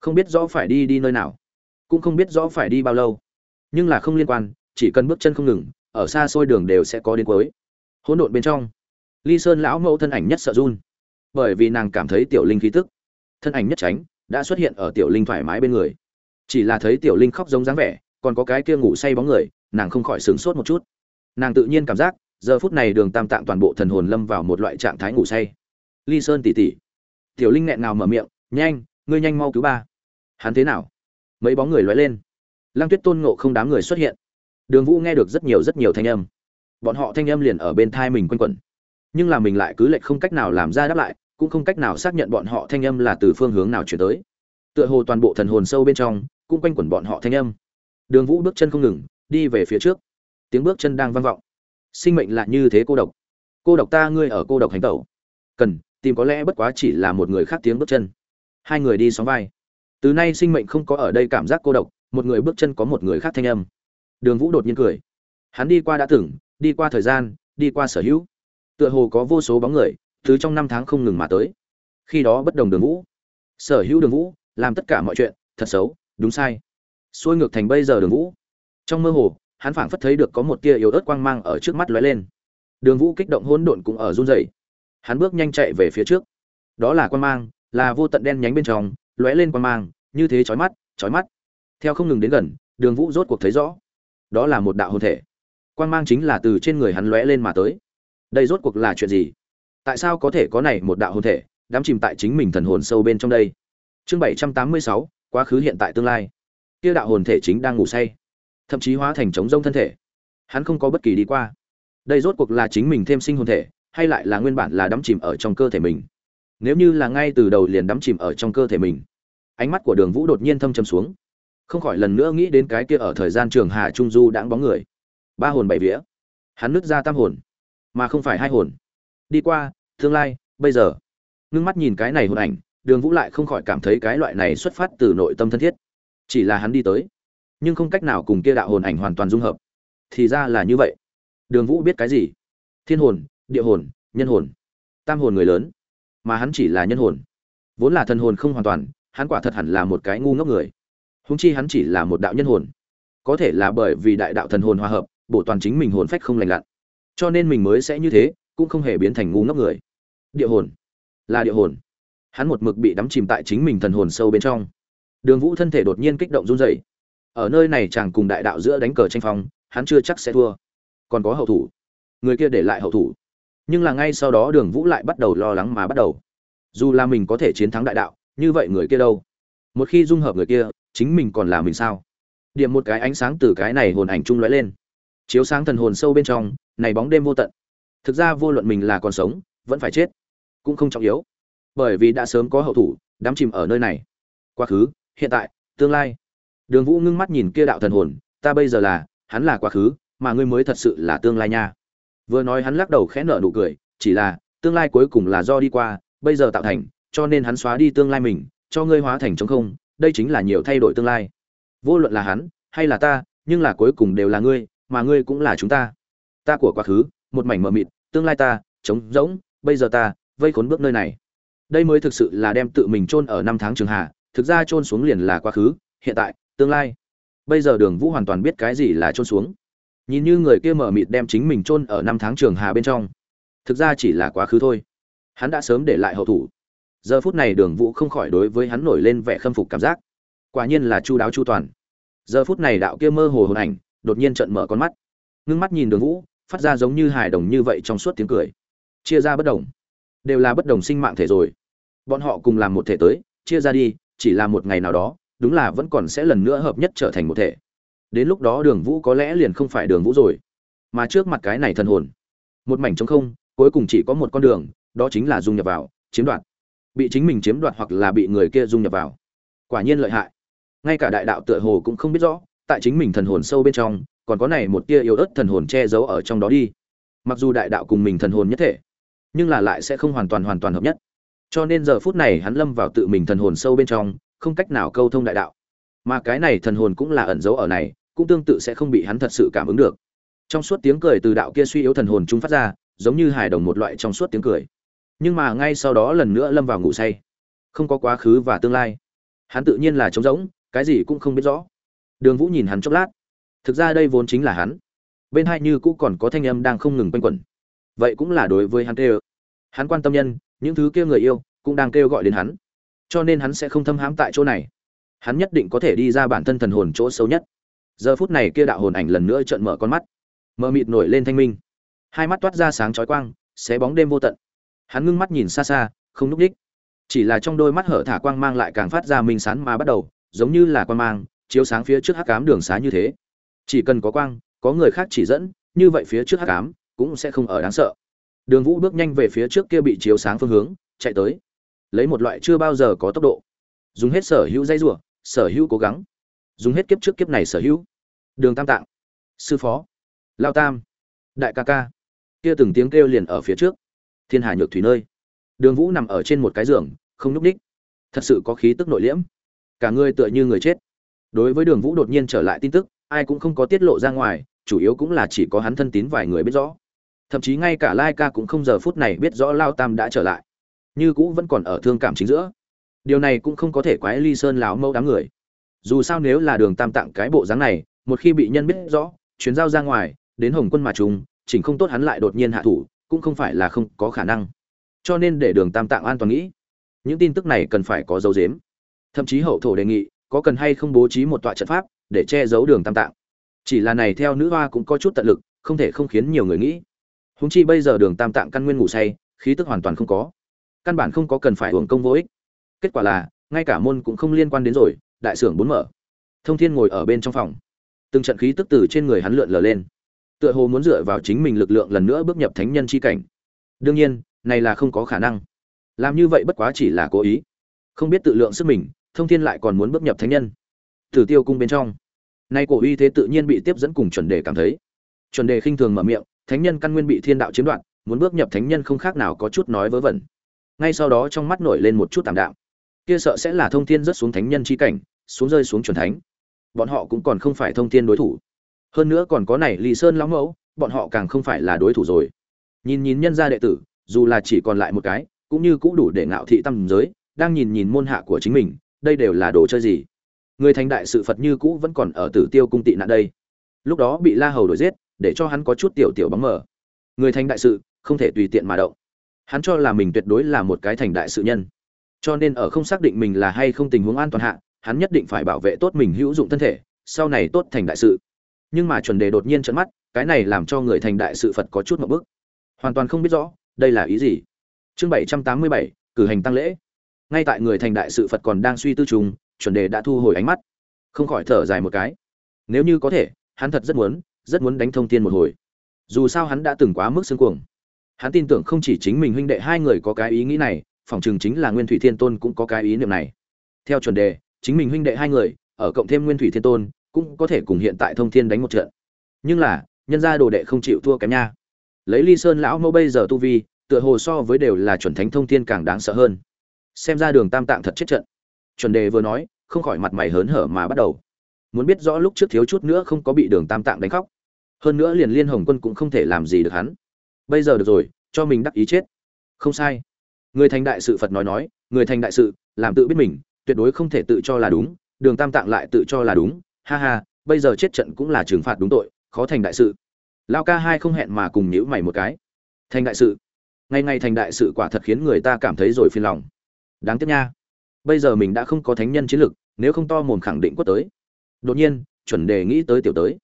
không biết rõ phải đi đi nơi nào, cũng không biết rõ phải đi bao lâu. Nhưng là không liên quan, chỉ cần bước chân không ngừng, ở xa xôi đường đều sẽ có đến cuối. Hỗn độn bên trong, ly sơn lão mẫu thân ảnh nhất sợ run, bởi vì nàng cảm thấy tiểu linh khí tức, thân ảnh nhất tránh, đã xuất hiện ở tiểu linh thoải mái bên người. Chỉ là thấy tiểu linh khóc giống dáng vẻ, còn có cái kia ngủ say bóng người, nàng không khỏi sửng sốt một chút. Nàng tự nhiên cảm giác, giờ phút này đường tam tạng toàn bộ thần hồn lâm vào một loại trạng thái ngủ say. Ly sơn tỉ tỉ, tiểu linh nghẹn nào mở miệng, nhanh, ngươi nhanh mau cứu ba hắn thế nào? Mấy bóng người lóe lên. Lang tuyết tôn ngộ không đám người xuất hiện. Đường vũ nghe được rất nhiều rất nhiều thanh âm. Bọn họ thanh âm liền ở bên thai mình quanh quẩn. Nhưng là mình lại cứ lệch không cách nào làm ra đáp lại, cũng không cách nào xác nhận bọn họ thanh âm là từ phương hướng nào chuyển tới. Tựa hồ toàn bộ thần hồn sâu bên trong, cũng quanh quẩn bọn họ thanh âm. Đường vũ bước chân không ngừng, đi về phía trước. Tiếng bước chân đang vang vọng. Sinh mệnh lại như thế cô độc. Cô độc ta, ngươi ở cô độc hành tẩu. Cần, tìm có lẽ bất quá chỉ là một người khác tiếng bước chân. Hai người đi sóng vai từ nay sinh mệnh không có ở đây cảm giác cô độc, một người bước chân có một người khác thanh âm. Đường vũ đột nhiên cười. Hắn đi qua đã từng, đi qua thời gian, đi qua sở hữu. Tựa hồ có vô số bóng người thứ trong năm tháng không ngừng mà tới. Khi đó bất đồng đường vũ. Sở hữu đường vũ, làm tất cả mọi chuyện, thật xấu, đúng sai. Xuôi ngược thành bây giờ đường vũ. Trong mơ hồ, hắn phảng phất thấy được có một tia yếu ớt quang mang ở trước mắt lóe lên. Đường vũ kích động hỗn độn cũng ở run rẩy. Hắn bước nhanh chạy về phía trước. Đó là quang mang, là vô tận đen nhánh bên trong, lóe lên quang mang như thế chói mắt chói mắt. Theo không ngừng đến gần, đường vũ rốt cuộc thấy rõ. Đó là một đạo hồn thể. Quang mang chính là từ trên người hắn lóe lên mà tới. Đây rốt cuộc là chuyện gì? Tại sao có thể có này một đạo hồn thể, đắm chìm tại chính mình thần hồn sâu bên trong đây? Chương bảy trăm tám mươi sáu, quá khứ hiện tại tương lai. Kia đạo hồn thể chính đang ngủ say, thậm chí hóa thành trống rông thân thể. Hắn không có bất kỳ đi qua. Đây rốt cuộc là chính mình thêm sinh hồn thể, hay lại là nguyên bản là đắm chìm ở trong cơ thể mình? Nếu như là ngay từ đầu liền đắm chìm ở trong cơ thể mình ánh mắt của đường vũ đột nhiên thâm trầm xuống. Không khỏi lần nữa nghĩ đến cái kia ở thời gian trường hà trung du đãng bóng người. Ba hồn bảy vía. Hắn nứt ra tam hồn, mà không phải hai hồn. Đi qua, tương lai, bây giờ. Ngưng mắt nhìn cái này hồn ảnh, đường vũ lại không khỏi cảm thấy cái loại này xuất phát từ nội tâm thân thiết. Chỉ là hắn đi tới. Nhưng không cách nào cùng kia đạo hồn ảnh hoàn toàn dung hợp. Thì ra là như vậy. Đường vũ biết cái gì? Thiên hồn, địa hồn, nhân hồn. Tam hồn người lớn. Mà hắn chỉ là nhân hồn. Vốn là thần hồn không hoàn toàn hắn quả thật hẳn là một cái ngu ngốc người. Húng chi hắn chỉ là một đạo nhân hồn. Có thể là bởi vì đại đạo thần hồn hòa hợp, bổ toàn chính mình hồn phách không lành lặn. Cho nên mình mới sẽ như thế, cũng không hề biến thành ngu ngốc người. Địa hồn. Là địa hồn. Hắn một mực bị đắm chìm tại chính mình thần hồn sâu bên trong. Đường vũ thân thể đột nhiên kích động run rẩy. Ở nơi này chàng cùng đại đạo giữa đánh cờ tranh phong, hắn chưa chắc sẽ thua. Còn có hậu thủ. Người kia để lại hậu thủ. Nhưng là ngay sau đó đường vũ lại bắt đầu lo lắng mà bắt đầu. Dù là mình có thể chiến thắng đại đạo như vậy người kia đâu? Một khi dung hợp người kia, chính mình còn là mình sao? Điểm một cái ánh sáng từ cái này hồn ảnh chung lóe lên. Chiếu sáng thần hồn sâu bên trong, này bóng đêm vô tận. Thực ra vô luận mình là còn sống, vẫn phải chết. Cũng không trọng yếu. Bởi vì đã sớm có hậu thủ, đắm chìm ở nơi này. Quá khứ, hiện tại, tương lai. Đường vũ ngưng mắt nhìn kia đạo thần hồn, ta bây giờ là, hắn là quá khứ, mà ngươi mới thật sự là tương lai nha. Vừa nói hắn lắc đầu khẽ nở nụ cười, chỉ là, tương lai cuối cùng là do đi qua, bây giờ tạo thành cho nên hắn xóa đi tương lai mình, cho ngươi hóa thành trống không, đây chính là nhiều thay đổi tương lai. Vô luận là hắn hay là ta, nhưng là cuối cùng đều là ngươi, mà ngươi cũng là chúng ta. Ta của quá khứ, một mảnh mờ mịt, tương lai ta, trống rỗng, bây giờ ta, vây khốn bước nơi này. Đây mới thực sự là đem tự mình chôn ở năm tháng trường hạ, thực ra chôn xuống liền là quá khứ, hiện tại, tương lai. Bây giờ đường vũ hoàn toàn biết cái gì là chôn xuống. Nhìn như người kia mở mịt đem chính mình chôn ở năm tháng trường hà bên trong, thực ra chỉ là quá khứ thôi. Hắn đã sớm để lại hậu thủ giờ phút này đường vũ không khỏi đối với hắn nổi lên vẻ khâm phục cảm giác. Quả nhiên là chu đáo chu toàn. Giờ phút này đạo kia mơ hồ hồn ảnh, đột nhiên trận mở con mắt. Ngưng mắt nhìn đường vũ, phát ra giống như hài đồng như vậy trong suốt tiếng cười. Chia ra bất đồng. Đều là bất đồng sinh mạng thể rồi. Bọn họ cùng làm một thể tới, chia ra đi, chỉ là một ngày nào đó, đúng là vẫn còn sẽ lần nữa hợp nhất trở thành một thể. Đến lúc đó đường vũ có lẽ liền không phải đường vũ rồi. Mà trước mặt cái này thần hồn, một mảnh trống không, cuối cùng chỉ có một con đường, đó chính là dung nhập vào, chiếm đoạt bị chính mình chiếm đoạt hoặc là bị người kia dung nhập vào. Quả nhiên lợi hại. Ngay cả đại đạo tựa hồ cũng không biết rõ, tại chính mình thần hồn sâu bên trong, còn có này một tia yếu ớt thần hồn che giấu ở trong đó đi. Mặc dù đại đạo cùng mình thần hồn nhất thể, nhưng là lại sẽ không hoàn toàn hoàn toàn hợp nhất. Cho nên giờ phút này hắn lâm vào tự mình thần hồn sâu bên trong, không cách nào câu thông đại đạo. Mà cái này thần hồn cũng là ẩn giấu ở này, cũng tương tự sẽ không bị hắn thật sự cảm ứng được. Trong suốt tiếng cười từ đạo kia suy yếu thần hồn chúng phát ra, giống như hài đồng một loại trong suốt tiếng cười nhưng mà ngay sau đó lần nữa lâm vào ngủ say. Không có quá khứ và tương lai. Hắn tự nhiên là trống rỗng, cái gì cũng không biết rõ. Đường vũ nhìn hắn chốc lát. Thực ra đây vốn chính là hắn. Bên hai như cũ còn có thanh âm đang không ngừng quanh quẩn. Vậy cũng là đối với hắn kêu. Hắn quan tâm nhân, những thứ kia người yêu, cũng đang kêu gọi đến hắn. Cho nên hắn sẽ không thâm hãm tại chỗ này. Hắn nhất định có thể đi ra bản thân thần hồn chỗ xấu nhất. Giờ phút này kia đạo hồn ảnh lần nữa trợn mở con mắt. Mờ mịt nổi lên thanh minh. Hai mắt toát ra sáng chói quang, xé bóng đêm vô tận hắn ngưng mắt nhìn xa xa, không núp đích. Chỉ là trong đôi mắt hở thả quang mang lại càng phát ra minh sán mà bắt đầu, giống như là quang mang, chiếu sáng phía trước hắc cám đường xá như thế. Chỉ cần có quang, có người khác chỉ dẫn, như vậy phía trước hắc cám cũng sẽ không ở đáng sợ. Đường vũ bước nhanh về phía trước kia bị chiếu sáng phương hướng, chạy tới. Lấy một loại chưa bao giờ có tốc độ. Dùng hết sở hữu dây rủa, sở hữu cố gắng. Dùng hết kiếp trước kiếp này sở hữu. Đường tam tạng. Sư phó. Lao tam. Đại ca ca. Kia từng tiếng kêu liền ở phía trước thiên hà nhược thủy nơi. Đường vũ nằm ở trên một cái giường, không nhúc ních thật sự có khí tức nội liễm. Cả người tựa như người chết. Đối với đường vũ đột nhiên trở lại tin tức, ai cũng không có tiết lộ ra ngoài, chủ yếu cũng là chỉ có hắn thân tín vài người biết rõ. Thậm chí ngay cả lai ca cũng không giờ phút này biết rõ lao tam đã trở lại. Như cũ vẫn còn ở thương cảm chính giữa. Điều này cũng không có thể quái ly sơn lão mẫu đám người. Dù sao nếu là đường tam tạng cái bộ dáng này, một khi bị nhân biết rõ, chuyến giao ra ngoài, đến hồng quân mà trùng, chỉnh không tốt hắn lại đột nhiên hạ thủ cũng không phải là không có khả năng. Cho nên để đường tam tạng an toàn nghĩ, những tin tức này cần phải có dấu dếm thậm chí hậu thổ đề nghị, có cần hay không bố trí một tọa trận pháp để che giấu đường tam tạng. Chỉ là này theo nữ hoa cũng có chút tận lực, không thể không khiến nhiều người nghĩ. Húng chi bây giờ đường tam tạng căn nguyên ngủ say, khí tức hoàn toàn không có. Căn bản không có cần phải hưởng công vô ích. Kết quả là, ngay cả môn cũng không liên quan đến rồi, đại sưởng bốn mở. Thông thiên ngồi ở bên trong phòng. Từng trận khí tức từ trên người hắn lượn lờ lên tựa hồ muốn dựa vào chính mình lực lượng lần nữa bước nhập thánh nhân chi cảnh. Đương nhiên, này là không có khả năng. Làm như vậy bất quá chỉ là cố ý. Không biết tự lượng sức mình, thông thiên lại còn muốn bước nhập thánh nhân. Tử tiêu cung bên trong. Nay cổ uy thế tự nhiên bị tiếp dẫn cùng chuẩn đề cảm thấy. Chuẩn đề khinh thường mở miệng, thánh nhân căn nguyên bị thiên đạo chiếm đoạt, muốn bước nhập thánh nhân không khác nào có chút nói vớ vẩn. Ngay sau đó trong mắt nổi lên một chút tạm đạm. Kia sợ sẽ là thông thiên rất xuống thánh nhân chi cảnh, xuống rơi xuống chuẩn thánh. Bọn họ cũng còn không phải thông thiên đối thủ hơn nữa còn có này lì sơn lão mẫu, bọn họ càng không phải là đối thủ rồi. Nhìn nhìn nhân gia đệ tử, dù là chỉ còn lại một cái, cũng như cũng đủ để ngạo thị tâm giới, đang nhìn nhìn môn hạ của chính mình, đây đều là đồ chơi gì? Người thành đại sự phật như cũ vẫn còn ở tử tiêu cung tị nạn đây. Lúc đó bị la hầu đuổi giết, để cho hắn có chút tiểu tiểu bóng mờ. Người thành đại sự, không thể tùy tiện mà động. Hắn cho là mình tuyệt đối là một cái thành đại sự nhân. Cho nên ở không xác định mình là hay không tình huống an toàn hạ, hắn nhất định phải bảo vệ tốt mình hữu dụng thân thể, sau này tốt thành đại sự nhưng mà chuẩn đề đột nhiên trợn mắt cái này làm cho người thành đại sự phật có chút một bước, hoàn toàn không biết rõ đây là ý gì. Chương bảy trăm tám mươi bảy cử hành tăng lễ. Ngay tại người thành đại sự phật còn đang suy tư trùng chuẩn đề đã thu hồi ánh mắt. Không khỏi thở dài một cái. Nếu như có thể hắn thật rất muốn rất muốn đánh thông tin một hồi. Dù sao hắn đã từng quá mức xương cuồng. Hắn tin tưởng không chỉ chính mình huynh đệ hai người có cái ý nghĩ này phỏng chừng chính là nguyên thủy thiên tôn cũng có cái ý niệm này. Theo chuẩn đề chính mình huynh đệ hai người ở cộng thêm nguyên thủy thiên tôn cũng có thể cùng hiện tại thông thiên đánh một trận. Nhưng là, nhân gia đồ đệ không chịu thua kém nha. Lấy ly sơn lão mẫu bây giờ tu vi, tựa hồ so với đều là chuẩn thánh thông thiên càng đáng sợ hơn. Xem ra đường tam tạng thật chết trận. Chuẩn đề vừa nói, không khỏi mặt mày hớn hở mà bắt đầu. Muốn biết rõ lúc trước thiếu chút nữa không có bị đường tam tạng đánh khóc. Hơn nữa liền liên hồng quân cũng không thể làm gì được hắn. Bây giờ được rồi, cho mình đắc ý chết. Không sai. Người thành đại sự phật nói nói, người thành đại sự, làm tự biết mình, tuyệt đối không thể tự cho là đúng, đường tam tạng lại tự cho là đúng ha ha, bây giờ chết trận cũng là trừng phạt đúng tội, khó thành đại sự. Lao ca hai không hẹn mà cùng nhữ mày một cái. Thành đại sự. Ngày ngày thành đại sự quả thật khiến người ta cảm thấy rồi phiền lòng. Đáng tiếc nha. Bây giờ mình đã không có thánh nhân chiến lực, nếu không to mồm khẳng định quất tới. Đột nhiên, chuẩn đề nghĩ tới tiểu tới.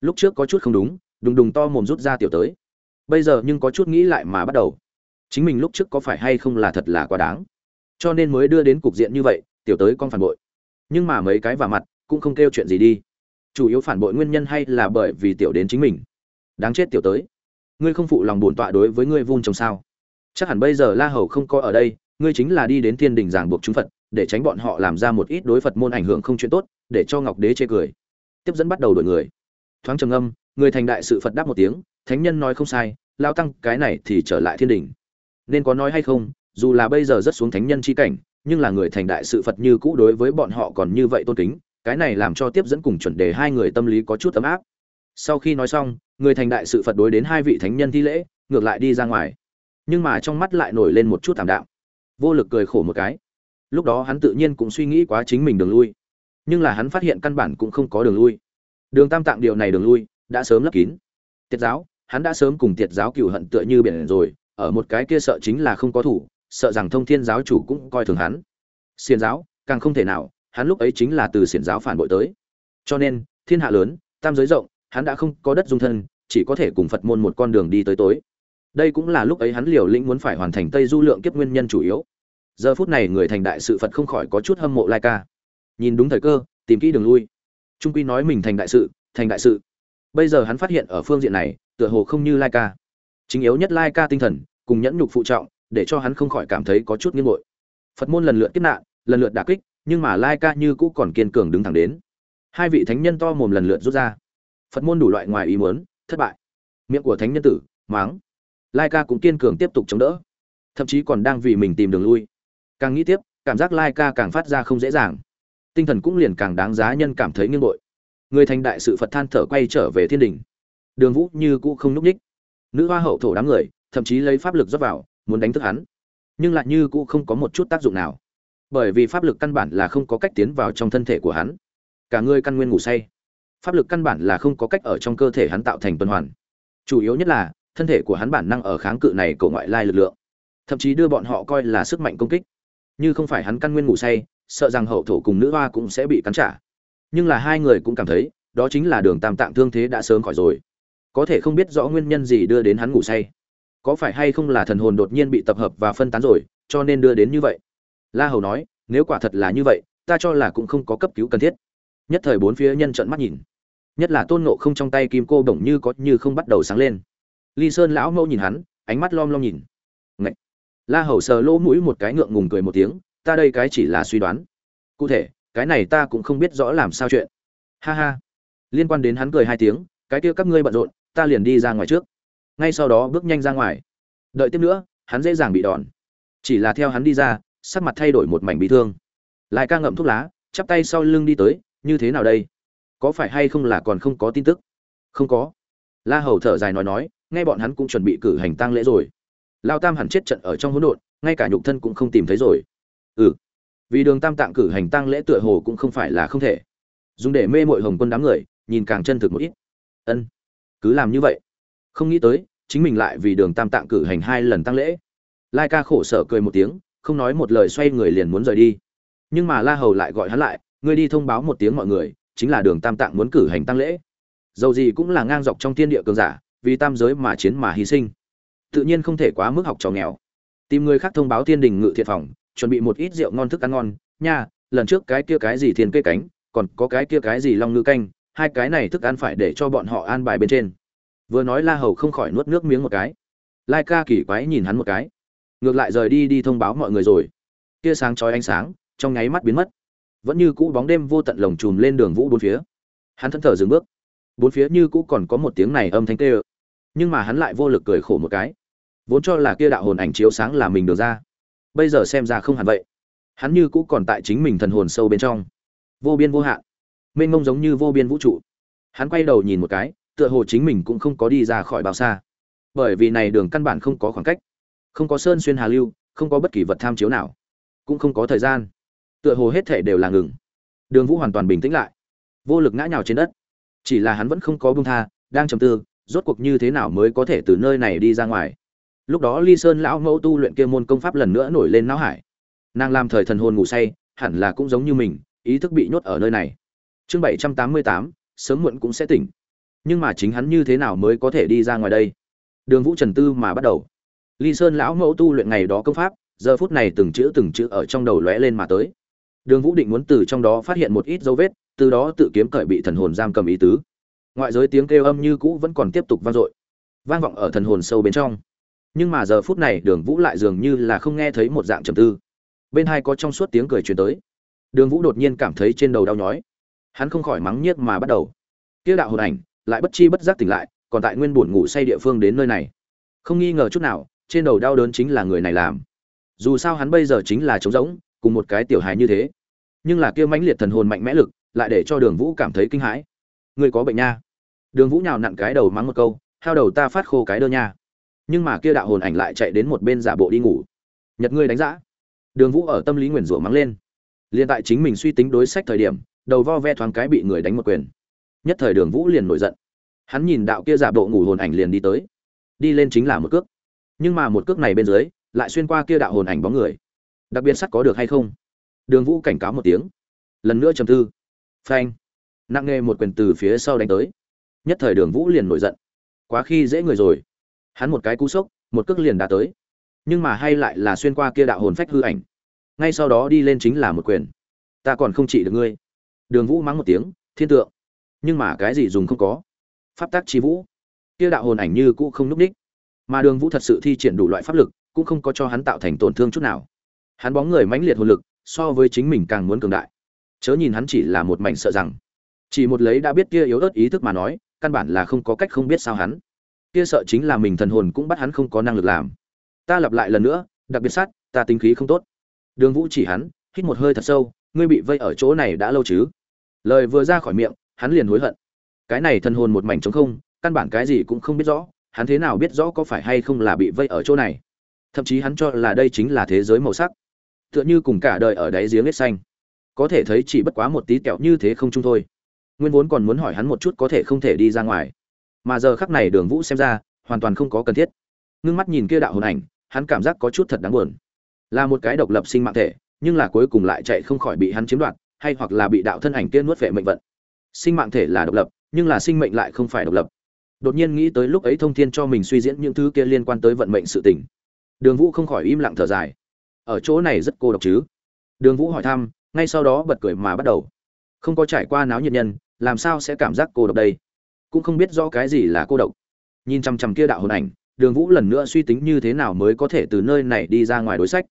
Lúc trước có chút không đúng, đùng đùng to mồm rút ra tiểu tới. Bây giờ nhưng có chút nghĩ lại mà bắt đầu. Chính mình lúc trước có phải hay không là thật là quá đáng. Cho nên mới đưa đến cục diện như vậy, tiểu tới con phản bội. Nhưng mà mấy cái vào mặt cũng không kêu chuyện gì đi. Chủ yếu phản bội nguyên nhân hay là bởi vì tiểu đến chính mình. Đáng chết tiểu tới. Ngươi không phụ lòng bổn tọa đối với ngươi vun trồng sao? Chắc hẳn bây giờ la hầu không có ở đây, ngươi chính là đi đến thiên đình giảng buộc chúng phật, để tránh bọn họ làm ra một ít đối phật môn ảnh hưởng không chuyện tốt, để cho ngọc đế chê cười. Tiếp dẫn bắt đầu đổi người. Thoáng trầm âm người thành đại sự phật đáp một tiếng, thánh nhân nói không sai lao tăng, cái này thì trở lại thiên đình. Nên có nói hay không, dù là bây giờ rất xuống thánh nhân chi cảnh, nhưng là người thành đại sự phật như cũ đối với bọn họ còn như vậy tôn kính cái này làm cho tiếp dẫn cùng chuẩn đề hai người tâm lý có chút ấm áp. Sau khi nói xong, người thành đại sự phật đối đến hai vị thánh nhân thi lễ, ngược lại đi ra ngoài. Nhưng mà trong mắt lại nổi lên một chút thảm đạm. Vô lực cười khổ một cái. Lúc đó hắn tự nhiên cũng suy nghĩ quá chính mình đường lui. Nhưng là hắn phát hiện căn bản cũng không có đường lui. Đường tam tạng điều này đường lui, đã sớm lấp kín. Tiết giáo, hắn đã sớm cùng tiết giáo cựu hận tựa như biển rồi, ở một cái kia sợ chính là không có thủ, sợ rằng thông thiên giáo chủ cũng coi thường hắn. Xiền giáo, càng không thể nào hắn lúc ấy chính là từ xiển giáo phản bội tới. Cho nên, thiên hạ lớn, tam giới rộng, hắn đã không có đất dung thân, chỉ có thể cùng phật môn một con đường đi tới tối. Đây cũng là lúc ấy hắn liều lĩnh muốn phải hoàn thành tây du lượng kiếp nguyên nhân chủ yếu. Giờ phút này người thành đại sự phật không khỏi có chút hâm mộ lai ca. Nhìn đúng thời cơ, tìm kỹ đường lui. Trung quy nói mình thành đại sự, thành đại sự. Bây giờ hắn phát hiện ở phương diện này, tựa hồ không như lai ca. Chính yếu nhất lai ca tinh thần, cùng nhẫn nhục phụ trọng, để cho hắn không khỏi cảm thấy có chút nghiêng bội phật môn lần lượt kiếp nạn, lần lượt đả kích nhưng mà lai ca như cũ còn kiên cường đứng thẳng đến. Hai vị thánh nhân to mồm lần lượt rút ra. Phật môn đủ loại ngoài ý muốn, thất bại. Miệng của thánh nhân tử, máng. Lai ca cũng kiên cường tiếp tục chống đỡ. Thậm chí còn đang vì mình tìm đường lui. Càng nghĩ tiếp, cảm giác lai ca càng phát ra không dễ dàng. Tinh thần cũng liền càng đáng giá nhân cảm thấy nghiêng bội. Người thành đại sự phật than thở quay trở về thiên đình. Đường vũ như cũ không núp ních. Nữ hoa hậu thổ đám người, thậm chí lấy pháp lực rót vào, muốn đánh thức hắn. Nhưng lại như cũ không có một chút tác dụng nào bởi vì pháp lực căn bản là không có cách tiến vào trong thân thể của hắn. Cả người căn nguyên ngủ say. Pháp lực căn bản là không có cách ở trong cơ thể hắn tạo thành tuần hoàn. Chủ yếu nhất là, thân thể của hắn bản năng ở kháng cự này cầu ngoại lai lực lượng. Thậm chí đưa bọn họ coi là sức mạnh công kích. Như không phải hắn căn nguyên ngủ say, sợ rằng hậu thổ cùng nữ hoa cũng sẽ bị cắn trả. Nhưng là hai người cũng cảm thấy, đó chính là đường tam tạng thương thế đã sớm khỏi rồi. Có thể không biết rõ nguyên nhân gì đưa đến hắn ngủ say. Có phải hay không là thần hồn đột nhiên bị tập hợp và phân tán rồi, cho nên đưa đến như vậy? La hầu nói, nếu quả thật là như vậy, ta cho là cũng không có cấp cứu cần thiết. Nhất thời bốn phía nhân trận mắt nhìn. Nhất là tôn nộ không trong tay kim cô bổng như có như không bắt đầu sáng lên. Ly sơn lão mẫu nhìn hắn, ánh mắt lom lom nhìn. Ngậy! la hầu sờ lỗ mũi một cái ngượng ngùng cười một tiếng, ta đây cái chỉ là suy đoán. Cụ thể, cái này ta cũng không biết rõ làm sao chuyện. Ha ha. Liên quan đến hắn cười hai tiếng, cái kia các ngươi bận rộn, ta liền đi ra ngoài trước. Ngay sau đó bước nhanh ra ngoài. Đợi tiếp nữa, hắn dễ dàng bị đòn. Chỉ là theo hắn đi ra sắc mặt thay đổi một mảnh bị thương. Lại ca ngậm thuốc lá, chắp tay sau lưng đi tới, như thế nào đây? Có phải hay không là còn không có tin tức? Không có. La hầu thở dài nói nói, nghe bọn hắn cũng chuẩn bị cử hành tang lễ rồi. Lao tam hẳn chết trận ở trong hỗn độn, ngay cả nhục thân cũng không tìm thấy rồi. Ừ. Vì đường tam tạng cử hành tang lễ tựa hồ cũng không phải là không thể. Dùng để mê mội hồng quân đám người, nhìn càng chân thực một ít. Ân, cứ làm như vậy. Không nghĩ tới, chính mình lại vì đường tam tạng cử hành hai lần tăng lễ. Lai ca khổ sở cười một tiếng không nói một lời xoay người liền muốn rời đi. Nhưng mà la hầu lại gọi hắn lại, ngươi đi thông báo một tiếng mọi người, chính là đường tam tạng muốn cử hành tăng lễ. Dầu gì cũng là ngang dọc trong thiên địa cường giả, vì tam giới mà chiến mà hy sinh. Tự nhiên không thể quá mức học trò nghèo. Tìm người khác thông báo thiên đình ngự thiện phòng, chuẩn bị một ít rượu ngon thức ăn ngon. Nha, lần trước cái kia cái gì thiên cây cánh, còn có cái kia cái gì long ngư canh, hai cái này thức ăn phải để cho bọn họ an bài bên trên. Vừa nói la hầu không khỏi nuốt nước miếng một cái. Lai ca kỳ quái nhìn hắn một cái ngược lại rời đi đi thông báo mọi người rồi. Tia sáng chói ánh sáng, trong nháy mắt biến mất. Vẫn như cũ bóng đêm vô tận lồng chùm lên đường vũ bốn phía. Hắn thân thở dừng bước. Bốn phía như cũ còn có một tiếng này âm thanh tê ơ. Nhưng mà hắn lại vô lực cười khổ một cái. Vốn cho là kia đạo hồn ảnh chiếu sáng là mình được ra. Bây giờ xem ra không hẳn vậy. Hắn như cũ còn tại chính mình thần hồn sâu bên trong. Vô biên vô hạn. Mênh mông giống như vô biên vũ trụ. Hắn quay đầu nhìn một cái, tựa hồ chính mình cũng không có đi ra khỏi bao xa. Bởi vì này đường căn bản không có khoảng cách không có sơn xuyên hà lưu, không có bất kỳ vật tham chiếu nào. Cũng không có thời gian. Tựa hồ hết thể đều là ngừng. Đường vũ hoàn toàn bình tĩnh lại. Vô lực ngã nhào trên đất. Chỉ là hắn vẫn không có bưng tha, đang trầm tư, rốt cuộc như thế nào mới có thể từ nơi này đi ra ngoài. Lúc đó ly sơn lão mẫu tu luyện kia môn công pháp lần nữa nổi lên não hải. Nàng làm thời thần hồn ngủ say, hẳn là cũng giống như mình, ý thức bị nhốt ở nơi này. Chương bảy trăm tám mươi tám, sớm muộn cũng sẽ tỉnh. Nhưng mà chính hắn như thế nào mới có thể đi ra ngoài đây? Đường vũ trần tư mà bắt đầu ly sơn lão mẫu tu luyện ngày đó công pháp, giờ phút này từng chữ từng chữ ở trong đầu lóe lên mà tới. Đường vũ định muốn từ trong đó phát hiện một ít dấu vết, từ đó tự kiếm cởi bị thần hồn giam cầm ý tứ. Ngoại giới tiếng kêu âm như cũ vẫn còn tiếp tục vang dội, vang vọng ở thần hồn sâu bên trong. Nhưng mà giờ phút này, đường vũ lại dường như là không nghe thấy một dạng trầm tư. Bên hai có trong suốt tiếng cười truyền tới. Đường vũ đột nhiên cảm thấy trên đầu đau nhói. Hắn không khỏi mắng nhiếc mà bắt đầu. Tiêu đạo hồn ảnh, lại bất chi bất giác tỉnh lại, còn tại nguyên buồn ngủ say địa phương đến nơi này. Không nghi ngờ chút nào trên đầu đau đớn chính là người này làm. Dù sao hắn bây giờ chính là trống rỗng, cùng một cái tiểu hài như thế. Nhưng là kia mãnh liệt thần hồn mạnh mẽ lực, lại để cho đường vũ cảm thấy kinh hãi. Người có bệnh nha. Đường vũ nhào nặn cái đầu mắng một câu theo đầu ta phát khô cái đơ nha. Nhưng mà kia đạo hồn ảnh lại chạy đến một bên giả bộ đi ngủ. Nhật ngươi đánh giã đường vũ ở tâm lý nguyền rủa mắng lên. Liền tại chính mình suy tính đối sách thời điểm, đầu vo ve thoáng cái bị người đánh một quyền. Nhất thời đường vũ liền nổi giận. Hắn nhìn đạo kia giả bộ ngủ hồn ảnh liền đi tới. Đi lên chính là một cước nhưng mà một cước này bên dưới, lại xuyên qua kia đạo hồn ảnh bóng người. Đặc biệt sắt có được hay không? Đường vũ cảnh cáo một tiếng. Lần nữa trầm tư. Phanh. Nặng nề một quyền từ phía sau đánh tới. Nhất thời đường vũ liền nổi giận. Quá khi dễ người rồi. Hắn một cái cú sốc, một cước liền đã tới. Nhưng mà hay lại là xuyên qua kia đạo hồn phách hư ảnh. Ngay sau đó đi lên chính là một quyền. Ta còn không trị được ngươi. Đường vũ mắng một tiếng, thiên tượng. Nhưng mà cái gì dùng không có. Pháp tác chi vũ. Kia đạo hồn ảnh như cũ không núp đích mà đường vũ thật sự thi triển đủ loại pháp lực, cũng không có cho hắn tạo thành tổn thương chút nào. Hắn bóng người mãnh liệt hồn lực, so với chính mình càng muốn cường đại. Chớ nhìn hắn chỉ là một mảnh sợ rằng. Chỉ một lấy đã biết kia yếu ớt ý thức mà nói, căn bản là không có cách không biết sao hắn. Kia sợ chính là mình thần hồn cũng bắt hắn không có năng lực làm. Ta lặp lại lần nữa, đặc biệt sát, ta tính khí không tốt. Đường vũ chỉ hắn, hít một hơi thật sâu, ngươi bị vây ở chỗ này đã lâu chứ? Lời vừa ra khỏi miệng, hắn liền hối hận. Cái này thần hồn một mảnh trống không, căn bản cái gì cũng không biết rõ hắn thế nào biết rõ có phải hay không là bị vây ở chỗ này? Thậm chí hắn cho là đây chính là thế giới màu sắc. Tựa như cùng cả đời ở đáy giếng hết xanh. Có thể thấy chỉ bất quá một tí kẹo như thế không chung thôi. Nguyên vốn còn muốn hỏi hắn một chút có thể không thể đi ra ngoài. Mà giờ khắc này đường vũ xem ra, hoàn toàn không có cần thiết. Ngưng mắt nhìn kia đạo hồn ảnh, hắn cảm giác có chút thật đáng buồn. Là một cái độc lập sinh mạng thể, nhưng là cuối cùng lại chạy không khỏi bị hắn chiếm đoạt, hay hoặc là bị đạo thân ảnh kia nuốt vệ mệnh vận. Sinh mạng thể là độc lập, nhưng là sinh mệnh lại không phải độc lập đột nhiên nghĩ tới lúc ấy thông thiên cho mình suy diễn những thứ kia liên quan tới vận mệnh sự tình. Đường vũ không khỏi im lặng thở dài. Ở chỗ này rất cô độc chứ? Đường vũ hỏi thăm, ngay sau đó bật cười mà bắt đầu. Không có trải qua náo nhiệt nhân, làm sao sẽ cảm giác cô độc đây? Cũng không biết rõ cái gì là cô độc. Nhìn chằm chằm kia đạo hồn ảnh, đường vũ lần nữa suy tính như thế nào mới có thể từ nơi này đi ra ngoài đối sách.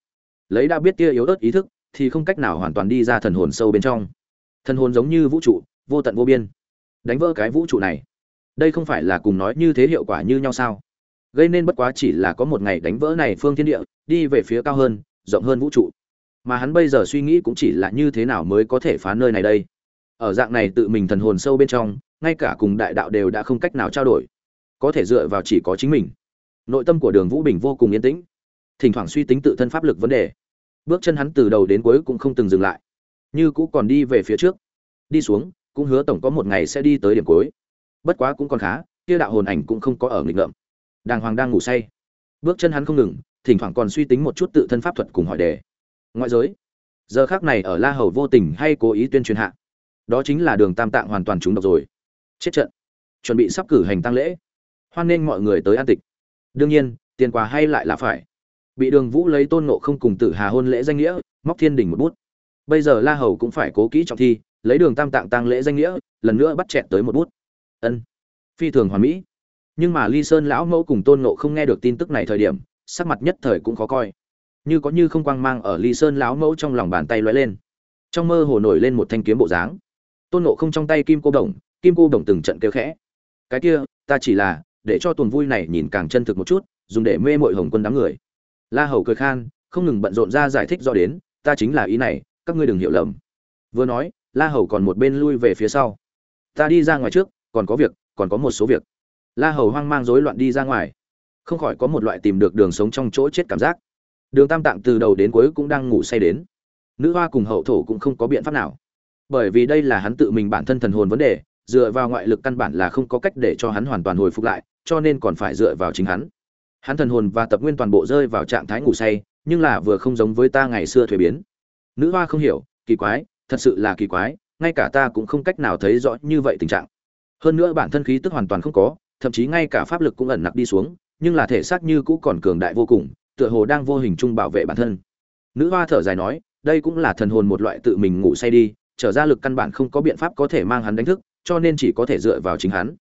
Lấy đã biết kia yếu ớt ý thức, thì không cách nào hoàn toàn đi ra thần hồn sâu bên trong. Thần hồn giống như vũ trụ, vô tận vô biên. Đánh vỡ cái vũ trụ này đây không phải là cùng nói như thế hiệu quả như nhau sao? Gây nên bất quá chỉ là có một ngày đánh vỡ này phương thiên địa, đi về phía cao hơn, rộng hơn vũ trụ. Mà hắn bây giờ suy nghĩ cũng chỉ là như thế nào mới có thể phá nơi này đây. Ở dạng này tự mình thần hồn sâu bên trong, ngay cả cùng đại đạo đều đã không cách nào trao đổi. Có thể dựa vào chỉ có chính mình. Nội tâm của đường vũ bình vô cùng yên tĩnh. Thỉnh thoảng suy tính tự thân pháp lực vấn đề. Bước chân hắn từ đầu đến cuối cũng không từng dừng lại. Như cũ còn đi về phía trước. Đi xuống, cũng hứa tổng có một ngày sẽ đi tới điểm cuối bất quá cũng còn khá, kia đạo hồn ảnh cũng không có ở nghịch ngợm. Đàng hoàng đang ngủ say. Bước chân hắn không ngừng, thỉnh thoảng còn suy tính một chút tự thân pháp thuật cùng hỏi đề. Ngoại giới, giờ khác này ở la hầu vô tình hay cố ý tuyên truyền hạ. Đó chính là đường tam tạng hoàn toàn trúng độc rồi. Chết trận. Chuẩn bị sắp cử hành tăng lễ. Hoan nghênh mọi người tới an tịch. Đương nhiên, tiền quà hay lại là phải. Bị đường vũ lấy tôn nộ không cùng tử hà hôn lễ danh nghĩa, móc thiên đình một bút. Bây giờ la hầu cũng phải cố kỹ trọng thi, lấy đường tam tạng tăng lễ danh nghĩa, lần nữa bắt chẹt tới một bút ân. Phi thường hoàn mỹ. Nhưng mà ly sơn lão mẫu cùng tôn nộ không nghe được tin tức này thời điểm, sắc mặt nhất thời cũng khó coi. Như có như không quang mang ở ly sơn lão mẫu trong lòng bàn tay lóe lên. Trong mơ hồ nổi lên một thanh kiếm bộ dáng. Tôn nộ không trong tay kim cô đồng, kim cô đồng từng trận kêu khẽ. Cái kia, ta chỉ là để cho tuần vui này nhìn càng chân thực một chút, dùng để mê mội hồng quân đám người. La hầu cười khan, không ngừng bận rộn ra giải thích do đến, ta chính là ý này, các ngươi đừng hiểu lầm. Vừa nói, la hầu còn một bên lui về phía sau. Ta đi ra ngoài trước còn có việc, còn có một số việc. La hầu hoang mang rối loạn đi ra ngoài. Không khỏi có một loại tìm được đường sống trong chỗ chết cảm giác. Đường tam tạng từ đầu đến cuối cũng đang ngủ say đến. Nữ hoa cùng hậu thổ cũng không có biện pháp nào. Bởi vì đây là hắn tự mình bản thân thần hồn vấn đề, dựa vào ngoại lực căn bản là không có cách để cho hắn hoàn toàn hồi phục lại, cho nên còn phải dựa vào chính hắn. Hắn thần hồn và tập nguyên toàn bộ rơi vào trạng thái ngủ say, nhưng là vừa không giống với ta ngày xưa thuế biến. Nữ hoa không hiểu, kỳ quái, thật sự là kỳ quái, ngay cả ta cũng không cách nào thấy rõ như vậy tình trạng hơn nữa bản thân khí tức hoàn toàn không có, thậm chí ngay cả pháp lực cũng ẩn nặc đi xuống, nhưng là thể xác như cũ còn cường đại vô cùng, tựa hồ đang vô hình chung bảo vệ bản thân. Nữ hoa thở dài nói, đây cũng là thần hồn một loại tự mình ngủ say đi, trở ra lực căn bản không có biện pháp có thể mang hắn đánh thức, cho nên chỉ có thể dựa vào chính hắn.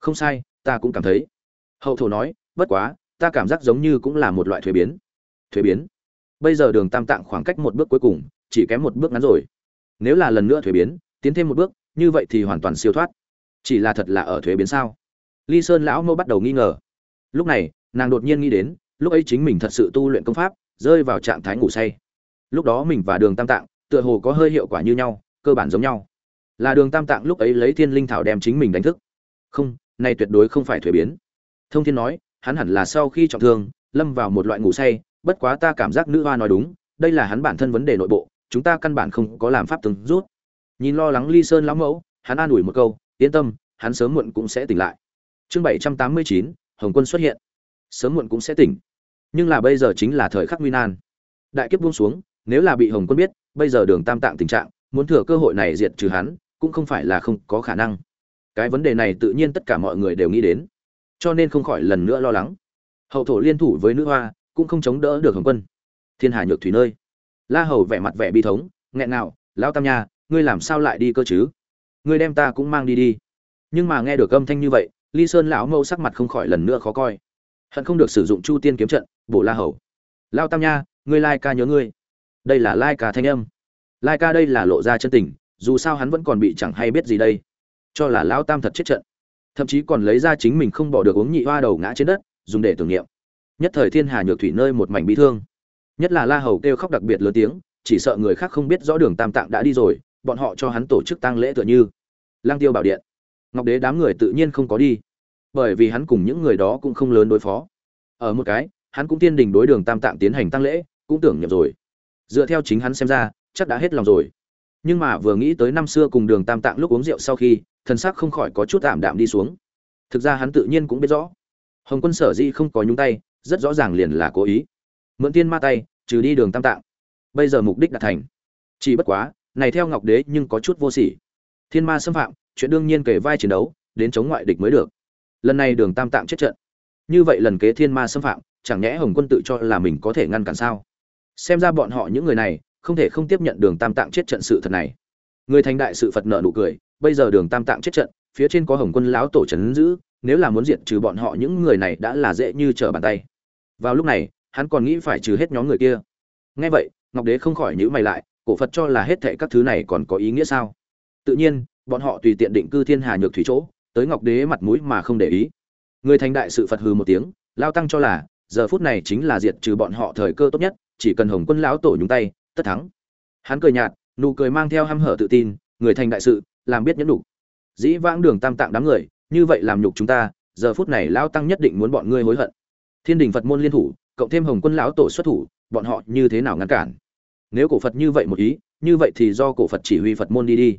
Không sai, ta cũng cảm thấy. Hậu thổ nói, bất quá, ta cảm giác giống như cũng là một loại thuế biến. Thuế biến? Bây giờ đường tam tạng khoảng cách một bước cuối cùng, chỉ kém một bước ngắn rồi. Nếu là lần nữa thuế biến, tiến thêm một bước, như vậy thì hoàn toàn siêu thoát chỉ là thật là ở thuế biến sao? Ly sơn lão mẫu bắt đầu nghi ngờ. Lúc này, nàng đột nhiên nghĩ đến, lúc ấy chính mình thật sự tu luyện công pháp, rơi vào trạng thái ngủ say. Lúc đó mình và đường tam tạng, tựa hồ có hơi hiệu quả như nhau, cơ bản giống nhau. Là đường tam tạng lúc ấy lấy thiên linh thảo đem chính mình đánh thức. Không, này tuyệt đối không phải thuế biến. Thông thiên nói, hắn hẳn là sau khi trọng thương, lâm vào một loại ngủ say, bất quá ta cảm giác nữ hoa nói đúng, đây là hắn bản thân vấn đề nội bộ, chúng ta căn bản không có làm pháp từng rút. Nhìn lo lắng ly sơn lão mẫu, hắn an ủi một câu yên tâm, hắn sớm muộn cũng sẽ tỉnh lại. Chương bảy trăm tám mươi chín, hồng quân xuất hiện. Sớm muộn cũng sẽ tỉnh. Nhưng là bây giờ chính là thời khắc nguy nan. Đại kiếp buông xuống, nếu là bị hồng quân biết, bây giờ đường tam tạng tình trạng, muốn thừa cơ hội này diệt trừ hắn, cũng không phải là không có khả năng. Cái vấn đề này tự nhiên tất cả mọi người đều nghĩ đến. Cho nên không khỏi lần nữa lo lắng. Hậu thổ liên thủ với nữ hoa, cũng không chống đỡ được hồng quân. Thiên hà nhược thủy nơi. La hầu vẻ mặt vẻ bi thống, nghẹn nào lão tam nha, ngươi làm sao lại đi cơ chứ? Ngươi đem ta cũng mang đi đi. Nhưng mà nghe được âm thanh như vậy, ly sơn lão mâu sắc mặt không khỏi lần nữa khó coi. Hận không được sử dụng chu tiên kiếm trận, bổ la hầu. Lao tam nha, ngươi lai ca nhớ ngươi. Đây là lai ca thanh âm. Lai ca đây là lộ ra chân tình, dù sao hắn vẫn còn bị chẳng hay biết gì đây. Cho là lão tam thật chết trận. Thậm chí còn lấy ra chính mình không bỏ được uống nhị hoa đầu ngã trên đất, dùng để tưởng niệm. Nhất thời thiên hà nhược thủy nơi một mảnh bi thương. Nhất là la hầu kêu khóc đặc biệt lớn tiếng, chỉ sợ người khác không biết rõ đường tam tạng đã đi rồi bọn họ cho hắn tổ chức tang lễ tựa như. Lang tiêu bảo điện. Ngọc đế đám người tự nhiên không có đi, bởi vì hắn cùng những người đó cũng không lớn đối phó. Ở một cái, hắn cũng tiên đình đối đường tam tạng tiến hành tăng lễ, cũng tưởng nhầm rồi. Dựa theo chính hắn xem ra, chắc đã hết lòng rồi. Nhưng mà vừa nghĩ tới năm xưa cùng đường tam tạng lúc uống rượu sau khi, thần sắc không khỏi có chút tạm đạm đi xuống. Thực ra hắn tự nhiên cũng biết rõ. Hồng quân sở di không có nhúng tay, rất rõ ràng liền là cố ý. Mượn tiên ma tay, trừ đi đường tam tạng. Bây giờ mục đích đã thành. Chỉ bất quá này theo ngọc đế nhưng có chút vô sỉ. Thiên ma xâm phạm, chuyện đương nhiên kể vai chiến đấu, đến chống ngoại địch mới được. Lần này đường tam tạng chết trận. Như vậy lần kế thiên ma xâm phạm, chẳng nhẽ hồng quân tự cho là mình có thể ngăn cản sao? Xem ra bọn họ những người này, không thể không tiếp nhận đường tam tạng chết trận sự thật này. Người thành đại sự phật nợ nụ cười, bây giờ đường tam tạng chết trận, phía trên có hồng quân lão tổ trấn giữ, nếu là muốn diệt trừ bọn họ những người này đã là dễ như trở bàn tay. Vào lúc này, hắn còn nghĩ phải trừ hết nhóm người kia. Nghe vậy, ngọc đế không khỏi nhữ mày lại cổ phật cho là hết thệ các thứ này còn có ý nghĩa sao? Tự nhiên, bọn họ tùy tiện định cư thiên hà nhược thủy chỗ, tới ngọc đế mặt mũi mà không để ý. Người thành đại sự phật hừ một tiếng, lao tăng cho là, giờ phút này chính là diệt trừ bọn họ thời cơ tốt nhất, chỉ cần hồng quân lão tổ nhúng tay, tất thắng. Hắn cười nhạt, nụ cười mang theo hăm hở tự tin, người thành đại sự, làm biết nhẫn đủ. dĩ vãng đường tam tạng đám người, như vậy làm nhục chúng ta, giờ phút này lao tăng nhất định muốn bọn ngươi hối hận. Thiên đình phật môn liên thủ, cộng thêm hồng quân lão tổ xuất thủ, bọn họ như thế nào ngăn cản? Nếu cổ phật như vậy một ý, như vậy thì do cổ phật chỉ huy phật môn đi đi.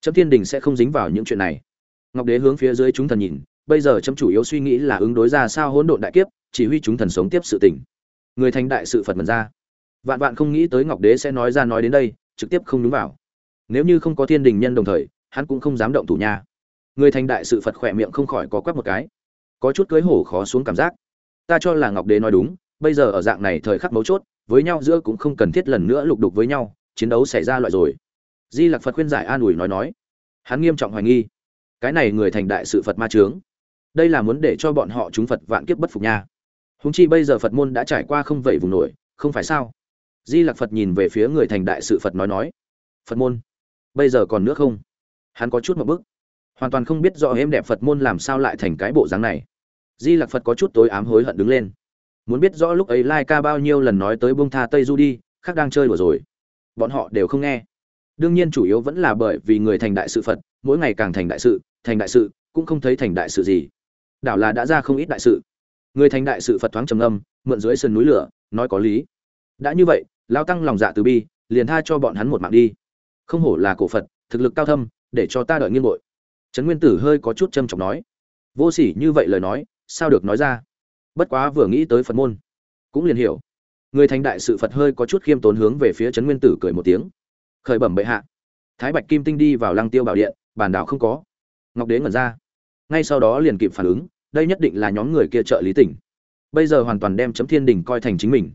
Chấm thiên đình sẽ không dính vào những chuyện này. Ngọc đế hướng phía dưới chúng thần nhìn, bây giờ chấm chủ yếu suy nghĩ là ứng đối ra sao hỗn độn đại kiếp, chỉ huy chúng thần sống tiếp sự tỉnh người thành đại sự phật mật ra. Vạn vạn không nghĩ tới ngọc đế sẽ nói ra nói đến đây, trực tiếp không đúng vào. Nếu như không có thiên đình nhân đồng thời, hắn cũng không dám động thủ nha. Người thành đại sự phật khỏe miệng không khỏi có quắc một cái. Có chút cưới hổ khó xuống cảm giác. Ta cho là ngọc đế nói đúng, bây giờ ở dạng này thời khắc mấu chốt với nhau giữa cũng không cần thiết lần nữa lục đục với nhau, chiến đấu xảy ra loại rồi. Di lặc phật khuyên giải an ủi nói nói. Hắn nghiêm trọng hoài nghi. Cái này người thành đại sự phật ma trướng đây là muốn để cho bọn họ chúng phật vạn kiếp bất phục nha. Húng chi bây giờ phật môn đã trải qua không vậy vùng nổi, không phải sao? Di lặc phật nhìn về phía người thành đại sự phật nói nói. Phật môn, bây giờ còn nước không? Hắn có chút một bức hoàn toàn không biết rõ êm đẹp phật môn làm sao lại thành cái bộ dáng này. Di lặc phật có chút tối ám hối hận đứng lên muốn biết rõ lúc ấy lai ca bao nhiêu lần nói tới bông tha tây du đi, khác đang chơi đùa rồi. Bọn họ đều không nghe. Đương nhiên chủ yếu vẫn là bởi vì người thành đại sự phật, mỗi ngày càng thành đại sự, thành đại sự, cũng không thấy thành đại sự gì. Đảo là đã ra không ít đại sự. Người thành đại sự phật thoáng trầm âm mượn dưới sườn núi lửa, nói có lý. Đã như vậy, lao tăng lòng dạ từ bi, liền tha cho bọn hắn một mạng đi. Không hổ là cổ phật, thực lực cao thâm, để cho ta đợi nghiên bội. Trấn nguyên tử hơi có chút trâm trọng nói. Vô sỉ như vậy lời nói, sao được nói ra? Bất quá vừa nghĩ tới phật môn, cũng liền hiểu. Người thành đại sự phật hơi có chút khiêm tốn hướng về phía trấn nguyên tử cười một tiếng. Khởi bẩm bệ hạ. Thái bạch kim tinh đi vào lăng tiêu bảo điện, bàn đảo không có. Ngọc đế ngẩn ra. Ngay sau đó liền kịp phản ứng, đây nhất định là nhóm người kia trợ lý tỉnh. Bây giờ hoàn toàn đem chấm thiên đình coi thành chính mình.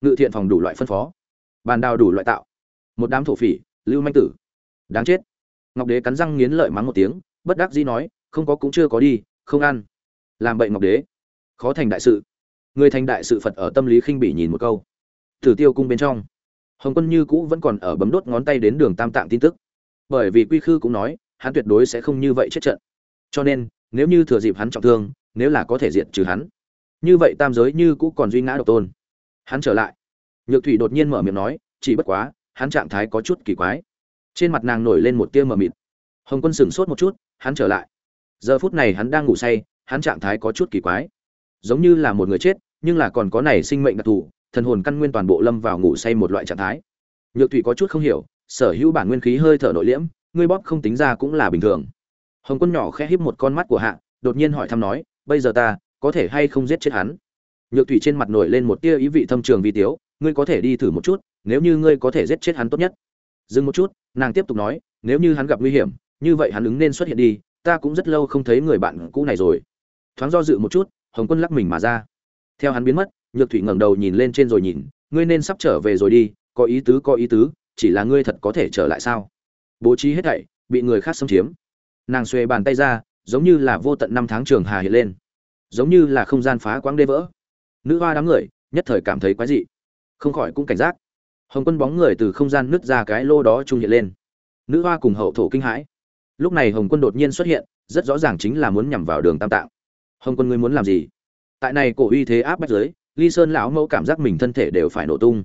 Ngự thiện phòng đủ loại phân phó. Bàn đào đủ loại tạo. Một đám thổ phỉ, lưu manh tử. Đáng chết. Ngọc đế cắn răng nghiến lợi mắng một tiếng, bất đắc dĩ nói, không có cũng chưa có đi, không ăn. Làm bậy ngọc đế khó thành đại sự. Người thành đại sự phật ở tâm lý khinh bỉ nhìn một câu. Tử tiêu cung bên trong, hồng quân như cũ vẫn còn ở bấm đốt ngón tay đến đường tam tạng tin tức. Bởi vì quy khư cũng nói, hắn tuyệt đối sẽ không như vậy chết trận. Cho nên, nếu như thừa dịp hắn trọng thương, nếu là có thể diệt trừ hắn, như vậy tam giới như cũ còn duy ngã độc tôn. Hắn trở lại. Nhược thủy đột nhiên mở miệng nói, chỉ bất quá, hắn trạng thái có chút kỳ quái. Trên mặt nàng nổi lên một tia mờ mịt. Hồng quân sửng sốt một chút, hắn trở lại. Giờ phút này hắn đang ngủ say, hắn trạng thái có chút kỳ quái giống như là một người chết, nhưng là còn có này sinh mệnh đặc thù, thần hồn căn nguyên toàn bộ lâm vào ngủ say một loại trạng thái. Nhược thủy có chút không hiểu, sở hữu bản nguyên khí hơi thở nội liễm, ngươi bóp không tính ra cũng là bình thường. Hồng quân nhỏ khẽ híp một con mắt của hạ, đột nhiên hỏi thăm nói, bây giờ ta có thể hay không giết chết hắn? Nhược thủy trên mặt nổi lên một tia ý vị thâm trường vi tiếu, ngươi có thể đi thử một chút, nếu như ngươi có thể giết chết hắn tốt nhất. Dừng một chút, nàng tiếp tục nói, nếu như hắn gặp nguy hiểm, như vậy hắn ứng nên xuất hiện đi, ta cũng rất lâu không thấy người bạn cũ này rồi. Thoáng do dự một chút hồng quân lắc mình mà ra. Theo hắn biến mất, nhược thủy ngẩng đầu nhìn lên trên rồi nhìn, ngươi nên sắp trở về rồi đi, có ý tứ, có ý tứ, chỉ là ngươi thật có thể trở lại sao? Bố trí hết thảy, bị người khác xâm chiếm. Nàng xuề bàn tay ra, giống như là vô tận năm tháng trường hà hiện lên. Giống như là không gian phá quãng đê vỡ. Nữ hoa đám người, nhất thời cảm thấy quái dị. Không khỏi cũng cảnh giác. Hồng quân bóng người từ không gian nứt ra cái lô đó trung hiện lên. Nữ hoa cùng hậu thổ kinh hãi. Lúc này hồng quân đột nhiên xuất hiện, rất rõ ràng chính là muốn nhằm vào đường tam tạng hồng quân ngươi muốn làm gì? Tại này cổ uy thế áp bách giới ly sơn lão mẫu cảm giác mình thân thể đều phải nổ tung.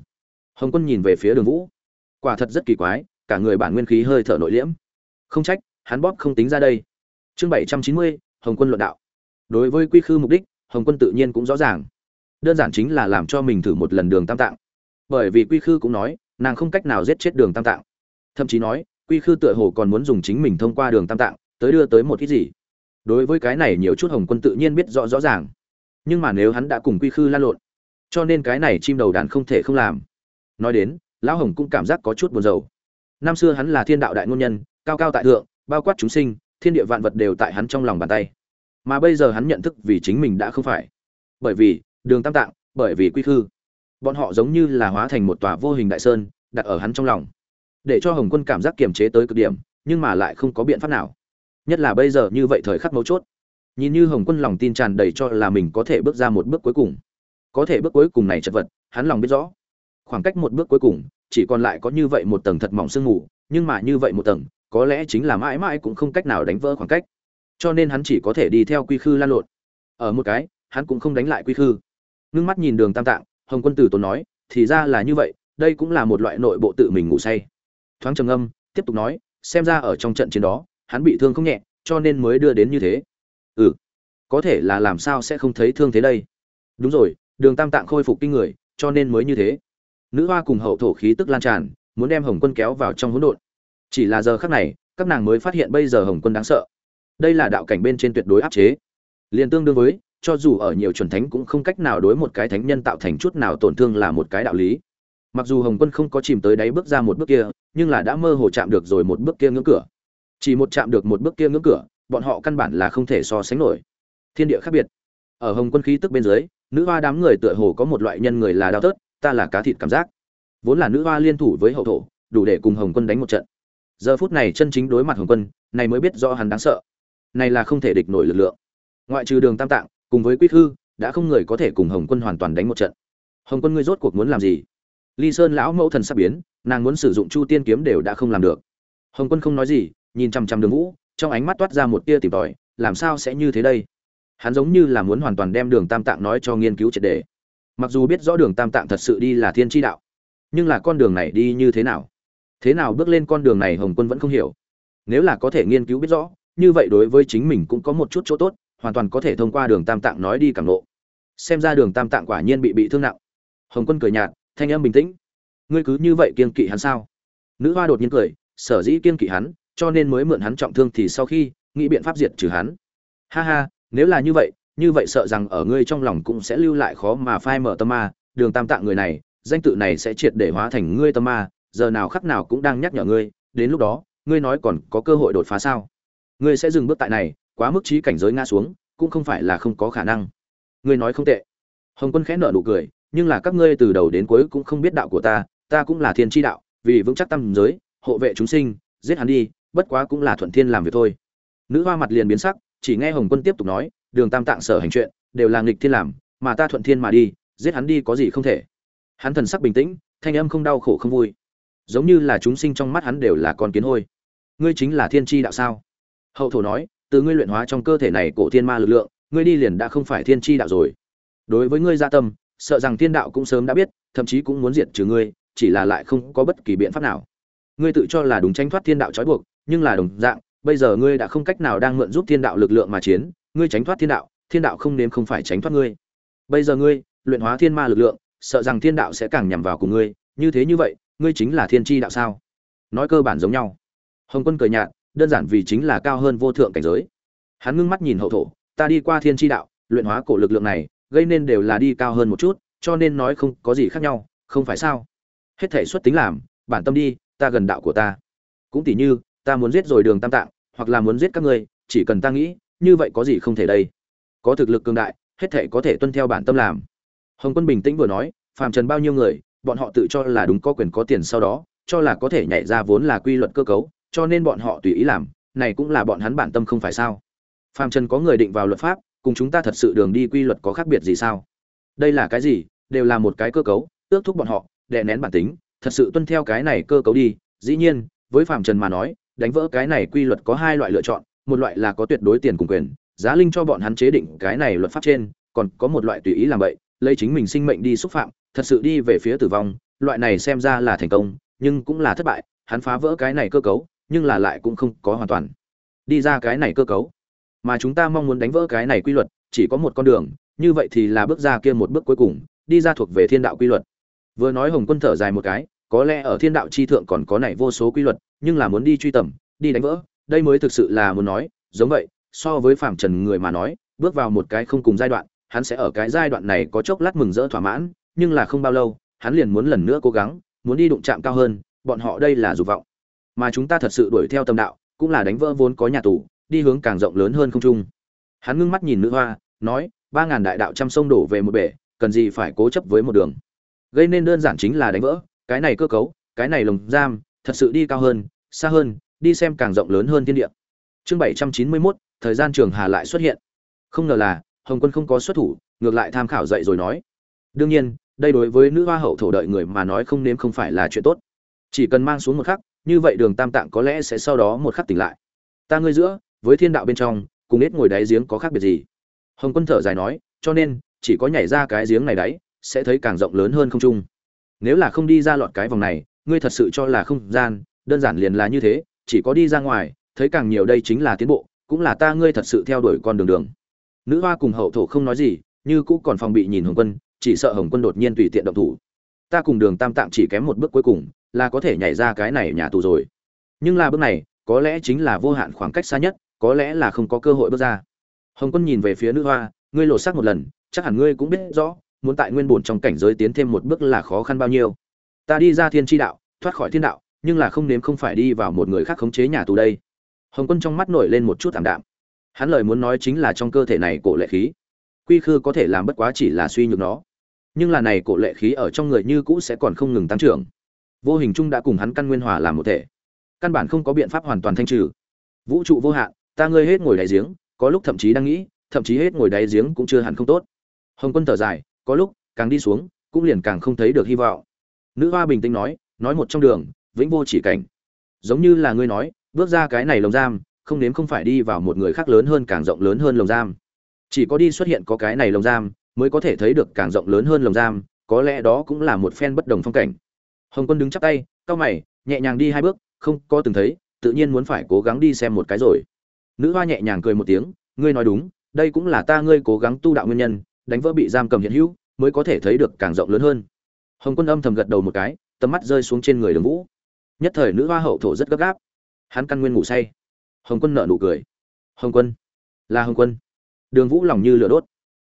Hồng quân nhìn về phía đường vũ. Quả thật rất kỳ quái, cả người bản nguyên khí hơi thở nội liễm. Không trách, hắn bóp không tính ra đây. Chương bảy trăm chín mươi, hồng quân luận đạo. Đối với quy khư mục đích, hồng quân tự nhiên cũng rõ ràng. Đơn giản chính là làm cho mình thử một lần đường tam tạng. Bởi vì quy khư cũng nói, nàng không cách nào giết chết đường tam tạng. Thậm chí nói, quy khư tựa hồ còn muốn dùng chính mình thông qua đường tam tạng, tới đưa tới một ít gì đối với cái này nhiều chút hồng quân tự nhiên biết rõ rõ ràng. Nhưng mà nếu hắn đã cùng quy khư lan lộn, cho nên cái này chim đầu đàn không thể không làm. Nói đến, lão hồng cũng cảm giác có chút buồn rầu. Năm xưa hắn là thiên đạo đại ngôn nhân, cao cao tại thượng, bao quát chúng sinh, thiên địa vạn vật đều tại hắn trong lòng bàn tay. Mà bây giờ hắn nhận thức vì chính mình đã không phải. Bởi vì, đường tam tạng, bởi vì quy khư, bọn họ giống như là hóa thành một tòa vô hình đại sơn, đặt ở hắn trong lòng. Để cho hồng quân cảm giác kiềm chế tới cực điểm, nhưng mà lại không có biện pháp nào nhất là bây giờ như vậy thời khắc mấu chốt. Nhìn như hồng quân lòng tin tràn đầy cho là mình có thể bước ra một bước cuối cùng. Có thể bước cuối cùng này chật vật, hắn lòng biết rõ. Khoảng cách một bước cuối cùng, chỉ còn lại có như vậy một tầng thật mỏng sương mù, nhưng mà như vậy một tầng, có lẽ chính là mãi mãi cũng không cách nào đánh vỡ khoảng cách. Cho nên hắn chỉ có thể đi theo quy khư lan lộn. Ở một cái, hắn cũng không đánh lại quy khư. Ngưng mắt nhìn đường tam tạng, hồng quân tử tốn nói, thì ra là như vậy, đây cũng là một loại nội bộ tự mình ngủ say. Thoáng trầm âm tiếp tục nói, xem ra ở trong trận chiến đó hắn bị thương không nhẹ, cho nên mới đưa đến như thế. Ừ có thể là làm sao sẽ không thấy thương thế đây? Đúng rồi, đường tam tạng khôi phục kinh người, cho nên mới như thế. Nữ hoa cùng hậu thổ khí tức lan tràn, muốn đem hồng quân kéo vào trong hỗn độn. Chỉ là giờ khắc này, các nàng mới phát hiện bây giờ hồng quân đáng sợ. Đây là đạo cảnh bên trên tuyệt đối áp chế. Liền tương đương với, cho dù ở nhiều chuẩn thánh cũng không cách nào đối một cái thánh nhân tạo thành chút nào tổn thương là một cái đạo lý. Mặc dù hồng quân không có chìm tới đáy bước ra một bước kia, nhưng là đã mơ hồ chạm được rồi một bước kia ngưỡng cửa chỉ một chạm được một bước kia ngưỡng cửa, bọn họ căn bản là không thể so sánh nổi. Thiên địa khác biệt. Ở hồng quân khí tức bên dưới, nữ hoa đám người tựa hồ có một loại nhân người là đau tớt ta là cá thịt cảm giác. Vốn là nữ hoa liên thủ với hậu thổ, đủ để cùng hồng quân đánh một trận. Giờ phút này chân chính đối mặt hồng quân, này mới biết rõ hắn đáng sợ. Này là không thể địch nổi lực lượng. Ngoại trừ đường tam tạng, cùng với quyết hư đã không người có thể cùng hồng quân hoàn toàn đánh một trận. Hồng quân ngươi rốt cuộc muốn làm gì? Ly sơn lão mẫu thần sắp biến, nàng muốn sử dụng chu tiên kiếm đều đã không làm được. Hồng quân không nói gì nhìn chằm chằm đường vũ, trong ánh mắt toát ra một tia tìm tòi, làm sao sẽ như thế đây? Hắn giống như là muốn hoàn toàn đem đường tam tạng nói cho nghiên cứu triệt đề. Mặc dù biết rõ đường tam tạng thật sự đi là thiên tri đạo, nhưng là con đường này đi như thế nào? Thế nào bước lên con đường này hồng quân vẫn không hiểu. Nếu là có thể nghiên cứu biết rõ, như vậy đối với chính mình cũng có một chút chỗ tốt, hoàn toàn có thể thông qua đường tam tạng nói đi cảm lộ xem ra đường tam tạng quả nhiên bị bị thương nặng. Hồng quân cười nhạt, thanh âm bình tĩnh. Ngươi cứ như vậy kiên kỵ hắn sao? Nữ hoa đột nhiên cười, sở dĩ kiên kỵ hắn cho nên mới mượn hắn trọng thương thì sau khi, nghĩ biện pháp diệt trừ hắn. Ha ha, nếu là như vậy như vậy sợ rằng ở ngươi trong lòng cũng sẽ lưu lại khó mà phai mở tâm ma, đường tam tạng người này, danh tự này sẽ triệt để hóa thành ngươi tâm ma, giờ nào khắc nào cũng đang nhắc nhở ngươi, đến lúc đó, ngươi nói còn có cơ hội đột phá sao? Ngươi sẽ dừng bước tại này, quá mức trí cảnh giới ngã xuống, cũng không phải là không có khả năng. Ngươi nói không tệ. Hồng quân khẽ nợ nụ cười, nhưng là các ngươi từ đầu đến cuối cũng không biết đạo của ta ta cũng là thiên tri đạo, vì vững chắc tâm giới, hộ vệ chúng sinh, giết hắn đi bất quá cũng là thuận thiên làm việc thôi. Nữ hoa mặt liền biến sắc, chỉ nghe hồng quân tiếp tục nói, đường tam tạng sở hành chuyện, đều là nghịch thiên làm, mà ta thuận thiên mà đi, giết hắn đi có gì không thể. Hắn thần sắc bình tĩnh, thanh âm không đau khổ không vui. Giống như là chúng sinh trong mắt hắn đều là con kiến hôi. Ngươi chính là thiên tri đạo sao? Hậu thổ nói, từ ngươi luyện hóa trong cơ thể này cổ thiên ma lực lượng, ngươi đi liền đã không phải thiên tri đạo rồi. Đối với ngươi gia tâm, sợ rằng thiên đạo cũng sớm đã biết, thậm chí cũng muốn diệt trừ ngươi, chỉ là lại không có bất kỳ biện pháp nào. Ngươi tự cho là đúng tranh thoát thiên đạo trói buộc nhưng là đồng dạng, bây giờ ngươi đã không cách nào đang mượn giúp thiên đạo lực lượng mà chiến, ngươi tránh thoát thiên đạo thiên đạo không nếm không phải tránh thoát ngươi. Bây giờ ngươi, luyện hóa thiên ma lực lượng, sợ rằng thiên đạo sẽ càng nhằm vào cùng ngươi, như thế như vậy, ngươi chính là thiên chi đạo sao? Nói cơ bản giống nhau. Hồng quân cười nhạt, đơn giản vì chính là cao hơn vô thượng cảnh giới. Hắn ngưng mắt nhìn hậu thổ, ta đi qua thiên chi đạo, luyện hóa cổ lực lượng này, gây nên đều là đi cao hơn một chút, cho nên nói không có gì khác nhau, không phải sao? Hết thể xuất tính làm, bản tâm đi, ta gần đạo của ta. Cũng tỉ như ta muốn giết rồi đường tam tạng, hoặc là muốn giết các ngươi, chỉ cần ta nghĩ, như vậy có gì không thể đây. Có thực lực cường đại, hết thể có thể tuân theo bản tâm làm. Hồng quân bình tĩnh vừa nói, phàm trần bao nhiêu người, bọn họ tự cho là đúng có quyền có tiền sau đó, cho là có thể nhảy ra vốn là quy luật cơ cấu, cho nên bọn họ tùy ý làm, này cũng là bọn hắn bản tâm không phải sao. Phàm trần có người định vào luật pháp, cùng chúng ta thật sự đường đi quy luật có khác biệt gì sao? Đây là cái gì? Đều là một cái cơ cấu, ước thúc bọn họ, đè nén bản tính, thật sự tuân theo cái này cơ cấu đi. Dĩ nhiên, với phàm trần mà nói đánh vỡ cái này quy luật có hai loại lựa chọn, một loại là có tuyệt đối tiền cùng quyền, giá linh cho bọn hắn chế định cái này luật pháp trên, còn có một loại tùy ý làm vậy, lấy chính mình sinh mệnh đi xúc phạm, thật sự đi về phía tử vong, loại này xem ra là thành công, nhưng cũng là thất bại, hắn phá vỡ cái này cơ cấu, nhưng là lại cũng không có hoàn toàn. Đi ra cái này cơ cấu, mà chúng ta mong muốn đánh vỡ cái này quy luật, chỉ có một con đường, như vậy thì là bước ra kia một bước cuối cùng, đi ra thuộc về thiên đạo quy luật. Vừa nói hồng quân thở dài một cái, có lẽ ở thiên đạo chi thượng còn có này vô số quy luật nhưng là muốn đi truy tầm, đi đánh vỡ, đây mới thực sự là muốn nói, giống vậy, so với phạm trần người mà nói, bước vào một cái không cùng giai đoạn, hắn sẽ ở cái giai đoạn này có chốc lát mừng rỡ thỏa mãn, nhưng là không bao lâu, hắn liền muốn lần nữa cố gắng, muốn đi đụng chạm cao hơn, bọn họ đây là dục vọng. Mà chúng ta thật sự đuổi theo tâm đạo, cũng là đánh vỡ vốn có nhà tù, đi hướng càng rộng lớn hơn không trung. Hắn ngưng mắt nhìn nữ hoa, nói, ba ngàn đại đạo trăm sông đổ về một bể, cần gì phải cố chấp với một đường. Gây nên đơn giản chính là đánh vỡ, cái này cơ cấu, cái này lồng giam thật sự đi cao hơn xa hơn đi xem càng rộng lớn hơn thiên địa. Chương bảy trăm chín mươi 791, thời gian trường hà lại xuất hiện. Không ngờ là hồng quân không có xuất thủ ngược lại tham khảo dậy rồi nói. Đương nhiên đây đối với nữ hoa hậu thổ đợi người mà nói không nếm không phải là chuyện tốt. Chỉ cần mang xuống một khắc như vậy đường tam tạng có lẽ sẽ sau đó một khắc tỉnh lại. Ta ngươi giữa với thiên đạo bên trong cùng nết ngồi đáy giếng có khác biệt gì? Hồng quân thở dài nói cho nên chỉ có nhảy ra cái giếng này đấy, sẽ thấy càng rộng lớn hơn không trung. Nếu là không đi ra lọt cái vòng này ngươi thật sự cho là không gian, đơn giản liền là như thế, chỉ có đi ra ngoài, thấy càng nhiều đây chính là tiến bộ, cũng là ta ngươi thật sự theo đuổi con đường đường. Nữ hoa cùng hậu thổ không nói gì, như cũ còn phòng bị nhìn hồng quân, chỉ sợ hồng quân đột nhiên tùy tiện động thủ. Ta cùng đường tam tạng chỉ kém một bước cuối cùng, là có thể nhảy ra cái này nhà tù rồi. Nhưng là bước này, có lẽ chính là vô hạn khoảng cách xa nhất, có lẽ là không có cơ hội bước ra. Hồng quân nhìn về phía nữ hoa, ngươi lột xác một lần, chắc hẳn ngươi cũng biết rõ, muốn tại nguyên bổn trong cảnh giới tiến thêm một bước là khó khăn bao nhiêu ta đi ra thiên tri đạo, thoát khỏi thiên đạo, nhưng là không nếm không phải đi vào một người khác khống chế nhà tù đây. Hồng quân trong mắt nổi lên một chút thảm đạm. Hắn lời muốn nói chính là trong cơ thể này cổ lệ khí. Quy khư có thể làm bất quá chỉ là suy nhược nó. Nhưng là này cổ lệ khí ở trong người như cũ sẽ còn không ngừng tăng trưởng. Vô hình chung đã cùng hắn căn nguyên hòa làm một thể. Căn bản không có biện pháp hoàn toàn thanh trừ. Vũ trụ vô hạn, ta ngươi hết ngồi đáy giếng, có lúc thậm chí đang nghĩ, thậm chí hết ngồi đáy giếng cũng chưa hẳn không tốt. Hồng quân thở dài, có lúc, càng đi xuống, cũng liền càng không thấy được hy vọng nữ hoa bình tĩnh nói nói một trong đường, vĩnh vô chỉ cảnh. Giống như là ngươi nói, bước ra cái này lồng giam, không nếm không phải đi vào một người khác lớn hơn càng rộng lớn hơn lồng giam. Chỉ có đi xuất hiện có cái này lồng giam, mới có thể thấy được càng rộng lớn hơn lồng giam, có lẽ đó cũng là một phen bất đồng phong cảnh. Hồng quân đứng chắp tay, cau mày, nhẹ nhàng đi hai bước, không có từng thấy, tự nhiên muốn phải cố gắng đi xem một cái rồi. Nữ hoa nhẹ nhàng cười một tiếng, ngươi nói đúng, đây cũng là ta ngươi cố gắng tu đạo nguyên nhân, đánh vỡ bị giam cầm hiện hữu, mới có thể thấy được càng rộng lớn hơn hồng quân âm thầm gật đầu một cái, tầm mắt rơi xuống trên người đường vũ. Nhất thời nữ hoa hậu thổ rất gấp gáp. Hắn căn nguyên ngủ say. Hồng quân nợ nụ cười. Hồng quân, là hồng quân. Đường vũ lòng như lửa đốt.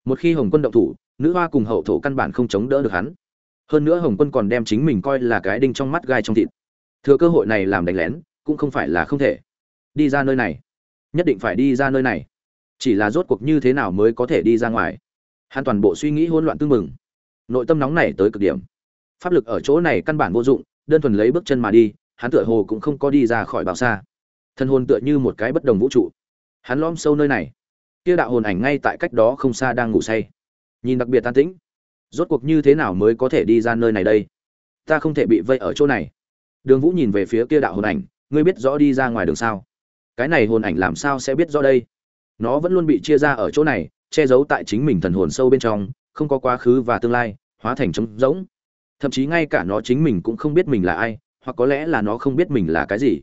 Một khi hồng quân động thủ, nữ hoa cùng hậu thổ căn bản không chống đỡ được hắn. Hơn nữa hồng quân còn đem chính mình coi là cái đinh trong mắt gai trong thịt. Thừa cơ hội này làm đánh lén, cũng không phải là không thể. Đi ra nơi này. Nhất định phải đi ra nơi này. Chỉ là rốt cuộc như thế nào mới có thể đi ra ngoài? Hắn toàn bộ suy nghĩ hỗn loạn tương mừng nội tâm nóng này tới cực điểm pháp lực ở chỗ này căn bản vô dụng, đơn thuần lấy bước chân mà đi, hắn tựa hồ cũng không có đi ra khỏi bao xa. Thân hồn tựa như một cái bất đồng vũ trụ. Hắn lom sâu nơi này. Kia đạo hồn ảnh ngay tại cách đó không xa đang ngủ say. Nhìn đặc biệt tan tĩnh. Rốt cuộc như thế nào mới có thể đi ra nơi này đây? Ta không thể bị vây ở chỗ này. Đường vũ nhìn về phía kia đạo hồn ảnh, ngươi biết rõ đi ra ngoài đường sao? Cái này hồn ảnh làm sao sẽ biết rõ đây? Nó vẫn luôn bị chia ra ở chỗ này, che giấu tại chính mình thần hồn sâu bên trong, không có quá khứ và tương lai, hóa thành trống rỗng thậm chí ngay cả nó chính mình cũng không biết mình là ai, hoặc có lẽ là nó không biết mình là cái gì.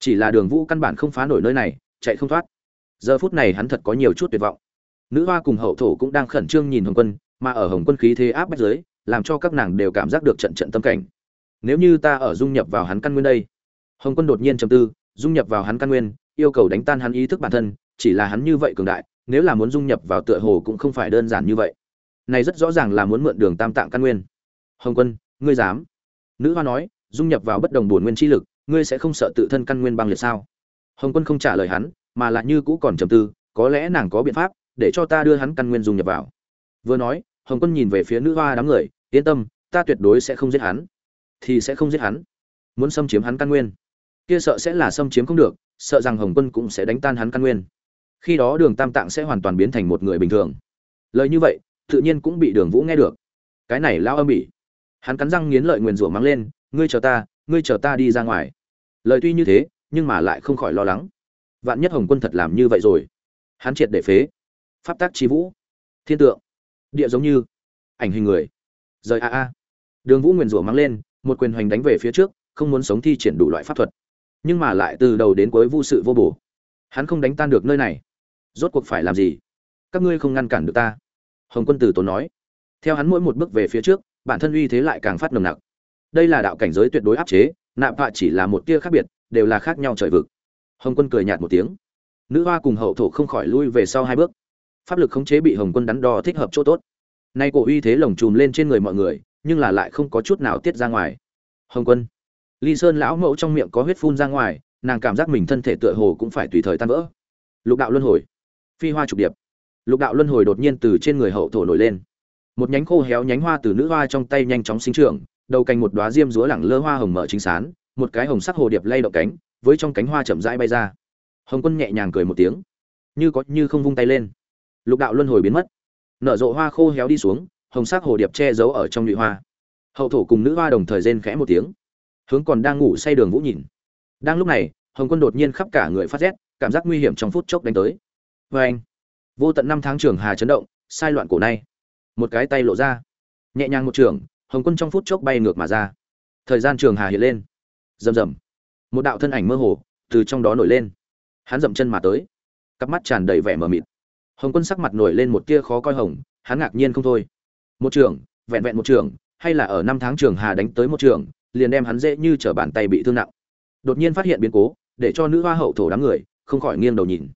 Chỉ là đường vũ căn bản không phá nổi nơi này, chạy không thoát. Giờ phút này hắn thật có nhiều chút tuyệt vọng. Nữ hoa cùng hậu thổ cũng đang khẩn trương nhìn hồng quân, mà ở hồng quân khí thế áp bách giới làm cho các nàng đều cảm giác được trận trận tâm cảnh. Nếu như ta ở dung nhập vào hắn căn nguyên đây. Hồng quân đột nhiên trầm tư, dung nhập vào hắn căn nguyên, yêu cầu đánh tan hắn ý thức bản thân, chỉ là hắn như vậy cường đại, nếu là muốn dung nhập vào tựa hồ cũng không phải đơn giản như vậy. Này rất rõ ràng là muốn mượn đường tam tạng căn nguyên hồng quân, ngươi dám? Nữ hoa nói, dung nhập vào bất đồng bổn nguyên chi lực, ngươi sẽ không sợ tự thân căn nguyên băng liệt sao? Hồng quân không trả lời hắn, mà lại như cũ còn trầm tư, có lẽ nàng có biện pháp để cho ta đưa hắn căn nguyên dung nhập vào. Vừa nói, hồng quân nhìn về phía nữ hoa đám người, yên tâm, ta tuyệt đối sẽ không giết hắn. Thì sẽ không giết hắn? Muốn xâm chiếm hắn căn nguyên? Kia sợ sẽ là xâm chiếm không được, sợ rằng hồng quân cũng sẽ đánh tan hắn căn nguyên. Khi đó đường tam tạng sẽ hoàn toàn biến thành một người bình thường. Lời như vậy, tự nhiên cũng bị đường vũ nghe được. Cái này lao âm bỉ hắn cắn răng nghiến lợi nguyền rủa mắng lên, ngươi chờ ta, ngươi chờ ta đi ra ngoài. Lời tuy như thế, nhưng mà lại không khỏi lo lắng. Vạn nhất hồng quân thật làm như vậy rồi. Hắn triệt để phế. Pháp tác chi vũ. Thiên tượng. Địa giống như. Ảnh hình người. Rời a a. Đường vũ nguyền rủa mắng lên, một quyền hoành đánh về phía trước, không muốn sống thi triển đủ loại pháp thuật. Nhưng mà lại từ đầu đến cuối vô sự vô bổ. Hắn không đánh tan được nơi này. Rốt cuộc phải làm gì? Các ngươi không ngăn cản được ta. Hồng quân tử tốn nói. Theo hắn mỗi một bước về phía trước bản thân uy thế lại càng phát nồng nặc. Đây là đạo cảnh giới tuyệt đối áp chế, nạp họa chỉ là một tia khác biệt, đều là khác nhau trời vực. Hồng quân cười nhạt một tiếng. Nữ hoa cùng hậu thổ không khỏi lui về sau hai bước. Pháp lực khống chế bị hồng quân đắn đo thích hợp chỗ tốt. Nay cổ uy thế lồng trùm lên trên người mọi người, nhưng là lại không có chút nào tiết ra ngoài. Hồng quân. Ly sơn lão mẫu trong miệng có huyết phun ra ngoài, nàng cảm giác mình thân thể tựa hồ cũng phải tùy thời tan vỡ. Lục đạo luân hồi. Phi hoa trục điệp. Lục đạo luân hồi đột nhiên từ trên người hậu thổ nổi lên một nhánh khô héo nhánh hoa từ nữ hoa trong tay nhanh chóng sinh trưởng, đầu cành một đóa diêm rúa lẳng lơ hoa hồng mở chính sán, một cái hồng sắc hồ điệp lay động cánh, với trong cánh hoa chậm rãi bay ra. Hồng quân nhẹ nhàng cười một tiếng, như có như không vung tay lên. Lục đạo luân hồi biến mất. Nở rộ hoa khô héo đi xuống, hồng sắc hồ điệp che giấu ở trong nhụy hoa. Hậu thổ cùng nữ hoa đồng thời rên khẽ một tiếng. Hướng còn đang ngủ say đường vũ nhìn. Đang lúc này, hồng quân đột nhiên khắp cả người phát rét, cảm giác nguy hiểm trong phút chốc đánh tới. Vê anh vô tận năm tháng trường hà chấn động, sai loạn cổ nay một cái tay lộ ra. Nhẹ nhàng một trường, hồng quân trong phút chốc bay ngược mà ra. Thời gian trường hà hiện lên. Rầm rầm. Một đạo thân ảnh mơ hồ từ trong đó nổi lên. Hắn dậm chân mà tới. Cặp mắt tràn đầy vẻ mờ mịt. Hồng quân sắc mặt nổi lên một tia khó coi hồng, hắn ngạc nhiên không thôi. Một trường, vẹn vẹn một trường, hay là ở năm tháng trường hà đánh tới một trường, liền đem hắn dễ như trở bàn tay bị thương nặng. Đột nhiên phát hiện biến cố, để cho nữ hoa hậu thổ đám người không khỏi nghiêng đầu nhìn.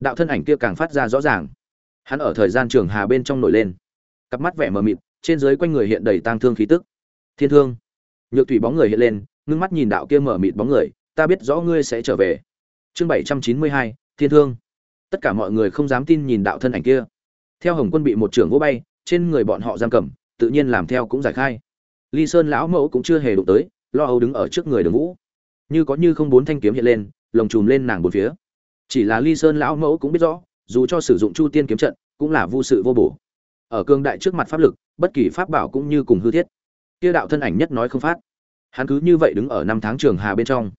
Đạo thân ảnh kia càng phát ra rõ ràng. Hắn ở thời gian trường hà bên trong nổi lên cặp mắt vẻ mờ mịt, trên dưới quanh người hiện đầy tang thương khí tức. Thiên thương. Nhược thủy bóng người hiện lên, ngưng mắt nhìn đạo kia mở mịt bóng người, ta biết rõ ngươi sẽ trở về. Chương bảy trăm chín mươi hai, thiên thương. Tất cả mọi người không dám tin nhìn đạo thân ảnh kia. Theo hồng quân bị một trưởng vỗ bay, trên người bọn họ giam cầm, tự nhiên làm theo cũng giải khai. Ly sơn lão mẫu cũng chưa hề đụng tới, lo âu đứng ở trước người đường vũ. Như có như không bốn thanh kiếm hiện lên, lồng chùm lên nàng bốn phía. Chỉ là ly sơn lão mẫu cũng biết rõ, dù cho sử dụng chu tiên kiếm trận, cũng là vô sự vô bổ ở cương đại trước mặt pháp lực, bất kỳ pháp bảo cũng như cùng hư thiết. Kia đạo thân ảnh nhất nói không phát. Hắn cứ như vậy đứng ở năm tháng trường hà bên trong.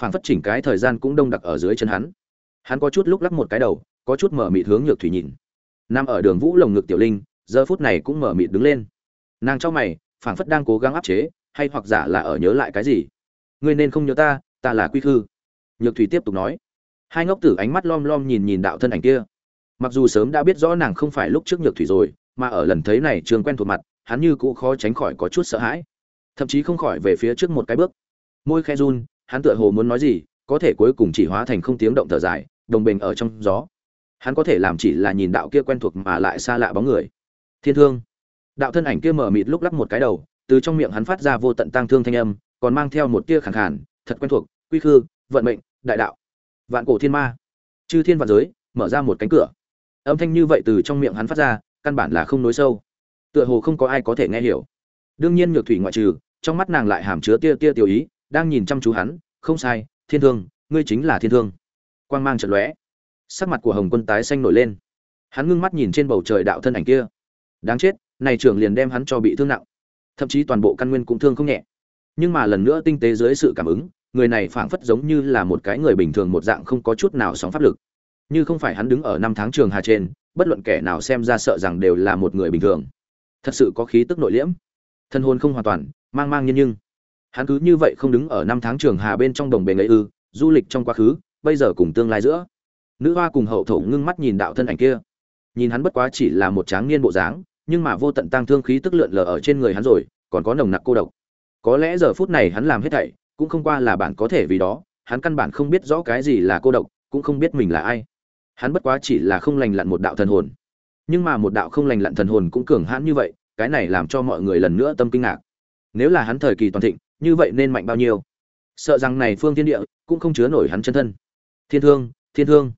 Phảng phất chỉnh cái thời gian cũng đông đặc ở dưới chân hắn. Hắn có chút lúc lắc một cái đầu, có chút mở mịt hướng nhược thủy nhìn. Nằm ở đường vũ lồng ngực tiểu linh, giờ phút này cũng mở mịt đứng lên. Nàng cho mày, phảng phất đang cố gắng áp chế, hay hoặc giả là ở nhớ lại cái gì? Ngươi nên không nhớ ta ta là quy khư. Nhược thủy tiếp tục nói. Hai ngốc tử ánh mắt lom lom nhìn nhìn đạo thân ảnh kia. Mặc dù sớm đã biết rõ nàng không phải lúc trước nhược thủy rồi mà ở lần thấy này trường quen thuộc mặt, hắn như cũ khó tránh khỏi có chút sợ hãi. Thậm chí không khỏi về phía trước một cái bước. Môi khe run, hắn tựa hồ muốn nói gì, có thể cuối cùng chỉ hóa thành không tiếng động thở dài, đồng bình ở trong gió. Hắn có thể làm chỉ là nhìn đạo kia quen thuộc mà lại xa lạ bóng người. Thiên thương. Đạo thân ảnh kia mở mịt lúc lắc một cái đầu, từ trong miệng hắn phát ra vô tận tang thương thanh âm, còn mang theo một tia khẳng khàn, thật quen thuộc, quy khư, vận mệnh, đại đạo. Vạn cổ thiên ma. Chư thiên vạn giới, mở ra một cánh cửa. Âm thanh như vậy từ trong miệng hắn phát ra căn bản là không nối sâu. Tựa hồ không có ai có thể nghe hiểu. Đương nhiên nhược thủy ngoại trừ, trong mắt nàng lại hàm chứa tia tia tiểu ý, đang nhìn chăm chú hắn, không sai, thiên thương, ngươi chính là thiên thương. Quang mang trận lóe. Sắc mặt của hồng quân tái xanh nổi lên. Hắn ngưng mắt nhìn trên bầu trời đạo thân ảnh kia. Đáng chết, này trưởng liền đem hắn cho bị thương nặng. Thậm chí toàn bộ căn nguyên cũng thương không nhẹ. Nhưng mà lần nữa tinh tế dưới sự cảm ứng, người này phảng phất giống như là một cái người bình thường một dạng không có chút nào sóng pháp lực. Như không phải hắn đứng ở năm tháng trường hà trên bất luận kẻ nào xem ra sợ rằng đều là một người bình thường. Thật sự có khí tức nội liễm. Thân hồn không hoàn toàn, mang mang nhân nhưng. Hắn cứ như vậy không đứng ở năm tháng trường hà bên trong đồng bề ấy ư, du lịch trong quá khứ, bây giờ cùng tương lai giữa. Nữ hoa cùng hậu thổ ngưng mắt nhìn đạo thân ảnh kia. Nhìn hắn bất quá chỉ là một tráng niên bộ dáng, nhưng mà vô tận tăng thương khí tức lượn lờ ở trên người hắn rồi, còn có nồng nặc cô độc. Có lẽ giờ phút này hắn làm hết thảy, cũng không qua là bản có thể vì đó, hắn căn bản không biết rõ cái gì là cô độc, cũng không biết mình là ai hắn bất quá chỉ là không lành lặn một đạo thần hồn. Nhưng mà một đạo không lành lặn thần hồn cũng cường hãn như vậy, cái này làm cho mọi người lần nữa tâm kinh ngạc. Nếu là hắn thời kỳ toàn thịnh, như vậy nên mạnh bao nhiêu? Sợ rằng này phương thiên địa cũng không chứa nổi hắn chân thân. Thiên thương thiên thương.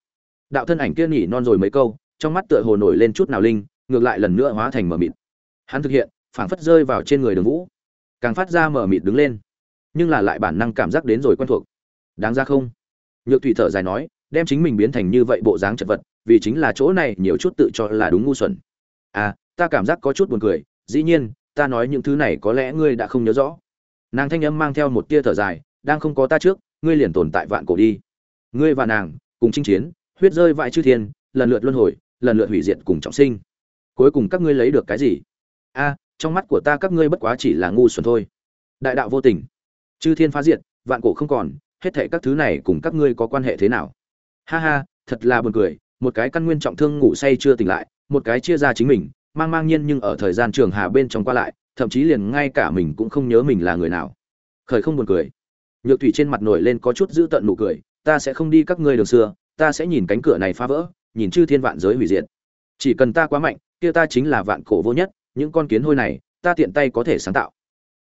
Đạo thân ảnh kia nhỉ non rồi mấy câu, trong mắt tựa hồ nổi lên chút nào linh, ngược lại lần nữa hóa thành mờ mịt. Hắn thực hiện, phảng phất rơi vào trên người đường vũ. Càng phát ra mờ mịt đứng lên. Nhưng là lại bản năng cảm giác đến rồi quen thuộc. Đáng ra không? Nhược thủy thở dài nói đem chính mình biến thành như vậy bộ dáng chật vật, vì chính là chỗ này nhiều chút tự cho là đúng ngu xuẩn. À ta cảm giác có chút buồn cười, dĩ nhiên, ta nói những thứ này có lẽ ngươi đã không nhớ rõ. Nàng thanh âm mang theo một tia thở dài, đang không có ta trước, ngươi liền tồn tại vạn cổ đi. Ngươi và nàng, cùng chinh chiến, huyết rơi vãi chư thiên, lần lượt luân hồi, lần lượt hủy diệt cùng trọng sinh. Cuối cùng các ngươi lấy được cái gì? A trong mắt của ta các ngươi bất quá chỉ là ngu xuẩn thôi. Đại đạo vô tình. Chư thiên phá diệt, vạn cổ không còn, hết thệ các thứ này cùng các ngươi có quan hệ thế nào? Ha ha, thật là buồn cười, một cái căn nguyên trọng thương ngủ say chưa tỉnh lại, một cái chia ra chính mình, mang mang nhiên nhưng ở thời gian trường hà bên trong qua lại, thậm chí liền ngay cả mình cũng không nhớ mình là người nào. Khởi không buồn cười. Nhược thủy trên mặt nổi lên có chút giữ tận nụ cười, ta sẽ không đi các ngươi đường xưa, ta sẽ nhìn cánh cửa này phá vỡ, nhìn chư thiên vạn giới hủy diệt. Chỉ cần ta quá mạnh, kia ta chính là vạn cổ vô nhất, những con kiến hôi này, ta tiện tay có thể sáng tạo.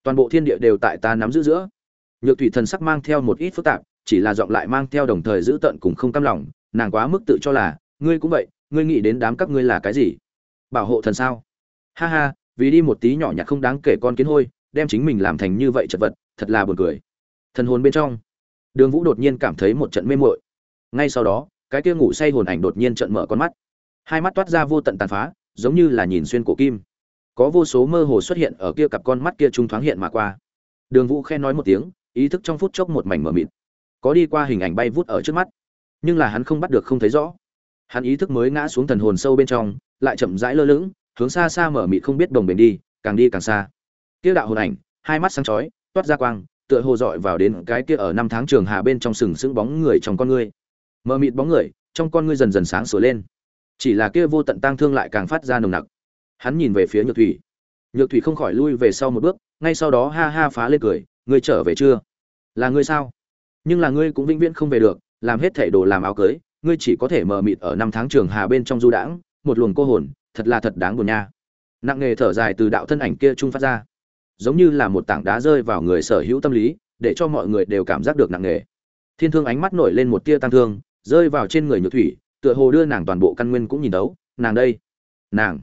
Toàn bộ thiên địa đều tại ta nắm giữ giữa. Nhược thủy thần sắc mang theo một ít phức tạp chỉ là giọng lại mang theo đồng thời giữ tận cùng không cam lòng, nàng quá mức tự cho là, ngươi cũng vậy, ngươi nghĩ đến đám các ngươi là cái gì? Bảo hộ thần sao? Ha ha, vì đi một tí nhỏ nhặt không đáng kể con kiến hôi, đem chính mình làm thành như vậy chật vật, thật là buồn cười. Thần hồn bên trong, đường vũ đột nhiên cảm thấy một trận mê muội. Ngay sau đó, cái kia ngủ say hồn ảnh đột nhiên trận mở con mắt. Hai mắt toát ra vô tận tàn phá, giống như là nhìn xuyên cổ kim. Có vô số mơ hồ xuất hiện ở kia cặp con mắt kia trung thoáng hiện mà qua. Đường vũ khen nói một tiếng, ý thức trong phút chốc một mảnh mờ mịt có đi qua hình ảnh bay vút ở trước mắt, nhưng là hắn không bắt được không thấy rõ. Hắn ý thức mới ngã xuống thần hồn sâu bên trong, lại chậm rãi lơ lửng, hướng xa xa mở mịt không biết đồng bền đi, càng đi càng xa. Kia đạo hồn ảnh, hai mắt sáng chói, toát ra quang, tựa hồ dọi vào đến cái kia ở năm tháng trường hà bên trong sừng sững bóng người trong con ngươi. Mờ mịt bóng người, trong con ngươi dần dần sáng sửa lên. Chỉ là kia vô tận tang thương lại càng phát ra nồng nặc. Hắn nhìn về phía nhược thủy. Nhược thủy không khỏi lui về sau một bước, ngay sau đó ha ha phá lên cười, ngươi trở về chưa? Là ngươi sao? Nhưng là ngươi cũng vĩnh viễn không về được, làm hết thảy đồ làm áo cưới, ngươi chỉ có thể mờ mịt ở năm tháng trường hà bên trong du đãng, một luồng cô hồn, thật là thật đáng buồn nha. Nặng nghề thở dài từ đạo thân ảnh kia trung phát ra. Giống như là một tảng đá rơi vào người sở hữu tâm lý, để cho mọi người đều cảm giác được nặng nghề. Thiên thương ánh mắt nổi lên một tia tăng thương, rơi vào trên người nhược thủy, tựa hồ đưa nàng toàn bộ căn nguyên cũng nhìn đấu nàng đây. Nàng.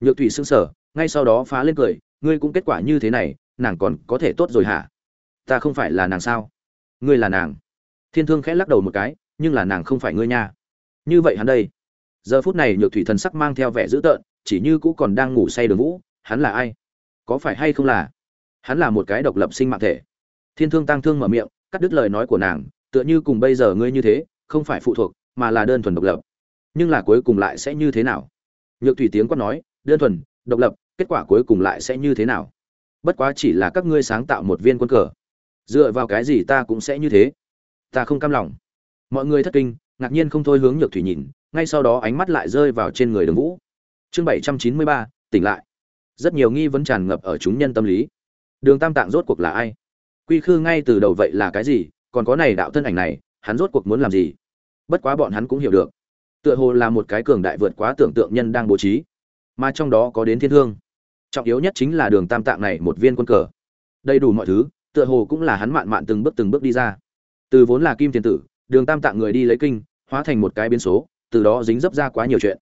Nhược thủy sững sờ, ngay sau đó phá lên cười, ngươi cũng kết quả như thế này, nàng còn có thể tốt rồi hả? Ta không phải là nàng sao? Ngươi là nàng. Thiên thương khẽ lắc đầu một cái, nhưng là nàng không phải ngươi nha. Như vậy hắn đây. Giờ phút này nhược thủy thần sắc mang theo vẻ dữ tợn, chỉ như cũ còn đang ngủ say đường vũ, hắn là ai? Có phải hay không là? Hắn là một cái độc lập sinh mạng thể. Thiên thương tăng thương mở miệng, cắt đứt lời nói của nàng, tựa như cùng bây giờ ngươi như thế, không phải phụ thuộc, mà là đơn thuần độc lập. Nhưng là cuối cùng lại sẽ như thế nào? Nhược thủy tiếng quát nói, đơn thuần, độc lập, kết quả cuối cùng lại sẽ như thế nào? Bất quá chỉ là các ngươi sáng tạo một viên quân cờ dựa vào cái gì ta cũng sẽ như thế? Ta không cam lòng. Mọi người thất kinh, ngạc nhiên không thôi hướng nhược thủy nhìn, ngay sau đó ánh mắt lại rơi vào trên người đường vũ. Chương bảy trăm chín mươi ba, tỉnh lại. Rất nhiều nghi vấn tràn ngập ở chúng nhân tâm lý. Đường tam tạng rốt cuộc là ai? Quy khư ngay từ đầu vậy là cái gì? Còn có này đạo thân ảnh này, hắn rốt cuộc muốn làm gì? Bất quá bọn hắn cũng hiểu được. Tựa hồ là một cái cường đại vượt quá tưởng tượng nhân đang bố trí. Mà trong đó có đến thiên thương trọng yếu nhất chính là đường tam tạng này một viên quân cờ. Đầy đủ mọi thứ tựa hồ cũng là hắn mạn mạn từng bước từng bước đi ra. Từ vốn là kim thiên tử, đường tam tạng người đi lấy kinh, hóa thành một cái biến số, từ đó dính dấp ra quá nhiều chuyện.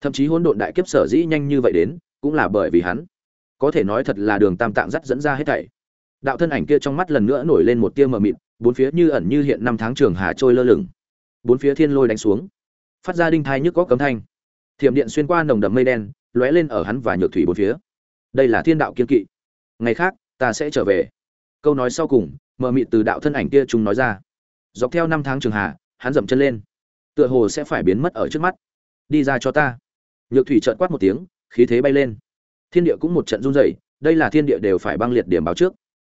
Thậm chí hỗn độn đại kiếp sở dĩ nhanh như vậy đến, cũng là bởi vì hắn. Có thể nói thật là đường tam tạng dắt dẫn ra hết thảy. Đạo thân ảnh kia trong mắt lần nữa nổi lên một tia mờ mịt, bốn phía như ẩn như hiện năm tháng trường hà trôi lơ lửng. Bốn phía thiên lôi đánh xuống. Phát ra đinh thai nhức có cấm thanh. Thiểm điện xuyên qua nồng đậm mây đen, lóe lên ở hắn và nhược thủy bốn phía. Đây là thiên đạo kiên kỵ. Ngày khác, ta sẽ trở về câu nói sau cùng, mờ mịt từ đạo thân ảnh kia chúng nói ra. Dọc theo năm tháng trường hà, hắn dậm chân lên. Tựa hồ sẽ phải biến mất ở trước mắt. Đi ra cho ta. Nhược thủy trợn quát một tiếng, khí thế bay lên. Thiên địa cũng một trận run rẩy, đây là thiên địa đều phải băng liệt điểm báo trước.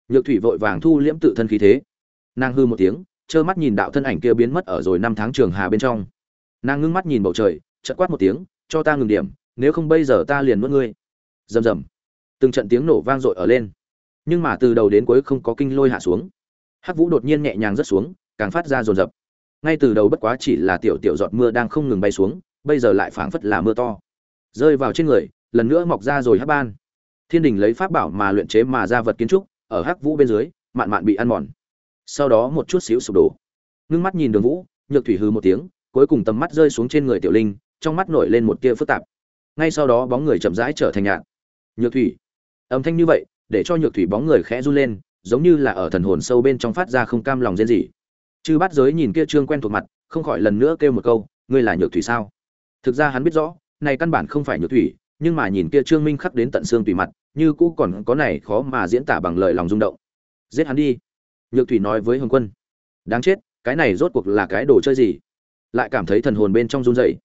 Nhược thủy vội vàng thu liễm tự thân khí thế. Nàng hư một tiếng, trơ mắt nhìn đạo thân ảnh kia biến mất ở rồi năm tháng trường hà bên trong. Nàng ngưng mắt nhìn bầu trời, chợt quát một tiếng, cho ta ngừng điểm, nếu không bây giờ ta liền nuốt ngươi. Rầm rầm. Từng trận tiếng nổ vang dội ở lên nhưng mà từ đầu đến cuối không có kinh lôi hạ xuống. Hắc vũ đột nhiên nhẹ nhàng rớt xuống, càng phát ra rồn rập ngay từ đầu bất quá chỉ là tiểu tiểu giọt mưa đang không ngừng bay xuống, bây giờ lại phảng phất là mưa to. Rơi vào trên người, lần nữa mọc ra rồi hắc ban. Thiên đình lấy pháp bảo mà luyện chế mà ra vật kiến trúc, ở hắc vũ bên dưới, mạn mạn bị ăn mòn. Sau đó một chút xíu sụp đổ. Ngưng mắt nhìn đường vũ, nhược thủy hư một tiếng, cuối cùng tầm mắt rơi xuống trên người tiểu linh, trong mắt nổi lên một tia phức tạp. Ngay sau đó bóng người chậm rãi trở thành nhạt. Nhược thủy. Âm thanh như vậy để cho nhược thủy bóng người khẽ run lên, giống như là ở thần hồn sâu bên trong phát ra không cam lòng rên rỉ. Chư bát giới nhìn kia trương quen thuộc mặt, không khỏi lần nữa kêu một câu, ngươi là nhược thủy sao? Thực ra hắn biết rõ, này căn bản không phải nhược thủy, nhưng mà nhìn kia trương minh khắc đến tận xương tùy mặt, như cũ còn có này khó mà diễn tả bằng lời lòng rung động. Giết hắn đi. Nhược thủy nói với hồng quân. Đáng chết, cái này rốt cuộc là cái đồ chơi gì? Lại cảm thấy thần hồn bên trong run rẩy.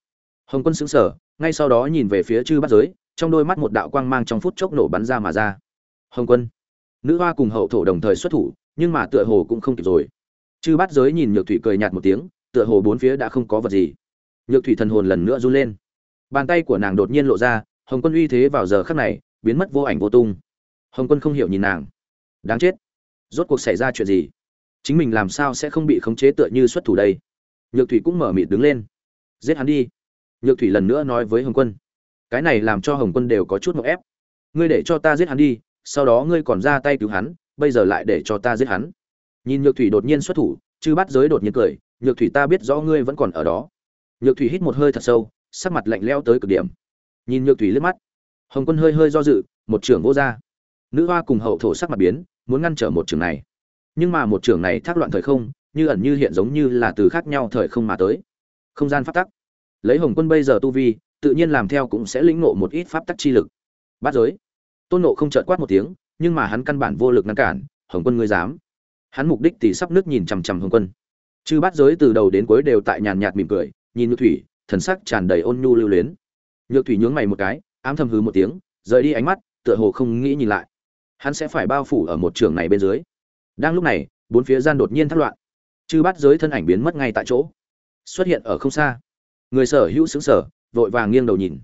Hồng quân sững sờ, ngay sau đó nhìn về phía chư bát giới, trong đôi mắt một đạo quang mang trong phút chốc nổ bắn ra mà ra hồng quân. Nữ hoa cùng hậu thổ đồng thời xuất thủ, nhưng mà tựa hồ cũng không kịp rồi. Chư bát giới nhìn nhược thủy cười nhạt một tiếng, tựa hồ bốn phía đã không có vật gì. Nhược thủy thần hồn lần nữa run lên. Bàn tay của nàng đột nhiên lộ ra, hồng quân uy thế vào giờ khắc này, biến mất vô ảnh vô tung. Hồng quân không hiểu nhìn nàng. Đáng chết. Rốt cuộc xảy ra chuyện gì? Chính mình làm sao sẽ không bị khống chế tựa như xuất thủ đây? Nhược thủy cũng mở mịt đứng lên. Giết hắn đi. Nhược thủy lần nữa nói với hồng quân. Cái này làm cho hồng quân đều có chút ngợp ép. Ngươi để cho ta giết hắn đi sau đó ngươi còn ra tay cứu hắn, bây giờ lại để cho ta giết hắn. Nhìn nhược thủy đột nhiên xuất thủ, chư bắt giới đột nhiên cười, nhược thủy ta biết rõ ngươi vẫn còn ở đó. Nhược thủy hít một hơi thật sâu, sắc mặt lạnh lẽo tới cực điểm. Nhìn nhược thủy liếc mắt, hồng quân hơi hơi do dự, một trưởng vô ra nữ hoa cùng hậu thổ sắc mặt biến, muốn ngăn trở một trường này. Nhưng mà một trường này thác loạn thời không, như ẩn như hiện giống như là từ khác nhau thời không mà tới. Không gian pháp tắc. Lấy hồng quân bây giờ tu vi, tự nhiên làm theo cũng sẽ lĩnh ngộ một ít pháp tắc chi lực. Bát giới tôn nộ không trợn quát một tiếng, nhưng mà hắn căn bản vô lực ngăn cản, hồng quân ngươi dám? Hắn mục đích thì sắp nước nhìn chằm chằm hồng quân. Chư bát giới từ đầu đến cuối đều tại nhàn nhạt mỉm cười, nhìn nhược thủy, thần sắc tràn đầy ôn nhu lưu luyến. Nhược thủy nhướng mày một cái, ám thầm hứ một tiếng, rời đi ánh mắt, tựa hồ không nghĩ nhìn lại. Hắn sẽ phải bao phủ ở một trường này bên dưới. Đang lúc này, bốn phía gian đột nhiên thắt loạn. Chư bát giới thân ảnh biến mất ngay tại chỗ. Xuất hiện ở không xa. Người sở hữu xứng sở vội vàng nghiêng đầu nhìn.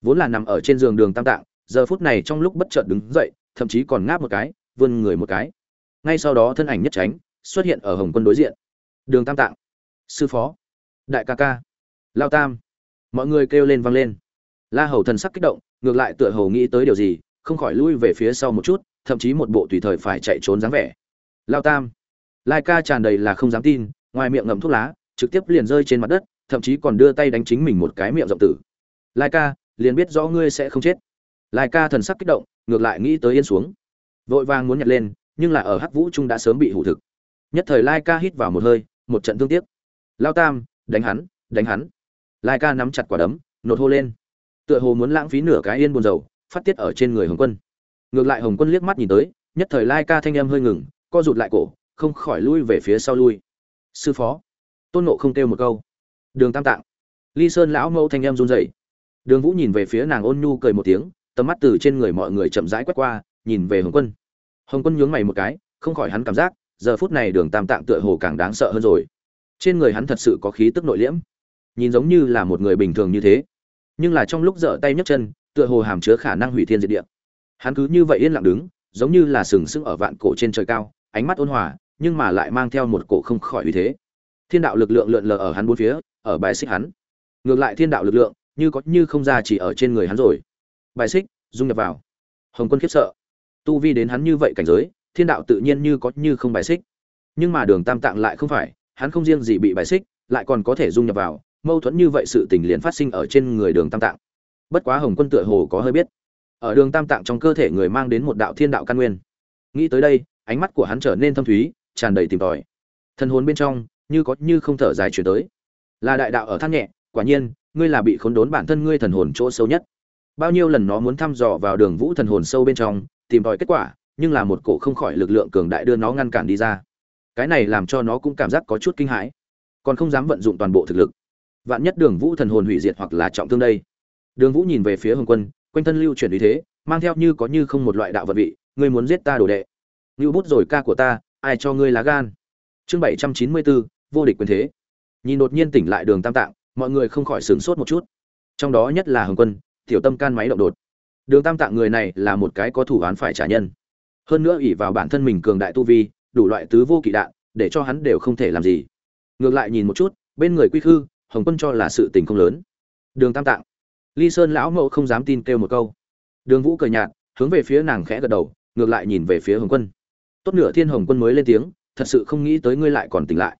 Vốn là nằm ở trên giường đường tam tạng giờ phút này trong lúc bất chợt đứng dậy, thậm chí còn ngáp một cái, vươn người một cái. Ngay sau đó thân ảnh nhất tránh xuất hiện ở hồng quân đối diện. Đường tam tạng, sư phó, đại ca ca, lao tam, mọi người kêu lên vang lên. La hầu thần sắc kích động, ngược lại tựa hầu nghĩ tới điều gì, không khỏi lui về phía sau một chút, thậm chí một bộ tùy thời phải chạy trốn dáng vẻ. Lao tam, lai ca tràn đầy là không dám tin, ngoài miệng ngậm thuốc lá, trực tiếp liền rơi trên mặt đất, thậm chí còn đưa tay đánh chính mình một cái miệng rộng tử. Lai ca, liền biết rõ ngươi sẽ không chết lai ca thần sắc kích động, ngược lại nghĩ tới yên xuống. Vội vàng muốn nhặt lên, nhưng là ở hắc vũ trung đã sớm bị hủ thực. Nhất thời lai ca hít vào một hơi, một trận thương tiếc. Lao tam, đánh hắn đánh hắn. Lai ca nắm chặt quả đấm, nột hô lên. Tựa hồ muốn lãng phí nửa cái yên buồn dầu phát tiết ở trên người hồng quân. Ngược lại hồng quân liếc mắt nhìn tới, nhất thời lai ca thanh em hơi ngừng, co rụt lại cổ, không khỏi lui về phía sau lui. Sư phó. Tôn nộ không kêu một câu. Đường tam tạng. Ly sơn lão mẫu thanh em run rẩy. Đường vũ nhìn về phía nàng ôn nhu cười một tiếng tầm mắt từ trên người mọi người chậm rãi quét qua, nhìn về hồng quân. Hồng quân nhướng mày một cái, không khỏi hắn cảm giác, giờ phút này đường tam tạng tựa hồ càng đáng sợ hơn rồi. Trên người hắn thật sự có khí tức nội liễm. Nhìn giống như là một người bình thường như thế. Nhưng là trong lúc dở tay nhấc chân, tựa hồ hàm chứa khả năng hủy thiên diệt địa. Hắn cứ như vậy yên lặng đứng, giống như là sừng sững ở vạn cổ trên trời cao, ánh mắt ôn hòa, nhưng mà lại mang theo một cổ không khỏi uy thế. Thiên đạo lực lượng lượn lờ ở hắn bốn phía, ở bài xích hắn. Ngược lại thiên đạo lực lượng, như có như không ra chỉ ở trên người hắn rồi bài xích, dung nhập vào. Hồng quân khiếp sợ. Tu vi đến hắn như vậy cảnh giới, thiên đạo tự nhiên như có như không bài xích. Nhưng mà đường tam tạng lại không phải, hắn không riêng gì bị bài xích, lại còn có thể dung nhập vào, mâu thuẫn như vậy sự tình liền phát sinh ở trên người đường tam tạng. Bất quá hồng quân tựa hồ có hơi biết. Ở đường tam tạng trong cơ thể người mang đến một đạo thiên đạo căn nguyên. Nghĩ tới đây, ánh mắt của hắn trở nên thâm thúy, tràn đầy tìm tòi. Thân hồn bên trong, như có như không thở dài chuyển tới. Là đại đạo ở than nhẹ, quả nhiên, ngươi là bị khốn đốn bản thân ngươi thần hồn chỗ sâu nhất bao nhiêu lần nó muốn thăm dò vào đường vũ thần hồn sâu bên trong, tìm tòi kết quả, nhưng là một cổ không khỏi lực lượng cường đại đưa nó ngăn cản đi ra. Cái này làm cho nó cũng cảm giác có chút kinh hãi. Còn không dám vận dụng toàn bộ thực lực. Vạn nhất đường vũ thần hồn hủy diệt hoặc là trọng thương đây. Đường vũ nhìn về phía hồng quân, quanh thân lưu chuyển ý thế, mang theo như có như không một loại đạo vật vị, ngươi muốn giết ta đồ đệ. Ngưu bút rồi ca của ta, ai cho ngươi lá gan? Chương bảy trăm chín mươi bốn vô địch quyền thế. Nhìn đột nhiên tỉnh lại đường tam tạng, mọi người không khỏi sửng sốt một chút. Trong đó nhất là hồng quân tiểu tâm can máy động đột. Đường tam tạng người này là một cái có thủ án phải trả nhân. Hơn nữa ỷ vào bản thân mình cường đại tu vi, đủ loại tứ vô kỵ đạn, để cho hắn đều không thể làm gì. Ngược lại nhìn một chút, bên người quy khư, hồng quân cho là sự tình không lớn. Đường tam tạng. Ly sơn lão mẫu không dám tin kêu một câu. Đường vũ cười nhạt, hướng về phía nàng khẽ gật đầu, ngược lại nhìn về phía hồng quân. Tốt nửa thiên hồng quân mới lên tiếng, thật sự không nghĩ tới ngươi lại còn tỉnh lại.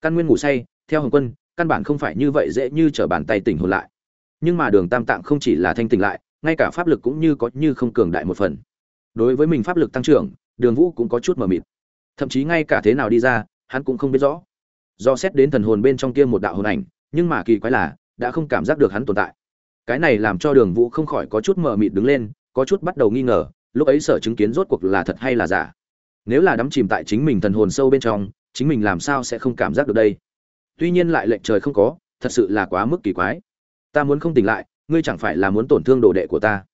Căn nguyên ngủ say, theo hồng quân, căn bản không phải như vậy dễ như trở bàn tay tỉnh hồn lại nhưng mà đường tam tạng không chỉ là thanh tỉnh lại, ngay cả pháp lực cũng như có như không cường đại một phần. Đối với mình pháp lực tăng trưởng, đường vũ cũng có chút mờ mịt. Thậm chí ngay cả thế nào đi ra, hắn cũng không biết rõ. Do xét đến thần hồn bên trong kia một đạo hồn ảnh, nhưng mà kỳ quái là, đã không cảm giác được hắn tồn tại. Cái này làm cho đường vũ không khỏi có chút mờ mịt đứng lên, có chút bắt đầu nghi ngờ, lúc ấy sở chứng kiến rốt cuộc là thật hay là giả. Nếu là đắm chìm tại chính mình thần hồn sâu bên trong, chính mình làm sao sẽ không cảm giác được đây? Tuy nhiên lại lệnh trời không có, thật sự là quá mức kỳ quái ta muốn không tỉnh lại, ngươi chẳng phải là muốn tổn thương đồ đệ của ta.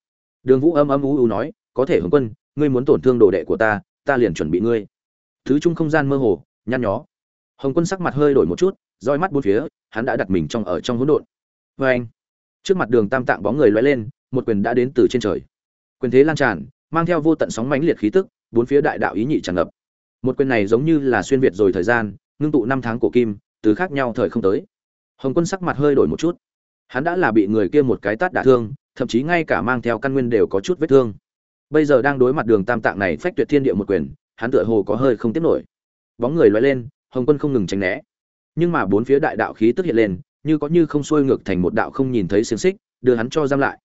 Đường vũ âm âm u u nói, có thể hướng quân, ngươi muốn tổn thương đồ đệ của ta ta liền chuẩn bị ngươi. Thứ chung không gian mơ hồ, nhăn nhó. Hồng quân sắc mặt hơi đổi một chút, roi mắt bốn phía, hắn đã đặt mình trong ở trong hỗn độn. Vê anh, trước mặt đường tam tạng bóng người loay lên, một quyền đã đến từ trên trời. Quyền thế lan tràn, mang theo vô tận sóng mãnh liệt khí tức, bốn phía đại đạo ý nhị tràn ngập. Một quyền này giống như là xuyên việt rồi thời gian, ngưng tụ năm tháng cổ kim, từ khác nhau thời không tới. Hồng quân sắc mặt hơi đổi một chút hắn đã là bị người kia một cái tát đả thương, thậm chí ngay cả mang theo căn nguyên đều có chút vết thương. Bây giờ đang đối mặt đường tam tạng này phách tuyệt thiên địa một quyền, hắn tựa hồ có hơi không tiếp nổi. Bóng người loay lên, hồng quân không ngừng tránh né. Nhưng mà bốn phía đại đạo khí tức hiện lên, như có như không xuôi ngược thành một đạo không nhìn thấy xiềng xích, đưa hắn cho giam lại.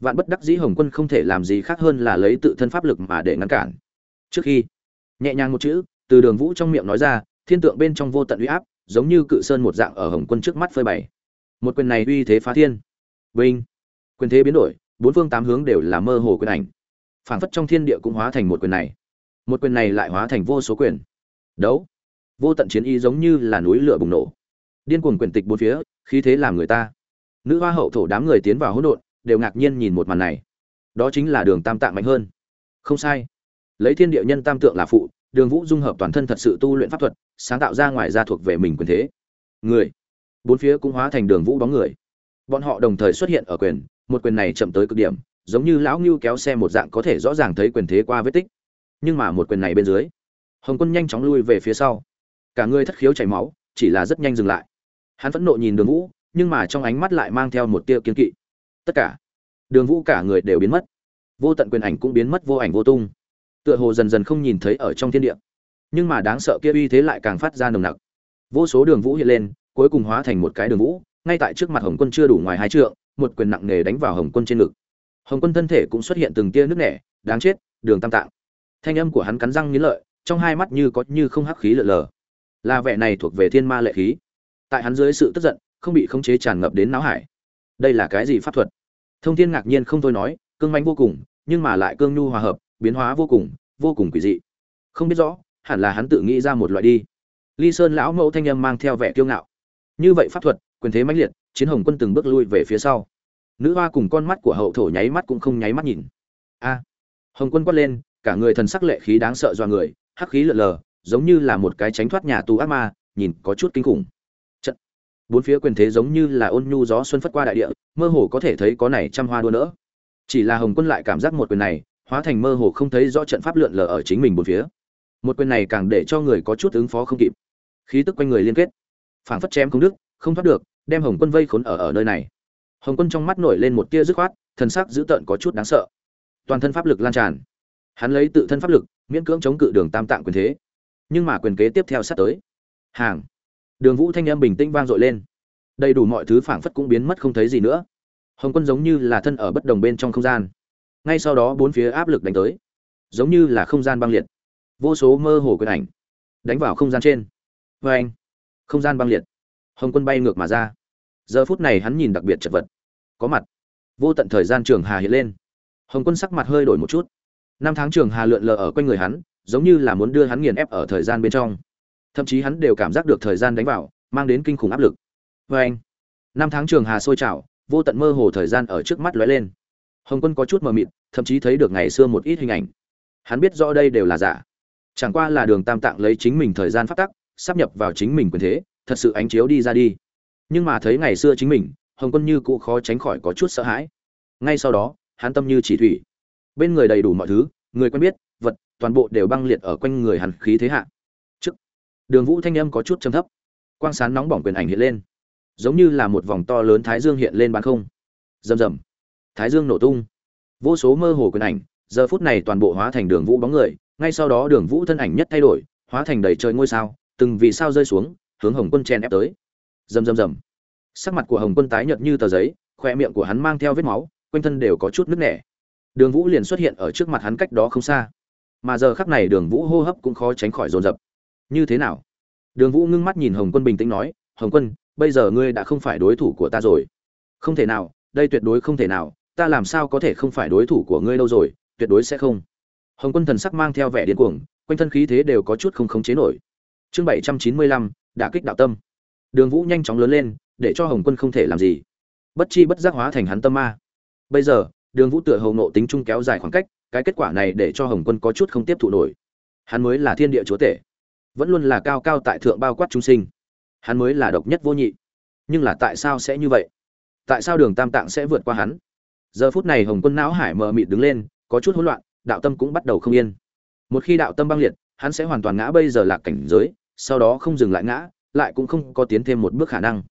Vạn bất đắc dĩ hồng quân không thể làm gì khác hơn là lấy tự thân pháp lực mà để ngăn cản. Trước khi, nhẹ nhàng một chữ, từ đường vũ trong miệng nói ra, thiên tượng bên trong vô tận uy áp, giống như cự sơn một dạng ở hồng quân trước mắt phơi bày một quyền này uy thế phá thiên. Vinh. Quyền thế biến đổi, bốn phương tám hướng đều là mơ hồ quyền ảnh. Phảng phất trong thiên địa cũng hóa thành một quyền này. Một quyền này lại hóa thành vô số quyền. Đấu. Vô tận chiến y giống như là núi lửa bùng nổ. Điên cuồng quyền tịch bốn phía, khí thế làm người ta. Nữ hoa hậu thổ đám người tiến vào hỗn độn, đều ngạc nhiên nhìn một màn này. Đó chính là đường tam tạng mạnh hơn. Không sai. Lấy thiên địa nhân tam tượng là phụ, đường vũ dung hợp toàn thân thật sự tu luyện pháp thuật, sáng tạo ra ngoài ra thuộc về mình quyền thế. Người bốn phía cũng hóa thành đường vũ bóng người. Bọn họ đồng thời xuất hiện ở quyền, một quyền này chậm tới cực điểm, giống như lão ngưu kéo xe một dạng có thể rõ ràng thấy quyền thế qua vết tích. Nhưng mà một quyền này bên dưới, hồng quân nhanh chóng lui về phía sau. Cả người thất khiếu chảy máu, chỉ là rất nhanh dừng lại. Hắn phẫn nộ nhìn đường vũ, nhưng mà trong ánh mắt lại mang theo một tia kiên kỵ. Tất cả, đường vũ cả người đều biến mất. Vô tận quyền ảnh cũng biến mất vô ảnh vô tung. Tựa hồ dần dần không nhìn thấy ở trong thiên địa. Nhưng mà đáng sợ kia uy thế lại càng phát ra nồng nặc. Vô số đường vũ hiện lên cuối cùng hóa thành một cái đường vũ, ngay tại trước mặt hồng quân chưa đủ ngoài hai trượng, một quyền nặng nề đánh vào hồng quân trên ngực. Hồng quân thân thể cũng xuất hiện từng tia nước nẻ, đáng chết, đường tam tạng. Thanh âm của hắn cắn răng nghiến lợi, trong hai mắt như có như không hắc khí lở lờ. Là vẻ này thuộc về thiên ma lệ khí. Tại hắn dưới sự tức giận, không bị khống chế tràn ngập đến não hải. Đây là cái gì pháp thuật? Thông thiên ngạc nhiên không thôi nói, cương manh vô cùng, nhưng mà lại cương nhu hòa hợp, biến hóa vô cùng vô cùng quỷ dị. Không biết rõ, hẳn là hắn tự nghĩ ra một loại đi. Ly sơn lão mẫu thanh âm mang theo vẻ kiêu ngạo như vậy pháp thuật, quyền thế mãnh liệt, chiến hồng quân từng bước lui về phía sau. Nữ hoa cùng con mắt của hậu thổ nháy mắt cũng không nháy mắt nhìn. A. Hồng quân quát lên, cả người thần sắc lệ khí đáng sợ do người, hắc khí lượn lờ, giống như là một cái tránh thoát nhà tù ác ma, nhìn có chút kinh khủng. Trận. Bốn phía quyền thế giống như là ôn nhu gió xuân phất qua đại địa, mơ hồ có thể thấy có này trăm hoa đua nữa chỉ là hồng quân lại cảm giác một quyền này, hóa thành mơ hồ không thấy rõ trận pháp lượn lờ ở chính mình bốn phía. Một quyền này càng để cho người có chút ứng phó không kịp. Khí tức quanh người liên kết phảng phất chém không đức không thoát được, đem hồng quân vây khốn ở ở nơi này. Hồng quân trong mắt nổi lên một tia dứt khoát, thần sắc dữ tợn có chút đáng sợ. Toàn thân pháp lực lan tràn. Hắn lấy tự thân pháp lực, miễn cưỡng chống cự đường tam tạng quyền thế. Nhưng mà quyền kế tiếp theo sát tới. Hàng. Đường vũ thanh em bình tĩnh vang dội lên. Đầy đủ mọi thứ phảng phất cũng biến mất không thấy gì nữa. Hồng quân giống như là thân ở bất đồng bên trong không gian. Ngay sau đó bốn phía áp lực đánh tới. Giống như là không gian băng liệt. Vô số mơ hồ quyền ảnh đánh vào không gian trên. Vê anh không gian băng liệt. Hồng quân bay ngược mà ra. Giờ phút này hắn nhìn đặc biệt chật vật. Có mặt. Vô tận thời gian trường hà hiện lên. Hồng quân sắc mặt hơi đổi một chút. Năm tháng trường hà lượn lờ ở quanh người hắn, giống như là muốn đưa hắn nghiền ép ở thời gian bên trong. Thậm chí hắn đều cảm giác được thời gian đánh vào, mang đến kinh khủng áp lực. Vê anh, năm tháng trường hà sôi trào, vô tận mơ hồ thời gian ở trước mắt lóe lên. Hồng quân có chút mờ mịt, thậm chí thấy được ngày xưa một ít hình ảnh. Hắn biết rõ đây đều là giả. Chẳng qua là đường tam tạng lấy chính mình thời gian phát tắc sắp nhập vào chính mình quyền thế, thật sự ánh chiếu đi ra đi. Nhưng mà thấy ngày xưa chính mình, hồng quân như cụ khó tránh khỏi có chút sợ hãi. Ngay sau đó, hắn tâm như chỉ thủy. Bên người đầy đủ mọi thứ, người quen biết, vật, toàn bộ đều băng liệt ở quanh người hắn khí thế hạ. Trước, đường vũ thanh âm có chút trầm thấp. Quang sán nóng bỏng quyền ảnh hiện lên. Giống như là một vòng to lớn thái dương hiện lên bán không. Rầm rầm. Thái dương nổ tung. Vô số mơ hồ quyền ảnh, giờ phút này toàn bộ hóa thành đường vũ bóng người. Ngay sau đó đường vũ thân ảnh nhất thay đổi, hóa thành đầy trời ngôi sao từng vì sao rơi xuống, hướng hồng quân chen ép tới. Rầm rầm rầm. Sắc mặt của hồng quân tái nhợt như tờ giấy khoe miệng của hắn mang theo vết máu, quanh thân đều có chút nứt nẻ. Đường vũ liền xuất hiện ở trước mặt hắn cách đó không xa. Mà giờ khắc này đường vũ hô hấp cũng khó tránh khỏi dồn dập. Như thế nào? Đường vũ ngưng mắt nhìn hồng quân bình tĩnh nói, hồng quân, bây giờ ngươi đã không phải đối thủ của ta rồi. Không thể nào, đây tuyệt đối không thể nào, ta làm sao có thể không phải đối thủ của ngươi đâu rồi, tuyệt đối sẽ không. Hồng quân thần sắc mang theo vẻ điên cuồng, quanh thân khí thế đều có chút không khống chế nổi chương bảy trăm chín mươi lăm đã kích đạo tâm. Đường vũ nhanh chóng lớn lên, để cho hồng quân không thể làm gì. Bất chi bất giác hóa thành hắn tâm ma. Bây giờ, đường vũ tựa hầu nộ tính chung kéo dài khoảng cách, cái kết quả này để cho hồng quân có chút không tiếp thụ nổi. Hắn mới là thiên địa chúa tể, vẫn luôn là cao cao tại thượng bao quát chúng sinh. Hắn mới là độc nhất vô nhị. Nhưng là tại sao sẽ như vậy? Tại sao đường tam tạng sẽ vượt qua hắn? Giờ phút này hồng quân não hải mờ mịt đứng lên, có chút hỗn loạn, đạo tâm cũng bắt đầu không yên. Một khi đạo tâm băng liệt, hắn sẽ hoàn toàn ngã bây giờ là cảnh giới sau đó không dừng lại ngã, lại cũng không có tiến thêm một bước khả năng.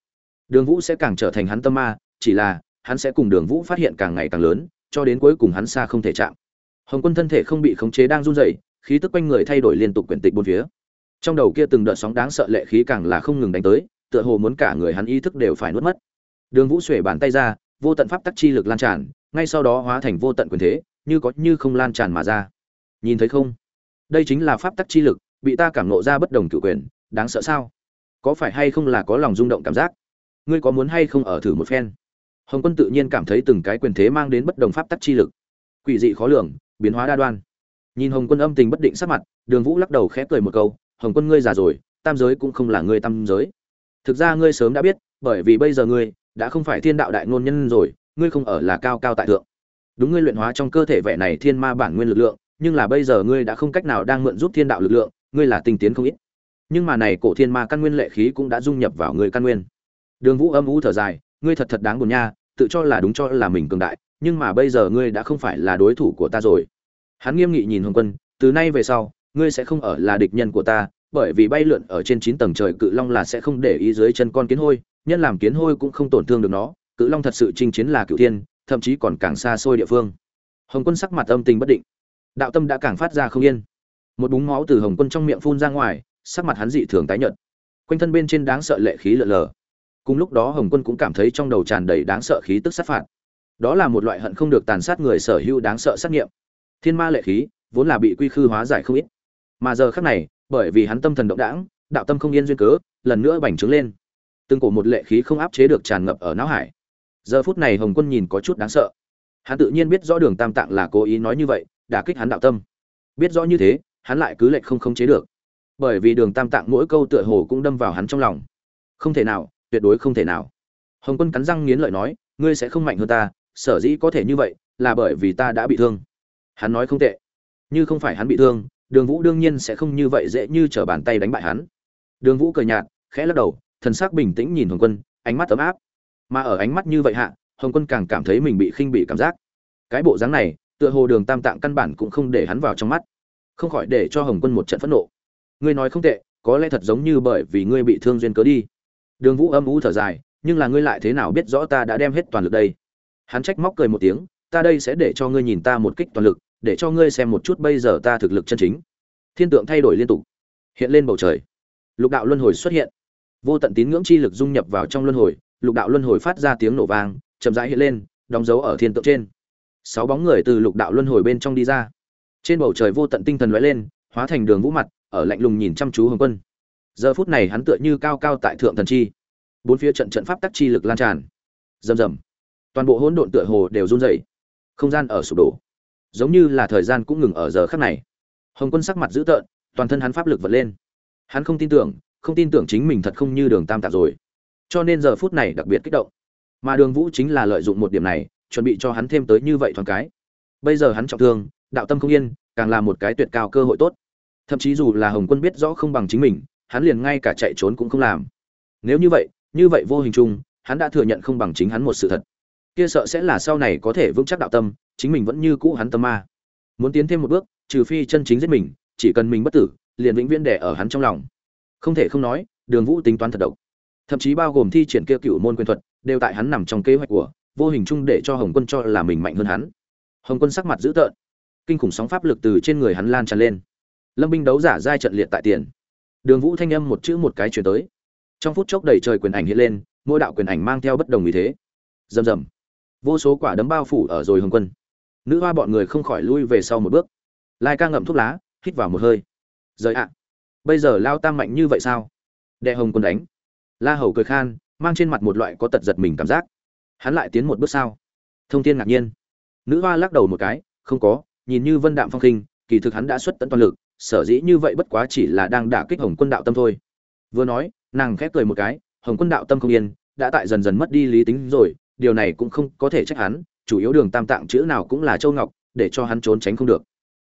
Đường vũ sẽ càng trở thành hắn tâm ma, chỉ là, hắn sẽ cùng đường vũ phát hiện càng ngày càng lớn, cho đến cuối cùng hắn xa không thể chạm. Hồng quân thân thể không bị khống chế đang run rẩy, khí tức quanh người thay đổi liên tục quyển tịch bốn phía. Trong đầu kia từng đợt sóng đáng sợ lệ khí càng là không ngừng đánh tới, tựa hồ muốn cả người hắn ý thức đều phải nuốt mất. Đường vũ xuể bàn tay ra, vô tận pháp tắc chi lực lan tràn, ngay sau đó hóa thành vô tận quyền thế, như có như không lan tràn mà ra. Nhìn thấy không? Đây chính là pháp tắc chi lực bị ta cảm nộ ra bất đồng cựu quyền, đáng sợ sao? Có phải hay không là có lòng rung động cảm giác? Ngươi có muốn hay không ở thử một phen? Hồng quân tự nhiên cảm thấy từng cái quyền thế mang đến bất đồng pháp tắc chi lực. Quỷ dị khó lường, biến hóa đa đoan. Nhìn hồng quân âm tình bất định sắc mặt, đường vũ lắc đầu khẽ cười một câu, hồng quân ngươi già rồi, tam giới cũng không là ngươi tam giới. Thực ra ngươi sớm đã biết, bởi vì bây giờ ngươi đã không phải thiên đạo đại ngôn nhân rồi, ngươi không ở là cao cao tại thượng. Đúng ngươi luyện hóa trong cơ thể vẻ này thiên ma bản nguyên lực lượng, nhưng là bây giờ ngươi đã không cách nào đang mượn giúp thiên đạo lực lượng ngươi là tinh tiến không ít. Nhưng mà này cổ thiên ma căn nguyên lệ khí cũng đã dung nhập vào ngươi căn nguyên. Đường vũ âm u thở dài, ngươi thật thật đáng buồn nha, tự cho là đúng cho là mình cường đại, nhưng mà bây giờ ngươi đã không phải là đối thủ của ta rồi. Hắn nghiêm nghị nhìn hồng quân, từ nay về sau, ngươi sẽ không ở là địch nhân của ta, bởi vì bay lượn ở trên chín tầng trời cự long là sẽ không để ý dưới chân con kiến hôi, nhân làm kiến hôi cũng không tổn thương được nó, cự long thật sự chinh chiến là cựu thiên, thậm chí còn càng xa xôi địa phương. Hồng quân sắc mặt âm tình bất định. Đạo tâm đã càng phát ra không yên một búng máu từ hồng quân trong miệng phun ra ngoài, sắc mặt hắn dị thường tái nhợt. Quanh thân bên trên đáng sợ lệ khí lợn lờ. Cùng lúc đó hồng quân cũng cảm thấy trong đầu tràn đầy đáng sợ khí tức sát phạt. Đó là một loại hận không được tàn sát người sở hữu đáng sợ sát nghiệm. Thiên ma lệ khí vốn là bị quy khư hóa giải không ít. Mà giờ khác này, bởi vì hắn tâm thần động đảng đạo tâm không yên duyên cớ, lần nữa bành trướng lên. Từng cổ một lệ khí không áp chế được tràn ngập ở não hải. Giờ phút này hồng quân nhìn có chút đáng sợ. Hắn tự nhiên biết rõ đường tam tạng là cố ý nói như vậy, đả kích hắn đạo tâm. Biết rõ như thế hắn lại cứ lệch không khống chế được. Bởi vì đường tam tạng mỗi câu tựa hồ cũng đâm vào hắn trong lòng. Không thể nào, tuyệt đối không thể nào. Hồng quân cắn răng nghiến lợi nói, ngươi sẽ không mạnh hơn ta, sở dĩ có thể như vậy, là bởi vì ta đã bị thương. Hắn nói không tệ. Như không phải hắn bị thương, đường vũ đương nhiên sẽ không như vậy dễ như t r ở bàn tay đánh bại hắn. Đường vũ cười nhạt, khẽ lắc đầu, thần sắc bình tĩnh nhìn hồng quân, ánh mắt ấm áp. Mà ở ánh mắt như vậy hạ, hồng quân càng cảm thấy mình bị khinh bị cảm giác. Cái bộ dáng này, tựa hồ đường tam tạng căn bản cũng không để hắn vào trong mắt không khỏi để cho hồng quân một trận phẫn nộ. Ngươi nói không tệ, có lẽ thật giống như bởi vì ngươi bị thương duyên cớ đi. Đường vũ âm u thở dài, nhưng là ngươi lại thế nào biết rõ ta đã đem hết toàn lực đây? Hắn trách móc cười một tiếng, ta đây sẽ để cho ngươi nhìn ta một kích toàn lực, để cho ngươi xem một chút bây giờ ta thực lực chân chính. Thiên tượng thay đổi liên tục, hiện lên bầu trời. Lục đạo luân hồi xuất hiện. Vô tận tín ngưỡng chi lực dung nhập vào trong luân hồi, lục đạo luân hồi phát ra tiếng nổ vang, chậm rãi hiện lên, đóng dấu ở thiên tượng trên. Sáu bóng người từ lục đạo luân hồi bên trong đi ra trên bầu trời vô tận tinh thần lóe lên, hóa thành đường vũ mặt, ở lạnh lùng nhìn chăm chú hồng quân. Giờ phút này hắn tựa như cao cao tại thượng thần chi. Bốn phía trận trận pháp tắc chi lực lan tràn. Rầm rầm. Toàn bộ hỗn độn tựa hồ đều run rẩy. Không gian ở sụp đổ. Giống như là thời gian cũng ngừng ở giờ khắc này. Hồng quân sắc mặt dữ tợn, toàn thân hắn pháp lực vật lên. Hắn không tin tưởng, không tin tưởng chính mình thật không như đường tam tạc rồi. Cho nên giờ phút này đặc biệt kích động. Mà đường vũ chính là lợi dụng một điểm này, chuẩn bị cho hắn thêm tới như vậy thoáng cái. Bây giờ hắn trọng thương đạo tâm không yên, càng là một cái tuyệt cao cơ hội tốt. Thậm chí dù là hồng quân biết rõ không bằng chính mình, hắn liền ngay cả chạy trốn cũng không làm. Nếu như vậy như vậy vô hình chung, hắn đã thừa nhận không bằng chính hắn một sự thật. Kia sợ sẽ là sau này có thể vững chắc đạo tâm, chính mình vẫn như cũ hắn tâm ma. Muốn tiến thêm một bước, trừ phi chân chính giết mình, chỉ cần mình bất tử, liền vĩnh viễn đẻ ở hắn trong lòng. Không thể không nói, đường vũ tính toán thật độc. Thậm chí bao gồm thi triển kia cựu môn quyền thuật, đều tại hắn nằm trong kế hoạch của, vô hình chung để cho hồng quân cho là mình mạnh hơn hắn. Hồng quân sắc mặt dữ tợn kinh khủng sóng pháp lực từ trên người hắn lan tràn lên. Lâm binh đấu giả giai trận liệt tại tiền. Đường vũ thanh âm một chữ một cái chuyển tới. Trong phút chốc đầy trời quyền ảnh hiện lên, mỗi đạo quyền ảnh mang theo bất đồng ý thế. Rầm rầm. Vô số quả đấm bao phủ ở rồi hồng quân. Nữ hoa bọn người không khỏi lui về sau một bước. Lai ca ngậm thuốc lá, hít vào một hơi. Rời ạ. Bây giờ lao tam mạnh như vậy sao? Đệ hồng quân đánh. La hầu cười khan, mang trên mặt một loại có tật giật mình cảm giác. Hắn lại tiến một bước sao? Thông thiên ngạc nhiên. Nữ hoa lắc đầu một cái, không có nhìn như vân đạm phong khinh, kỳ thực hắn đã xuất tận toàn lực, sở dĩ như vậy bất quá chỉ là đang đả kích hồng quân đạo tâm thôi. Vừa nói, nàng khép cười một cái, hồng quân đạo tâm không yên, đã tại dần dần mất đi lý tính rồi, điều này cũng không có thể trách hắn, chủ yếu đường tam tạng chữ nào cũng là châu ngọc, để cho hắn trốn tránh không được.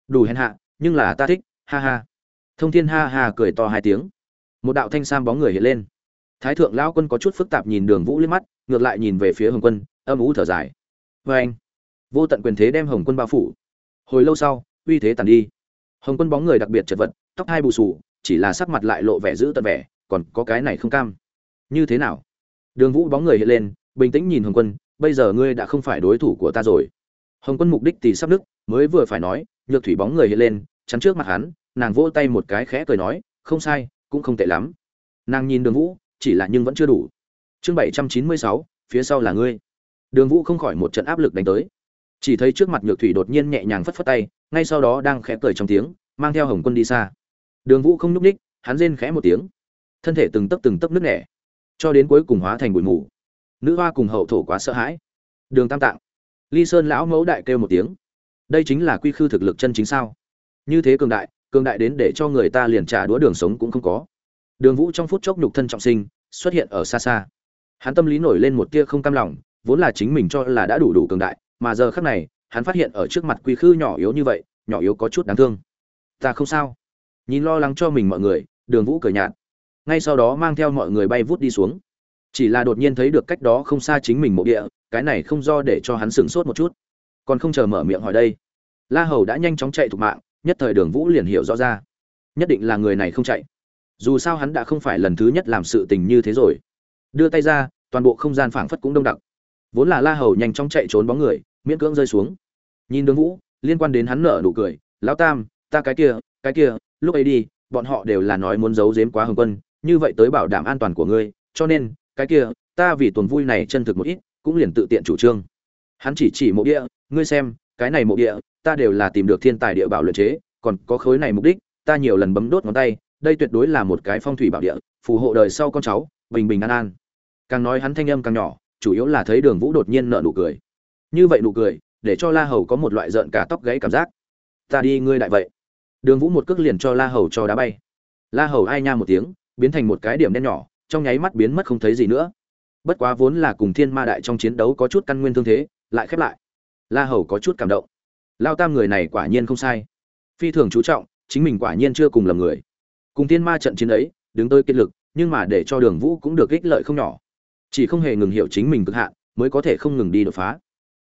Đủ hèn hạ, nhưng là ta thích, ha ha. Thông thiên ha ha cười to hai tiếng. Một đạo thanh sam bóng người hiện lên. Thái thượng lão quân có chút phức tạp nhìn đường vũ liếc mắt, ngược lại nhìn về phía hồng quân, âm u thở dài. Vê anh vô tận quyền thế đem hồng quân bao phủ hồi lâu sau, uy thế tàn đi. Hồng quân bóng người đặc biệt chật vật, tóc hai bù sù chỉ là sắc mặt lại lộ vẻ giữ tận vẻ, còn có cái này không cam. Như thế nào? Đường vũ bóng người hiện lên, bình tĩnh nhìn hồng quân, bây giờ ngươi đã không phải đối thủ của ta rồi. Hồng quân mục đích thì sắp đức mới vừa phải nói, nhược thủy bóng người hiện lên, chắn trước mặt hắn, nàng vỗ tay một cái khẽ cười nói, không sai, cũng không tệ lắm. Nàng nhìn đường vũ, chỉ là nhưng vẫn chưa đủ. Chương bảy trăm chín mươi sáu, phía sau là ngươi. Đường vũ không khỏi một trận áp lực đánh tới chỉ thấy trước mặt nhược thủy đột nhiên nhẹ nhàng phất phất tay, ngay sau đó đang khẽ cười trong tiếng, mang theo hồng quân đi xa. Đường vũ không nhúc ních hắn rên khẽ một tiếng. Thân thể từng tấc từng tấc nước nẻ, cho đến cuối cùng hóa thành bụi mù. Nữ hoa cùng hậu thổ quá sợ hãi. Đường tam tạng. Ly sơn lão mẫu đại kêu một tiếng. Đây chính là quy khư thực lực chân chính sao? Như thế cường đại cường đại đến để cho người ta liền trả đũa đường sống cũng không có. Đường vũ trong phút chốc nhục thân trọng sinh, xuất hiện ở xa xa. Hắn tâm lý nổi lên một tia không cam lòng, vốn là chính mình cho là đã đủ đủ cường đại mà giờ khắc này, hắn phát hiện ở trước mặt quy khư nhỏ yếu như vậy, nhỏ yếu có chút đáng thương. Ta không sao. Nhìn lo lắng cho mình mọi người, đường vũ cười nhạt. Ngay sau đó mang theo mọi người bay vút đi xuống. Chỉ là đột nhiên thấy được cách đó không xa chính mình mộ địa, cái này không do để cho hắn sửng sốt một chút. Còn không chờ mở miệng hỏi đây, la hầu đã nhanh chóng chạy thục mạng, nhất thời đường vũ liền hiểu rõ ra. Nhất định là người này không chạy. Dù sao hắn đã không phải lần thứ nhất làm sự tình như thế rồi. Đưa tay ra, toàn bộ không gian phảng phất cũng đông đặc vốn là la hầu nhanh chóng chạy trốn bóng người, miễn cưỡng rơi xuống. Nhìn đường vũ, liên quan đến hắn nở nụ cười, lão tam, ta cái kia cái kia, lúc ấy đi, bọn họ đều là nói muốn giấu giếm quá hồng quân, như vậy tới bảo đảm an toàn của ngươi, cho nên, cái kia, ta vì tuần vui này chân thực một ít, cũng liền tự tiện chủ trương. Hắn chỉ chỉ mộ địa, ngươi xem, cái này mộ địa, ta đều là tìm được thiên tài địa bảo luyện chế, còn có khối này mục đích, ta nhiều lần bấm đốt ngón tay, đây tuyệt đối là một cái phong thủy bảo địa, phù hộ đời sau con cháu, bình bình an an. Càng nói hắn thanh âm càng nhỏ chủ yếu là thấy đường vũ đột nhiên nợ nụ cười. Như vậy nụ cười, để cho la hầu có một loại rợn cả tóc gãy cảm giác. Ta đi, ngươi đại vậy. Đường vũ một cước liền cho la hầu cho đá bay. La hầu ai nha một tiếng, biến thành một cái điểm đen nhỏ, trong nháy mắt biến mất không thấy gì nữa. Bất quá vốn là cùng thiên ma đại trong chiến đấu có chút căn nguyên thương thế, lại khép lại. La hầu có chút cảm động. Lao tam người này quả nhiên không sai. Phi thường chú trọng, chính mình quả nhiên chưa cùng lầm người. Cùng thiên ma trận chiến ấy, đứng tới kiệt lực, nhưng mà để cho đường vũ cũng được ích lợi không nhỏ chỉ không hề ngừng hiểu chính mình cực hạn, mới có thể không ngừng đi đột phá.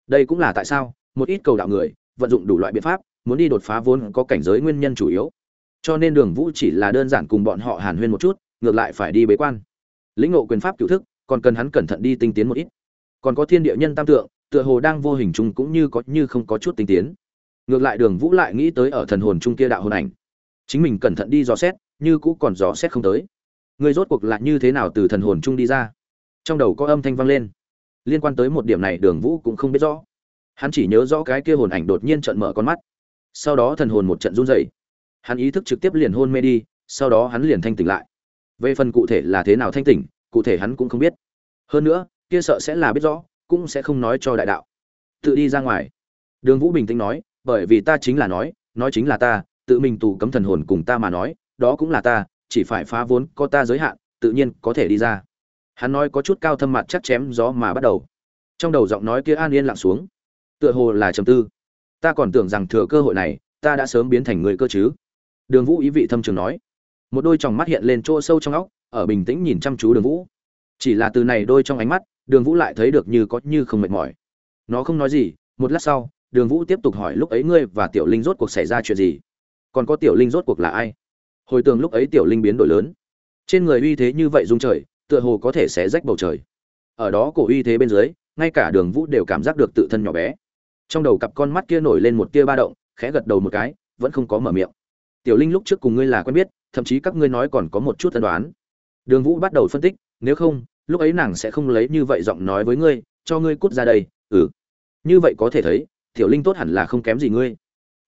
Đây cũng là tại sao, một ít cầu đạo người, vận dụng đủ loại biện pháp, muốn đi đột phá vốn có cảnh giới nguyên nhân chủ yếu. Cho nên đường vũ chỉ là đơn giản cùng bọn họ hàn huyên một chút, ngược lại phải đi bế quan. Lĩnh ngộ quyền pháp cựu thức, còn cần hắn cẩn thận đi tinh tiến một ít. Còn có thiên địa nhân tam tượng, tựa hồ đang vô hình chung cũng như có như không có chút tinh tiến. Ngược lại đường vũ lại nghĩ tới ở thần hồn chung kia đạo hồn ảnh. Chính mình cẩn thận đi dò xét, như cũ còn dò xét không tới. Người rốt cuộc lại như thế nào từ thần hồn chung đi ra? Trong đầu có âm thanh vang lên. Liên quan tới một điểm này đường vũ cũng không biết rõ. Hắn chỉ nhớ rõ cái kia hồn ảnh đột nhiên trận mở con mắt. Sau đó thần hồn một trận run rẩy. Hắn ý thức trực tiếp liền hôn mê đi, sau đó hắn liền thanh tỉnh lại. Về phần cụ thể là thế nào thanh tỉnh, cụ thể hắn cũng không biết. Hơn nữa, kia sợ sẽ là biết rõ, cũng sẽ không nói cho đại đạo. Tự đi ra ngoài. Đường vũ bình tĩnh nói, bởi vì ta chính là nói nói chính là ta, tự mình tù cấm thần hồn cùng ta mà nói, đó cũng là ta, chỉ phải phá vốn có ta giới hạn, tự nhiên có thể đi ra hắn nói có chút cao thâm mặt chắc chém gió mà bắt đầu. Trong đầu giọng nói kia an yên lặng xuống. Tựa hồ là trầm tư. Ta còn tưởng rằng thừa cơ hội này, ta đã sớm biến thành người cơ chứ. Đường vũ ý vị thâm trường nói. Một đôi tròng mắt hiện lên chỗ sâu trong óc, ở bình tĩnh nhìn chăm chú đường vũ. Chỉ là từ này đôi trong ánh mắt, đường vũ lại thấy được như có như không mệt mỏi. Nó không nói gì, một lát sau, đường vũ tiếp tục hỏi lúc ấy ngươi và tiểu linh rốt cuộc xảy ra chuyện gì? Còn có tiểu linh rốt cuộc là ai? Hồi tưởng lúc ấy tiểu linh biến đổi lớn. Trên người uy thế như vậy dung trời tựa hồ có thể xé rách bầu trời. Ở đó cổ uy thế bên dưới, ngay cả đường vũ đều cảm giác được tự thân nhỏ bé. Trong đầu cặp con mắt kia nổi lên một tia ba động, khẽ gật đầu một cái, vẫn không có mở miệng. Tiểu linh lúc trước cùng ngươi là quen biết, thậm chí các ngươi nói còn có một chút tân đoán đường vũ bắt đầu phân tích, nếu không, lúc ấy nàng sẽ không lấy như vậy giọng nói với ngươi, cho ngươi cút ra đây ừ. Như vậy có thể thấy, tiểu linh tốt hẳn là không kém gì ngươi.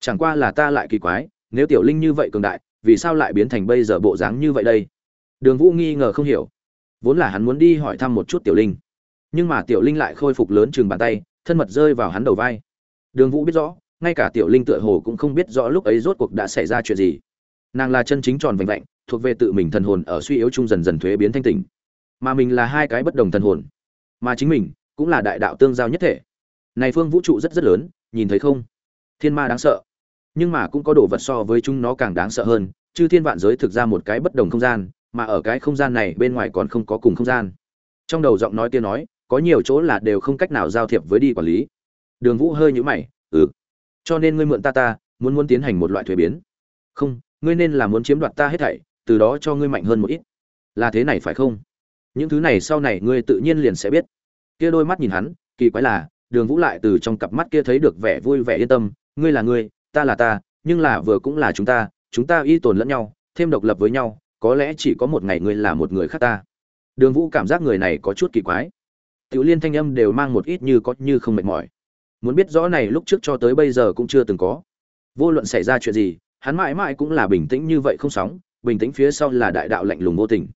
Chẳng qua là ta lại kỳ quái, nếu tiểu linh như vậy cường đại, vì sao lại biến thành bây giờ bộ dáng như vậy đây? Đường vũ nghi ngờ không hiểu vốn là hắn muốn đi hỏi thăm một chút tiểu linh. Nhưng mà tiểu linh lại khôi phục lớn chừng bàn tay, thân mật rơi vào hắn đầu vai. Đường vũ biết rõ, ngay cả tiểu linh tựa hồ cũng không biết rõ lúc ấy rốt cuộc đã xảy ra chuyện gì. Nàng là chân chính tròn vành vạnh thuộc về tự mình thần hồn ở suy yếu chung dần dần thuế biến thanh tỉnh. Mà mình là hai cái bất đồng thần hồn. Mà chính mình cũng là đại đạo tương giao nhất thể. Này phương vũ trụ rất rất lớn, nhìn thấy không? Thiên ma đáng sợ. Nhưng mà cũng có đồ vật so với chúng nó càng đáng sợ hơn, chư thiên vạn giới thực ra một cái bất đồng không gian mà ở cái không gian này bên ngoài còn không có cùng không gian. Trong đầu giọng nói kia nói, có nhiều chỗ là đều không cách nào giao thiệp với đi quản lý. Đường vũ hơi nhũ mày ừ cho nên ngươi mượn ta ta, muốn muốn tiến hành một loại thuế biến. Không, ngươi nên là muốn chiếm đoạt ta hết thảy, từ đó cho ngươi mạnh hơn một ít. Là thế này phải không? Những thứ này sau này ngươi tự nhiên liền sẽ biết. Kia đôi mắt nhìn hắn, kỳ quái là, đường vũ lại từ trong cặp mắt kia thấy được vẻ vui vẻ yên tâm, ngươi là ngươi, ta là ta, nhưng là vừa cũng là chúng ta chúng ta y tồn lẫn nhau, thêm độc lập với nhau có lẽ chỉ có một ngày ngươi là một người khác ta. Đường vũ cảm giác người này có chút kỳ quái. Tiểu liên thanh âm đều mang một ít như có như không mệt mỏi. Muốn biết rõ này lúc trước cho tới bây giờ cũng chưa từng có. Vô luận xảy ra chuyện gì, hắn mãi mãi cũng là bình tĩnh như vậy không sóng, bình tĩnh phía sau là đại đạo lạnh lùng vô tình.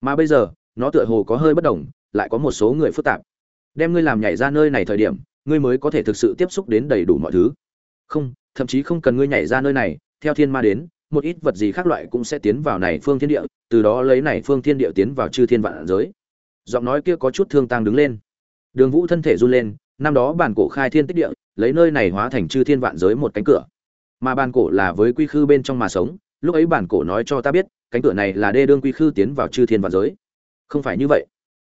Mà bây giờ, nó tựa hồ có hơi bất đồng, lại có một số người phức tạp. Đem ngươi làm nhảy ra nơi này thời điểm, ngươi mới có thể thực sự tiếp xúc đến đầy đủ mọi thứ. Không, thậm chí không cần ngươi nhảy ra nơi này, theo thiên ma đến một ít vật gì khác loại cũng sẽ tiến vào này phương thiên địa, từ đó lấy này phương thiên địa tiến vào chư thiên vạn giới. Giọng nói kia có chút thương tang đứng lên. Đường vũ thân thể run lên, năm đó bản cổ khai thiên tích địa, lấy nơi này hóa thành chư thiên vạn giới một cánh cửa. Mà bản cổ là với quy khư bên trong mà sống, lúc ấy bản cổ nói cho ta biết, cánh cửa này là đê đương quy khư tiến vào chư thiên vạn giới. Không phải như vậy.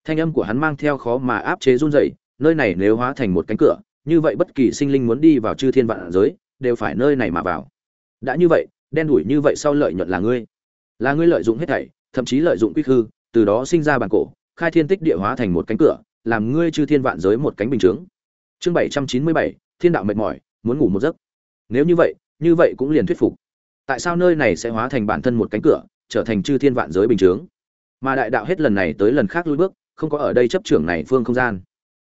Thanh âm của hắn mang theo khó mà áp chế run rẩy, nơi này nếu hóa thành một cánh cửa, như vậy bất kỳ sinh linh muốn đi vào chư thiên vạn giới, đều phải nơi này mà vào. Đã như vậy đen đủi như vậy sau lợi nhuận là ngươi. Là ngươi lợi dụng hết thảy, thậm chí lợi dụng quy khư, từ đó sinh ra bản cổ, khai thiên tích địa hóa thành một cánh cửa, làm ngươi chư thiên vạn giới một cánh bình chướng. Chương bảy trăm chín mươi bảy, thiên đạo mệt mỏi, muốn ngủ một giấc. Nếu như vậy như vậy cũng liền thuyết phục. Tại sao nơi này sẽ hóa thành bản thân một cánh cửa, trở thành chư thiên vạn giới bình chướng? Mà đại đạo hết lần này tới lần khác lui bước, không có ở đây chấp trưởng này phương không gian.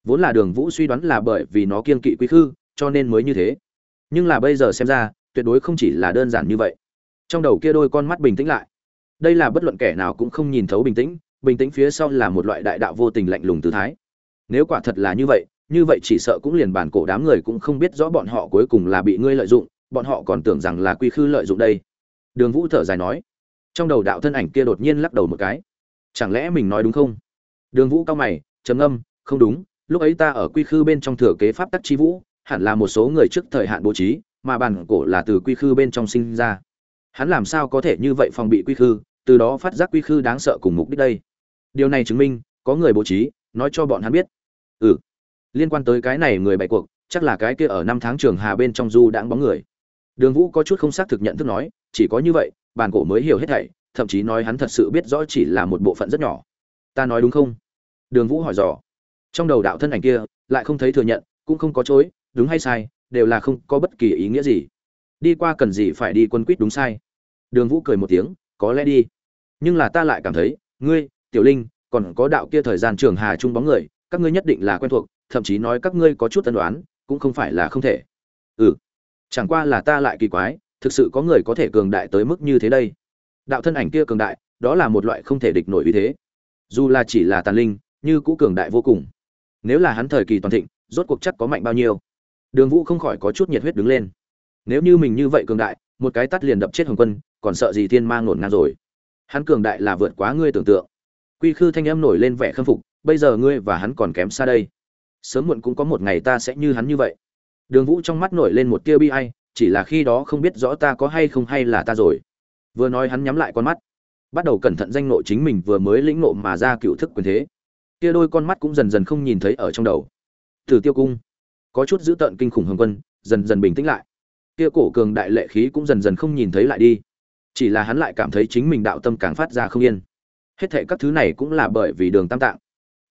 Vốn là đường vũ suy đoán là bởi vì nó kiên kỵ quý khư, cho nên mới như thế. Nhưng là bây giờ xem ra tuyệt đối không chỉ là đơn giản như vậy. Trong đầu kia đôi con mắt bình tĩnh lại. Đây là bất luận kẻ nào cũng không nhìn thấu bình tĩnh bình tĩnh phía sau là một loại đại đạo vô tình lạnh lùng tư thái. Nếu quả thật là như vậy như vậy chỉ sợ cũng liền bản cổ đám người cũng không biết rõ bọn họ cuối cùng là bị ngươi lợi dụng, bọn họ còn tưởng rằng là quy khư lợi dụng đây. Đường vũ thở dài nói. Trong đầu đạo thân ảnh kia đột nhiên lắc đầu một cái. Chẳng lẽ mình nói đúng không? Đường vũ cao mày, trầm ngâm, không đúng, lúc ấy ta ở quy khư bên trong thừa kế pháp tắc chi vũ, hẳn là một số người trước thời hạn bố trí mà bản cổ là từ quy khư bên trong sinh ra. Hắn làm sao có thể như vậy phòng bị quy khư, từ đó phát giác quy khư đáng sợ cùng mục đích đây. Điều này chứng minh, có người bố trí, nói cho bọn hắn biết. Ừ. Liên quan tới cái này người bày cuộc, chắc là cái kia ở năm tháng trường hà bên trong du đãng bóng người. Đường vũ có chút không xác thực nhận thức nói, chỉ có như vậy, bản cổ mới hiểu hết thảy, thậm chí nói hắn thật sự biết rõ chỉ là một bộ phận rất nhỏ. Ta nói đúng không? Đường vũ hỏi dò. Trong đầu đạo thân ảnh kia, lại không thấy thừa nhận, cũng không có chối, đúng hay sai đều là không có bất kỳ ý nghĩa gì. Đi qua cần gì phải đi quân quýt đúng sai. Đường vũ cười một tiếng, có lẽ đi. Nhưng là ta lại cảm thấy, ngươi, tiểu linh, còn có đạo kia thời gian trường hà chung bóng người, các ngươi nhất định là quen thuộc, thậm chí nói các ngươi có chút tân đoán cũng không phải là không thể. Ừ chẳng qua là ta lại kỳ quái, thực sự có người có thể cường đại tới mức như thế đây. Đạo thân ảnh kia cường đại, đó là một loại không thể địch nổi uy thế. Dù là chỉ là tàn linh, như cũ cường đại vô cùng. Nếu là hắn thời kỳ toàn thịnh, rốt cuộc chắc có mạnh bao nhiêu? Đường vũ không khỏi có chút nhiệt huyết đứng lên. Nếu như mình như vậy cường đại, một cái tắt liền đập chết hồng quân, còn sợ gì thiên mang ngổn ngang rồi? Hắn cường đại là vượt quá ngươi tưởng tượng. Quy khư thanh âm nổi lên vẻ khâm phục, bây giờ ngươi và hắn còn kém xa đây. Sớm muộn cũng có một ngày ta sẽ như hắn như vậy. Đường vũ trong mắt nổi lên một tia bi ai, chỉ là khi đó không biết rõ ta có hay không hay là ta rồi. Vừa nói hắn nhắm lại con mắt, bắt đầu cẩn thận danh nộ chính mình vừa mới lĩnh nộ mà ra cựu thức quyền thế. Kia đôi con mắt cũng dần dần không nhìn thấy ở trong đầu. Từ tiêu cung có chút dữ tợn kinh khủng hồng quân, dần dần bình tĩnh lại. Kia cổ cường đại lệ khí cũng dần dần không nhìn thấy lại đi. Chỉ là hắn lại cảm thấy chính mình đạo tâm càng phát ra không yên. Hết thệ các thứ này cũng là bởi vì đường tam tạng.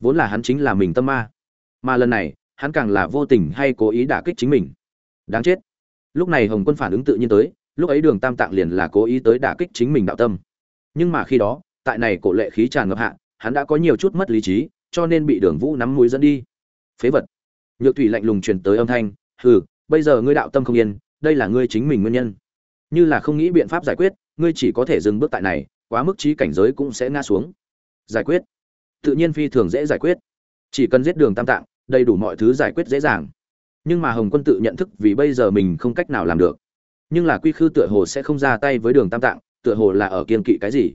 Vốn là hắn chính là mình tâm ma. Mà lần này, hắn càng là vô tình hay cố ý đả kích chính mình. Đáng chết. Lúc này hồng quân phản ứng tự nhiên tới, lúc ấy đường tam tạng liền là cố ý tới đả kích chính mình đạo tâm. Nhưng mà khi đó, tại này cổ lệ khí tràn ngập hạ, hắn đã có nhiều chút mất lý trí, cho nên bị đường vũ nắm mũi dẫn đi. Phế vật nhược thủy lạnh lùng truyền tới âm thanh, hừ, bây giờ ngươi đạo tâm không yên, đây là ngươi chính mình nguyên nhân. Như là không nghĩ biện pháp giải quyết, ngươi chỉ có thể dừng bước tại này, quá mức trí cảnh giới cũng sẽ ngã xuống. Giải quyết. Tự nhiên phi thường dễ giải quyết. Chỉ cần giết đường tam tạng, đầy đủ mọi thứ giải quyết dễ dàng. Nhưng mà hồng quân tự nhận thức vì bây giờ mình không cách nào làm được. Nhưng là quy khư tựa hồ sẽ không ra tay với đường tam tạng, tựa hồ là ở kiên kỵ cái gì.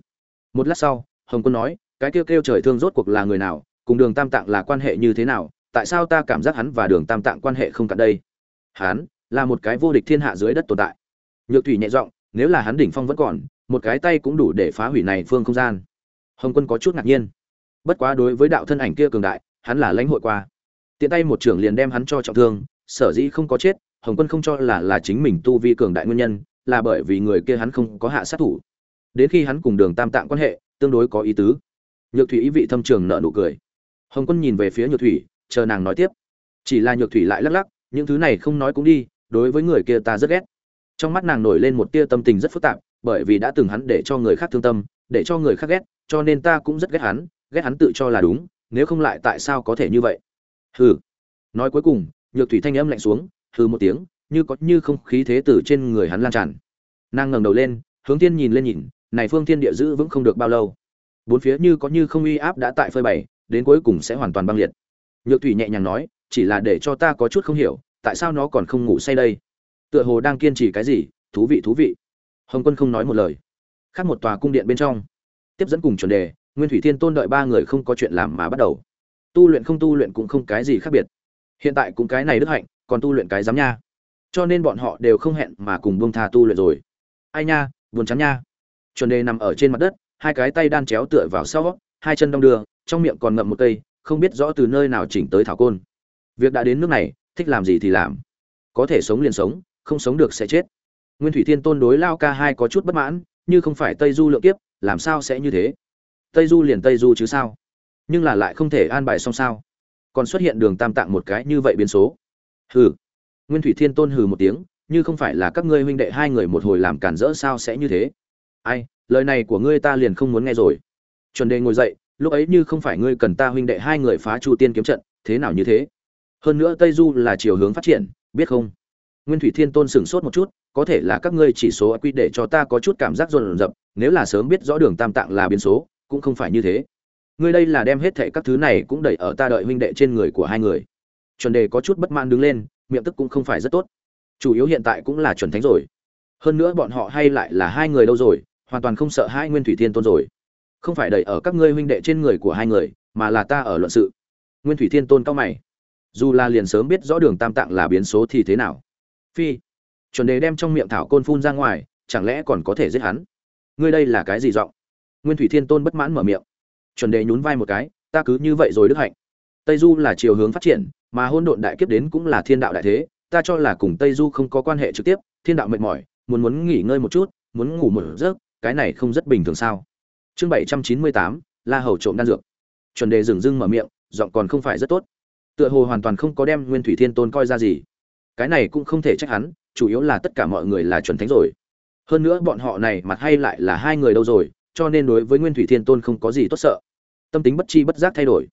Một lát sau, hồng quân nói, cái kêu kêu trời thương rốt cuộc là người nào, cùng đường tam tạng là quan hệ như thế nào tại sao ta cảm giác hắn và đường tam tạng quan hệ không cạn đây? Hắn là một cái vô địch thiên hạ dưới đất tồn tại. Nhược thủy nhẹ giọng, nếu là hắn đỉnh phong vẫn còn, một cái tay cũng đủ để phá hủy này phương không gian. Hồng quân có chút ngạc nhiên. Bất quá đối với đạo thân ảnh kia cường đại, hắn là lãnh hội qua. Tiện tay một trưởng liền đem hắn cho trọng thương, sở dĩ không có chết, hồng quân không cho là là chính mình tu vi cường đại nguyên nhân, là bởi vì người kia hắn không có hạ sát thủ. Đến khi hắn cùng đường tam tạng quan hệ, tương đối có ý tứ. Nhược thủy ý vị thâm trường nợ nụ cười. Hồng quân nhìn về phía nhược thủy chờ nàng nói tiếp. Chỉ là nhược thủy lại lắc lắc, những thứ này không nói cũng đi, đối với người kia ta rất ghét. Trong mắt nàng nổi lên một tia tâm tình rất phức tạp, bởi vì đã từng hắn để cho người khác thương tâm, để cho người khác ghét, cho nên ta cũng rất ghét hắn ghét hắn tự cho là đúng, nếu không lại tại sao có thể như vậy? Hừ. Nói cuối cùng, nhược thủy thanh âm lạnh xuống, hừ một tiếng, như có như không khí thế từ trên người hắn lan tràn. Nàng ngẩng đầu lên, hướng tiên nhìn lên nhìn, này phương thiên địa giữ vững không được bao lâu. Bốn phía như có như không uy áp đã tại phơi bày, đến cuối cùng sẽ hoàn toàn băng liệt nhược thủy nhẹ nhàng nói, chỉ là để cho ta có chút không hiểu, tại sao nó còn không ngủ say đây? Tựa hồ đang kiên trì cái gì, thú vị thú vị. Hồng quân không nói một lời. Khác một tòa cung điện bên trong. Tiếp dẫn cùng chuẩn đề, nguyên thủy thiên tôn đợi ba người không có chuyện làm mà bắt đầu. Tu luyện không tu luyện cũng không cái gì khác biệt. Hiện tại cũng cái này đức hạnh, còn tu luyện cái dám nha. Cho nên bọn họ đều không hẹn mà cùng buông tha tu luyện rồi. Ai nha, buồn chán nha. Chuẩn đề nằm ở trên mặt đất, hai cái tay đan chéo tựa vào sau, hai chân đong đưa, trong miệng còn ngậm một cây không biết rõ từ nơi nào chỉnh tới thảo côn. Việc đã đến nước này, thích làm gì thì làm. Có thể sống liền sống, không sống được sẽ chết. Nguyên thủy thiên tôn đối lao ca hai có chút bất mãn, như không phải tây du lượng kiếp, làm sao sẽ như thế? Tây du liền tây du chứ sao? Nhưng là lại không thể an bài xong sao? Còn xuất hiện đường tam tạng một cái như vậy biến số. Hừ. Nguyên thủy thiên tôn hừ một tiếng, như không phải là các ngươi huynh đệ hai người một hồi làm cản rỡ sao sẽ như thế? Ai, lời này của ngươi ta liền không muốn nghe rồi. Chuẩn đề ngồi dậy lúc ấy như không phải ngươi cần ta huynh đệ hai người phá chu tiên kiếm trận, thế nào như thế? Hơn nữa tây du là chiều hướng phát triển, biết không? Nguyên thủy thiên tôn sửng sốt một chút, có thể là các ngươi chỉ số quy để cho ta có chút cảm giác rộn rập, nếu là sớm biết rõ đường tam tạng là biến số, cũng không phải như thế. Ngươi đây là đem hết thệ các thứ này cũng đẩy ở ta đợi huynh đệ trên người của hai người. Chuẩn đề có chút bất mãn đứng lên, miệng tức cũng không phải rất tốt. Chủ yếu hiện tại cũng là chuẩn thánh rồi. Hơn nữa bọn họ hay lại là hai người đâu rồi, hoàn toàn không sợ hai nguyên thủy thiên tôn rồi không phải đẩy ở các ngươi huynh đệ trên người của hai người, mà là ta ở luận sự. Nguyên thủy thiên tôn cao mày. Dù là liền sớm biết rõ đường tam tạng là biến số thì thế nào? Phi. Chuẩn đề đem trong miệng thảo côn phun ra ngoài, chẳng lẽ còn có thể giết hắn? Ngươi đây là cái gì giọng? Nguyên thủy thiên tôn bất mãn mở miệng. Chuẩn đề nhún vai một cái, ta cứ như vậy rồi đức hạnh. Tây du là chiều hướng phát triển, mà hôn độn đại kiếp đến cũng là thiên đạo đại thế, ta cho là cùng tây du không có quan hệ trực tiếp, thiên đạo mệt mỏi, muốn muốn nghỉ ngơi một chút, muốn ngủ một giấc, cái này không rất bình thường sao? Chương bảy trăm chín mươi tám, la hầu trộm đan dược. Chuẩn đề dừng dưng mở miệng, giọng còn không phải rất tốt. Tựa hồ hoàn toàn không có đem nguyên thủy thiên tôn coi ra gì. Cái này cũng không thể trách hắn, chủ yếu là tất cả mọi người là chuẩn thánh rồi. Hơn nữa bọn họ này mặt hay lại là hai người đâu rồi, cho nên đối với nguyên thủy thiên tôn không có gì tốt sợ. Tâm tính bất chi bất giác thay đổi.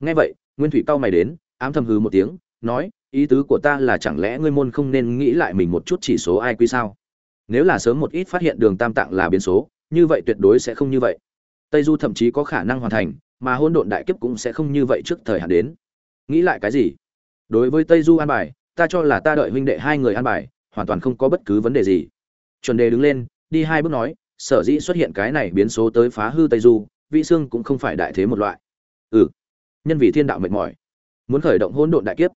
Ngay vậy, nguyên thủy cao mày đến, ám thầm hừ một tiếng, nói, ý tứ của ta là chẳng lẽ ngươi môn không nên nghĩ lại mình một chút chỉ số ai quy sao? Nếu là sớm một ít phát hiện đường tam tạng là biến số như vậy tuyệt đối sẽ không như vậy. Tây du thậm chí có khả năng hoàn thành, mà hôn độn đại kiếp cũng sẽ không như vậy trước thời hạn đến. Nghĩ lại cái gì? Đối với tây du an bài, ta cho là ta đợi huynh đệ hai người an bài, hoàn toàn không có bất cứ vấn đề gì. Chuẩn đề đứng lên, đi hai bước nói, sở dĩ xuất hiện cái này biến số tới phá hư tây du, vị xương cũng không phải đại thế một loại. Ừ. Nhân vì thiên đạo mệt mỏi, muốn khởi động hỗn độn đại kiếp.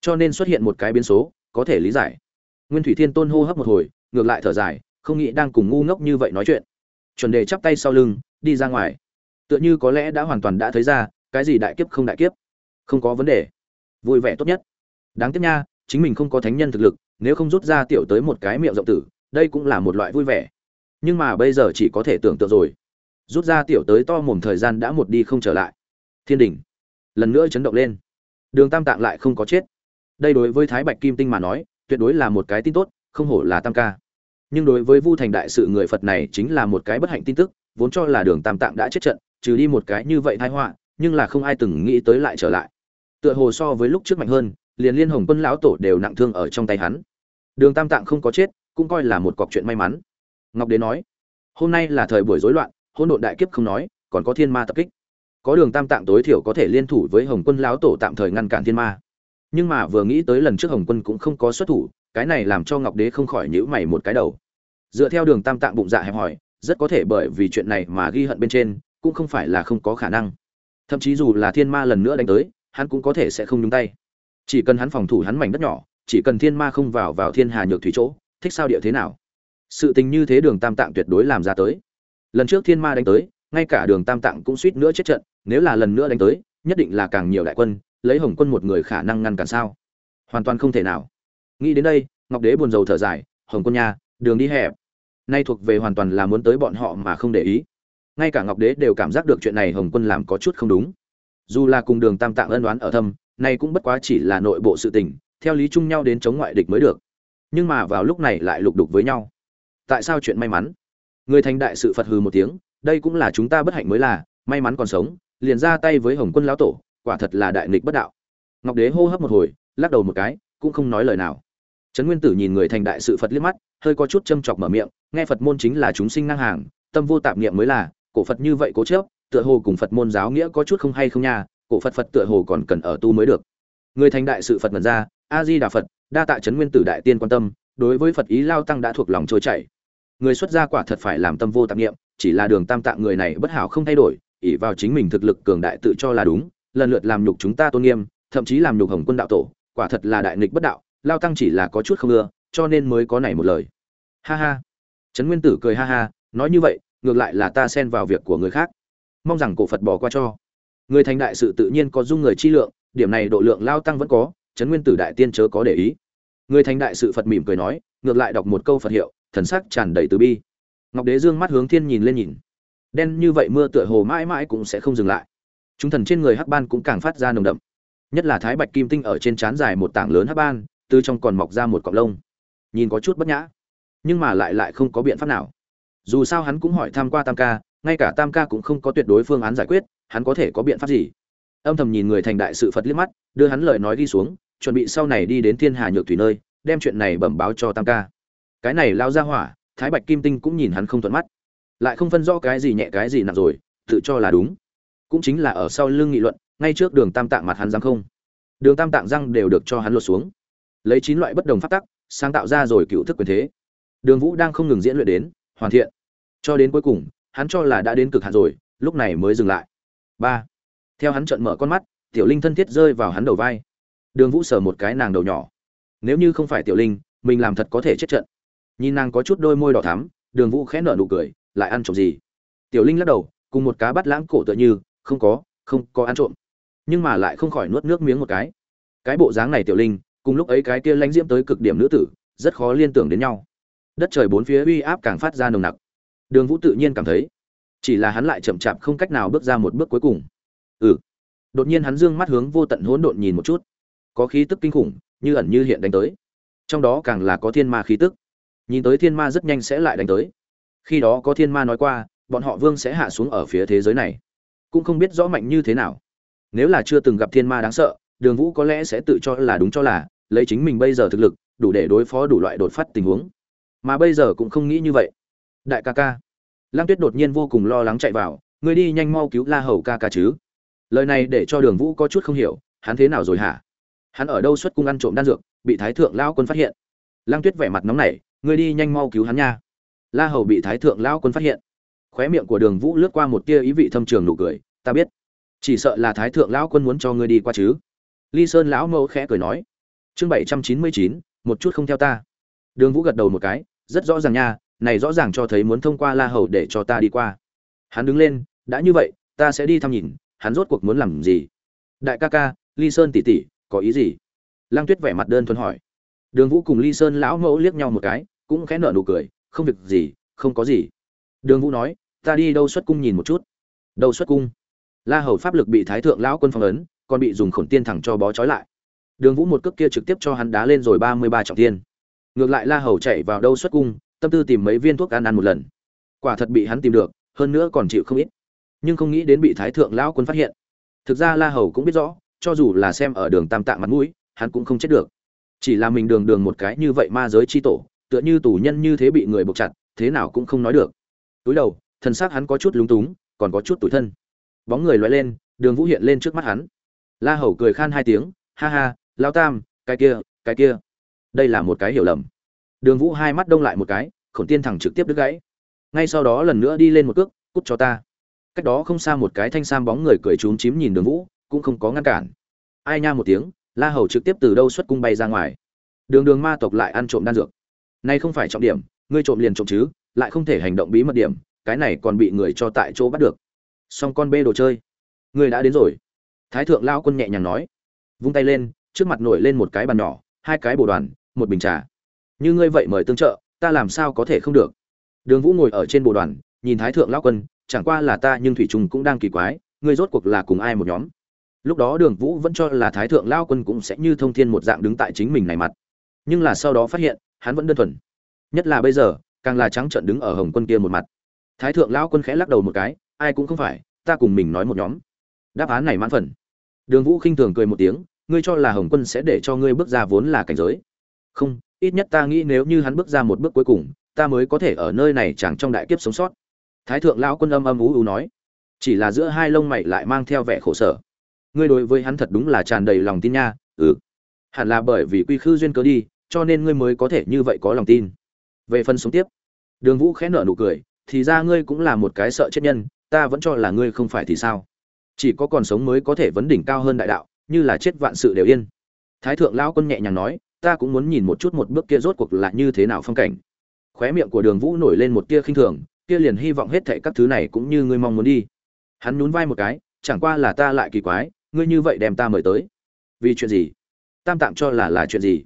Cho nên xuất hiện một cái biến số, có thể lý giải. Nguyên thủy thiên tôn hô hấp một hồi, ngược lại thở dài, không nghĩ đang cùng ngu ngốc như vậy nói chuyện chuẩn đề chắp tay sau lưng, đi ra ngoài. Tựa như có lẽ đã hoàn toàn đã thấy ra, cái gì đại kiếp không đại kiếp. Không có vấn đề. Vui vẻ tốt nhất. Đáng tiếc nha, chính mình không có thánh nhân thực lực, nếu không rút ra tiểu tới một cái miệng rộng tử, đây cũng là một loại vui vẻ. Nhưng mà bây giờ chỉ có thể tưởng tượng rồi. Rút ra tiểu tới to mồm thời gian đã một đi không trở lại. Thiên đình lần nữa chấn động lên. Đường tam tạng lại không có chết. Đây đối với thái bạch kim tinh mà nói, tuyệt đối là một cái tin tốt, không hổ là tam ca nhưng đối với vu thành đại sự người phật này chính là một cái bất hạnh tin tức, vốn cho là đường tam tạng đã chết trận, trừ đi một cái như vậy thái họa, nhưng là không ai từng nghĩ tới lại trở lại. Tựa hồ so với lúc trước mạnh hơn, liền liên hồng quân lão tổ đều nặng thương ở trong tay hắn. Đường tam tạng không có chết, cũng coi là một cọc chuyện may mắn. Ngọc đế nói, hôm nay là thời buổi rối loạn, hỗn độn đại kiếp không nói, còn có thiên ma tập kích. Có đường tam tạng tối thiểu có thể liên thủ với hồng quân lão tổ tạm thời ngăn cản thiên ma. Nhưng mà vừa nghĩ tới lần trước hồng quân cũng không có xuất thủ cái này làm cho ngọc đế không khỏi nhữ mày một cái đầu. Dựa theo đường tam tạng bụng dạ hẹp hòi, rất có thể bởi vì chuyện này mà ghi hận bên trên, cũng không phải là không có khả năng. Thậm chí dù là thiên ma lần nữa đánh tới, hắn cũng có thể sẽ không nhúng tay. Chỉ cần hắn phòng thủ hắn mảnh đất nhỏ, chỉ cần thiên ma không vào vào thiên hà nhược thủy chỗ, thích sao địa thế nào? Sự tình như thế đường tam tạng tuyệt đối làm ra tới. Lần trước thiên ma đánh tới, ngay cả đường tam tạng cũng suýt nữa chết trận, nếu là lần nữa đánh tới, nhất định là càng nhiều đại quân, lấy hồng quân một người khả năng ngăn cản sao? Hoàn toàn không thể nào nghĩ đến đây, ngọc đế buồn rầu thở dài, hồng quân nha, đường đi hẹp. Nay thuộc về hoàn toàn là muốn tới bọn họ mà không để ý. Ngay cả ngọc đế đều cảm giác được chuyện này hồng quân làm có chút không đúng. Dù là cùng đường tam tạng ân đoán ở thâm, nay cũng bất quá chỉ là nội bộ sự tình, theo lý chung nhau đến chống ngoại địch mới được. Nhưng mà vào lúc này lại lục đục với nhau. Tại sao chuyện may mắn? Người thành đại sự phật hừ một tiếng, đây cũng là chúng ta bất hạnh mới là, may mắn còn sống, liền ra tay với hồng quân lão tổ, quả thật là đại nghịch bất đạo. Ngọc đế hô hấp một hồi, lắc đầu một cái, cũng không nói lời nào trấn nguyên tử nhìn người thành đại sự phật liếc mắt, hơi có chút châm chọc mở miệng, nghe phật môn chính là chúng sinh ngang hàng, tâm vô tạp niệm mới là, cổ phật như vậy cố chớp tựa hồ cùng phật môn giáo nghĩa có chút không hay không nha, cổ phật phật tựa hồ còn cần ở tu mới được. Người thành đại sự phật mật ra, a di đà phật, đa tạ trấn nguyên tử đại tiên quan tâm, đối với phật ý lao tăng đã thuộc lòng trôi chảy. Người xuất gia quả thật phải làm tâm vô tạp niệm, chỉ là đường tam tạng người này bất hảo không thay đổi, ỷ vào chính mình thực lực cường đại tự cho là đúng, lần lượt làm nhục chúng ta tôn nghiêm, thậm chí làm nhục hồng quân đạo tổ, quả thật là đại nghịch bất đạo lao tăng chỉ là có chút không ưa, cho nên mới có này một lời. Ha ha. Trấn nguyên tử cười ha ha, nói như vậy, ngược lại là ta xen vào việc của người khác. Mong rằng cổ phật bỏ qua cho. Người thành đại sự tự nhiên có dung người chi lượng, điểm này độ lượng lao tăng vẫn có, trấn nguyên tử đại tiên chớ có để ý. Người thành đại sự phật mỉm cười nói, ngược lại đọc một câu phật hiệu, thần sắc tràn đầy từ bi. Ngọc đế dương mắt hướng thiên nhìn lên nhìn. Đen như vậy mưa tựa hồ mãi mãi cũng sẽ không dừng lại. Chúng thần trên người hắc ban cũng càng phát ra nồng đậm. Nhất là thái bạch kim tinh ở trên trán dài một tảng lớn hắc ban từ trong còn mọc ra một cọng lông. Nhìn có chút bất nhã, nhưng mà lại lại không có biện pháp nào. Dù sao hắn cũng hỏi tham q u a tam ca, ngay cả tam ca cũng không có tuyệt đối phương án giải quyết, hắn có thể có biện pháp gì? Âm thầm nhìn người thành đại sự phật liếc mắt, đưa hắn lời nói đi xuống, chuẩn bị sau này đi đến thiên hà nhược thủy nơi, đem chuyện này bẩm báo cho tam ca. Cái này lao ra hỏa, thái bạch kim tinh cũng nhìn hắn không thuận mắt. Lại không phân rõ cái gì nhẹ cái gì nặng rồi, tự cho là đúng. Cũng chính là ở sau lưng nghị luận, ngay trước đường tam tạng mặt hắn răng không. Đường tam tạng răng đều được cho hắn lột xuống lấy chín loại bất đồng phát tắc, sáng tạo ra rồi cựu thức quyền thế. Đường vũ đang không ngừng diễn luyện đến, hoàn thiện. Cho đến cuối cùng, hắn cho là đã đến cực hạn rồi, lúc này mới dừng lại. Ba. Theo hắn trợn mở con mắt, tiểu linh thân thiết rơi vào hắn đầu vai. Đường vũ sờ một cái nàng đầu nhỏ. Nếu như không phải tiểu linh, mình làm thật có thể chết trận. Nhìn nàng có chút đôi môi đỏ thắm, đường vũ khẽ nở nụ cười, lại ăn trộm gì? Tiểu linh lắc đầu, cùng một cá bắt lãng cổ tựa như, không có không có ăn trộm. Nhưng mà lại không khỏi nuốt nước miếng một cái. Cái bộ dáng này tiểu linh cùng lúc ấy cái kia lãnh diễm tới cực điểm nữ tử, rất khó liên tưởng đến nhau. Đất trời bốn phía uy áp càng phát ra nồng nặc. Đường vũ tự nhiên cảm thấy, chỉ là hắn lại chậm chạp không cách nào bước ra một bước cuối cùng. Ừ. Đột nhiên hắn dương mắt hướng vô tận hỗn độn nhìn một chút. Có khí tức kinh khủng, như ẩn như hiện đánh tới. Trong đó càng là có thiên ma khí tức. Nhìn tới thiên ma rất nhanh sẽ lại đánh tới. Khi đó có thiên ma nói qua, bọn họ vương sẽ hạ xuống ở phía thế giới này. Cũng không biết rõ mạnh như thế nào. Nếu là chưa từng gặp thiên ma đáng sợ đường vũ có lẽ sẽ tự cho là đúng cho là, lấy chính mình bây giờ thực lực, đủ để đối phó đủ loại đột phát tình huống. Mà bây giờ cũng không nghĩ như vậy. Đại ca ca. Lang tuyết đột nhiên vô cùng lo lắng chạy vào người đi nhanh mau cứu la hầu ca ca chứ. Lời này để cho đường vũ có chút không hiểu, hắn thế nào rồi hả? Hắn ở đâu xuất cung ăn trộm đan dược, bị thái thượng lao quân phát hiện. Lang tuyết vẻ mặt nóng nảy người đi nhanh mau cứu hắn nha. La hầu bị thái thượng lao quân phát hiện. Khóe miệng của đường vũ lướt qua một tia ý vị thâm trường nụ cười, ta biết. Chỉ sợ là thái thượng lão quân muốn cho ngươi đi qua chứ ly sơn lão mẫu khẽ cười nói, chương bảy trăm chín mươi chín, một chút không theo ta. Đường vũ gật đầu một cái, rất rõ ràng nha, này rõ ràng cho thấy muốn thông qua la hầu để cho ta đi qua. Hắn đứng lên, đã như vậy, ta sẽ đi thăm nhìn, hắn rốt cuộc muốn làm gì? Đại ca ca, ly sơn tỉ tỉ có ý gì? Lăng tuyết vẻ mặt đơn thuần hỏi. Đường vũ cùng ly sơn lão mẫu liếc nhau một cái, cũng khẽ nở nụ cười, không việc gì, không có gì. Đường vũ nói, ta đi đâu xuất cung nhìn một chút? Đâu xuất cung? La hầu pháp lực bị thái thượng lão quân phong ấn còn bị dùng khổn tiên thẳng cho bó trói lại. Đường vũ một cước kia trực tiếp cho hắn đá lên rồi ba mươi ba trọng tiên. Ngược lại la hầu chạy vào đâu xuất cung, tâm tư tìm mấy viên thuốc ăn ăn một lần. Quả thật bị hắn tìm được, hơn nữa còn chịu không ít. Nhưng không nghĩ đến bị thái thượng lão quân phát hiện. Thực ra la hầu cũng biết rõ, cho dù là xem ở đường tam tạng mặt mũi, hắn cũng không chết được. Chỉ là mình đường đường một cái như vậy ma giới chi tổ, tựa như tù nhân như thế bị người buộc chặt, thế nào cũng không nói được. Túi đầu thân xác hắn có chút lúng túng, còn có chút tủi thân. Bóng người loay lên, đường vũ hiện lên trước mắt hắn la hầu cười khan hai tiếng, ha ha lao tam, cái kia cái kia. Đây là một cái hiểu lầm. Đường vũ hai mắt đông lại một cái khổng tiên thẳng trực tiếp đứt gãy. Ngay sau đó lần nữa đi lên một cước, cút cho ta. Cách đó không xa một cái thanh sam bóng người cười trúng chím nhìn đường vũ, cũng không có ngăn cản. Ai nha một tiếng, la hầu trực tiếp từ đâu xuất cung bay ra ngoài. Đường đường ma tộc lại ăn trộm đan dược. Nay không phải trọng điểm, ngươi trộm liền trộm chứ, lại không thể hành động bí mật điểm, cái này còn bị người cho tại chỗ bắt được. Xong con bê đồ chơi. Ngươi đã đến rồi thái thượng lao quân nhẹ nhàng nói, vung tay lên, trước mặt nổi lên một cái bàn nhỏ, hai cái bồ đoàn, một bình trà. Như ngươi vậy mời tương trợ, ta làm sao có thể không được? Đường vũ ngồi ở trên bồ đoàn, nhìn thái thượng lao quân, chẳng qua là ta nhưng thủy trùng cũng đang kỳ quái, ngươi rốt cuộc là cùng ai một nhóm? Lúc đó đường vũ vẫn cho là thái thượng lao quân cũng sẽ như thông thiên một dạng đứng tại chính mình này mặt. Nhưng là sau đó phát hiện, hắn vẫn đơn thuần. Nhất là bây giờ, càng là trắng trợn đứng ở hồng quân kia một mặt. Thái thượng lao quân khẽ lắc đầu một cái, ai cũng không phải, ta cùng mình nói một nhóm đáp án này mãn phần. Đường vũ khinh thường cười một tiếng, ngươi cho là hồng quân sẽ để cho ngươi bước ra vốn là cảnh giới. Không, ít nhất ta nghĩ nếu như hắn bước ra một bước cuối cùng, ta mới có thể ở nơi này chẳng trong đại kiếp sống sót. Thái thượng lão quân âm âm ú ú nói. Chỉ là giữa hai lông mày lại mang theo vẻ khổ sở. Ngươi đối với hắn thật đúng là tràn đầy lòng tin nha ừ. Hẳn là bởi vì quy khư duyên cớ đi, cho nên ngươi mới có thể như vậy có lòng tin. Về phần sống tiếp. Đường vũ khẽ nở nụ cười, thì ra ngươi cũng là một cái sợ chết nhân, ta vẫn cho là ngươi không phải thì sao? Chỉ có còn sống mới có thể vấn đỉnh cao hơn đại đạo, như là chết vạn sự đều yên. Thái thượng lão quân nhẹ nhàng nói, ta cũng muốn nhìn một chút một bước kia rốt cuộc là như thế nào phong cảnh. Khóe miệng của đường vũ nổi lên một tia khinh thường, kia liền hy vọng hết thảy các thứ này cũng như ngươi mong muốn đi. Hắn nhún vai một cái, chẳng qua là ta lại kỳ quái, ngươi như vậy đem ta mời tới. Vì chuyện gì? Tam tạm cho là là chuyện gì?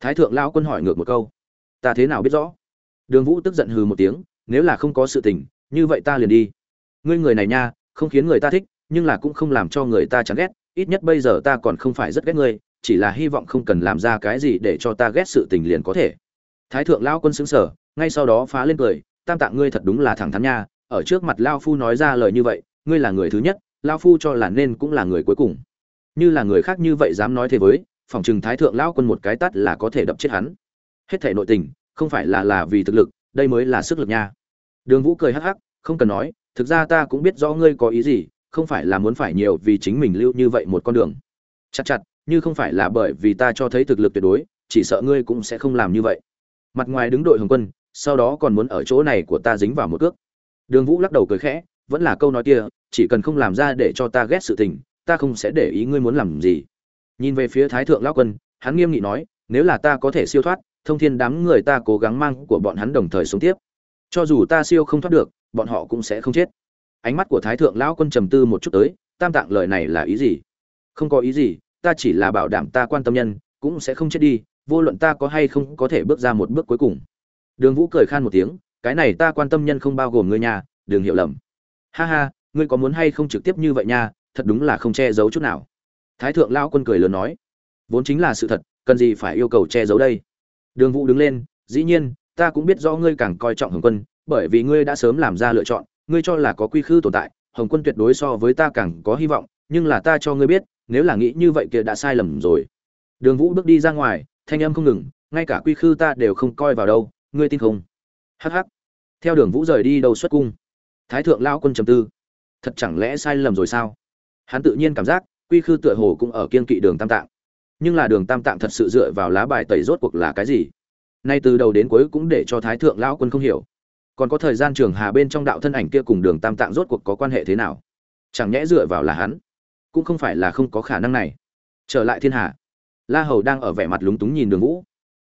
Thái thượng lão quân hỏi ngược một câu. Ta thế nào biết rõ? Đường vũ tức giận hừ một tiếng, nếu là không có sự tình, như vậy ta liền đi. Ngươi người này nha, không khiến người ta thích nhưng là cũng không làm cho người ta chán ghét, ít nhất bây giờ ta còn không phải rất ghét ngươi, chỉ là hy vọng không cần làm ra cái gì để cho ta ghét sự tình liền có thể. Thái thượng lão quân xứng sở ngay sau đó phá lên cười, tam tạng ngươi thật đúng là thẳng thắn nha, ở trước mặt lao phu nói ra lời như vậy, ngươi là người thứ nhất lao phu cho là nên cũng là người cuối cùng. Như là người khác như vậy dám nói thế với, phòng trừng thái thượng lão quân một cái tắt là có thể đập chết hắn. Hết thể nội tình, không phải là là vì thực lực, đây mới là sức lực nha. Đường vũ cười hắc hắc, không cần nói, thực ra ta cũng biết rõ ngươi có ý gì không phải là muốn phải nhiều vì chính mình lưu như vậy một con đường. Chặt chặt, như không phải là bởi vì ta cho thấy thực lực tuyệt đối, chỉ sợ ngươi cũng sẽ không làm như vậy. Mặt ngoài đứng đội hồng quân, sau đó còn muốn ở chỗ này của ta dính vào một cước. Đường vũ lắc đầu cười khẽ, vẫn là câu nói kia, chỉ cần không làm ra để cho ta ghét sự tình, ta không sẽ để ý ngươi muốn làm gì. Nhìn về phía thái thượng lão quân, hắn nghiêm nghị nói, nếu là ta có thể siêu thoát, thông thiên đám người ta cố gắng mang của bọn hắn đồng thời sống tiếp. Cho dù ta siêu không thoát được, bọn họ cũng sẽ không chết ánh mắt của thái thượng lão quân trầm tư một chút tới, tam tạng lời này là ý gì? Không có ý gì, ta chỉ là bảo đảm ta quan tâm nhân, cũng sẽ không chết đi, vô luận ta có hay không có thể bước ra một bước cuối cùng. Đường vũ cười khan một tiếng, cái này ta quan tâm nhân không bao gồm ngươi nhà đừng hiểu lầm. Ha ha, ngươi có muốn hay không trực tiếp như vậy nha, thật đúng là không che giấu chút nào. Thái thượng lão quân cười lớn nói, vốn chính là sự thật, cần gì phải yêu cầu che giấu đây? Đường vũ đứng lên, dĩ nhiên, ta cũng biết rõ ngươi càng coi trọng hồng quân, bởi vì ngươi đã sớm làm ra lựa chọn ngươi cho là có quy khư tồn tại, hồng quân tuyệt đối so với ta càng có hy vọng, nhưng là ta cho ngươi biết, nếu là nghĩ như vậy kia đã sai lầm rồi. Đường vũ bước đi ra ngoài, thanh âm không ngừng, ngay cả quy khư ta đều không coi vào đâu, ngươi tin không? Hh theo đường vũ rời đi đầu xuất cung, thái thượng lao quân trầm tư. Thật chẳng lẽ sai lầm rồi sao? Hắn tự nhiên cảm giác, quy khư tựa hồ cũng ở kiên kỵ đường tam tạng. Nhưng là đường tam tạng thật sự dựa vào lá bài tẩy rốt cuộc là cái gì? Nay từ đầu đến cuối cũng để cho thái thượng lão quân không hiểu còn có thời gian trường hà bên trong đạo thân ảnh kia cùng đường tam tạng rốt cuộc có quan hệ thế nào? Chẳng nhẽ dựa vào là hắn? Cũng không phải là không có khả năng này. Trở lại thiên hà. La hầu đang ở vẻ mặt lúng túng nhìn đường vũ.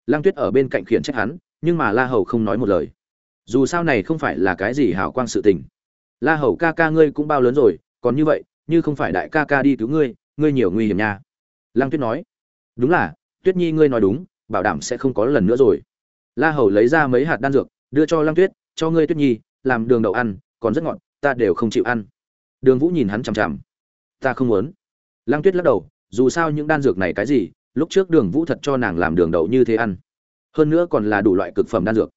Lang tuyết ở bên cạnh khiển trách hắn, nhưng mà la hầu không nói một lời. Dù sao này không phải là cái gì hảo quang sự tình. La hầu ca ca ngươi cũng bao lớn rồi, còn như vậy, như không phải đại ca ca đi cứu ngươi ngươi nhiều nguy hiểm nha. Lang tuyết nói. Đúng là, tuyết nhi ngươi nói đúng, bảo đảm sẽ không có lần nữa rồi. La hầu lấy ra mấy hạt đan dược, đưa cho lang tuyết cho ngươi tuyết nhi, làm đường đậu ăn, còn rất ngọt, ta đều không chịu ăn. Đường vũ nhìn hắn chằm chằm. Ta không muốn. Lăng tuyết lắc đầu, dù sao những đan dược này cái gì, lúc trước đường vũ thật cho nàng làm đường đậu như thế ăn. Hơn nữa còn là đủ loại cực phẩm đan dược.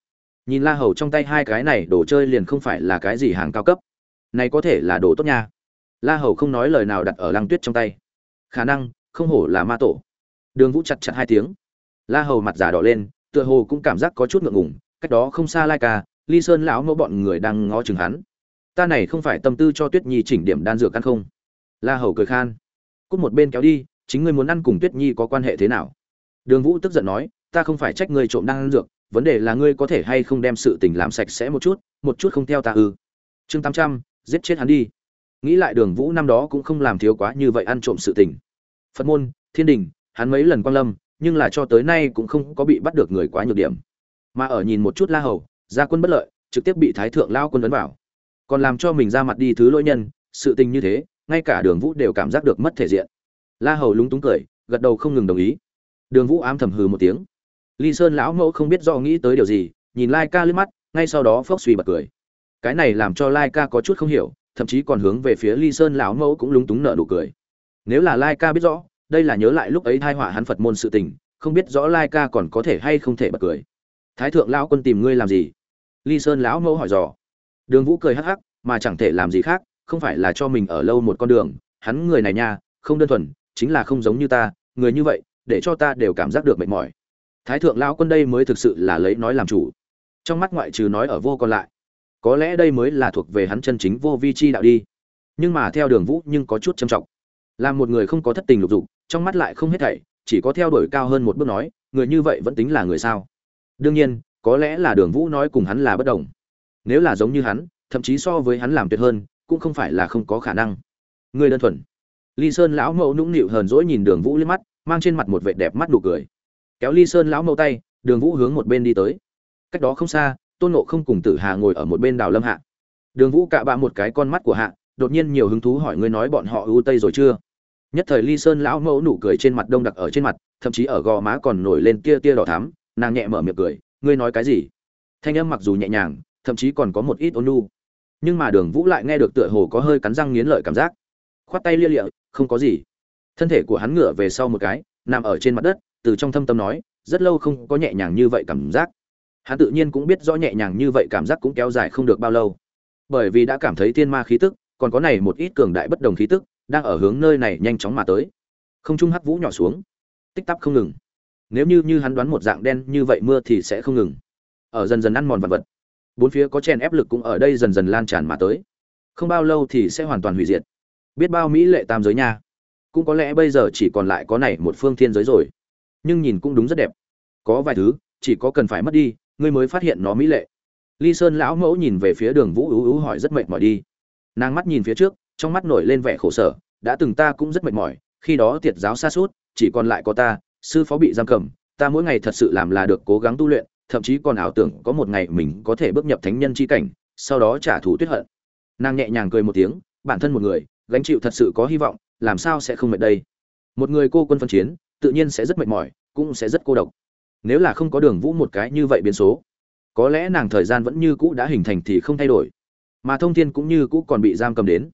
Nhìn la hầu trong tay hai cái này, đồ chơi liền không phải là cái gì hàng cao cấp. Này có thể là đồ tốt nha. La hầu không nói lời nào đặt ở lăng tuyết trong tay. Khả năng, không hổ là ma tổ. Đường vũ chặt chặt hai tiếng. La hầu mặt giả đỏ lên, tựa hồ cũng cảm giác có chút ngượng ngùng, cách đó không xa lai ca ly sơn lão mẫu bọn người đang ngó chừng hắn. Ta này không phải tâm tư cho tuyết nhi chỉnh điểm đan dược ăn không? La hầu cười khan. Cút một bên kéo đi, chính ngươi muốn ăn cùng tuyết nhi có quan hệ thế nào? Đường vũ tức giận nói, ta không phải trách ngươi trộm đan dược, vấn đề là ngươi có thể hay không đem sự tình làm sạch sẽ một chút một chút không theo ta ư. Chương tám trăm, giết chết hắn đi. Nghĩ lại đường vũ năm đó cũng không làm thiếu quá như vậy ăn trộm sự tình. Phật môn, thiên đình, hắn mấy lần quan lâm, nhưng là cho tới nay cũng không có bị bắt được người quá nhược điểm. Mà ở nhìn một chút la hầu gia quân bất lợi, trực tiếp bị thái thượng lao quân ấn vào. Còn làm cho mình ra mặt đi thứ lỗi nhân, sự tình như thế, ngay cả đường vũ đều cảm giác được mất thể diện. La hầu lúng túng cười, gật đầu không ngừng đồng ý. Đường vũ ám thầm hừ một tiếng. Ly sơn lão mẫu không biết do nghĩ tới điều gì, nhìn lai ca lướt mắt, ngay sau đó phốc suy bật cười. Cái này làm cho lai ca có chút không hiểu, thậm chí còn hướng về phía ly sơn lão mẫu cũng lúng túng nợ nụ cười. Nếu là lai ca biết rõ, đây là nhớ lại lúc ấy thai họa hắn phật môn sự tình, không biết rõ lai ca còn có thể hay không thể bật cười. Thái thượng lão quân tìm ngươi làm gì? Ly sơn lão mẫu hỏi dò. Đường vũ cười hắc hắc, mà chẳng thể làm gì khác, không phải là cho mình ở lâu một con đường. Hắn người này nha, không đơn thuần, chính là không giống như ta, người như vậy, để cho ta đều cảm giác được mệt mỏi. Thái thượng lão quân đây mới thực sự là lấy nói làm chủ. Trong mắt ngoại trừ nói ở vô còn lại. Có lẽ đây mới là thuộc về hắn chân chính vô vi chi đạo đi. Nhưng mà theo đường vũ nhưng có chút trầm trọng. Là một người không có thất tình lục dục, trong mắt lại không hết thảy, chỉ có theo đuổi cao hơn một bước nói, người như vậy vẫn tính là người sao? Đương nhiên có lẽ là đường vũ nói cùng hắn là bất đồng. Nếu là giống như hắn, thậm chí so với hắn làm tuyệt hơn, cũng không phải là không có khả năng. Người đơn thuần. Ly sơn lão mẫu nũng nịu hờn dỗi nhìn đường vũ lên mắt, mang trên mặt một vệ đẹp mắt nụ cười. Kéo ly sơn lão mẫu tay, đường vũ hướng một bên đi tới. Cách đó không xa, tôn nộ không cùng tử hà ngồi ở một bên đào lâm hạ. Đường vũ cạ bạ một cái con mắt của hạ, đột nhiên nhiều hứng thú hỏi ngươi nói bọn họ ưu tây rồi chưa? Nhất thời ly sơn lão mẫu nụ cười trên mặt đông đặc ở trên mặt, thậm chí ở gò má còn nổi lên tia tia đỏ thắm, nàng nhẹ mở miệng cười ngươi nói cái gì? Thanh âm mặc dù nhẹ nhàng, thậm chí còn có một ít ôn nu nhưng mà đường vũ lại nghe được tựa hồ có hơi cắn răng nghiến lợi cảm giác. Khoát tay lia lịa, không có gì. Thân thể của hắn ngửa về sau một cái, nằm ở trên mặt đất, từ trong thâm tâm nói, rất lâu không có nhẹ nhàng như vậy cảm giác. Hắn tự nhiên cũng biết rõ nhẹ nhàng như vậy cảm giác cũng kéo dài không được bao lâu. Bởi vì đã cảm thấy thiên ma khí tức, còn có này một ít cường đại bất đồng khí tức, đang ở hướng nơi này nhanh chóng mà tới. Không trung hắc vũ nhỏ xuống. Tích tắp không ngừng nếu như như hắn đoán một dạng đen như vậy mưa thì sẽ không ngừng. Ở dần dần ăn mòn vật vật, bốn phía có chèn ép lực cũng ở đây dần dần lan tràn mà tới. Không bao lâu thì sẽ hoàn toàn hủy diệt. Biết bao mỹ lệ tam giới nha. Cũng có lẽ bây giờ chỉ còn lại có này một phương thiên giới rồi. Nhưng nhìn cũng đúng rất đẹp. Có vài thứ, chỉ có cần phải mất đi, ngươi mới phát hiện nó mỹ lệ. Ly sơn lão mẫu nhìn về phía đường vũ ú ú hỏi rất mệt mỏi đi. Nàng mắt nhìn phía trước, trong mắt nổi lên vẻ khổ sở, đã từng ta cũng rất mệt mỏi, khi đó tiệt giáo xa suốt, chỉ còn lại có ta sư phó bị giam cầm, ta mỗi ngày thật sự làm là được cố gắng tu luyện, thậm chí còn ảo tưởng có một ngày mình có thể bước nhập thánh nhân chi cảnh, sau đó trả thù tuyết hận. Nàng nhẹ nhàng cười một tiếng, bản thân một người, gánh chịu thật sự có hy vọng, làm sao sẽ không mệt đây? Một người cô quân phân chiến, tự nhiên sẽ rất mệt mỏi, cũng sẽ rất cô độc. Nếu là không có đường vũ một cái như vậy biến số, có lẽ nàng thời gian vẫn như cũ đã hình thành thì không thay đổi. Mà thông thiên cũng như cũ còn bị giam cầm đến.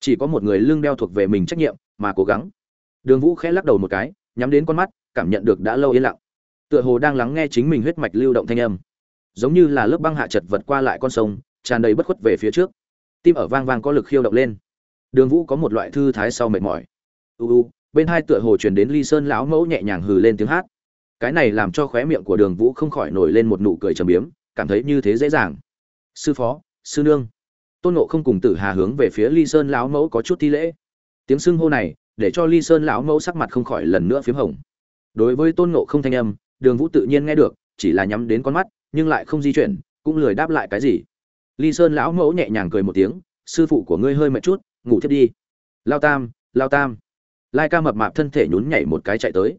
Chỉ có một người lưng đeo thuộc về mình trách nhiệm, mà cố gắng. Đường vũ khẽ lắc đầu một cái, nhắm đến con mắt cảm nhận được đã lâu yên lặng. Tựa hồ đang lắng nghe chính mình huyết mạch lưu động thanh âm. Giống như là lớp băng hạ chật vật qua lại con sông, tràn đầy bất khuất về phía trước. Tim ở vang vang có lực khiêu động lên. Đường vũ có một loại thư thái sau mệt mỏi. U u, bên hai tựa hồ truyền đến ly sơn lão mẫu nhẹ nhàng hừ lên tiếng hát. Cái này làm cho khóe miệng của đường vũ không khỏi nổi lên một nụ cười trầm biếm, cảm thấy như thế dễ dàng. Sư phó, sư nương. Tôn nộ không cùng tử hà hướng về phía ly sơn lão mẫu có chút thi lễ. Tiếng xưng hô này, để cho ly sơn lão mẫu sắc mặt không khỏi lần nữa p h í m hồng đối với tôn ngộ không thanh âm, đường vũ tự nhiên nghe được, chỉ là nhắm đến con mắt, nhưng lại không di chuyển, cũng lười đáp lại cái gì. Ly sơn lão mẫu nhẹ nhàng cười một tiếng, sư phụ của ngươi hơi mệt chút, ngủ thiết đi. Lao tam lao tam. Lai ca mập mạp thân thể nhún nhảy một cái chạy tới.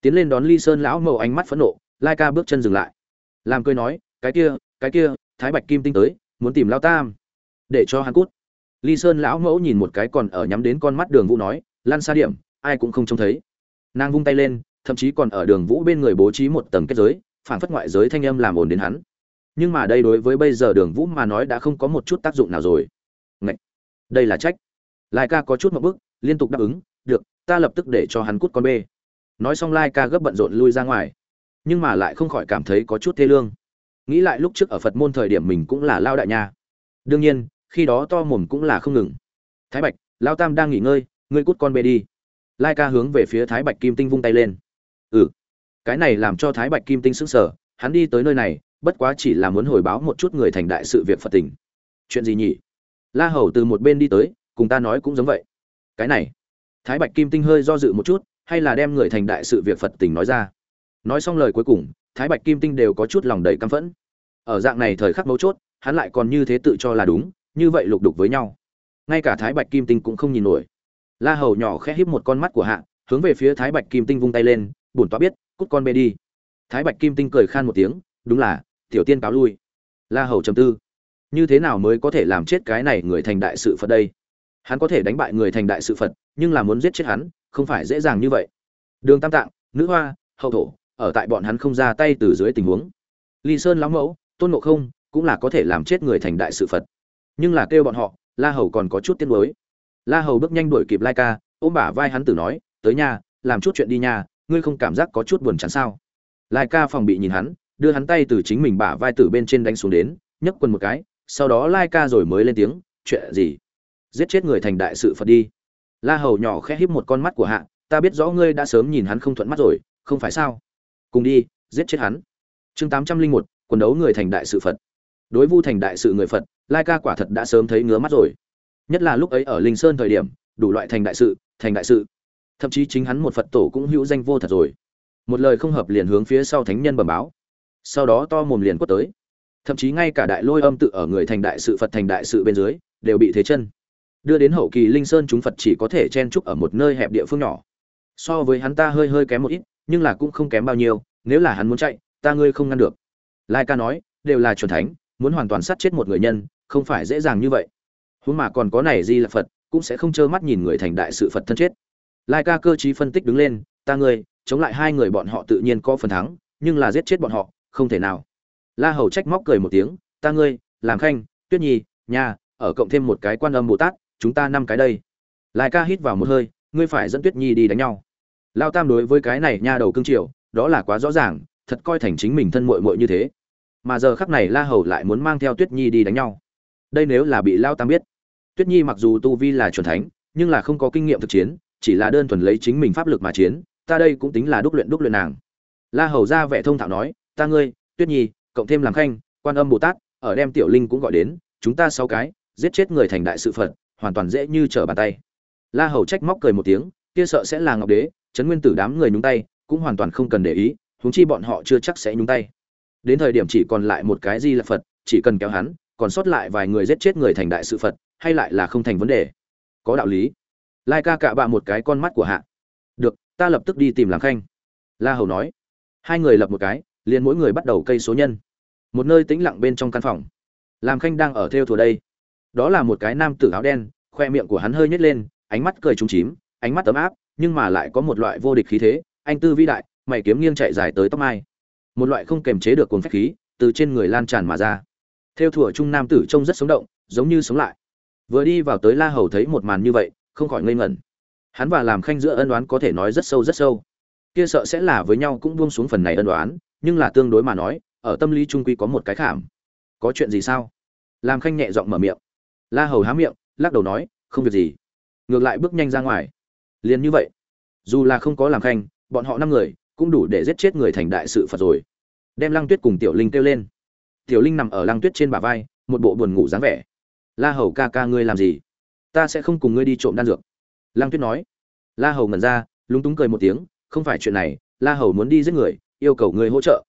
Tiến lên đón ly sơn lão mẫu ánh mắt phẫn nộ, lai ca bước chân dừng lại. Làm cười nói, cái kia cái kia, thái bạch kim tinh tới, muốn tìm lao tam, để cho hắn cút. Ly sơn lão mẫu nhìn một cái còn ở nhắm đến con mắt đường vũ nói, lan xa điểm, ai cũng không trông thấy. Nàng vung tay lên thậm chí còn ở đường vũ bên người bố trí một tầng kết giới phản phất ngoại giới thanh âm làm ồn đến hắn. Nhưng mà đây đối với bây giờ đường vũ mà nói đã không có một chút tác dụng nào rồi. Ngậy! đây là trách. Lai ca có chút một bức, liên tục đáp ứng, được, ta lập tức để cho hắn cút con bê. Nói xong lai ca gấp bận rộn lui ra ngoài. Nhưng mà lại không khỏi cảm thấy có chút thê lương. Nghĩ lại lúc trước ở phật môn thời điểm mình cũng là lao đại nha. Đương nhiên, khi đó to mồm cũng là không ngừng. Thái bạch, lao tam đang nghỉ ngơi, ngươi cút con bê đi. Lai ca hướng về phía thái bạch kim tinh vung tay lên ừ. Cái này làm cho thái bạch kim tinh sững sờ, hắn đi tới nơi này, bất quá chỉ là muốn hồi báo một chút người thành đại sự việc phật tình. Chuyện gì nhỉ? La hầu từ một bên đi tới, cùng ta nói cũng giống vậy. Cái này. Thái bạch kim tinh hơi do dự một chút, hay là đem người thành đại sự việc phật tình nói ra. Nói xong lời cuối cùng, thái bạch kim tinh đều có chút lòng đầy căm phẫn. Ở dạng này thời khắc mấu chốt, hắn lại còn như thế tự cho là đúng, như vậy lục đục với nhau. Ngay cả thái bạch kim tinh cũng không nhìn nổi. La hầu nhỏ khẽ híp một con mắt của hạ, hướng về phía thái bạch kim tinh vung tay lên bổn tọa biết, cút con bê đi. Thái bạch kim tinh cười khan một tiếng, đúng là, tiểu tiên cáo lui. La hầu trầm tư. Như thế nào mới có thể làm chết cái này người thành đại sự phật đây? Hắn có thể đánh bại người thành đại sự phật, nhưng là muốn giết chết hắn, không phải dễ dàng như vậy. Đường tam tạng, nữ hoa, hậu thổ, ở tại bọn hắn không ra tay từ dưới tình huống. Ly sơn lão mẫu, tôn ngộ không, cũng là có thể làm chết người thành đại sự phật. Nhưng là kêu bọn họ, la hầu còn có chút tiếc nuối. La hầu bước nhanh đuổi kịp lai ca, ôm bả vai hắn tử nói, tới nhà, làm chút chuyện đi nhà ngươi không cảm giác có chút buồn chán sao? Lai ca phòng bị nhìn hắn, đưa hắn tay từ chính mình bả vai từ bên trên đánh xuống đến, nhấc quần một cái, sau đó lai ca rồi mới lên tiếng, chuyện gì? Giết chết người thành đại sự phật đi. La hầu nhỏ khẽ híp một con mắt của hạ, ta biết rõ ngươi đã sớm nhìn hắn không thuận mắt rồi, không phải sao? Cùng đi, giết chết hắn. Chương tám trăm linh một, quần đấu người thành đại sự phật. Đối vu thành đại sự người phật, lai ca quả thật đã sớm thấy ngứa mắt rồi. Nhất là lúc ấy ở linh sơn thời điểm, đủ loại thành đại sự, thành đại sự thậm chí chính hắn một phật tổ cũng hữu danh vô thật rồi. Một lời không hợp liền hướng phía sau thánh nhân bẩm báo. Sau đó to mồm liền quất tới. Thậm chí ngay cả đại lôi âm tự ở người thành đại sự phật thành đại sự bên dưới, đều bị thế chân. Đưa đến hậu kỳ linh sơn chúng phật chỉ có thể chen trúc ở một nơi hẹp địa phương nhỏ. So với hắn ta hơi hơi kém một ít, nhưng là cũng không kém bao nhiêu, nếu là hắn muốn chạy, ta ngươi không ngăn được. Lai ca nói, đều là truyền thánh, muốn hoàn toàn sát chết một người nhân, không phải dễ dàng như vậy. Huống mà còn có này di là phật, cũng sẽ không trơ mắt nhìn người thành đại sự phật thân chết lai ca cơ chí phân tích đứng lên ta ngươi chống lại hai người bọn họ tự nhiên có phần thắng nhưng là giết chết bọn họ không thể nào. La hầu trách móc cười một tiếng ta ngươi làm khanh tuyết nhi nhà, ở cộng thêm một cái quan âm bồ tát chúng ta năm cái đây. Lai ca hít vào một hơi ngươi phải dẫn tuyết nhi đi đánh nhau. Lao tam đối với cái này nha đầu cương triều đó là quá rõ ràng thật coi thành chính mình thân mội mội như thế. Mà giờ khắc này la hầu lại muốn mang theo tuyết nhi đi đánh nhau. Đây nếu là bị lao tam biết. Tuyết nhi mặc dù tu vi là chuẩn thánh nhưng là không có kinh nghiệm thực chiến chỉ là đơn thuần lấy chính mình pháp lực mà chiến, ta đây cũng tính là đúc luyện đúc luyện nàng. La hầu ra vẻ thông thạo nói, ta ngươi, tuyết nhi, cộng thêm làm khanh, quan âm bồ tát, ở đem tiểu linh cũng gọi đến, chúng ta sáu cái, giết chết người thành đại sự phật, hoàn toàn dễ như trở bàn tay. La hầu trách móc cười một tiếng, kia sợ sẽ là ngọc đế, trấn nguyên tử đám người nhúng tay, cũng hoàn toàn không cần để ý, huống chi bọn họ chưa chắc sẽ nhúng tay. Đến thời điểm chỉ còn lại một cái gì là phật, chỉ cần kéo hắn, còn sót lại vài người giết chết người thành đại sự phật, hay lại là không thành vấn đề. Có đạo lý lai ca cạ bạ một cái con mắt của hạ. Được, ta lập tức đi tìm làm khanh. La hầu nói. Hai người lập một cái, liền mỗi người bắt đầu cây số nhân. Một nơi tĩnh lặng bên trong căn phòng. Làm khanh đang ở theo thùa đây. Đó là một cái nam tử áo đen, khoe miệng của hắn hơi nhếch lên, ánh mắt cười trúng chím, ánh mắt ấm áp, nhưng mà lại có một loại vô địch khí thế, anh tư vĩ đại, mày kiếm nghiêng chạy dài tới tóc mai. Một loại không kềm chế được cuồng phách khí, từ trên người lan tràn mà ra. Theo thùa trung nam tử trông rất sống động, giống như sống lại. Vừa đi vào tới la hầu thấy một màn như vậy không khỏi ngây ngẩn. Hắn và làm khanh giữa ân đoán có thể nói rất sâu rất sâu. Kia sợ sẽ là với nhau cũng buông xuống phần này ân đoán nhưng là tương đối mà nói, ở tâm lý trung quy có một cái khảm. Có chuyện gì sao? Làm khanh nhẹ giọng mở miệng. La hầu há miệng, lắc đầu nói, không việc gì. Ngược lại bước nhanh ra ngoài. Liền như vậy, dù là không có làm khanh, bọn họ năm người cũng đủ để giết chết người thành đại sự phật rồi. Đem lăng tuyết cùng tiểu linh kêu lên. Tiểu linh nằm ở lăng tuyết trên bả vai, một bộ buồn ngủ dáng vẻ. La hầu ca ca ngươi làm gì? Ta sẽ không cùng ngươi đi trộm đan dược. Lăng tuyết nói. La hầu ngẩn ra, lúng túng cười một tiếng, không phải chuyện này, la hầu muốn đi giết người, yêu cầu ngươi hỗ trợ.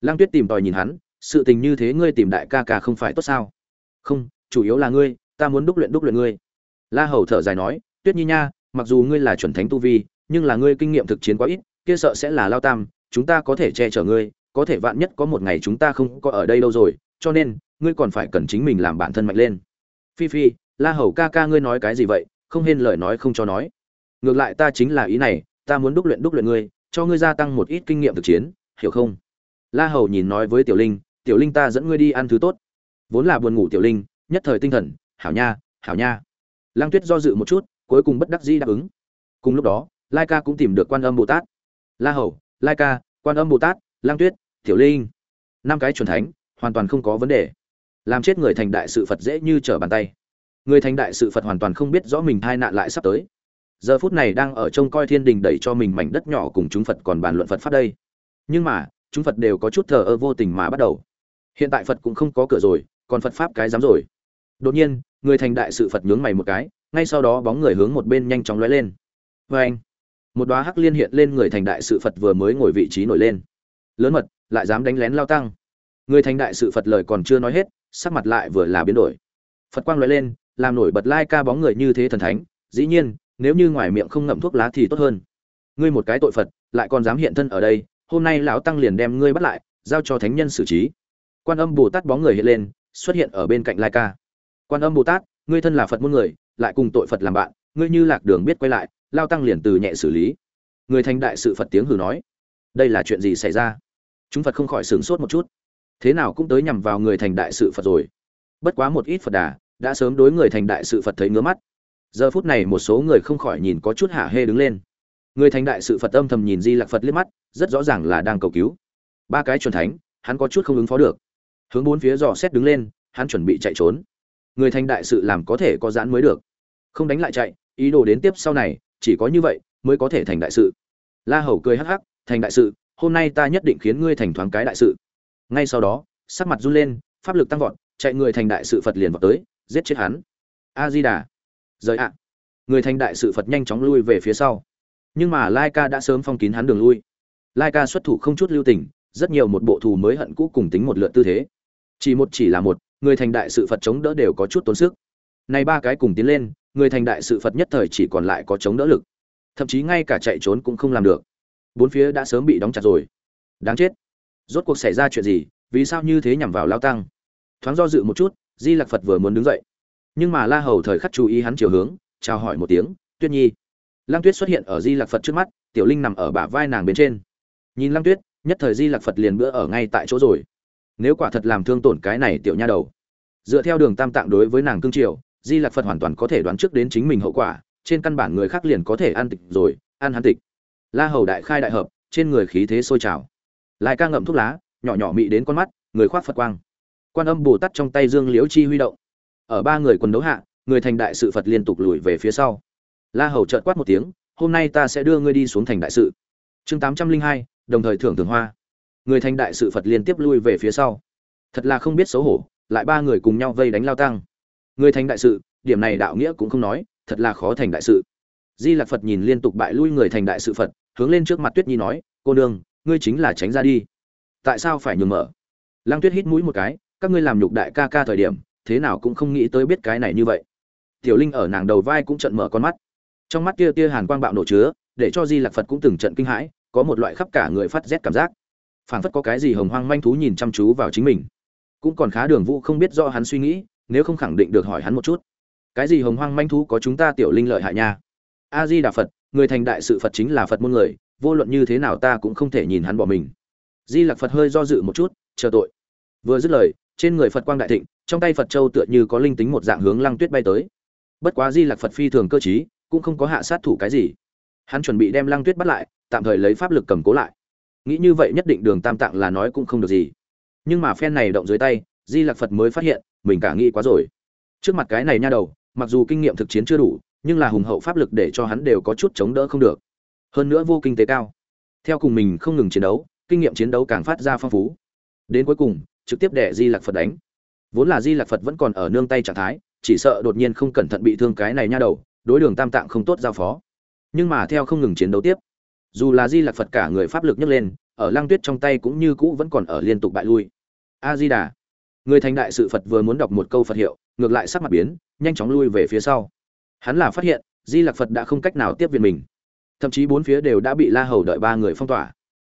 Lăng tuyết tìm tòi nhìn hắn, sự tình như thế ngươi tìm đại ca ca không phải tốt sao? Không, chủ yếu là ngươi, ta muốn đúc luyện đúc luyện ngươi. La hầu thở dài nói, tuyết nhi nha, mặc dù ngươi là chuẩn thánh tu vi, nhưng là ngươi kinh nghiệm thực chiến quá ít, kia sợ sẽ là lao tam, chúng ta có thể che chở ngươi, có thể vạn nhất có một ngày chúng ta không có ở đây đâu rồi, cho nên, ngươi còn phải cần chính mình làm bản thân mạnh lên. Phi phi la hầu ca ca ngươi nói cái gì vậy, không hên lời nói không cho nói. Ngược lại ta chính là ý này, ta muốn đúc luyện đúc luyện ngươi, cho ngươi gia tăng một ít kinh nghiệm thực chiến, hiểu không? La hầu nhìn nói với tiểu linh tiểu linh ta dẫn ngươi đi ăn thứ tốt. Vốn là buồn ngủ tiểu linh, nhất thời tinh thần, hảo nha hảo nha. Lang tuyết do dự một chút, cuối cùng bất đắc dĩ đáp ứng. Cùng lúc đó, lai ca cũng tìm được quan âm bồ tát. La hầu, lai ca, quan âm bồ tát lang tuyết, tiểu linh. Năm cái chuẩn thánh, hoàn toàn không có vấn đề. Làm chết người thành đại sự phật dễ như trở bàn tay người thành đại sự phật hoàn toàn không biết rõ mình tai nạn lại sắp tới. Giờ phút này đang ở trông coi thiên đình đẩy cho mình mảnh đất nhỏ cùng chúng phật còn bàn luận phật pháp đây. Nhưng mà, chúng phật đều có chút thờ ơ vô tình mà bắt đầu. Hiện tại phật cũng không có cửa rồi, còn phật pháp cái dám rồi. Đột nhiên, người thành đại sự phật nhướng mày một cái, ngay sau đó bóng người hướng một bên nhanh chóng lóe lên. Vê anh, một đoá hắc liên hiện lên người thành đại sự phật vừa mới ngồi vị trí nổi lên. Lớn mật, lại dám đánh lén lao tăng. Người thành đại sự phật lời còn chưa nói hết, sắc mặt lại vừa là biến đổi. Phật quang lóe lên làm nổi bật lai ca bóng người như thế thần thánh, dĩ nhiên, nếu như ngoài miệng không ngậm thuốc lá thì tốt hơn. Ngươi một cái tội phật, lại còn dám hiện thân ở đây, hôm nay lão tăng liền đem ngươi bắt lại, giao cho thánh nhân xử trí. Quan âm bồ tát bóng người hiện lên, xuất hiện ở bên cạnh lai ca. Quan âm bồ tát, ngươi thân là phật môn người, lại cùng tội phật làm bạn, ngươi như lạc đường biết quay lại lao tăng liền từ nhẹ xử lý. Người thành đại sự phật tiếng hừ nói. Đây là chuyện gì xảy ra? Chúng phật không khỏi sửng sốt một chút. Thế nào cũng tới nhằm vào người thành đại sự phật rồi. Bất quá một ít phật đà đã sớm đối người thành đại sự phật thấy ngứa mắt. Giờ phút này một số người không khỏi nhìn có chút hạ hê đứng lên. Người thành đại sự phật âm thầm nhìn di lạc phật liếc mắt, rất rõ ràng là đang cầu cứu. Ba cái chuẩn thánh, hắn có chút không ứng phó được. Hướng bốn phía dò xét đứng lên, hắn chuẩn bị chạy trốn. Người thành đại sự làm có thể có giãn mới được. Không đánh lại chạy, ý đồ đến tiếp sau này, chỉ có như vậy mới có thể thành đại sự. La hầu cười hắc hắc, thành đại sự, hôm nay ta nhất định khiến ngươi thành thoáng cái đại sự. Ngay sau đó, sắc mặt run lên, pháp lực tăng vọt, chạy người thành đại sự phật liền vào tới giết chết hắn. A di đà rời ạ. Người thành đại sự phật nhanh chóng lui về phía sau. Nhưng mà lai ca đã sớm phong kín hắn đường lui. Lai ca xuất thủ không chút lưu tình, rất nhiều một bộ thù mới hận cũ cùng tính một lượt tư thế. Chỉ một chỉ là một, người thành đại sự phật chống đỡ đều có chút tốn sức. Này ba cái cùng tiến lên, người thành đại sự phật nhất thời chỉ còn lại có chống đỡ lực. Thậm chí ngay cả chạy trốn cũng không làm được. Bốn phía đã sớm bị đóng chặt rồi. Đáng chết. Rốt cuộc xảy ra chuyện gì, vì sao như thế nhằm vào lao tăng? Thoáng do dự một chút di Lặc phật vừa muốn đứng dậy. Nhưng mà la hầu thời khắc chú ý hắn chiều hướng, chào hỏi một tiếng, tuyết nhi. Lăng tuyết xuất hiện ở di Lặc phật trước mắt, tiểu linh nằm ở bả vai nàng bên trên. Nhìn lăng tuyết, nhất thời di Lặc phật liền bữa ở ngay tại chỗ rồi. Nếu quả thật làm thương tổn cái này tiểu nha đầu. Dựa theo đường tam tạng đối với nàng cương triều, di Lặc phật hoàn toàn có thể đoán trước đến chính mình hậu quả, trên căn bản người khác liền có thể ăn tịch rồi, ăn hắn tịch. La hầu đại khai đại hợp, trên người khí thế sôi trào. Lại ca ngậm thuốc lá, nhỏ nhỏ mị đến con mắt, người khoác phật quang quan âm bồ tát trong tay dương liễu chi huy động. Ở ba người quần đấu hạ, người thành đại sự phật liên tục lùi về phía sau. La hầu trợt quát một tiếng, hôm nay ta sẽ đưa ngươi đi xuống thành đại sự. Chương tám trăm linh hai, đồng thời thưởng thường hoa. Người thành đại sự phật liên tiếp lui về phía sau. Thật là không biết xấu hổ, lại ba người cùng nhau vây đánh lao tăng. Người thành đại sự, điểm này đạo nghĩa cũng không nói, thật là khó thành đại sự. Di lạc phật nhìn liên tục bại lui người thành đại sự phật, hướng lên trước mặt tuyết nhi nói, cô nương, ngươi chính là tránh ra đi. Tại sao phải nhường mở? Lăng tuyết hít mũi một cái các ngươi làm nhục đại ca ca thời điểm, thế nào cũng không nghĩ tới biết cái này như vậy. Tiểu linh ở nàng đầu vai cũng trận mở con mắt. Trong mắt kia tia hàn quang bạo nổ chứa, để cho di lạc phật cũng từng trận kinh hãi, có một loại khắp cả người phát rét cảm giác. Phảng phất có cái gì hồng hoang manh thú nhìn chăm chú vào chính mình. Cũng còn khá đường vũ không biết do hắn suy nghĩ, nếu không khẳng định được hỏi hắn một chút. Cái gì hồng hoang manh thú có chúng ta tiểu linh lợi hại nha? A di đà phật, người thành đại sự phật chính là phật môn người, vô luận như thế nào ta cũng không thể nhìn hắn bỏ mình. Di lạc phật hơi do dự một chút, chờ tội. Vừa dứt lời trên người phật quang đại thịnh trong tay phật châu tựa như có linh tính một dạng hướng lăng tuyết bay tới bất quá di lạc phật phi thường cơ t cũng không có hạ sát thủ cái gì hắn chuẩn bị đem lăng tuyết bắt lại tạm thời lấy pháp lực cầm cố lại nghĩ như vậy nhất định đường tam tạng là nói cũng không được gì nhưng mà phen này động dưới tay di lạc phật mới phát hiện mình cả nghĩ quá rồi trước mặt cái này nha đầu mặc dù kinh nghiệm thực chiến chưa đủ nhưng là hùng hậu pháp lực để cho hắn đều có chút chống đỡ không được hơn nữa vô kinh tế cao theo cùng mình không ngừng chiến đấu kinh nghiệm chiến đấu càng phát ra phong phú đến cuối cùng trực tiếp để di lạc phật đánh. Vốn là di lạc phật vẫn còn ở nương tay trạng thái, chỉ sợ đột nhiên không cẩn thận bị thương cái này nha đầu, đối đường tam tạng không tốt giao phó. Nhưng mà theo không ngừng chiến đấu tiếp, dù là di lạc phật cả người pháp lực nhấc lên, ở lăng tuyết trong tay cũng như cũ vẫn còn ở liên tục bại lui. A di đà, người thành đại sự phật vừa muốn đọc một câu phật hiệu, ngược lại sắc mặt biến, nhanh chóng lui về phía sau. Hắn là phát hiện, di lạc phật đã không cách nào tiếp viện mình. Thậm chí bốn phía đều đã bị la hầu đợi ba người phong tỏa.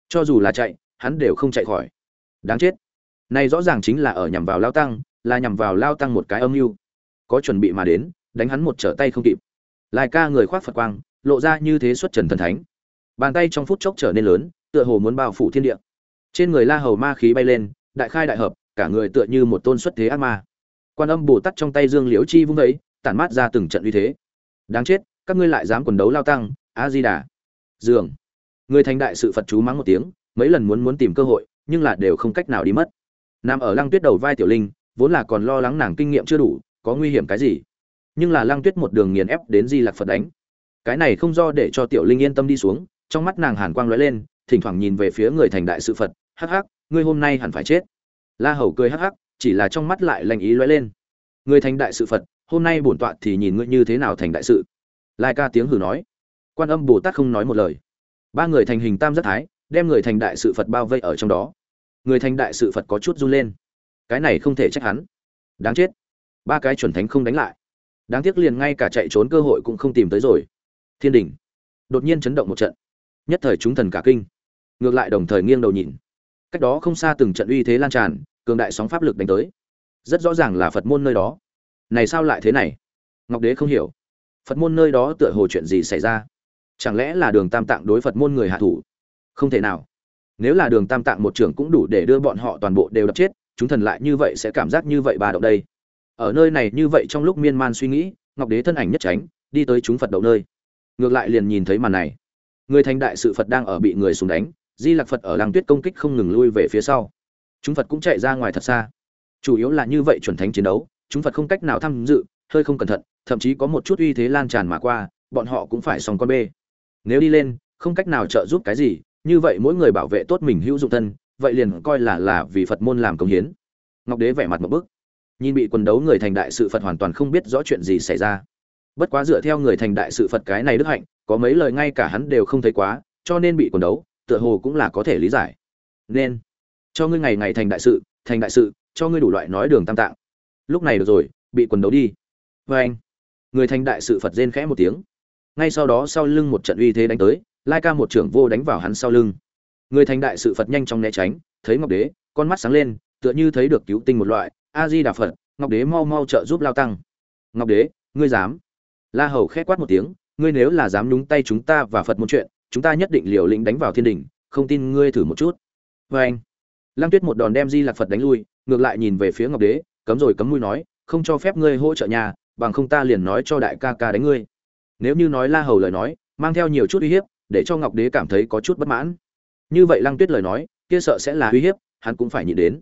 Cho dù là chạy, hắn đều không chạy khỏi. Đáng chết này rõ ràng chính là ở nhằm vào lao tăng, là nhằm vào lao tăng một cái âm mưu. Có chuẩn bị mà đến, đánh hắn một trở tay không kịp. Lai ca người khoác phật quang, lộ ra như thế xuất trần thần thánh. Bàn tay trong phút chốc trở nên lớn, tựa hồ muốn bao phủ thiên địa. Trên người la hầu ma khí bay lên, đại khai đại hợp, cả người tựa như một tôn xuất thế ác ma. Quan âm bồ tát trong tay dương liễu chi vung vẫy tản mát ra từng trận uy thế. Đáng chết, các ngươi lại dám quần đấu lao tăng a di đà dường. Người thành đại sự phật chú mắng một tiếng, mấy lần muốn muốn tìm cơ hội, nhưng là đều không cách nào đi mất nằm ở lăng tuyết đầu vai tiểu linh, vốn là còn lo lắng nàng kinh nghiệm chưa đủ, có nguy hiểm cái gì. Nhưng là lăng tuyết một đường nghiền ép đến di lạc phật đánh. Cái này không do để cho tiểu linh yên tâm đi xuống, trong mắt nàng hàn quang lóe lên, thỉnh thoảng nhìn về phía người thành đại sự phật, hắc hắc, ngươi hôm nay hẳn phải chết. La hầu cười hắc hắc, chỉ là trong mắt lại lành ý lóe lên. Người thành đại sự phật, hôm nay bổn tọa thì nhìn ngươi như thế nào thành đại sự? Lai ca tiếng hử nói. Quan âm bồ tát không nói một lời. Ba người thành hình tam giác thái, đem người thành đại sự phật bao vây ở trong đó người thành đại sự phật có chút run lên. Cái này không thể trách hắn. Đáng chết. Ba cái chuẩn thánh không đánh lại. Đáng tiếc liền ngay cả chạy trốn cơ hội cũng không tìm tới rồi. Thiên đình đột nhiên chấn động một trận. Nhất thời chúng thần cả kinh. Ngược lại đồng thời nghiêng đầu nhìn. Cách đó không xa từng trận uy thế lan tràn, cường đại sóng pháp lực đánh tới. Rất rõ ràng là phật môn nơi đó. Này sao lại thế này? Ngọc đế không hiểu. Phật môn nơi đó tựa hồ chuyện gì xảy ra? Chẳng lẽ là đường tam tạng đối phật môn người hạ thủ? Không thể nào nếu là đường tam tạng một trưởng cũng đủ để đưa bọn họ toàn bộ đều đập chết, chúng thần lại như vậy sẽ cảm giác như vậy bà động đây. Ở nơi này như vậy trong lúc miên man suy nghĩ, ngọc đế thân ảnh nhất tránh, đi tới chúng phật đậu nơi. Ngược lại liền nhìn thấy màn này. Người thành đại sự phật đang ở bị người súng đánh, di lạc phật ở làng tuyết công kích không ngừng lui về phía sau. Chúng phật cũng chạy ra ngoài thật xa. Chủ yếu là như vậy chuẩn thánh chiến đấu, chúng phật không cách nào tham dự, hơi không cẩn thận, thậm chí có một chút uy thế lan tràn mà qua, bọn họ cũng phải xong con bê. Nếu đi lên, không cách nào trợ giúp cái gì như vậy mỗi người bảo vệ tốt mình hữu dụng thân, vậy liền coi là là vì phật môn làm công hiến. Ngọc đế vẻ mặt một bức. Nhìn bị quần đấu người thành đại sự phật hoàn toàn không biết rõ chuyện gì xảy ra. Bất quá dựa theo người thành đại sự phật cái này đức hạnh, có mấy lời ngay cả hắn đều không thấy quá, cho nên bị quần đấu, tựa hồ cũng là có thể lý giải. Nên, cho ngươi ngày ngày thành đại sự, thành đại sự, cho ngươi đủ loại nói đường tam tạng. Lúc này được rồi, bị quần đấu đi. Vê anh người thành đại sự phật rên khẽ một tiếng. Ngay sau đó sau lưng một trận uy thế đánh tới lai ca một trưởng vô đánh vào hắn sau lưng. Người thành đại sự phật nhanh chóng né tránh, thấy ngọc đế, con mắt sáng lên, tựa như thấy được cứu tinh một loại a di đà phật, ngọc đế mau mau trợ giúp lao tăng. Ngọc đế, ngươi dám? La hầu khẽ quát một tiếng, ngươi nếu là dám nhúng tay chúng ta và phật một chuyện, chúng ta nhất định liều lĩnh đánh vào thiên đình, không tin ngươi thử một chút. Vê anh. Lăng tuyết một đòn đem di lạc phật đánh lui, ngược lại nhìn về phía ngọc đế, cấm rồi cấm mũi nói, không cho phép ngươi hỗ trợ nhà, bằng không ta liền nói cho đại ca ca đánh ngươi. Nếu như nói la hầu lời nói, mang theo nhiều chút uy hiếp để cho ngọc đế cảm thấy có chút bất mãn. Như vậy lăng tuyết lời nói, kia sợ sẽ là uy hiếp, hắn cũng phải nhịn đến.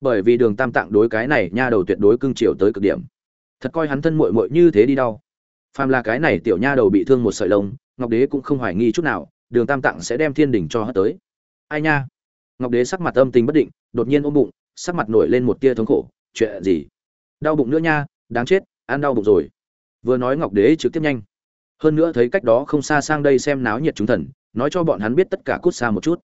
Bởi vì đường tam tạng đối cái này nha đầu tuyệt đối cưng chiều tới cực điểm. Thật coi hắn thân muội muội như thế đi đau. Phàm là cái này tiểu nha đầu bị thương một sợi lông, ngọc đế cũng không hoài nghi chút nào, đường tam tạng sẽ đem thiên đình cho hất tới. Ai nha? Ngọc đế sắc mặt âm tình bất định, đột nhiên ôm bụng, sắc mặt nổi lên một tia thống khổ, chuyện gì? Đau bụng nữa nha, đáng chết, ăn đau bụng rồi. Vừa nói ngọc đế trực tiếp nhanh hơn nữa thấy cách đó không xa sang đây xem náo nhiệt chúng thần, nói cho bọn hắn biết tất cả cút xa một chút.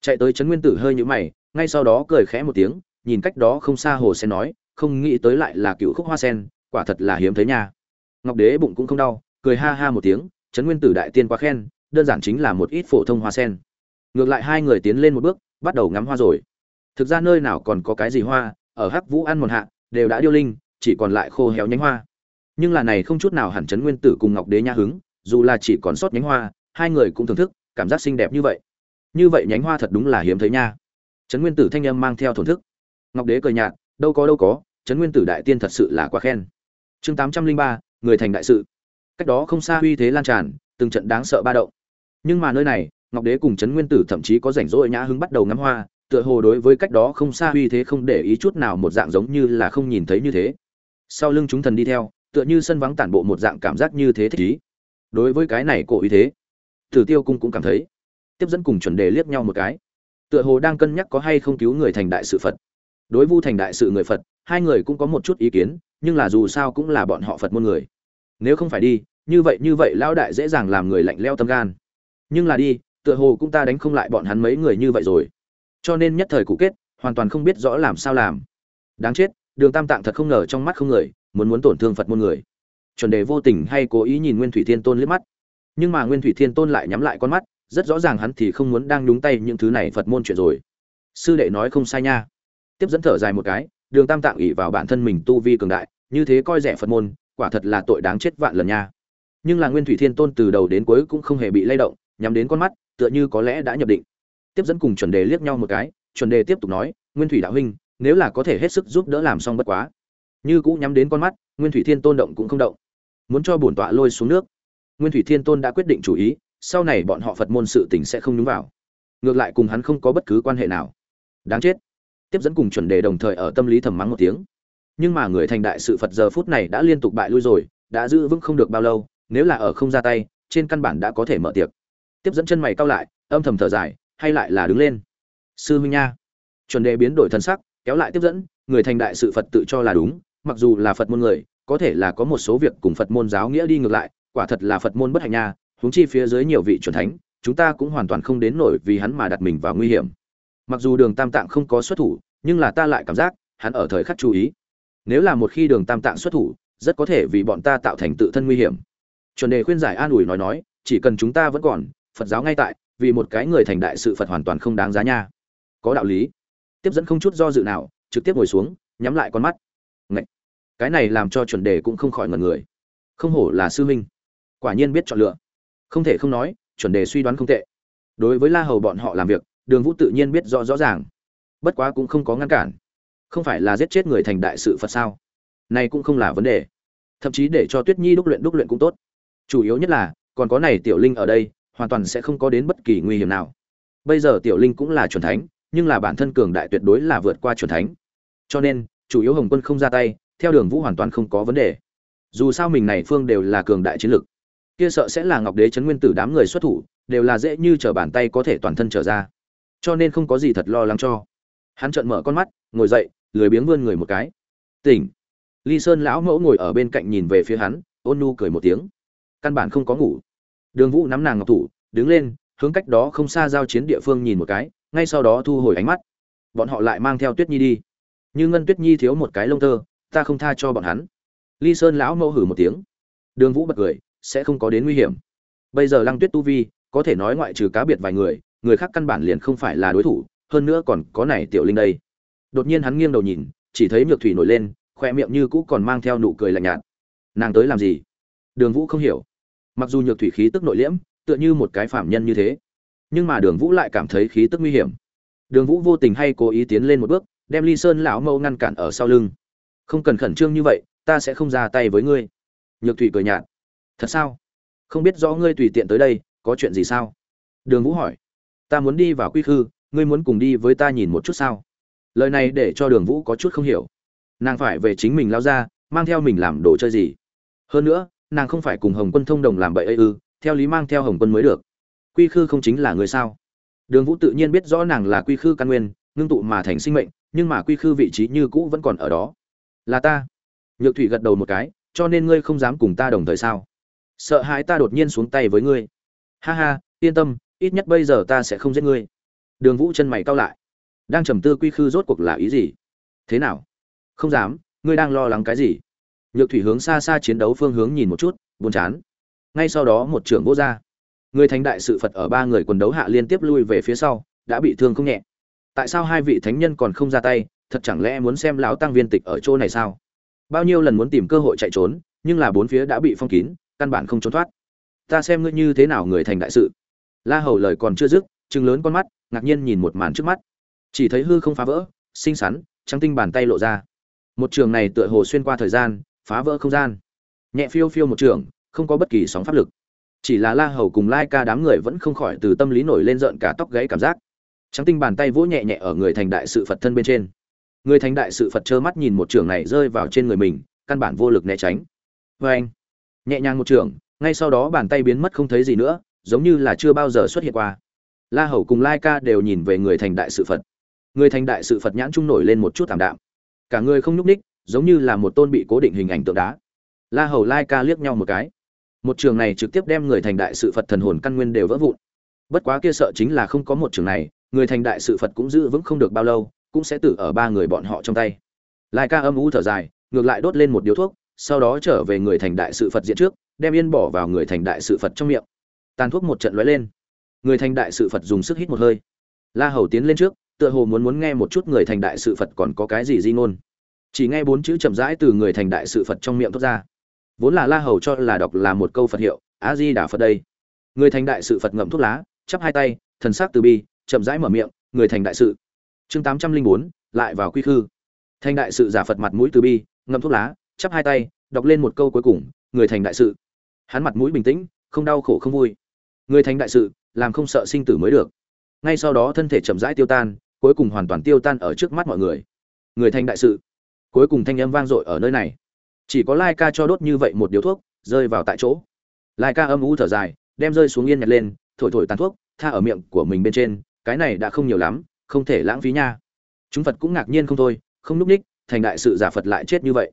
Chạy tới trấn nguyên tử hơi nhũ mày, ngay sau đó cười khẽ một tiếng, nhìn cách đó không xa hồ sen nói, không nghĩ tới lại là cựu khúc hoa sen, quả thật là hiếm thấy nha. Ngọc đế bụng cũng không đau, cười ha ha một tiếng, trấn nguyên tử đại tiên quá khen, đơn giản chính là một ít phổ thông hoa sen. Ngược lại hai người tiến lên một bước, bắt đầu ngắm hoa rồi. Thực ra nơi nào còn có cái gì hoa, ở hắc vũ ăn một hạ, đều đã điêu linh, chỉ còn lại khô héo nhánh hoa nhưng là này không chút nào hẳn chấn nguyên tử cùng ngọc đế nha hứng, dù là chỉ còn sót nhánh hoa, hai người cũng thưởng thức, cảm giác xinh đẹp như vậy. Như vậy nhánh hoa thật đúng là hiếm thấy nha. Trấn nguyên tử thanh âm mang theo thổn thức. Ngọc đế cười nhạt, đâu có đâu có, trấn nguyên tử đại tiên thật sự là quá khen. Chương tám trăm linh ba, người thành đại sự. Cách đó không xa uy thế lan tràn, từng trận đáng sợ ba động. Nhưng mà nơi này, ngọc đế cùng trấn nguyên tử thậm chí có rảnh rỗi nhã hứng bắt đầu ngắm hoa, tựa hồ đối với cách đó không xa uy thế không để ý chút nào một dạng giống như là không nhìn thấy như thế. Sau lưng chúng thần đi theo tựa như sân vắng tản bộ một dạng cảm giác như thế thích ý. Đối với cái này cổ uy thế, tử tiêu cung cũng cảm thấy, tiếp dẫn cùng chuẩn đề liếc nhau một cái. Tựa hồ đang cân nhắc có hay không cứu người thành đại sự phật. Đối vu thành đại sự người phật, hai người cũng có một chút ý kiến, nhưng là dù sao cũng là bọn họ phật môn người. Nếu không phải đi, như vậy như vậy lão đại dễ dàng làm người lạnh leo tâm gan. Nhưng là đi, tựa hồ cũng ta đánh không lại bọn hắn mấy người như vậy rồi. Cho nên nhất thời cụ kết, hoàn toàn không biết rõ làm sao làm. Đáng chết, đường tam tạng thật không ngờ trong mắt không người muốn muốn tổn thương phật môn người. Chuẩn đề vô tình hay cố ý nhìn nguyên thủy thiên tôn liếc mắt. Nhưng mà nguyên thủy thiên tôn lại nhắm lại con mắt, rất rõ ràng hắn thì không muốn đang nhúng tay những thứ này phật môn chuyện rồi. Sư đệ nói không sai nha. Tiếp dẫn thở dài một cái, đường tam tạng ỉ vào bản thân mình tu vi cường đại, như thế coi rẻ phật môn, quả thật là tội đáng chết vạn lần nha. Nhưng là nguyên thủy thiên tôn từ đầu đến cuối cũng không hề bị lay động, nhắm đến con mắt, tựa như có lẽ đã nhập định. Tiếp dẫn cùng chuẩn đề liếc nhau một cái, chuẩn đề tiếp tục nói, nguyên thủy đạo huynh, nếu là có thể hết sức giúp đỡ làm xong bất quá như cũ nhắm đến con mắt, nguyên thủy thiên tôn động cũng không động. Muốn cho bổn tọa lôi xuống nước, nguyên thủy thiên tôn đã quyết định chủ ý, sau này bọn họ phật môn sự tình sẽ không nhúng vào. Ngược lại cùng hắn không có bất cứ quan hệ nào. Đáng chết. Tiếp dẫn cùng chuẩn đề đồng thời ở tâm lý thầm mắng một tiếng. Nhưng mà người thành đại sự phật giờ phút này đã liên tục bại lui rồi, đã giữ vững không được bao lâu, nếu là ở không ra tay, trên căn bản đã có thể mở tiệc. Tiếp dẫn chân mày cao lại, âm thầm thở dài, hay lại là đứng lên. Sư huynh nha. Chuẩn đề biến đổi thân sắc, kéo lại tiếp dẫn, người thành đại sự phật tự cho là đúng mặc dù là phật môn người, có thể là có một số việc cùng phật môn giáo nghĩa đi ngược lại, quả thật là phật môn bất hạnh nha, huống chi phía dưới nhiều vị chuẩn thánh, chúng ta cũng hoàn toàn không đến nổi vì hắn mà đặt mình vào nguy hiểm. Mặc dù đường tam tạng không có xuất thủ, nhưng là ta lại cảm giác, hắn ở thời khắc chú ý. Nếu là một khi đường tam tạng xuất thủ, rất có thể vì bọn ta tạo thành tự thân nguy hiểm. Chuẩn đề khuyên giải an ủi nói nói, chỉ cần chúng ta vẫn còn, phật giáo ngay tại, vì một cái người thành đại sự phật hoàn toàn không đáng giá nha. Có đạo lý. Tiếp dẫn không chút do dự nào, trực tiếp ngồi xuống, nhắm lại con mắt cái này làm cho chuẩn đề cũng không khỏi ngần người. Không hổ là sư huynh. Quả nhiên biết chọn lựa. Không thể không nói, chuẩn đề suy đoán không tệ. Đối với la hầu bọn họ làm việc, đường vũ tự nhiên biết rõ rõ ràng. Bất quá cũng không có ngăn cản. Không phải là giết chết người thành đại sự phật sao? Này cũng không là vấn đề. Thậm chí để cho tuyết nhi đúc luyện đúc luyện cũng tốt. Chủ yếu nhất là, còn có này tiểu linh ở đây, hoàn toàn sẽ không có đến bất kỳ nguy hiểm nào. Bây giờ tiểu linh cũng là chuẩn thánh, nhưng là bản thân cường đại tuyệt đối là vượt qua chuẩn thánh. Cho nên, chủ yếu hồng quân không ra tay theo đường vũ hoàn toàn không có vấn đề. Dù sao mình này phương đều là cường đại chiến lực. Kia sợ sẽ là ngọc đế chấn nguyên tử đám người xuất thủ, đều là dễ như trở bàn tay có thể toàn thân trở ra. Cho nên không có gì thật lo lắng cho. Hắn trợn mở con mắt, ngồi dậy, lười biếng vươn người một cái. Tỉnh. Ly sơn lão mẫu ngồi ở bên cạnh nhìn về phía hắn, ôn nu cười một tiếng. Căn bản không có ngủ. Đường vũ nắm nàng ngọc thủ, đứng lên, hướng cách đó không xa giao chiến địa phương nhìn một cái, ngay sau đó thu hồi ánh mắt. Bọn họ lại mang theo tuyết nhi đi. Như ngân tuyết nhi thiếu một cái lông tơ ta không tha cho bọn hắn. Ly sơn lão mẫu hử một tiếng. Đường vũ bật cười, sẽ không có đến nguy hiểm. Bây giờ lăng tuyết tu vi, có thể nói ngoại trừ cá biệt vài người người khác căn bản liền không phải là đối thủ, hơn nữa còn có này tiểu linh đây. Đột nhiên hắn nghiêng đầu nhìn, chỉ thấy nhược thủy nổi lên khoe miệng như cũ còn mang theo nụ cười lạnh nhạt. Nàng tới làm gì? Đường vũ không hiểu. Mặc dù nhược thủy khí tức nội liễm, tựa như một cái phạm nhân như thế, nhưng mà đường vũ lại cảm thấy khí tức nguy hiểm. Đường vũ vô tình hay cố ý tiến lên một bước, đem ly sơn lão mâu ngăn cản ở sau lưng không cần khẩn trương như vậy, ta sẽ không ra tay với ngươi. Nhược thủy cười nhạt. Thật sao? Không biết rõ ngươi tùy tiện tới đây, có chuyện gì sao? Đường vũ hỏi. Ta muốn đi vào quy khư, ngươi muốn cùng đi với ta nhìn một chút sao? Lời này để cho đường vũ có chút không hiểu. Nàng phải về chính mình lao ra, mang theo mình làm đồ chơi gì? Hơn nữa, nàng không phải cùng hồng quân thông đồng làm bậy ấy ư, theo lý mang theo hồng quân mới được. Quy khư không chính là người sao? Đường vũ tự nhiên biết rõ nàng là quy khư căn nguyên, ngưng tụ mà thành sinh mệnh, nhưng mà quy khư vị trí như cũ vẫn còn ở đó là ta. Nhược thủy gật đầu một cái, cho nên ngươi không dám cùng ta đồng thời sao? Sợ hãi ta đột nhiên xuống tay với ngươi. Ha ha, yên tâm, ít nhất bây giờ ta sẽ không giết ngươi. Đường vũ chân mày cao lại. Đang trầm tư quy khư rốt cuộc là ý gì? Thế nào? Không dám, ngươi đang lo lắng cái gì? Nhược thủy hướng xa xa chiến đấu phương hướng nhìn một chút, buồn chán. Ngay sau đó một trưởng vô r người thánh đại sự phật ở ba người quần đấu hạ liên tiếp lui về phía sau, đã bị thương không nhẹ. Tại sao hai vị thánh nhân còn không ra tay thật chẳng lẽ muốn xem lão tăng viên tịch ở chỗ này sao? Bao nhiêu lần muốn tìm cơ hội chạy trốn, nhưng là bốn phía đã bị phong kín, căn bản không trốn thoát. Ta xem ngươi như thế nào người thành đại sự. La hầu lời còn chưa dứt chừng lớn con mắt, ngạc nhiên nhìn một màn trước mắt. Chỉ thấy hư không phá vỡ, xinh xắn, trắng tinh bàn tay lộ ra. Một trường này tựa hồ xuyên qua thời gian, phá vỡ không gian. Nhẹ phiêu phiêu một trường, không có bất kỳ sóng pháp lực. Chỉ là la hầu cùng lai ca đám người vẫn không khỏi từ tâm lý nổi lên rợn cả tóc gáy cảm giác. Trắng tinh bàn tay vỗ nhẹ nhẹ ở người thành đại sự phật thân bên trên người thành đại sự phật trơ mắt nhìn một trường này rơi vào trên người mình, căn bản vô lực né tránh. Vê anh, nhẹ nhàng một trường, ngay sau đó bàn tay biến mất không thấy gì nữa, giống như là chưa bao giờ xuất hiện qua. La hầu cùng lai ca đều nhìn về người thành đại sự phật. Người thành đại sự phật nhãn trung nổi lên một chút thảm đạm. Cả người không nhúc ních giống như là một tôn bị cố định hình ảnh tượng đá. La hầu, lai ca liếc nhau một cái. Một trường này trực tiếp đem người thành đại sự phật thần hồn căn nguyên đều vỡ vụn. Bất quá kia sợ chính là không có một trường này, người thành đại sự phật cũng giữ vững không được bao lâu cũng sẽ tử ở ba người bọn họ trong tay. Lai ca âm u thở dài, ngược lại đốt lên một điếu thuốc, sau đó trở về người thành đại sự phật diện trước, đem yên bỏ vào người thành đại sự phật trong miệng. Tàn thuốc một trận lóe lên. Người thành đại sự phật dùng sức hít một hơi. La hầu tiến lên trước, tựa hồ muốn muốn nghe một chút người thành đại sự phật còn có cái gì di ngôn. Chỉ nghe bốn chữ chậm rãi từ người thành đại sự phật trong miệng thốt ra. Vốn là la hầu cho là đọc là một câu phật hiệu, a di đà phật đây. Người thành đại sự phật ngậm thuốc lá, chắp hai tay, thần sắc từ bi, chậm rãi mở miệng, người thành đại sự chương tám trăm linh bốn, lại vào quy khư. Thành đại sự giả phật mặt mũi từ bi, ngậm thuốc lá, chắp hai tay, đọc lên một câu cuối cùng, người thành đại sự. Hắn mặt mũi bình tĩnh, không đau khổ không vui. Người thành đại sự, làm không sợ sinh tử mới được. Ngay sau đó thân thể chậm rãi tiêu tan, cuối cùng hoàn toàn tiêu tan ở trước mắt mọi người. Người thành đại sự. Cuối cùng thanh âm vang dội ở nơi này. Chỉ có lai ca cho đốt như vậy một điếu thuốc, rơi vào tại chỗ. Lai ca âm u thở dài, đem rơi xuống yên nhặt lên, thổi thổi tàn thuốc, tha ở miệng của mình bên trên, cái này đã không nhiều lắm không thể lãng phí nha. Chúng phật cũng ngạc nhiên không thôi, không núp ních, thành đại sự giả phật lại chết như vậy.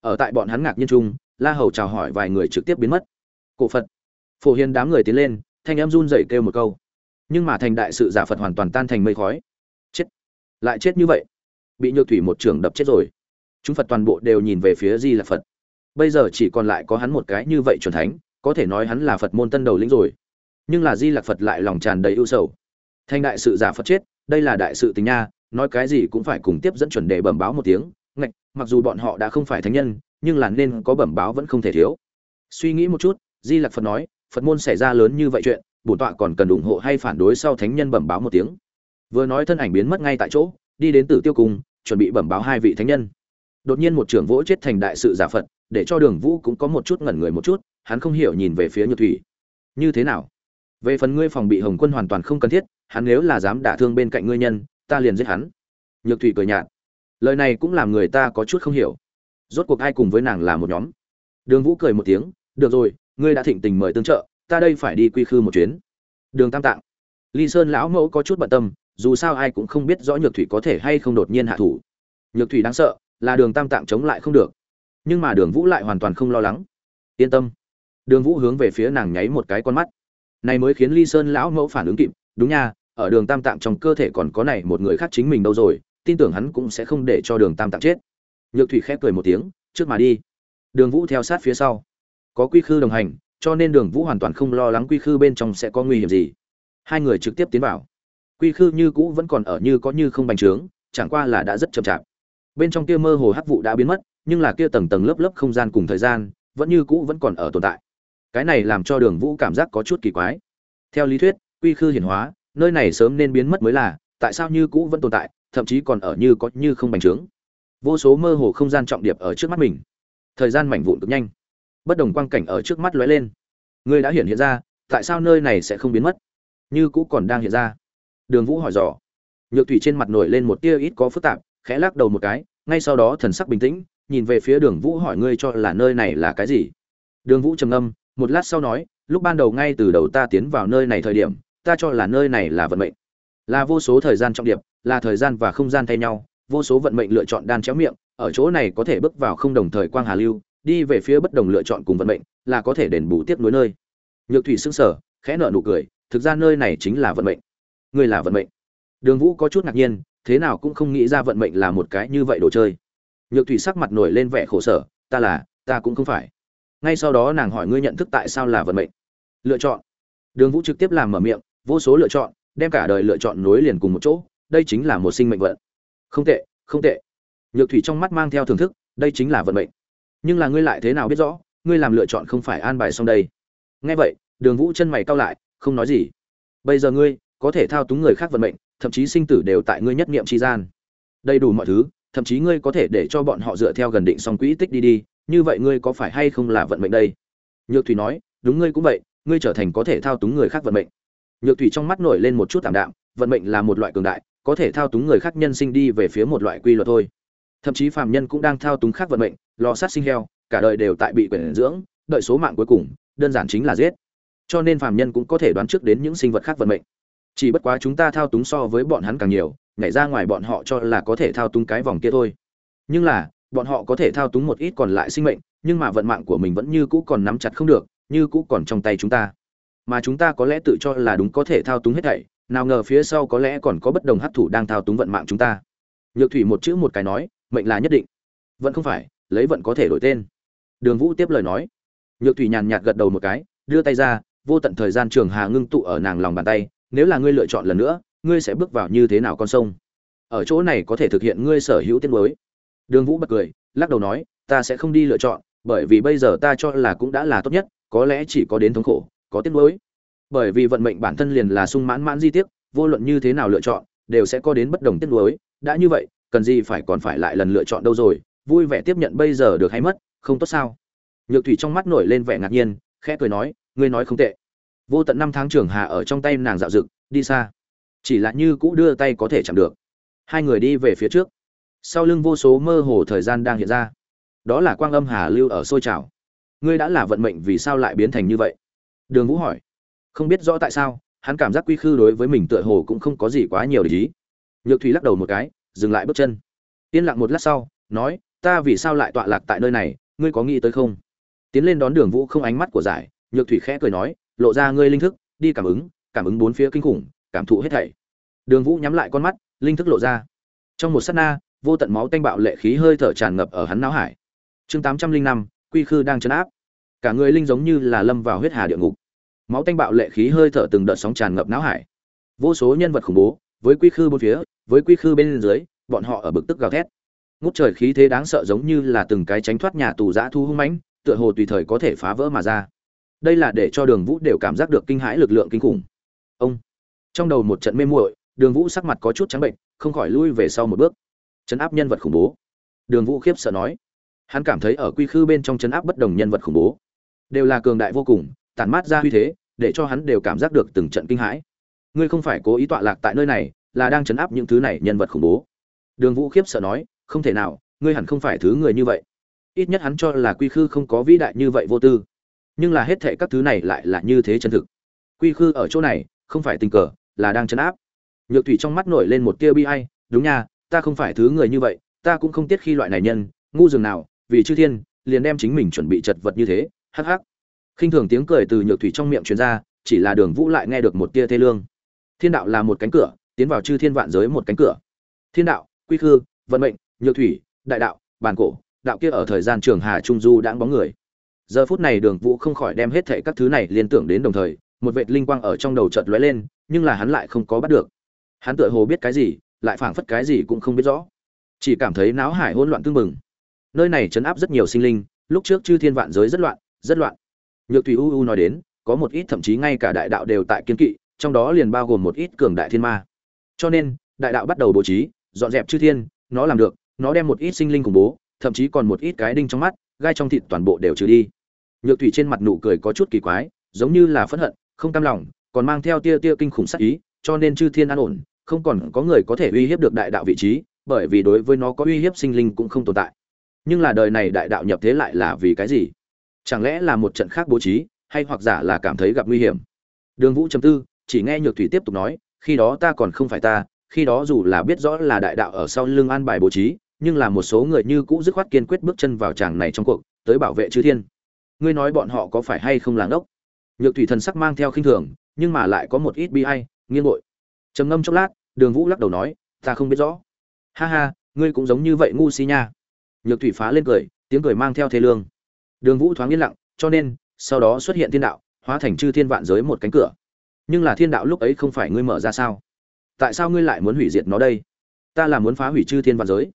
Ở tại bọn hắn ngạc nhiên chung, la hầu chào hỏi vài người trực tiếp biến mất. Cổ phật. Phổ hiền đám người tiến lên, thanh em run dậy kêu một câu. Nhưng mà thành đại sự giả phật hoàn toàn tan thành mây khói. Chết. Lại chết như vậy. Bị nhược thủy một trường đập chết rồi. Chúng phật toàn bộ đều nhìn về phía di là phật. Bây giờ chỉ còn lại có hắn một cái như vậy chuẩn thánh, có thể nói hắn là phật môn tân đầu lĩnh rồi. Nhưng là di lạc phật lại lòng tràn đầy ưu sầu. Thành đại sự giả phật chết đây là đại sự tình nha, nói cái gì cũng phải cùng tiếp dẫn chuẩn đề bẩm báo một tiếng, ngạch, mặc dù bọn họ đã không phải thánh nhân, nhưng là nên có bẩm báo vẫn không thể thiếu. Suy nghĩ một chút, di Lặc phật nói, phật môn xảy ra lớn như vậy chuyện, bổn tọa còn cần ủng hộ hay phản đối sau thánh nhân bẩm báo một tiếng. Vừa nói thân ảnh biến mất ngay tại chỗ, đi đến tử tiêu cung, chuẩn bị bẩm báo hai vị thánh nhân. Đột nhiên một trưởng vỗ chết thành đại sự giả phật, để cho đường vũ cũng có một chút ngẩn người một chút, hắn không hiểu nhìn về phía nhược thủy. Như thế nào? Về phần ngươi phòng bị hồng quân hoàn toàn không cần thiết hắn nếu là dám đả thương bên cạnh ngươi nhân, ta liền giết hắn. Nhược thủy cười nhạt. Lời này cũng làm người ta có chút không hiểu. Rốt cuộc ai cùng với nàng là một nhóm? Đường vũ cười một tiếng, được rồi, ngươi đã thịnh tình mời tương trợ, ta đây phải đi quy khư một chuyến. Đường tam tạng. Ly sơn lão mẫu có chút bận tâm, dù sao ai cũng không biết rõ nhược thủy có thể hay không đột nhiên hạ thủ. Nhược thủy đáng sợ, là đường tam tạng chống lại không được. Nhưng mà đường vũ lại hoàn toàn không lo lắng. Yên tâm. Đường vũ hướng về phía nàng nháy một cái con mắt. Này mới khiến ly sơn lão mẫu phản ứng kịp đúng nha, ở đường tam tạng trong cơ thể còn có này một người khác chính mình đâu rồi, tin tưởng hắn cũng sẽ không để cho đường tam tạng chết. Nhược thủy khép cười một tiếng, trước mà đi. Đường vũ theo sát phía sau. Có quy khư đồng hành, cho nên đường vũ hoàn toàn không lo lắng quy khư bên trong sẽ có nguy hiểm gì. Hai người trực tiếp tiến vào. Quy khư như cũ vẫn còn ở như có như không bành trướng, chẳng qua là đã rất chậm chạp. Bên trong kia mơ hồ hắc vụ đã biến mất, nhưng là kia tầng tầng lớp lớp không gian cùng thời gian, vẫn như cũ vẫn còn ở tồn tại. Cái này làm cho đường vũ cảm giác có chút kỳ quái. Theo lý thuyết quy khư hiển hóa, nơi này sớm nên biến mất mới là, tại sao như cũ vẫn tồn tại, thậm chí còn ở như có như không bành trướng? Vô số mơ hồ không gian trọng điệp ở trước mắt mình. Thời gian mảnh vụn cực nhanh. Bất đồng quang cảnh ở trước mắt lóe lên. Ngươi đã hiện hiện ra, tại sao nơi này sẽ không biến mất? Như cũ còn đang hiện ra. Đường vũ hỏi dò. Nhược thủy trên mặt nổi lên một tia ít có phức tạp, khẽ lắc đầu một cái, ngay sau đó thần sắc bình tĩnh, nhìn về phía đường vũ hỏi ngươi cho là nơi này là cái gì? Đường vũ trầm ngâm, một lát sau nói, lúc ban đầu ngay từ đầu ta tiến vào nơi này thời điểm ta cho là nơi này là vận mệnh. Là vô số thời gian trọng điệp, là thời gian và không gian thay nhau, vô số vận mệnh lựa chọn đan chéo miệng, ở chỗ này có thể bước vào không đồng thời quang hà lưu, đi về phía bất đồng lựa chọn cùng vận mệnh, là có thể đền bù tiếp nối nơi. Nhược thủy sững sờ, khẽ nở nụ cười, thực ra nơi này chính là vận mệnh. Ngươi là vận mệnh. Đường vũ có chút ngạc nhiên, thế nào cũng không nghĩ ra vận mệnh là một cái như vậy đồ chơi. Nhược thủy sắc mặt nổi lên vẻ khổ sở, ta là, ta cũng không phải. Ngay sau đó nàng hỏi ngươi nhận thức tại sao là vận mệnh. Lựa chọn. Đường vũ trực tiếp làm mở miệng vô số lựa chọn, đem cả đời lựa chọn nối liền cùng một chỗ, đây chính là một sinh mệnh vận. Không tệ không tệ. Nhược thủy trong mắt mang theo thưởng thức, đây chính là vận mệnh. Nhưng là ngươi lại thế nào biết rõ, ngươi làm lựa chọn không phải an bài xong đây? Nghe vậy, đường vũ chân mày cau lại, không nói gì. Bây giờ ngươi, có thể thao túng người khác vận mệnh, thậm chí sinh tử đều tại ngươi nhất niệm tri gian. Đầy đủ mọi thứ, thậm chí ngươi có thể để cho bọn họ dựa theo gần định xong quỹ tích đi đi, như vậy ngươi có phải hay không là vận mệnh đây? Nhược thủy nói, đúng ngươi cũng vậy, ngươi trở thành có thể thao túng người khác vận mệnh nhược thủy trong mắt nổi lên một chút tạm đạm, vận mệnh là một loại cường đại, có thể thao túng người khác nhân sinh đi về phía một loại quy luật thôi. Thậm chí phàm nhân cũng đang thao túng khác vận mệnh lò sát sinh heo, cả đời đều tại bị quyển dưỡng, đợi số mạng cuối cùng, đơn giản chính là giết. Cho nên phàm nhân cũng có thể đoán trước đến những sinh vật khác vận mệnh. Chỉ bất quá chúng ta thao túng so với bọn hắn càng nhiều, nhảy ra ngoài bọn họ cho là có thể thao túng cái vòng kia thôi. Nhưng là, bọn họ có thể thao túng một ít còn lại sinh mệnh, nhưng mà vận mạng của mình vẫn như cũ còn nắm chặt không được, như cũ còn trong tay chúng ta mà chúng ta có lẽ tự cho là đúng có thể thao túng hết thảy, nào ngờ phía sau có lẽ còn có bất đồng hấp thủ đang thao túng vận mạng chúng ta. Nhược thủy một chữ một cái nói, mệnh là nhất định. Vẫn không phải, lấy vận có thể đổi tên. Đường vũ tiếp lời nói. Nhược thủy nhàn nhạt gật đầu một cái, đưa tay ra, vô tận thời gian trường hà ngưng tụ ở nàng lòng bàn tay, nếu là ngươi lựa chọn lần nữa, ngươi sẽ bước vào như thế nào con sông? Ở chỗ này có thể thực hiện ngươi sở hữu tiết mới đường vũ bật cười, lắc đầu nói, ta sẽ không đi lựa chọn, bởi vì bây giờ ta cho là cũng đã là tốt nhất, có lẽ chỉ có đến thống khổ có tiết nuối. bởi vì vận mệnh bản thân liền là sung mãn mãn di tiết vô luận như thế nào lựa chọn, đều sẽ có đến bất đồng tiết nuối. Đã như vậy, cần gì phải còn phải lại lần lựa chọn đâu rồi? Vui vẻ tiếp nhận bây giờ được hay mất, không tốt sao? Nhược thủy trong mắt nổi lên vẻ ngạc nhiên, khẽ cười nói, ngươi nói không tệ. Vô tận năm tháng trường hà ở trong tay nàng dạo dựng, đi xa. Chỉ là như cũ đưa tay có thể chạm được. Hai người đi về phía trước. Sau lưng vô số mơ hồ thời gian đang hiện ra. Đó là quang âm hà lưu ở sôi trào. Ngươi đã là vận mệnh vì sao lại biến thành như vậy? Đường vũ hỏi. Không biết rõ tại sao, hắn cảm giác quy khư đối với mình tựa hồ cũng không có gì quá nhiều để ý. Nhược thủy lắc đầu một cái, dừng lại bước chân. Yên lặng một lát sau, nói, ta vì sao lại tọa lạc tại nơi này, ngươi có nghĩ tới không? Tiến lên đón đường vũ không ánh mắt của giải, nhược thủy khẽ cười nói, lộ ra ngươi linh thức, đi cảm ứng cảm ứng bốn phía kinh khủng, cảm thụ hết thảy. Đường vũ nhắm lại con mắt, linh thức lộ ra. Trong một sát na, vô tận máu tanh bạo lệ khí hơi thở tràn ngập ở hắn não hải. Chương tám trăm linh năm, quy khư đang chấn áp cả người linh giống như là lâm vào huyết hà địa ngục. Máu tanh bạo lệ khí hơi thở từng đợt sóng tràn ngập não hải. Vô số nhân vật khủng bố, với quy khư bốn phía, với quy khư bên dưới, bọn họ ở bực tức gào thét. Ngút trời khí thế đáng sợ giống như là từng cái tránh thoát nhà tù giã thu hung mãnh, tựa hồ tùy thời có thể phá vỡ mà ra. Đây là để cho đường vũ đều cảm giác được kinh hãi lực lượng kinh khủng. Ông! Trong đầu một trận mê muội, đường vũ sắc mặt có chút trắng bệnh, không khỏi lui về sau một bước. Chấn áp nhân vật khủng bố. Đường vũ khiếp sợ nói. Hắn cảm thấy ở quy khư bên trong chấn áp bất đồng nhân vật khủng bố đều là cường đại vô cùng, tản mát ra uy thế, để cho hắn đều cảm giác được từng trận kinh hãi. Ngươi không phải cố ý tọa lạc tại nơi này, là đang chấn áp những thứ này nhân vật khủng bố. Đường vũ khiếp sợ nói, không thể nào, ngươi hẳn không phải thứ người như vậy. Ít nhất hắn cho là quy khư không có vĩ đại như vậy vô tư. Nhưng là hết thệ các thứ này lại là như thế chân thực. Quy khư ở chỗ này, không phải tình cờ, là đang chấn áp. Nhược thủy trong mắt nổi lên một tia bi ai, đúng nha, ta không phải thứ người như vậy, ta cũng không tiếc khi loại này nhân, ngu dường nào, vì chư thiên, liền đem chính mình chuẩn bị chật vật như thế hắc hắc. Khinh thường tiếng cười từ nhược thủy trong miệng truyền ra, chỉ là đường vũ lại nghe được một tia thê lương. Thiên đạo là một cánh cửa, tiến vào chư thiên vạn giới một cánh cửa. Thiên đạo, quy khư, vận mệnh, nhược thủy, đại đạo bàn cổ, đạo kia ở thời gian trường hà trung du đãng bóng người. Giờ phút này đường vũ không khỏi đem hết thệ các thứ này liên tưởng đến đồng thời, một vệt linh quang ở trong đầu chợt lóe lên, nhưng là hắn lại không có bắt được. Hắn tựa hồ biết cái gì, lại phảng phất cái gì cũng không biết rõ. Chỉ cảm thấy náo hải hỗn loạn tương mừng nơi này chấn áp rất nhiều sinh linh, lúc trước chư thiên vạn giới rất loạn rất loạn. Nhược thủy u u nói đến, có một ít thậm chí ngay cả đại đạo đều tại kiên kỵ, trong đó liền bao gồm một ít cường đại thiên ma. Cho nên, đại đạo bắt đầu bố trí, dọn dẹp chư thiên, nó làm được, nó đem một ít sinh linh khủng bố, thậm chí còn một ít cái đinh trong mắt, gai trong thịt toàn bộ đều trừ đi. Nhược thủy trên mặt nụ cười có chút kỳ quái, giống như là phẫn hận, không cam lòng, còn mang theo tia tia kinh khủng sắc ý, cho nên chư thiên an ổn, không còn có người có thể uy hiếp được đại đạo vị trí, bởi vì đối với nó có uy hiếp sinh linh cũng không tồn tại. Nhưng là đời này đại đạo nhập thế lại là vì cái gì? Chẳng lẽ là một trận khác bố trí, hay hoặc giả là cảm thấy gặp nguy hiểm? Đường vũ chầm tư, chỉ nghe nhược thủy tiếp tục nói, khi đó ta còn không phải ta, khi đó dù là biết rõ là đại đạo ở sau lưng an bài bố trí, nhưng là một số người như cũ dứt khoát kiên quyết bước chân vào tràng này trong cuộc, tới bảo vệ chư thiên. Ngươi nói bọn họ có phải hay không làng ốc nhược thủy thần sắc mang theo khinh thường, nhưng mà lại có một ít bi hay nghiêng ngội trầm ngâm chốc lát, đường vũ lắc đầu nói, ta không biết rõ. Ha ha, ngươi cũng giống như vậy ngu si nha. Nhược thủy phá lên cười, tiếng cười mang theo thế lương đường vũ thoáng yên lặng, cho nên, sau đó xuất hiện thiên đạo, hóa thành chư thiên vạn giới một cánh cửa. Nhưng là thiên đạo lúc ấy không phải ngươi mở ra sao? Tại sao ngươi lại muốn hủy diệt nó đây? Ta là muốn phá hủy chư thiên vạn giới.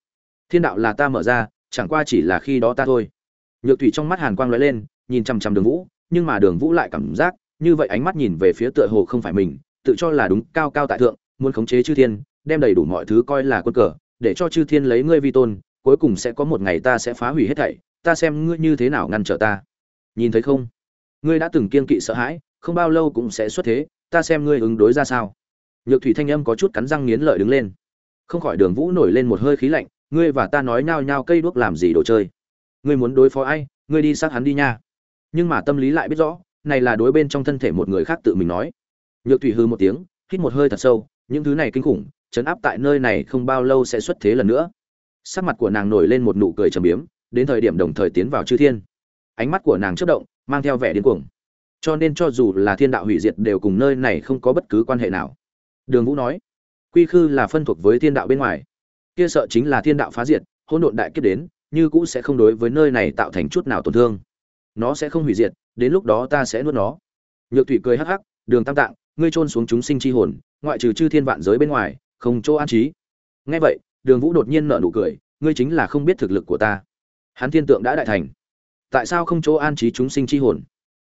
Thiên đạo là ta mở ra, chẳng qua chỉ là khi đó ta thôi. Nhược thủy trong mắt hàn quang lóe lên, nhìn chằm chằm đường vũ, nhưng mà đường vũ lại cảm giác, như vậy ánh mắt nhìn về phía tựa hồ không phải mình, tự cho là đúng, cao cao tại thượng, muốn khống chế chư thiên, đem đầy đủ mọi thứ coi là quân cờ, để cho chư thiên lấy ngươi vi tôn, cuối cùng sẽ có một ngày ta sẽ phá hủy hết thảy ta xem ngươi như thế nào ngăn trở ta. Nhìn thấy không? Ngươi đã từng kiên kỵ sợ hãi, không bao lâu cũng sẽ xuất thế, ta xem ngươi ứng đối ra sao. Nhược thủy thanh âm có chút cắn răng nghiến lợi đứng lên. Không khỏi đường vũ nổi lên một hơi khí lạnh, ngươi và ta nói nhao nhao cây đuốc làm gì đồ chơi? Ngươi muốn đối phó ai? Ngươi đi sát hắn đi nha. Nhưng mà tâm lý lại biết rõ, này là đối bên trong thân thể một người khác tự mình nói. Nhược thủy hư một tiếng, hít một hơi thật sâu, những thứ này kinh khủng, chấn áp tại nơi này không bao lâu sẽ xuất thế lần nữa. Sắc mặt của nàng nổi lên một nụ cười trầm biếm đến thời điểm đồng thời tiến vào chư thiên. Ánh mắt của nàng chất động, mang theo vẻ điên cuồng. Cho nên cho dù là thiên đạo hủy diệt đều cùng nơi này không có bất cứ quan hệ nào. Đường vũ nói, quy khư là phân thuộc với thiên đạo bên ngoài. Kia sợ chính là thiên đạo phá diệt, hỗn độn đại kiếp đến, như cũ sẽ không đối với nơi này tạo thành chút nào tổn thương. Nó sẽ không hủy diệt, đến lúc đó ta sẽ nuốt nó. Nhược thủy cười hắc hắc, đường tam tạng, ngươi trôn xuống chúng sinh chi hồn, ngoại trừ chư thiên vạn giới bên ngoài, không chỗ an trí. Nghe vậy, đường vũ đột nhiên nở nụ cười, ngươi chính là không biết thực lực của ta hắn thiên tượng đã đại thành. Tại sao không chỗ an trí chúng sinh chi hồn?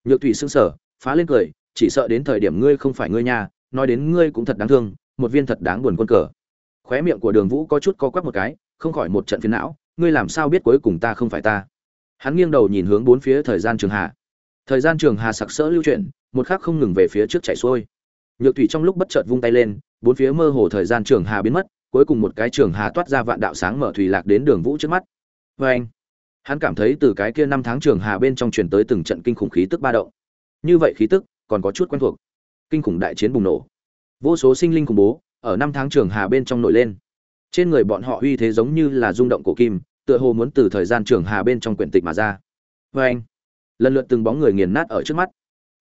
Nhược thủy xưng sở phá lên cười, chỉ sợ đến thời điểm ngươi không phải ngươi nhà nói đến ngươi cũng thật đáng thương, một viên thật đáng buồn quân cờ. Khóe miệng của đường vũ có chút co quắp một cái, không khỏi một trận phiền não, ngươi làm sao biết cuối cùng ta không phải ta? Hắn nghiêng đầu nhìn hướng bốn phía thời gian trường hà thời gian trường hà sặc sỡ lưu chuyển, một khắc không ngừng về phía trước chạy xuôi. Nhược thủy trong lúc bất chợt vung tay lên, bốn phía mơ hồ thời gian trường hà biến mất, cuối cùng một cái trường hà toát ra vạn đạo sáng mở thủy lạc đến đường vũ trước mắt. Vê anh hắn cảm thấy từ cái kia năm tháng trường hà bên trong truyền tới từng trận kinh khủng khí tức ba động. Như vậy khí tức, còn có chút quen thuộc. Kinh khủng đại chiến bùng nổ. Vô số sinh linh khủng bố, ở năm tháng trường hà bên trong nổi lên. Trên người bọn họ uy thế giống như là rung động cổ kim, tựa hồ muốn từ thời gian trường hà bên trong quyển tịch mà ra. Vê anh, lần lượt từng bóng người nghiền nát ở trước mắt.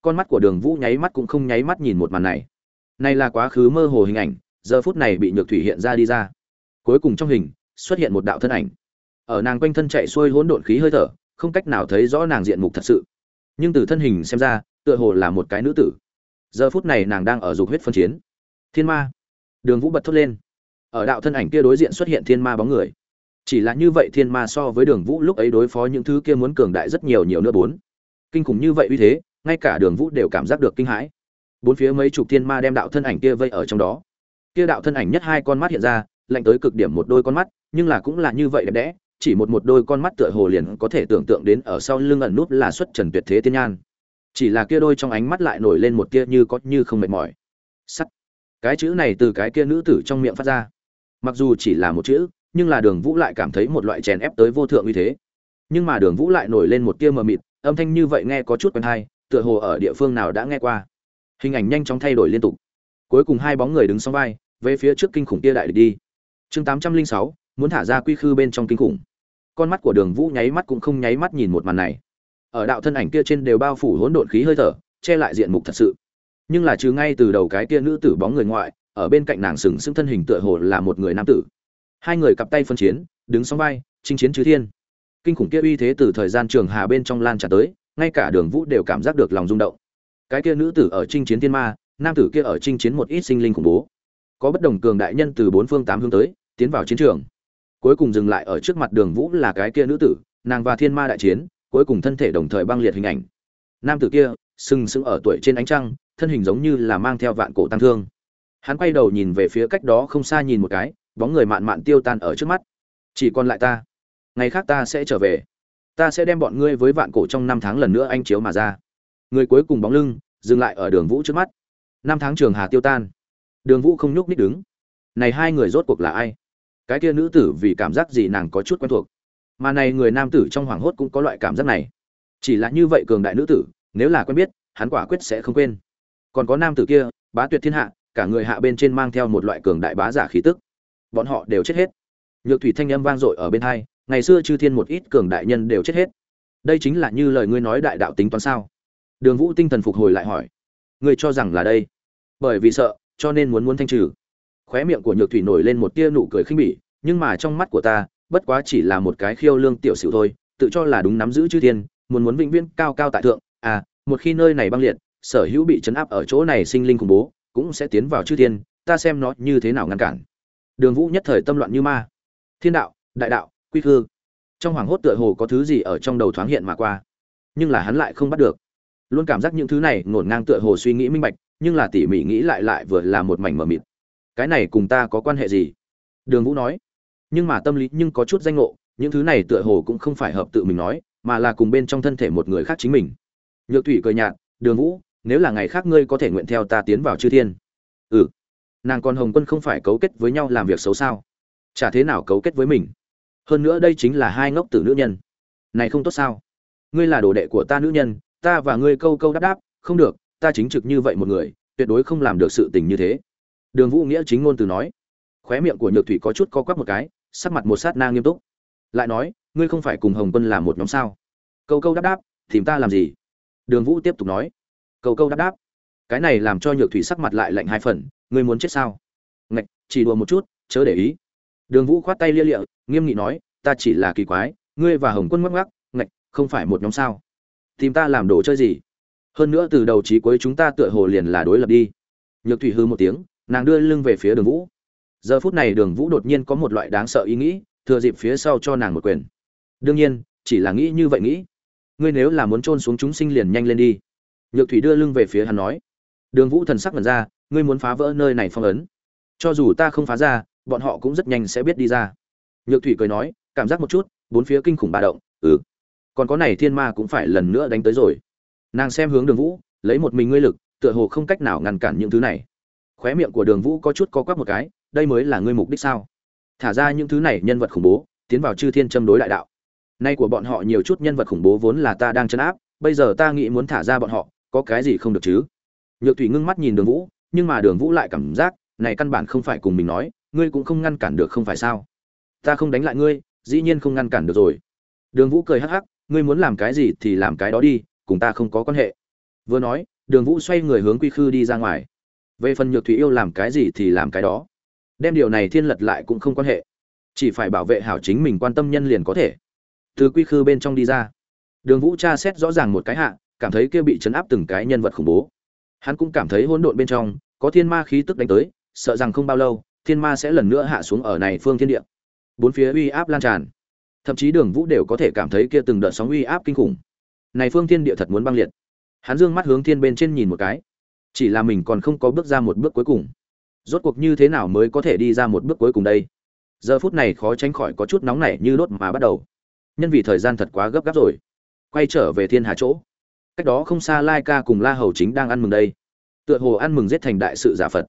Con mắt của đường vũ nháy mắt cũng không nháy mắt nhìn một màn này. Này là quá khứ mơ hồ hình ảnh, giờ phút này bị nhược thủy hiện ra đi ra. Cuối cùng trong hình, xuất hiện một đạo thân ảnh ở nàng quanh thân chạy xuôi hỗn độn khí hơi thở, không cách nào thấy rõ nàng diện mục thật sự. Nhưng từ thân hình xem ra, tựa hồ là một cái nữ tử. Giờ phút này nàng đang ở dục huyết phân chiến. Thiên ma. Đường vũ bật thốt lên. Ở đạo thân ảnh kia đối diện xuất hiện thiên ma bóng người. Chỉ là như vậy thiên ma so với đường vũ lúc ấy đối phó những thứ kia muốn cường đại rất nhiều nhiều nữa bốn. Kinh khủng như vậy uy thế, ngay cả đường vũ đều cảm giác được kinh hãi. Bốn phía mấy chục thiên ma đem đạo thân ảnh kia vây ở trong đó. Kia đạo thân ảnh nhất hai con mắt hiện ra, lạnh tới cực điểm một đôi con mắt, nhưng là cũng là như vậy đẹp đẽ chỉ một một đôi con mắt tựa hồ liền có thể tưởng tượng đến ở sau lưng ẩn núp là xuất trần tuyệt thế tiên nhan. Chỉ là kia đôi trong ánh mắt lại nổi lên một tia như có như không mệt mỏi. Sắt. Cái chữ này từ cái kia nữ tử trong miệng phát ra. Mặc dù chỉ là một chữ, nhưng là đường vũ lại cảm thấy một loại chèn ép tới vô thượng như thế. Nhưng mà đường vũ lại nổi lên một tia mờ mịt, âm thanh như vậy nghe có chút quen hay, tựa hồ ở địa phương nào đã nghe qua. Hình ảnh nhanh chóng thay đổi liên tục. Cuối cùng hai bóng người đứng sau vai, về phía trước kinh khủng kia đại địch đi. Chương tám trăm linh sáu, muốn thả ra quy khư bên trong kinh khủng con mắt của đường vũ nháy mắt cũng không nháy mắt nhìn một màn này. Ở đạo thân ảnh kia trên đều bao phủ hỗn độn khí hơi thở, che lại diện mục thật sự. Nhưng là trừ ngay từ đầu cái kia nữ tử bóng người ngoại, ở bên cạnh nàng sừng sững thân hình tựa hồ là một người nam tử. Hai người cặp tay phân chiến, đứng song vai, chinh chiến chư thiên. Kinh khủng kia uy thế từ thời gian trường hà bên trong lan tràn tới, ngay cả đường vũ đều cảm giác được lòng rung động. Cái kia nữ tử ở chinh chiến thiên ma, nam tử kia ở chinh chiến một ít sinh linh khủng bố. Có bất đồng cường đại nhân từ bốn phương tám hướng tới, tiến vào chiến trường cuối cùng dừng lại ở trước mặt đường vũ là cái kia nữ tử, nàng và thiên ma đại chiến, cuối cùng thân thể đồng thời băng liệt hình ảnh. Nam tử kia, sừng sững ở tuổi trên ánh trăng, thân hình giống như là mang theo vạn cổ tăng thương. Hắn quay đầu nhìn về phía cách đó không xa nhìn một cái, bóng người mạn mạn tiêu tan ở trước mắt. Chỉ còn lại ta. Ngày khác ta sẽ trở về. Ta sẽ đem bọn ngươi với vạn cổ trong năm tháng lần nữa anh chiếu mà ra. Người cuối cùng bóng lưng, dừng lại ở đường vũ trước mắt. Năm tháng trường hà tiêu tan. Đường vũ không nhúc nít đứng. Này hai người rốt cuộc là ai? Cái kia nữ tử vì cảm giác gì nàng có chút quen thuộc. Mà này người nam tử trong hoàng hốt cũng có loại cảm giác này. Chỉ là như vậy cường đại nữ tử, nếu là quen biết, hắn quả quyết sẽ không quên. Còn có nam tử kia, bá tuyệt thiên hạ, cả người hạ bên trên mang theo một loại cường đại bá giả khí tức. Bọn họ đều chết hết. Nhược thủy thanh âm vang dội ở bên hai, ngày xưa chư thiên một ít cường đại nhân đều chết hết. Đây chính là như lời ngươi nói đại đạo tính toán sao? Đường vũ tinh thần phục hồi lại hỏi. Ngươi cho rằng là đây? Bởi vì sợ, cho nên muốn muốn thanh trừ khóe miệng của nhược thủy nổi lên một tia nụ cười khinh bỉ, nhưng mà trong mắt của ta, bất quá chỉ là một cái khiêu lương tiểu sử thôi, tự cho là đúng nắm giữ chư thiên, muốn muốn vĩnh viễn cao cao tại thượng. À một khi nơi này băng liệt, sở hữu bị chấn áp ở chỗ này sinh linh khủng bố, cũng sẽ tiến vào chư thiên, ta xem nó như thế nào ngăn cản. Đường vũ nhất thời tâm loạn như ma. Thiên đạo, đại đạo, quy khư. Trong hoàng hốt tựa hồ có thứ gì ở trong đầu thoáng hiện mà qua, nhưng là hắn lại không bắt được. Luôn cảm giác những thứ này ngổn ngang tựa hồ suy nghĩ minh bạch, nhưng là tỉ mỉ nghĩ lại lại vừa là một mảnh mờ mịt cái này cùng ta có quan hệ gì? Đường vũ nói. Nhưng mà tâm lý nhưng có chút danh ngộ, những thứ này tựa hồ cũng không phải hợp tự mình nói, mà là cùng bên trong thân thể một người khác chính mình. Nhược thủy cười nhạt, đường vũ, nếu là ngày khác ngươi có thể nguyện theo ta tiến vào chư thiên. Ừ. Nàng con hồng quân không phải cấu kết với nhau làm việc xấu sao? Chả thế nào cấu kết với mình? Hơn nữa đây chính là hai ngốc tử nữ nhân. Này không tốt sao? Ngươi là đồ đệ của ta nữ nhân, ta và ngươi câu câu đáp đáp, không được, ta chính trực như vậy một người, tuyệt đối không làm được sự tình như thế đường vũ nghĩa chính ngôn từ nói. Khóe miệng của nhược thủy có chút co quắp một cái, sắc mặt một sát na nghiêm túc. Lại nói, ngươi không phải cùng hồng quân làm một nhóm sao? Câu câu đáp đáp, tìm ta làm gì? Đường vũ tiếp tục nói. Câu câu đáp đáp. Cái này làm cho nhược thủy sắc mặt lại lạnh hai phần, ngươi muốn chết sao? Ngạch, chỉ đùa một chút, chớ để ý. Đường vũ khoát tay lia lịa, nghiêm nghị nói, ta chỉ là kỳ quái, ngươi và hồng quân mắc mắc ngạch, không phải một nhóm sao? Tìm ta làm đồ chơi gì? Hơn nữa từ đầu chí cuối chúng ta tựa hồ liền là đối lập đi. Nhược thủy hư một tiếng nàng đưa lưng về phía đường vũ. Giờ phút này đường vũ đột nhiên có một loại đáng sợ ý nghĩ, thừa dịp phía sau cho nàng một quyền. Đương nhiên, chỉ là nghĩ như vậy nghĩ. Ngươi nếu là muốn trôn xuống chúng sinh liền nhanh lên đi. Nhược thủy đưa lưng về phía hắn nói. Đường vũ thần sắc mật ra, ngươi muốn phá vỡ nơi này phong ấn. Cho dù ta không phá ra, bọn họ cũng rất nhanh sẽ biết đi ra. Nhược thủy cười nói, cảm giác một chút, bốn phía kinh khủng ba động ừ. Còn có này thiên ma cũng phải lần nữa đánh tới rồi. Nàng xem hướng đường vũ, lấy một mình ngươi lực, tựa hồ không cách nào ngăn cản những thứ này khóe miệng của đường vũ có chút co quắp một cái, đây mới là ngươi mục đích sao? Thả ra những thứ này, nhân vật khủng bố, tiến vào chư thiên châm đối đại đạo. Nay của bọn họ nhiều chút nhân vật khủng bố vốn là ta đang chấn áp, bây giờ ta nghĩ muốn thả ra bọn họ, có cái gì không được chứ? Nhược thủy ngưng mắt nhìn đường vũ, nhưng mà đường vũ lại cảm giác, này căn bản không phải cùng mình nói, ngươi cũng không ngăn cản được không phải sao? Ta không đánh lại ngươi, dĩ nhiên không ngăn cản được rồi. Đường vũ cười hắc hắc, ngươi muốn làm cái gì thì làm cái đó đi, cùng ta không có quan hệ. Vừa nói, đường vũ xoay người hướng quy khư đi ra ngoài về phần nhược thủy yêu làm cái gì thì làm cái đó. Đem điều này thiên lật lại cũng không quan hệ. Chỉ phải bảo vệ hảo chính mình quan tâm nhân liền có thể. Từ quy khư bên trong đi ra. Đường vũ tra xét rõ ràng một cái hạ, cảm thấy kia bị chấn áp từng cái nhân vật khủng bố. Hắn cũng cảm thấy hỗn độn bên trong, có thiên ma khí tức đánh tới, sợ rằng không bao lâu, thiên ma sẽ lần nữa hạ xuống ở này phương thiên địa. Bốn phía uy áp lan tràn. Thậm chí đường vũ đều có thể cảm thấy kia từng đợt sóng uy áp kinh khủng. Này phương thiên địa thật muốn băng liệt. Hắn dương mắt hướng thiên bên trên nhìn một cái chỉ là mình còn không có bước ra một bước cuối cùng. Rốt cuộc như thế nào mới có thể đi ra một bước cuối cùng đây? Giờ phút này khó tránh khỏi có chút nóng nảy như đốt mà bắt đầu. Nhân vì thời gian thật quá gấp gáp rồi. Quay trở về thiên hà chỗ. Cách đó không xa lai ca cùng la hầu chính đang ăn mừng đây. Tựa hồ ăn mừng giết thành đại sự giả phật.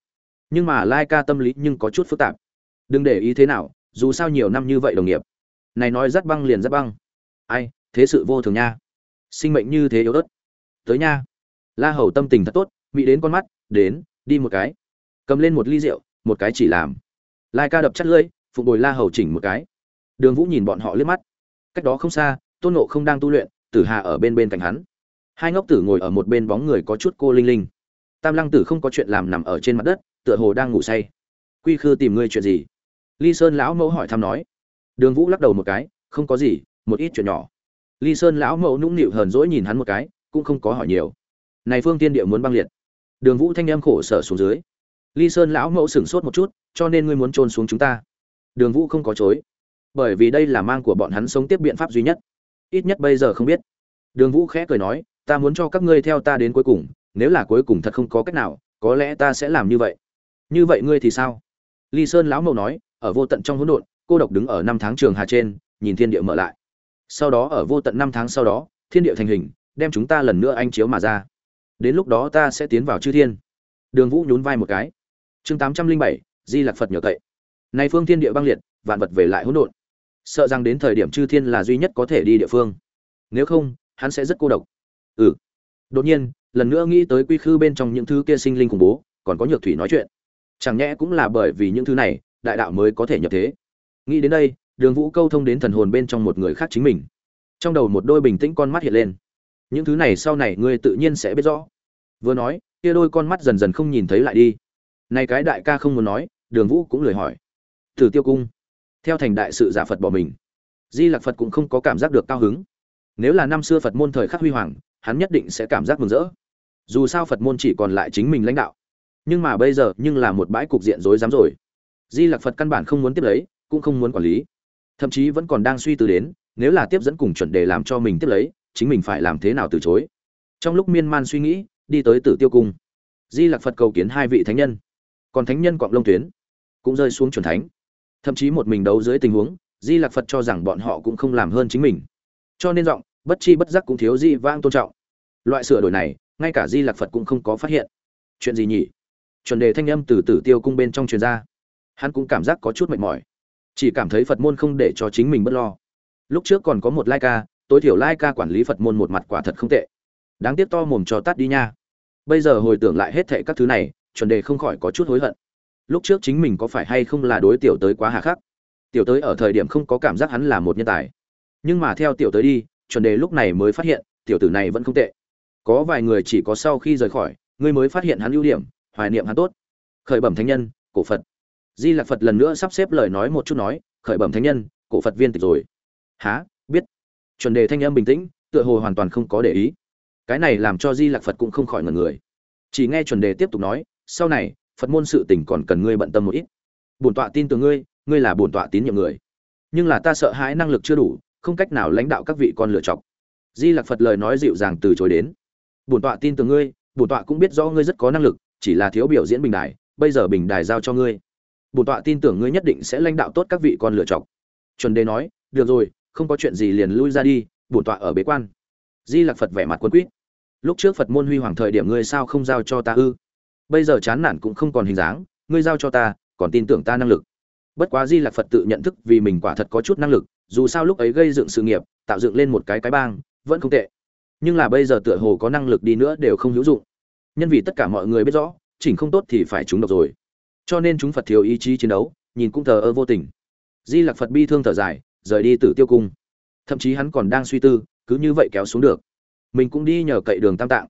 Nhưng mà lai ca tâm lý nhưng có chút phức tạp. Đừng để ý thế nào, dù sao nhiều năm như vậy đồng nghiệp. Này nói rất băng liền rất băng. Ai, thế sự vô thường nha. Sinh mệnh như thế yếu ớt. Tới nha. La hầu tâm tình thật tốt mỹ đến con mắt, đến, đi một cái. Cầm lên một ly rượu, một cái chỉ làm. Lai ca đập chắt lưỡi phục bồi la hầu chỉnh một cái. Đường vũ nhìn bọn họ liếc mắt. Cách đó không xa, tôn nộ không đang tu luyện, tử hà ở bên bên cạnh hắn. Hai ngốc tử ngồi ở một bên bóng người có chút cô linh linh. Tam lăng tử không có chuyện làm nằm ở trên mặt đất, tựa hồ đang ngủ say. Quy khư tìm ngươi chuyện gì? Ly sơn lão mẫu hỏi thăm nói. Đường vũ lắc đầu một cái, không có gì, một ít chuyện nhỏ. Ly sơn lão mẫu nũng nịu hờn dỗi nhìn hắn một cái, cũng không có hỏi nhiều. Này phương tiên địa muốn băng liệt đường vũ thanh em khổ sở xuống dưới. Ly sơn lão mẫu sửng sốt một chút, cho nên ngươi muốn trôn xuống chúng ta. Đường vũ không có chối. Bởi vì đây là mang của bọn hắn sống tiếp biện pháp duy nhất. Ít nhất bây giờ không biết. Đường vũ khẽ cười nói, ta muốn cho các ngươi theo ta đến cuối cùng, nếu là cuối cùng thật không có cách nào, có lẽ ta sẽ làm như vậy. Như vậy ngươi thì sao? Ly sơn lão mẫu nói, ở vô tận trong hỗn độn, cô độc đứng ở năm tháng trường hà trên, nhìn thiên địa mở lại. Sau đó ở vô tận năm tháng sau đó, thiên địa thành hình, đem chúng ta lần nữa anh chiếu mà ra đến lúc đó ta sẽ tiến vào chư thiên. Đường vũ nhún vai một cái. Chương tám trăm linh bảy, di lạc phật nhờ cậy. Nay phương thiên địa băng liệt, vạn vật về lại hỗn độn. Sợ rằng đến thời điểm chư thiên là duy nhất có thể đi địa phương. Nếu không, hắn sẽ rất cô độc. Ừ. Đột nhiên, lần nữa nghĩ tới quy khư bên trong những thứ kia sinh linh khủng bố, còn có nhược thủy nói chuyện. Chẳng nhẽ cũng là bởi vì những thứ này, đại đạo mới có thể nhập thế. Nghĩ đến đây, đường vũ câu thông đến thần hồn bên trong một người khác chính mình. Trong đầu một đôi bình tĩnh con mắt hiện lên. Những thứ này sau này ngươi tự nhiên sẽ biết rõ vừa nói, kia đôi con mắt dần dần không nhìn thấy lại đi. Nay cái đại ca không muốn nói, đường vũ cũng lười hỏi. Thử tiêu cung. Theo thành đại sự giả phật bỏ mình. Di lạc phật cũng không có cảm giác được cao hứng. Nếu là năm xưa phật môn thời khắc huy hoàng, hắn nhất định sẽ cảm giác mừng rỡ. Dù sao phật môn chỉ còn lại chính mình lãnh đạo. Nhưng mà bây giờ nhưng là một bãi cục diện rối rắm rồi. Di lạc phật căn bản không muốn tiếp lấy, cũng không muốn quản lý. Thậm chí vẫn còn đang suy tư đến, nếu là tiếp dẫn cùng chuẩn đề làm cho mình tiếp lấy, chính mình phải làm thế nào từ chối. Trong lúc miên man suy nghĩ đi tới tử tiêu cung. Di lạc phật cầu kiến hai vị thánh nhân. Còn thánh nhân quạng lông tuyến cũng rơi xuống chuẩn thánh. Thậm chí một mình đấu dưới tình huống, di lạc phật cho rằng bọn họ cũng không làm hơn chính mình. Cho nên giọng, bất chi bất giác cũng thiếu di vang tôn trọng. Loại sửa đổi này, ngay cả di lạc phật cũng không có phát hiện. Chuyện gì nhỉ? Chuẩn đề thanh âm từ tử tiêu cung bên trong truyền ra. Hắn cũng cảm giác có chút mệt mỏi. Chỉ cảm thấy phật môn không để cho chính mình b ấ t lo. Lúc trước còn có một lai ca, tối thiểu lai ca quản lý phật môn một mặt quả thật không tệ đáng tiếc to mồm cho tắt đi nha. Bây giờ hồi tưởng lại hết thệ các thứ này, chuẩn đề không khỏi có chút hối hận. Lúc trước chính mình có phải hay không là đối tiểu tới quá hà khắc? Tiểu tới ở thời điểm không có cảm giác hắn là một nhân tài. Nhưng mà theo tiểu tới đi, chuẩn đề lúc này mới phát hiện, tiểu tử này vẫn không tệ. Có vài người chỉ có sau khi rời khỏi, ngươi mới phát hiện hắn ưu điểm, hoài niệm hắn tốt. Khởi bẩm thánh nhân, cổ phật. Di lạc phật lần nữa sắp xếp lời nói một chút nói, khởi bẩm thánh nhân, cổ phật viên tịch rồi. Há biết. Chuẩn đề thanh âm bình tĩnh, tựa hồ hoàn toàn không có để ý cái này làm cho di lạc phật cũng không khỏi ngần người. Chỉ nghe chuẩn đề tiếp tục nói, sau này, phật môn sự tình còn cần ngươi bận tâm một ít. Bổn tọa tin tưởng ngươi ngươi là bổn tọa tín nhiệm người. Nhưng là ta sợ hãi năng lực chưa đủ, không cách nào lãnh đạo các vị con lựa chọc di lạc phật lời nói dịu dàng từ chối đến. Bổn tọa tin tưởng ngươi, bổn tọa cũng biết rõ ngươi rất có năng lực, chỉ là thiếu biểu diễn bình đài, bây giờ bình đài giao cho ngươi. Bổn tọa tin tưởng ngươi nhất định sẽ lãnh đạo tốt các vị con lựa chọc chuẩn đề nói, được rồi, không có chuyện gì liền lui ra đi, bổn tọa ở bế quan di lặc phật vẻ mặt quân quýt. Lúc trước phật môn huy hoàng thời điểm ngươi sao không giao cho ta ư? Bây giờ chán nản cũng không còn hình dáng, ngươi giao cho ta, còn tin tưởng ta năng lực. Bất quá di lặc phật tự nhận thức vì mình quả thật có chút năng lực, dù sao lúc ấy gây dựng sự nghiệp, tạo dựng lên một cái cái bang, vẫn không tệ. Nhưng là bây giờ tựa hồ có năng lực đi nữa đều không hữu dụng. Nhân vì tất cả mọi người biết rõ, chỉnh không tốt thì phải trúng độc rồi. Cho nên chúng phật thiếu ý chí chiến đấu, nhìn cũng thờ ơ vô tình. Di lặc phật bi thương thở dài, rời đi từ tiêu cung. Thậm chí hắn còn đang suy tư cứ như vậy kéo xuống được. Mình cũng đi nhờ cậy đường tam tạng.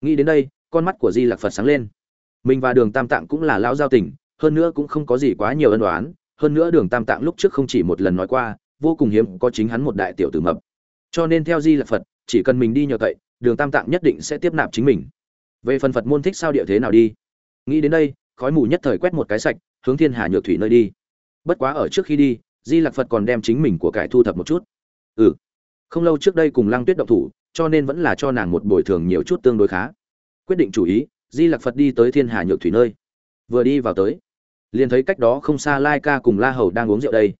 Nghĩ đến đây, con mắt của di lạc phật sáng lên. Mình và đường tam tạng cũng là lão giao tình, hơn nữa cũng không có gì quá nhiều ân đoán hơn nữa đường tam tạng lúc trước không chỉ một lần nói qua, vô cùng hiếm có chính hắn một đại tiểu tử mập. Cho nên theo di lạc phật, chỉ cần mình đi nhờ cậy, đường tam tạng nhất định sẽ tiếp nạp chính mình. Về phần phật môn thích sao địa thế nào đi? Nghĩ đến đây, khói mù nhất thời quét một cái sạch, hướng thiên hà nhược thủy nơi đi. Bất quá ở trước khi đi, di lạc phật còn đem chính mình của cải thu thập một chút. Ừ không lâu trước đây cùng lăng tuyết động thủ, cho nên vẫn là cho nàng một bồi thường nhiều chút tương đối khá. Quyết định chủ ý, di lặc phật đi tới thiên hà nhược thủy nơi. Vừa đi vào tới, liền thấy cách đó không xa lai ca cùng la hầu đang uống rượu đây.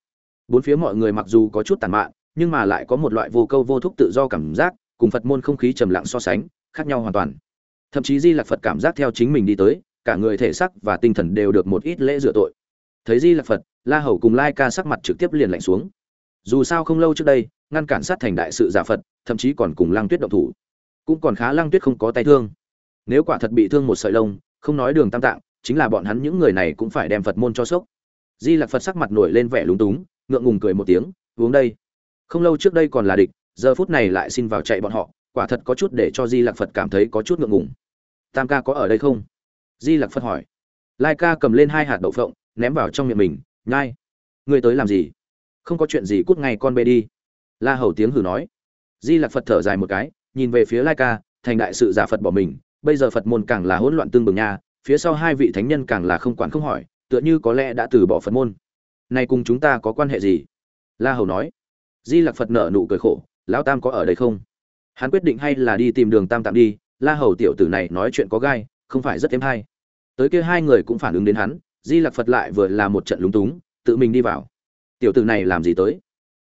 Bốn phía mọi người mặc dù có chút tàn mạn, nhưng mà lại có một loại vô câu vô thúc tự do cảm giác, cùng phật môn không khí trầm lặng so sánh, khác nhau hoàn toàn. Thậm chí di lặc phật cảm giác theo chính mình đi tới, cả người thể sắc và tinh thần đều được một ít lễ rửa tội. Thấy di lặc phật, la hầu cùng lai ca sắc mặt trực tiếp liền lạnh xuống dù sao không lâu trước đây, ngăn cản sát thành đại sự giả phật, thậm chí còn cùng lăng tuyết động thủ. Cũng còn khá lăng tuyết không có tay thương. Nếu quả thật bị thương một sợi lông, không nói đường tam tạng, chính là bọn hắn những người này cũng phải đem phật môn cho sốc. Di lặc phật sắc mặt nổi lên vẻ lúng túng, ngượng ngùng cười một tiếng, uống đây. Không lâu trước đây còn là địch, giờ phút này lại xin vào chạy bọn họ, quả thật có chút để cho di lặc phật cảm thấy có chút ngượng ngùng. Tam ca có ở đây không? Di lặc phật hỏi. Lai ca cầm lên hai hạt đậu phộng, ném vào trong miệng mình, nhai, ngươi tới làm gì? Không có chuyện gì cút ngay con bê đi. La hầu tiếng hử nói. Di lạc phật thở dài một cái, nhìn về phía lai ca, thành đại sự giả phật bỏ mình, bây giờ phật môn càng là hỗn loạn tương bừng nha, phía sau hai vị thánh nhân càng là không quản không hỏi, tựa như có lẽ đã từ bỏ phật môn. Này cùng chúng ta có quan hệ gì? La hầu nói. Di lạc phật nở nụ cười khổ, lão tam có ở đây không? Hắn quyết định hay là đi tìm đường tam tạm đi, la hầu tiểu tử này nói chuyện có gai, không phải rất thêm hay. Tới kia hai người cũng phản ứng đến hắn, di lạc phật lại vừa là một trận lúng túng, tự mình đi vào tiểu tử này làm gì tới?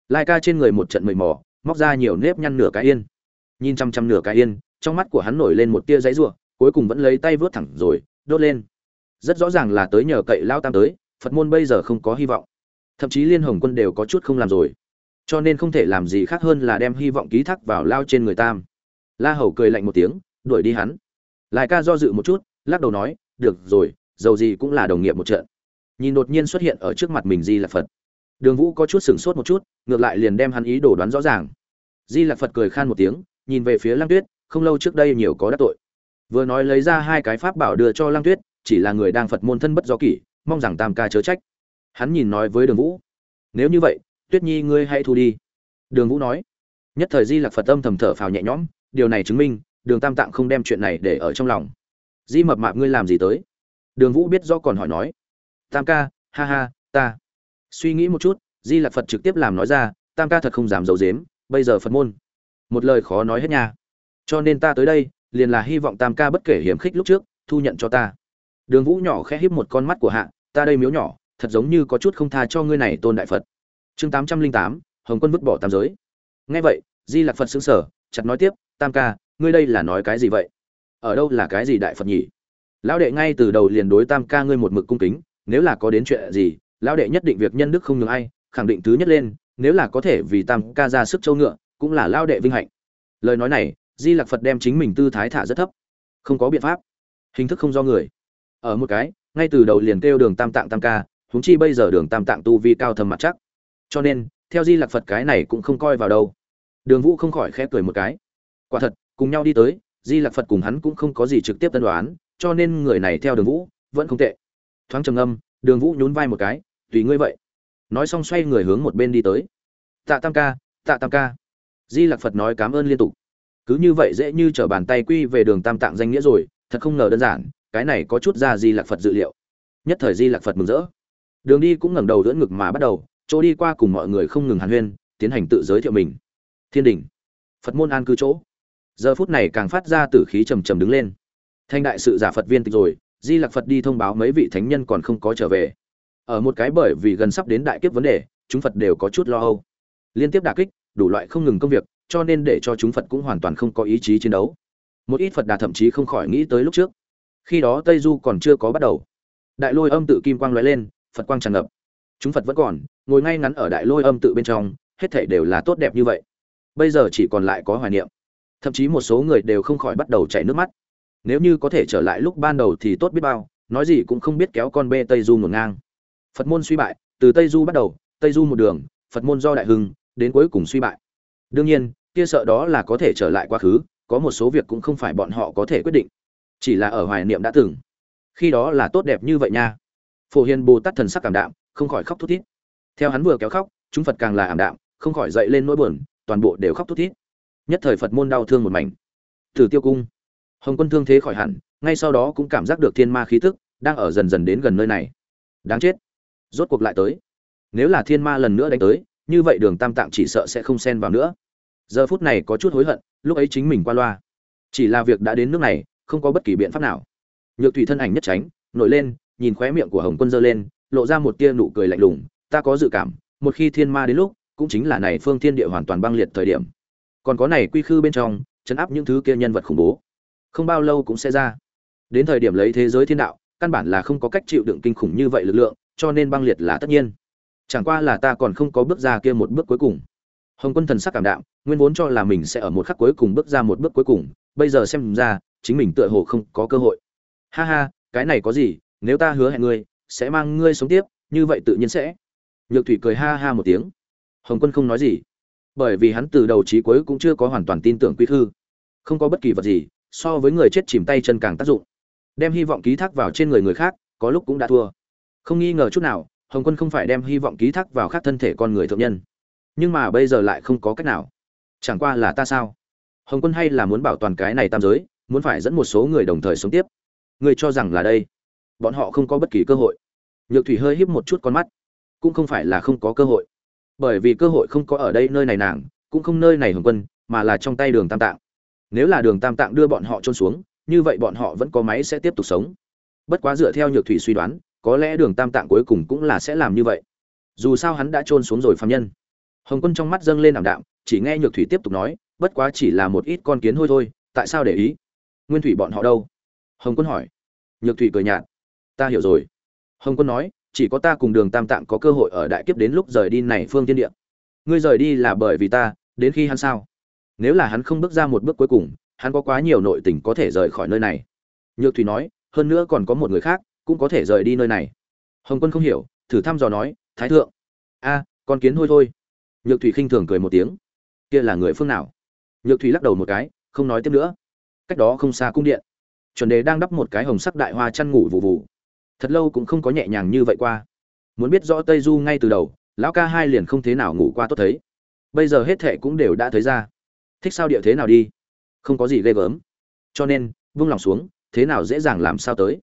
Lai ca trên người một trận mầy mò, móc ra nhiều nếp nhăn nửa cái yên. Nhìn chăm chăm nửa cái yên, trong mắt của hắn nổi lên một tia giấy ruộng cuối cùng vẫn lấy tay vớt thẳng rồi, đốt lên. Rất rõ ràng là tới nhờ cậy lao tam tới, phật môn bây giờ không có hy vọng. Thậm chí liên hồng quân đều có chút không làm rồi. Cho nên không thể làm gì khác hơn là đem hy vọng ký thác vào lao trên người tam. La hầu cười lạnh một tiếng, đuổi đi hắn. Lại ca do dự một chút, lắc đầu nói, được rồi, dầu gì cũng là đồng nghiệp một trận. Nhìn đột nhiên xuất hiện ở trước mặt mình di là phật đường vũ có chút sửng sốt một chút, ngược lại liền đem hắn ý đồ đoán rõ ràng. Di lạc phật cười khan một tiếng, nhìn về phía lăng tuyết, không lâu trước đây nhiều có đắc tội. Vừa nói lấy ra hai cái pháp bảo đưa cho lăng tuyết, chỉ là người đang phật môn thân bất do kỷ, mong rằng tam ca chớ trách. Hắn nhìn nói với đường vũ, nếu như vậy, tuyết nhi ngươi hãy thu đi. Đường vũ nói. Nhất thời di lạc phật âm thầm thở phào nhẹ nhõm, điều này chứng minh, đường tam tạng không đem chuyện này để ở trong lòng. Di mập mạp ngươi làm gì tới? Đường vũ biết do còn hỏi nói. Tam ca, ha ha, ta suy nghĩ một chút, di lạc phật trực tiếp làm nói ra, tam ca thật không dám giấu dếm bây giờ phật môn. Một lời khó nói hết nha. Cho nên ta tới đây, liền là hy vọng tam ca bất kể hiểm khích lúc trước, thu nhận cho ta. Đường vũ nhỏ khẽ híp một con mắt của hạ, ta đây miếu nhỏ, thật giống như có chút không tha cho ngươi này tôn đại phật. Chương tám trăm linh tám, hồng quân vứt bỏ tam giới. Nghe vậy, di lạc phật xứng sở chặt nói tiếp, tam ca, ngươi đây là nói cái gì vậy? Ở đâu là cái gì đại phật nhỉ? Lão đệ ngay từ đầu liền đối tam ca ngươi một mực cung kính, nếu là có đến chuyện gì lão đệ nhất định việc nhân đức không nhường ai, khẳng định thứ nhất lên, nếu là có thể vì tam ca ra sức châu ngựa, cũng là lão đệ vinh hạnh. Lời nói này, di lạc phật đem chính mình tư thái thả rất thấp. Không có biện pháp. Hình thức không do người. Ở một cái, ngay từ đầu liền kêu đường tam tạng tam ca, huống chi bây giờ đường tam tạng tu vi cao thầm mặt chắc. Cho nên, theo di lạc phật cái này cũng không coi vào đâu. Đường vũ không khỏi khẽ cười một cái. Quả thật, cùng nhau đi tới, di lạc phật cùng hắn cũng không có gì trực tiếp tân đoán, cho nên người này theo đường vũ vẫn không tệ. Thoáng trầm âm đường vũ nhún vai một cái tùy ngươi vậy. Nói xong xoay người hướng một bên đi tới. Tạ tam ca, tạ tam ca. Di lạc phật nói cảm ơn liên tục. Cứ như vậy dễ như t r ở bàn tay quy về đường tam tạng danh nghĩa rồi, thật không ngờ đơn giản, cái này có chút ra di lạc phật dự liệu. Nhất thời di lạc phật mừng rỡ. Đường đi cũng ngẩng đầu giữa ngực mà bắt đầu, chỗ đi qua cùng mọi người không ngừng hàn huyên, tiến hành tự giới thiệu mình. Thiên đình. Phật môn an cư chỗ. Giờ phút này càng phát ra tử khí trầm trầm đứng lên. Thanh đại sự giả phật viên tịch rồi, di lặc phật đi thông báo mấy vị thánh nhân còn không có trở về ở một cái bởi vì gần sắp đến đại kiếp vấn đề, chúng phật đều có chút lo âu. Liên tiếp đả kích, đủ loại không ngừng công việc, cho nên để cho chúng phật cũng hoàn toàn không có ý chí chiến đấu. Một ít phật đà thậm chí không khỏi nghĩ tới lúc trước. Khi đó tây du còn chưa có bắt đầu. Đại lôi âm tự kim quang lóe lên, phật quang tràn ngập. Chúng phật vẫn còn, ngồi ngay ngắn ở đại lôi âm tự bên trong, hết thảy đều là tốt đẹp như vậy. Bây giờ chỉ còn lại có hoài niệm. Thậm chí một số người đều không khỏi bắt đầu chảy nước mắt. Nếu như có thể trở lại lúc ban đầu thì tốt biết bao, nói gì cũng không biết kéo con bê tây du ngổn ngang phật môn suy bại, từ tây du bắt đầu, tây du một đường, phật môn do đại hưng, đến cuối cùng suy bại. Đương nhiên, kia sợ đó là có thể trở lại quá khứ, có một số việc cũng không phải bọn họ có thể quyết định. Chỉ là ở hoài niệm đã từng. Khi đó là tốt đẹp như vậy nha. Phổ hiền bồ tát thần sắc cảm đạm, không khỏi khóc thút thít. Theo hắn vừa kéo khóc, chúng phật càng là ảm đạm, không khỏi dậy lên nỗi buồn, toàn bộ đều khóc thút thít. Nhất thời phật môn đau thương một mảnh. Tử tiêu cung. Hồng quân thương thế khỏi hẳn, ngay sau đó cũng cảm giác được thiên ma khí tức, đang ở dần dần đến gần nơi này. Đáng chết rốt cuộc lại tới. Nếu là thiên ma lần nữa đánh tới, như vậy đường tam tạng chỉ sợ sẽ không xen vào nữa. Giờ phút này có chút hối hận, lúc ấy chính mình qua loa. Chỉ là việc đã đến nước này, không có bất kỳ biện pháp nào. Nhược thủy thân ảnh nhất tránh, nổi lên, nhìn khóe miệng của hồng quân giơ lên, lộ ra một tia nụ cười lạnh lùng, ta có dự cảm, một khi thiên ma đến lúc, cũng chính là này phương thiên địa hoàn toàn băng liệt thời điểm. Còn có này quy khư bên trong, chấn áp những thứ kia nhân vật khủng bố. Không bao lâu cũng sẽ ra. Đến thời điểm lấy thế giới thiên đạo, căn bản là không có cách chịu đựng kinh khủng như vậy lực lượng cho nên băng liệt là tất nhiên. Chẳng qua là ta còn không có bước ra kia một bước cuối cùng. Hồng quân thần sắc cảm đạm nguyên vốn cho là mình sẽ ở một khắc cuối cùng bước ra một bước cuối cùng bây giờ xem ra chính mình tựa hồ không có cơ hội. Ha ha cái này có gì nếu ta hứa hẹn ngươi sẽ mang ngươi sống tiếp như vậy tự nhiên sẽ. Nhược thủy cười ha ha một tiếng. Hồng quân không nói gì. Bởi vì hắn từ đầu chí cuối cũng chưa có hoàn toàn tin tưởng quy Thư, không có bất kỳ vật gì so với người chết chìm tay chân càng tác dụng. Đem hy vọng ký thác vào trên người người khác có lúc cũng đã thua không nghi ngờ chút nào, hồng quân không phải đem hy vọng ký thác vào khác thân thể con người thượng nhân. Nhưng mà bây giờ lại không có cách nào. Chẳng qua là ta sao? Hồng quân hay là muốn bảo toàn cái này tam giới, muốn phải dẫn một số người đồng thời sống tiếp? Người cho rằng là đây? Bọn họ không có bất kỳ cơ hội. Nhược thủy hơi híp một chút con mắt. Cũng không phải là không có cơ hội. Bởi vì cơ hội không có ở đây nơi này nàng, cũng không nơi này hồng quân, mà là trong tay đường tam tạng. Nếu là đường tam tạng đưa bọn họ trôn xuống, như vậy bọn họ vẫn có máy sẽ tiếp tục sống. Bất quá dựa theo nhược thủy suy đoán có lẽ đường tam tạng cuối cùng cũng là sẽ làm như vậy. Dù sao hắn đã trôn xuống rồi phạm nhân. Hồng quân trong mắt dâng lên ảm đạm, chỉ nghe nhược thủy tiếp tục nói, bất quá chỉ là một ít con kiến hôi thôi, tại sao để ý? Nguyên thủy bọn họ đâu? Hồng quân hỏi. Nhược thủy cười nhạt. Ta hiểu rồi. Hồng quân nói, chỉ có ta cùng đường tam tạng có cơ hội ở đại kiếp đến lúc rời đi này phương tiên địa. Ngươi rời đi là bởi vì ta, đến khi hắn sao? Nếu là hắn không bước ra một bước cuối cùng, hắn có quá nhiều nội tình có thể rời khỏi nơi này. Nhược thủy nói, hơn nữa còn có một người khác cũng có thể rời đi nơi này. Hồng quân không hiểu, thử thăm dò nói, thái thượng. A, con kiến hôi thôi. Nhược thủy khinh thường cười một tiếng. Kia là người phương nào? Nhược thủy lắc đầu một cái, không nói tiếp nữa. Cách đó không xa cung điện. Chuẩn đề đang đắp một cái hồng sắc đại hoa chăn ngủ vụ vụ thật lâu cũng không có nhẹ nhàng như vậy qua. Muốn biết rõ tây du ngay từ đầu, lão ca hai liền không thế nào ngủ qua tốt thấy. Bây giờ hết thệ cũng đều đã thấy ra. Thích sao địa thế nào đi? Không có gì ghê gớm. Cho nên, vung lòng xuống, thế nào dễ dàng làm sao tới?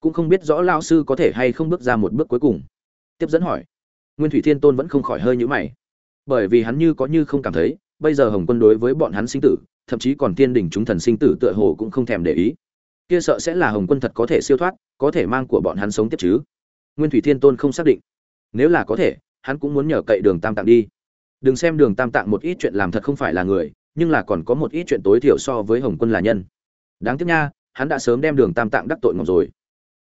Cũng không biết rõ lao sư có thể hay không bước ra một bước cuối cùng. Tiếp dẫn hỏi. Nguyên thủy thiên tôn vẫn không khỏi hơi nhữ mày. Bởi vì hắn như có như không cảm thấy, bây giờ hồng quân đối với bọn hắn sinh tử, thậm chí còn tiên đình chúng thần sinh tử tựa hồ cũng không thèm để ý. Kia sợ sẽ là hồng quân thật có thể siêu thoát, có thể mang của bọn hắn sống tiếp chứ? Nguyên thủy thiên tôn không xác định. Nếu là có thể, hắn cũng muốn nhờ cậy đường tam tạng đi. Đừng xem đường tam tạng một ít chuyện làm thật không phải là người, nhưng là còn có một ít chuyện tối thiểu so với hồng quân là nhân. Đáng tiếc nha, hắn đã sớm đem đường tam tạng đắc tội ngọc rồi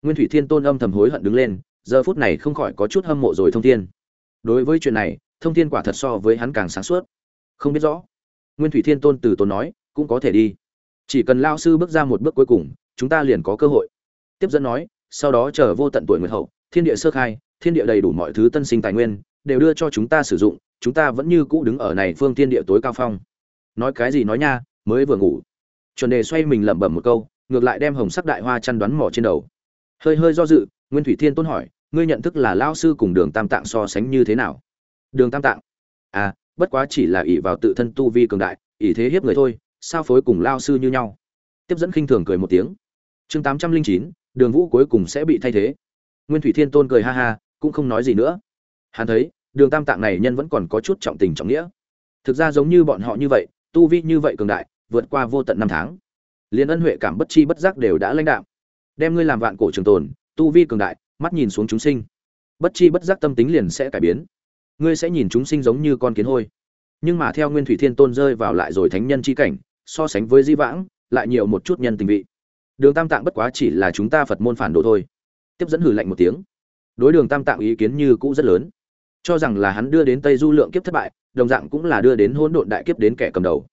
nguyên thủy thiên tôn âm thầm hối hận đứng lên, giờ phút này không khỏi có chút hâm mộ rồi thông thiên. Đối với chuyện này, thông thiên quả thật so với hắn càng sáng suốt. Không biết rõ, nguyên thủy thiên tôn từ tốn nói, cũng có thể đi. Chỉ cần lao sư bước ra một bước cuối cùng, chúng ta liền có cơ hội. Tiếp dẫn nói, sau đó chờ vô tận tuổi nguyệt hậu, thiên địa sơ khai, thiên địa đầy đủ mọi thứ tân sinh tài nguyên, đều đưa cho chúng ta sử dụng, chúng ta vẫn như cũ đứng ở này phương thiên địa tối cao phong. Nói cái gì nói nha, mới vừa ngủ. Chuẩn đề xoay mình lẩm bẩm một câu, ngược lại đem hồng sắc đại hoa chăn đoán mỏ trên đầu hơi hơi do dự, nguyên thủy thiên tôn hỏi, ngươi nhận thức là lao sư cùng đường tam tạng so sánh như thế nào? Đường tam tạng? À bất quá chỉ là ỷ vào tự thân tu vi cường đại, ỷ thế hiếp người thôi, sao phối cùng lao sư như nhau? Tiếp dẫn khinh thường cười một tiếng. Chương tám trăm linh chín, đường vũ cuối cùng sẽ bị thay thế. Nguyên thủy thiên tôn cười ha ha, cũng không nói gì nữa. Hắn thấy, đường tam tạng này nhân vẫn còn có chút trọng tình trọng nghĩa. Thực ra giống như bọn họ như vậy, tu vi như vậy cường đại, vượt qua vô tận năm tháng. Liên ân huệ cảm bất chi bất giác đều đã lãnh đạo đem ngươi làm vạn cổ trường tồn, tu vi cường đại, mắt nhìn xuống chúng sinh. Bất chi bất giác tâm tính liền sẽ cải biến. Ngươi sẽ nhìn chúng sinh giống như con kiến hôi. Nhưng mà theo nguyên thủy thiên tôn rơi vào lại rồi thánh nhân chi cảnh, so sánh với di vãng, lại nhiều một chút nhân tình vị. Đường tam tạng bất quá chỉ là chúng ta phật môn phản đồ thôi. Tiếp dẫn hử lạnh một tiếng. Đối đường tam tạng ý kiến như cũ rất lớn. Cho rằng là hắn đưa đến tây du lượng kiếp thất bại, đồng dạng cũng là đưa đến hỗn độn đại kiếp đến kẻ cầm đầu.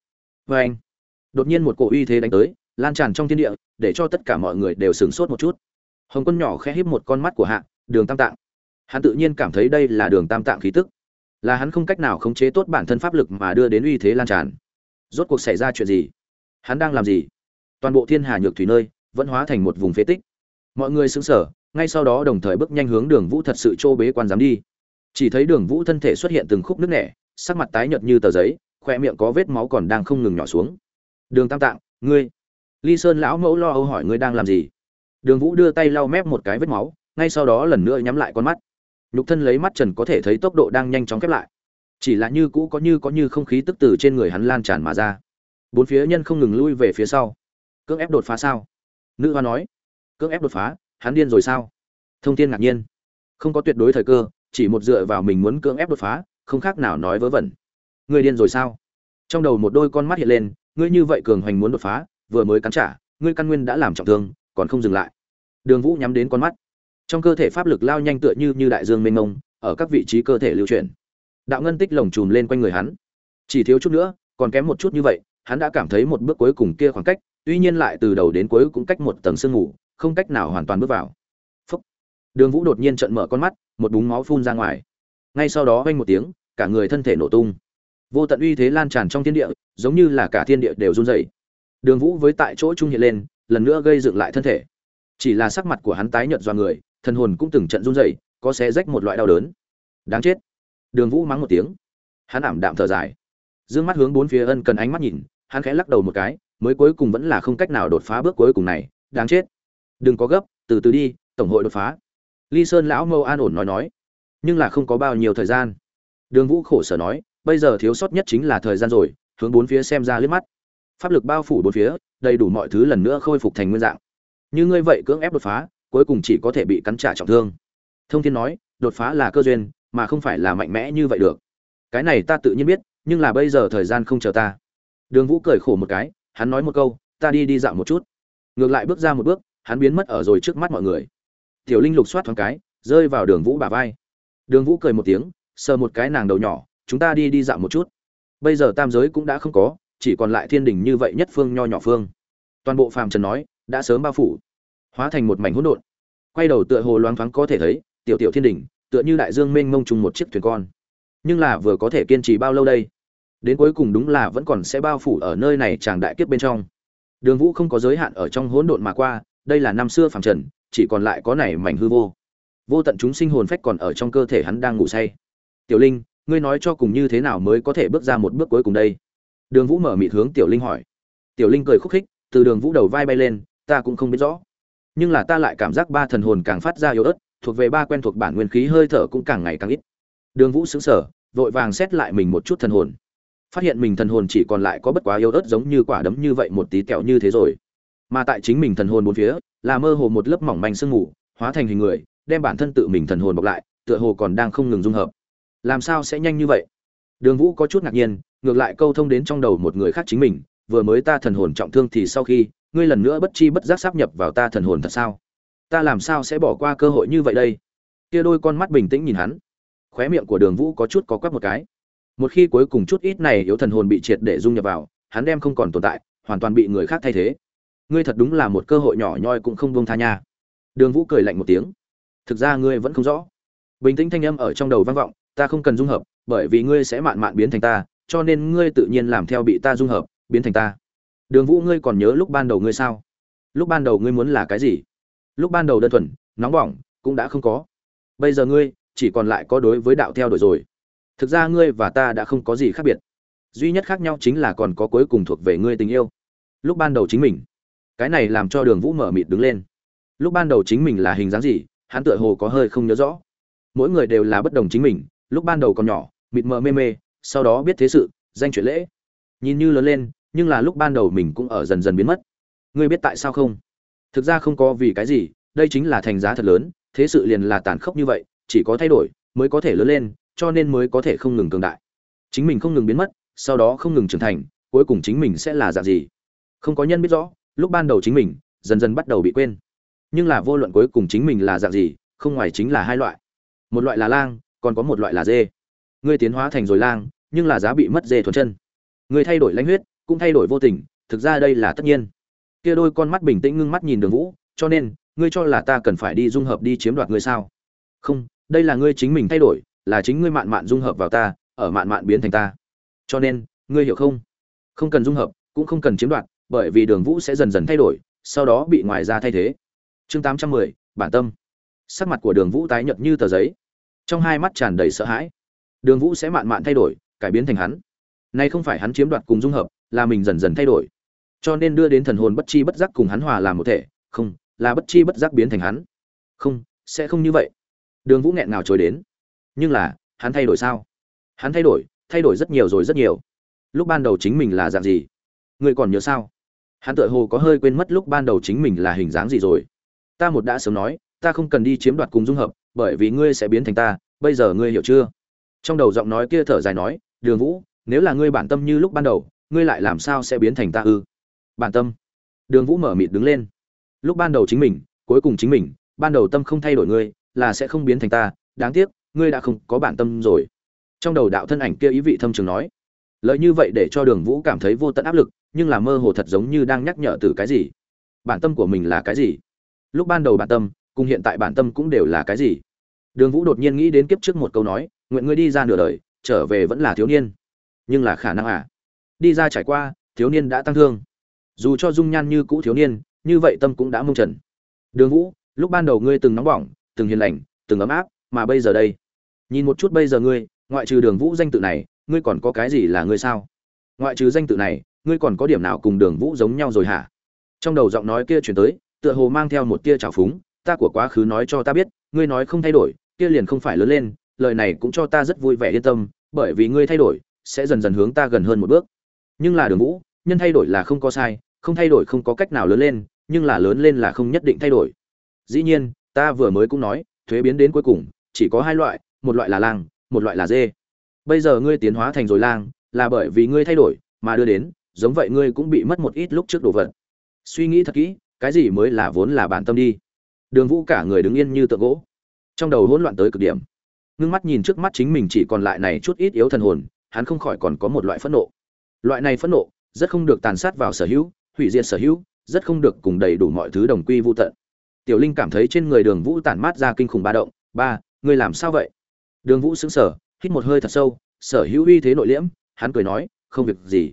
Vê anh đột nhiên một cổ uy thế đánh tới lan tràn trong thiên địa, để cho tất cả mọi người đều sửng sốt một chút. Hồng quân nhỏ khẽ híp một con mắt của hạ, đường tam tạng. Hắn tự nhiên cảm thấy đây là đường tam tạng khí tức, là hắn không cách nào khống chế tốt bản thân pháp lực mà đưa đến uy thế lan tràn. Rốt cuộc xảy ra chuyện gì? Hắn đang làm gì? Toàn bộ thiên hà nhược thủy nơi vẫn hóa thành một vùng phế tích. Mọi người xứng sở ngay sau đó đồng thời bước nhanh hướng đường vũ thật sự trô bế quan dám đi. Chỉ thấy đường vũ thân thể xuất hiện từng khúc nước nẻ, sắc mặt tái nhợt như tờ giấy, khoe miệng có vết máu còn đang không ngừng nhỏ xuống. Đường tam tạng, ngươi ly sơn lão mẫu lo âu hỏi ngươi đang làm gì? Đường vũ đưa tay lau mép một cái vết máu, ngay sau đó lần nữa nhắm lại con mắt. Nhục thân lấy mắt trần có thể thấy tốc độ đang nhanh chóng khép lại. Chỉ là như cũ có như có như không khí tức từ trên người hắn lan tràn mà ra. Bốn phía nhân không ngừng lui về phía sau. Cưỡng ép đột phá sao? Nữ hoa nói. Cưỡng ép đột phá, hắn điên rồi sao? Thông tin ngạc nhiên. Không có tuyệt đối thời cơ, chỉ một dựa vào mình muốn cưỡng ép đột phá, không khác nào nói vớ vẩn. Ngươi điên rồi sao? Trong đầu một đôi con mắt hiện lên, ngươi như vậy cường hoành muốn đột phá vừa mới cắn trả, ngươi căn nguyên đã làm trọng thương, còn không dừng lại. Đường vũ nhắm đến con mắt. Trong cơ thể pháp lực lao nhanh tựa như như đại dương mênh mông, ở các vị trí cơ thể lưu chuyển. Đạo ngân tích lồng chùm lên quanh người hắn. Chỉ thiếu chút nữa, còn kém một chút như vậy, hắn đã cảm thấy một bước cuối cùng kia khoảng cách, tuy nhiên lại từ đầu đến cuối cũng cách một tầng sương ngủ không cách nào hoàn toàn bước vào. Phúc. đường vũ đột nhiên trận mở con mắt, một búng máu phun ra ngoài. Ngay sau đó vang một tiếng, cả người thân thể nổ tung. Vô tận uy thế lan tràn trong thiên địa, giống như là cả thiên địa đều run rẩy đường vũ với tại chỗ trung hiện lên, lần nữa gây dựng lại thân thể. Chỉ là sắc mặt của hắn tái nhợt do người, thần hồn cũng từng trận run rẩy, có xé rách một loại đau đớn. Đáng chết. Đường vũ mắng một tiếng. Hắn ảm đạm thở dài. Dương mắt hướng bốn phía ân cần ánh mắt nhìn, hắn khẽ lắc đầu một cái, mới cuối cùng vẫn là không cách nào đột phá bước cuối cùng này. Đáng chết. Đừng có gấp, từ từ đi, tổng hội đột phá. Ly sơn lão mâu an ổn nói nói. Nhưng là không có bao nhiêu thời gian. Đường vũ khổ sở nói, bây giờ thiếu sót nhất chính là thời gian rồi, hướng bốn phía xem ra liếc mắt pháp lực bao phủ bốn phía, đầy đủ mọi thứ lần nữa khôi phục thành nguyên dạng. Như ngươi vậy cưỡng ép đột phá, cuối cùng chỉ có thể bị cắn trả trọng thương. Thông thiên nói, đột phá là cơ duyên, mà không phải là mạnh mẽ như vậy được. Cái này ta tự nhiên biết, nhưng là bây giờ thời gian không chờ ta. Đường vũ cười khổ một cái, hắn nói một câu, ta đi đi dạo một chút. Ngược lại bước ra một bước, hắn biến mất ở rồi trước mắt mọi người. Tiểu linh lục soát thoáng cái, rơi vào đường vũ bà vai. Đường vũ cười một tiếng, sờ một cái nàng đầu nhỏ, chúng ta đi đi dạo một chút. Bây giờ tam giới cũng đã không có chỉ còn lại thiên đình như vậy nhất phương nho nhỏ phương. Toàn bộ phàm trần nói, đã sớm bao phủ, hóa thành một mảnh hỗn độn. Quay đầu tựa hồ loáng thoáng có thể thấy, tiểu tiểu thiên đình, tựa như đại dương mênh mông chung một chiếc thuyền con. Nhưng là vừa có thể kiên trì bao lâu đây? Đến cuối cùng đúng là vẫn còn sẽ bao phủ ở nơi này chàng đại kiếp bên trong. Đường vũ không có giới hạn ở trong hỗn độn mà qua, đây là năm xưa phàm trần, chỉ còn lại có này mảnh hư vô. Vô tận chúng sinh hồn phách còn ở trong cơ thể hắn đang ngủ say. Tiểu linh, ngươi nói cho cùng như thế nào mới có thể bước ra một bước cuối cùng đây? Đường vũ mở mịt hướng tiểu linh hỏi. Tiểu linh cười khúc khích, từ đường vũ đầu vai bay lên, ta cũng không biết rõ. Nhưng là ta lại cảm giác ba thần hồn càng phát ra yếu ớt, thuộc về ba quen thuộc bản nguyên khí hơi thở cũng càng ngày càng ít. Đường vũ xứng sở vội vàng xét lại mình một chút thần hồn. Phát hiện mình thần hồn chỉ còn lại có bất quá yếu ớt giống như quả đấm như vậy một tí kẹo như thế rồi. Mà tại chính mình thần hồn bốn phía, là mơ hồ một lớp mỏng manh sương mù, hóa thành hình người, đem bản thân tự mình thần hồn bọc lại, tựa hồ còn đang không ngừng dung hợp. Làm sao sẽ nhanh như vậy? Đường vũ có chút ngạc nhiên ngược lại câu thông đến trong đầu một người khác chính mình, vừa mới ta thần hồn trọng thương thì sau khi, ngươi lần nữa bất chi bất giác sắp nhập vào ta thần hồn thật sao? Ta làm sao sẽ bỏ qua cơ hội như vậy đây? Kia đôi con mắt bình tĩnh nhìn hắn. Khóe miệng của đường vũ có chút có quắp một cái. Một khi cuối cùng chút ít này yếu thần hồn bị triệt để dung nhập vào, hắn đem không còn tồn tại, hoàn toàn bị người khác thay thế. Ngươi thật đúng là một cơ hội nhỏ nhoi cũng không buông tha nha. Đường vũ cười lạnh một tiếng. Thực ra ngươi vẫn không rõ. Bình tĩnh thanh âm ở trong đầu vang vọng, ta không cần dung hợp, bởi vì ngươi sẽ mạn mạn biến thành ta cho nên ngươi tự nhiên làm theo bị ta dung hợp, biến thành ta. Đường vũ, ngươi còn nhớ lúc ban đầu ngươi sao? Lúc ban đầu ngươi muốn là cái gì? Lúc ban đầu đơn thuần, nóng bỏng, cũng đã không có. Bây giờ ngươi, chỉ còn lại có đối với đạo theo đuổi rồi. Thực ra ngươi và ta đã không có gì khác biệt. Duy nhất khác nhau chính là còn có cuối cùng thuộc về ngươi tình yêu. Lúc ban đầu chính mình. Cái này làm cho đường vũ mở mịt đứng lên. Lúc ban đầu chính mình là hình dáng gì, hắn tựa hồ có hơi không nhớ rõ. Mỗi người đều là bất đồng chính mình, lúc ban đầu còn nhỏ, mịt mờ mê mê sau đó biết thế sự, danh chuyện lễ. Nhìn như lớn lên, nhưng là lúc ban đầu mình cũng ở dần dần biến mất. Ngươi biết tại sao không? Thực ra không có vì cái gì, đây chính là thành giá thật lớn, thế sự liền là tàn khốc như vậy, chỉ có thay đổi mới có thể lớn lên, cho nên mới có thể không ngừng cường đại. Chính mình không ngừng biến mất, sau đó không ngừng trưởng thành, cuối cùng chính mình sẽ là dạng gì? Không có nhân biết rõ, lúc ban đầu chính mình, dần dần bắt đầu bị quên. Nhưng là vô luận cuối cùng chính mình là dạng gì, không ngoài chính là hai loại. Một loại là lang, còn có một loại là dê. Ngươi tiến hóa thành rồi lang nhưng là giá bị mất dê thuần chân. Người thay đổi lãnh huyết, cũng thay đổi vô tình, thực ra đây là tất nhiên. Kia đôi con mắt bình tĩnh ngưng mắt nhìn đường vũ, cho nên, ngươi cho là ta cần phải đi dung hợp đi chiếm đoạt ngươi sao? Không, đây là ngươi chính mình thay đổi, là chính ngươi mạn mạn dung hợp vào ta, ở mạn mạn biến thành ta. Cho nên, ngươi hiểu không? Không cần dung hợp, cũng không cần chiếm đoạt, bởi vì đường vũ sẽ dần dần thay đổi, sau đó bị ngoài ra thay thế. Chương tám trăm mười, bản tâm. Sắc mặt của đường vũ tái nhợt như tờ giấy. Trong hai mắt tràn đầy sợ hãi. Đường vũ sẽ mạn mạn thay đổi cải biến thành hắn. Nay không phải hắn chiếm đoạt cùng dung hợp, là mình dần dần thay đổi. Cho nên đưa đến thần hồn bất chi bất giác cùng hắn hòa làm một thể, không, là bất chi bất giác biến thành hắn. Không, sẽ không như vậy. Đường vũ nghẹn nào trôi đến. Nhưng là, hắn thay đổi sao? Hắn thay đổi thay đổi rất nhiều rồi rất nhiều. Lúc ban đầu chính mình là dạng gì? Ngươi còn nhớ sao? Hắn tựa hồ có hơi quên mất lúc ban đầu chính mình là hình dáng gì rồi. Ta một đã sớm nói, ta không cần đi chiếm đoạt cùng dung hợp, bởi vì ngươi sẽ biến thành ta, bây giờ ngươi hiểu chưa? Trong đầu giọng nói kia thở dài nói đường vũ, nếu là ngươi bản tâm như lúc ban đầu, ngươi lại làm sao sẽ biến thành ta ư? Bản tâm. Đường vũ mở mịt đứng lên. Lúc ban đầu chính mình, cuối cùng chính mình, ban đầu tâm không thay đổi ngươi, là sẽ không biến thành ta, đáng tiếc, ngươi đã không có bản tâm rồi. Trong đầu đạo thân ảnh kia ý vị thâm trường nói, lời như vậy để cho đường vũ cảm thấy vô tận áp lực, nhưng là mơ hồ thật giống như đang nhắc nhở từ cái gì? Bản tâm của mình là cái gì? Lúc ban đầu bản tâm, cùng hiện tại bản tâm cũng đều là cái gì? Đường vũ đột nhiên nghĩ đến kiếp trước một câu nói, nguyện ngươi đi ra nửa đời trở về vẫn là thiếu niên. Nhưng là khả năng à? Đi ra trải qua, thiếu niên đã tăng thương. Dù cho dung nhan như cũ thiếu niên, như vậy tâm cũng đã mông trần. Đường vũ, lúc ban đầu ngươi từng nóng bỏng, từng hiền lành, từng ấm áp, mà bây giờ đây? Nhìn một chút bây giờ ngươi, ngoại trừ đường vũ danh tự này, ngươi còn có cái gì là ngươi sao? Ngoại trừ danh tự này, ngươi còn có điểm nào cùng đường vũ giống nhau rồi hả? Trong đầu giọng nói kia chuyển tới, tựa hồ mang theo một tia trào phúng, ta của quá khứ nói cho ta biết, ngươi nói không thay đổi, kia liền không phải lớn lên lời này cũng cho ta rất vui vẻ yên tâm, bởi vì ngươi thay đổi, sẽ dần dần hướng ta gần hơn một bước. Nhưng là đường vũ, nhân thay đổi là không có sai, không thay đổi không có cách nào lớn lên, nhưng là lớn lên là không nhất định thay đổi. Dĩ nhiên, ta vừa mới cũng nói, thuế biến đến cuối cùng, chỉ có hai loại, một loại là lang một loại là dê. Bây giờ ngươi tiến hóa thành rồi lang là bởi vì ngươi thay đổi, mà đưa đến, giống vậy ngươi cũng bị mất một ít lúc trước đồ vật. Suy nghĩ thật kỹ, cái gì mới là vốn là bản tâm đi. Đường vũ cả người đứng yên như tượng gỗ. Trong đầu hỗn loạn tới cực điểm ngưng mắt nhìn trước mắt chính mình chỉ còn lại này chút ít yếu thần hồn, hắn không khỏi còn có một loại phẫn nộ. Loại này phẫn nộ, rất không được tàn sát vào sở hữu, hủy diệt sở hữu, rất không được cùng đầy đủ mọi thứ đồng quy vô tận. Tiểu linh cảm thấy trên người đường vũ tản mát ra kinh khủng ba động, ba, ngươi làm sao vậy? Đường vũ xứng sở hít một hơi thật sâu, sở hữu uy thế nội liễm, hắn cười nói, không việc gì,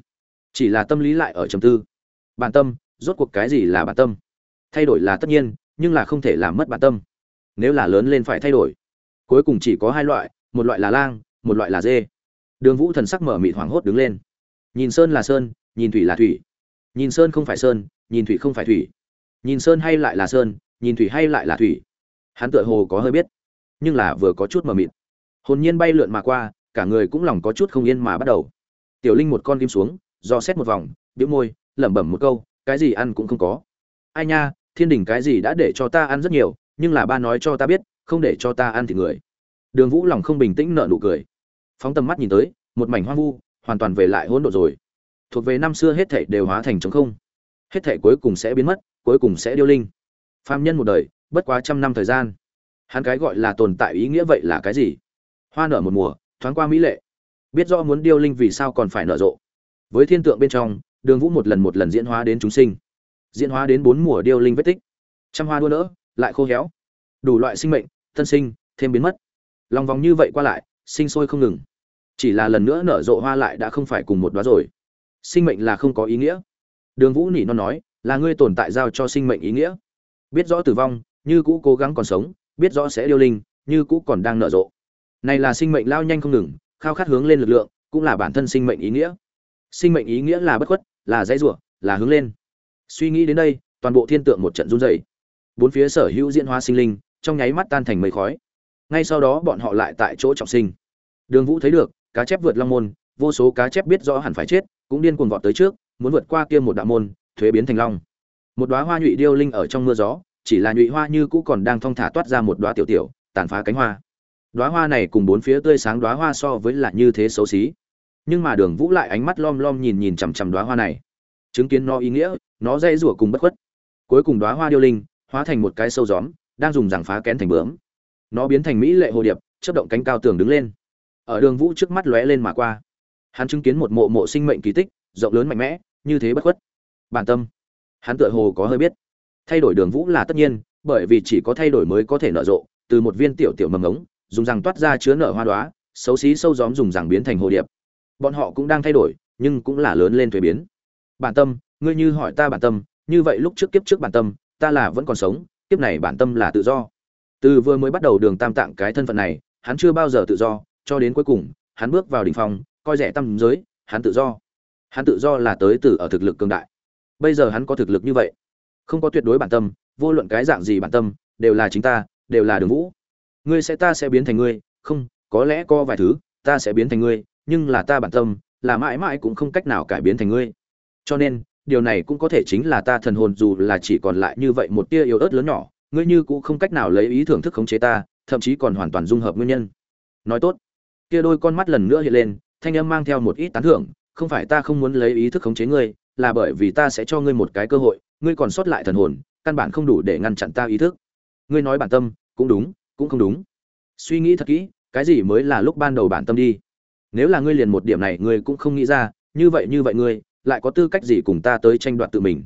chỉ là tâm lý lại ở trầm tư. Bản tâm, rốt cuộc cái gì là bản tâm? Thay đổi là tất nhiên, nhưng là không thể làm mất bản tâm. Nếu là lớn lên phải thay đổi cuối cùng chỉ có hai loại, một loại là lang, một loại là dê. Đường vũ thần sắc mở mịt hoảng hốt đứng lên. Nhìn sơn là sơn, nhìn thủy là thủy. Nhìn sơn không phải sơn, nhìn thủy không phải thủy. Nhìn sơn hay lại là sơn, nhìn thủy hay lại là thủy. Hắn tựa hồ có hơi biết, nhưng là vừa có chút mờ mịt. Hồn nhiên bay lượn mà qua, cả người cũng lòng có chút không yên mà bắt đầu. Tiểu linh một con kim xuống, do xét một vòng, bĩu môi, lẩm bẩm một câu, cái gì ăn cũng không có. Ai nha, thiên đình cái gì đã để cho ta ăn rất nhiều nhưng là ba nói cho ta biết, không để cho ta ăn thì người. Đường vũ lòng không bình tĩnh nợ nụ cười. Phóng tầm mắt nhìn tới, một mảnh hoang vu, hoàn toàn về lại hỗn độn rồi. Thuộc về năm xưa hết thảy đều hóa thành trống không. Hết thảy cuối cùng sẽ biến mất, cuối cùng sẽ điêu linh. Phàm nhân một đời, bất quá trăm năm thời gian. Hắn cái gọi là tồn tại ý nghĩa vậy là cái gì? Hoa nở một mùa, thoáng qua mỹ lệ. Biết rõ muốn điêu linh vì sao còn phải nở rộ. Với thiên tượng bên trong, đường vũ một lần một lần diễn hóa đến chúng sinh. Diễn hóa đến bốn mùa điêu linh vết tích. Trăm hoa đua nỡ lại khô héo. Đủ loại sinh mệnh, thân sinh, thêm biến mất. Lòng vòng như vậy qua lại, sinh sôi không ngừng. Chỉ là lần nữa nở rộ hoa lại đã không phải cùng một đóa rồi. Sinh mệnh là không có ý nghĩa. Đường vũ nỉ non nói, là ngươi tồn tại giao cho sinh mệnh ý nghĩa. Biết rõ tử vong, như cũ cố gắng còn sống, biết rõ sẽ điêu linh, như cũ còn đang nở rộ. Này là sinh mệnh lao nhanh không ngừng, khao khát hướng lên lực lượng, cũng là bản thân sinh mệnh ý nghĩa. Sinh mệnh ý nghĩa là bất khuất, là dãy rủa, là hướng lên. Suy nghĩ đến đây, toàn bộ thiên tượng một trận run rẩy bốn phía sở hữu diễn hóa sinh linh, trong nháy mắt tan thành mây khói. Ngay sau đó bọn họ lại tại chỗ trọng sinh. Đường vũ thấy được, cá chép vượt long môn, vô số cá chép biết rõ hẳn phải chết, cũng điên cuồng vọt tới trước, muốn vượt qua kia một đạo môn, thuế biến thành long. Một đóa hoa nhụy điêu linh ở trong mưa gió, chỉ là nhụy hoa như cũ còn đang thong thả toát ra một đóa tiểu tiểu, tàn phá cánh hoa. Đóa hoa này cùng bốn phía tươi sáng đóa hoa so với là như thế xấu xí. Nhưng mà đường vũ lại ánh mắt lom lom nhìn nhìn chằm chằm đóa hoa này. Chứng kiến nó ý nghĩa, nó dây rủa cùng bất khuất. Cuối cùng đóa hoa điêu linh hóa thành một cái sâu gióm, đang dùng giảng phá kén thành bướm. Nó biến thành mỹ lệ hồ điệp, chớp động cánh cao tường đứng lên. Ở đường vũ trước mắt lóe lên mà qua. Hắn chứng kiến một mộ mộ sinh mệnh kỳ tích, rộng lớn mạnh mẽ, như thế bất khuất. Bản tâm. Hắn tựa hồ có hơi biết. Thay đổi đường vũ là tất nhiên, bởi vì chỉ có thay đổi mới có thể nở rộ, từ một viên tiểu tiểu mầm ống, dùng rằng toát ra chứa nở hoa đoá xấu xí sâu gióm dùng rằng biến thành hồ điệp. Bọn họ cũng đang thay đổi, nhưng cũng là lớn lên thuế biến. Bản tâm, ngươi như hỏi ta bản tâm, như vậy lúc trước kiếp trước bản tâm ta là vẫn còn sống, kiếp này bản tâm là tự do. Từ vừa mới bắt đầu đường tam tạng cái thân phận này, hắn chưa bao giờ tự do, cho đến cuối cùng, hắn bước vào đỉnh phong, coi rẻ tâm giới, hắn tự do. Hắn tự do là tới từ ở thực lực cường đại. Bây giờ hắn có thực lực như vậy, không có tuyệt đối bản tâm, vô luận cái dạng gì bản tâm, đều là chính ta, đều là đường vũ. Ngươi sẽ ta sẽ biến thành ngươi, không, có lẽ có vài thứ, ta sẽ biến thành ngươi, nhưng là ta bản tâm, là mãi mãi cũng không cách nào cải biến thành ngươi. Cho nên điều này cũng có thể chính là ta thần hồn dù là chỉ còn lại như vậy một tia yếu ớt lớn nhỏ, ngươi như cũng không cách nào lấy ý thưởng thức khống chế ta, thậm chí còn hoàn toàn dung hợp nguyên nhân. Nói tốt. Kia đôi con mắt lần nữa hiện lên, thanh âm mang theo một ít tán thưởng, không phải ta không muốn lấy ý thức khống chế ngươi, là bởi vì ta sẽ cho ngươi một cái cơ hội, ngươi còn sót lại thần hồn, căn bản không đủ để ngăn chặn ta ý thức. Ngươi nói bản tâm, cũng đúng, cũng không đúng. Suy nghĩ thật kỹ, cái gì mới là lúc ban đầu bản tâm đi. Nếu là ngươi liền một điểm này, ngươi cũng không nghĩ ra, như vậy như vậy ngươi lại có tư cách gì cùng ta tới tranh đoạt tự mình?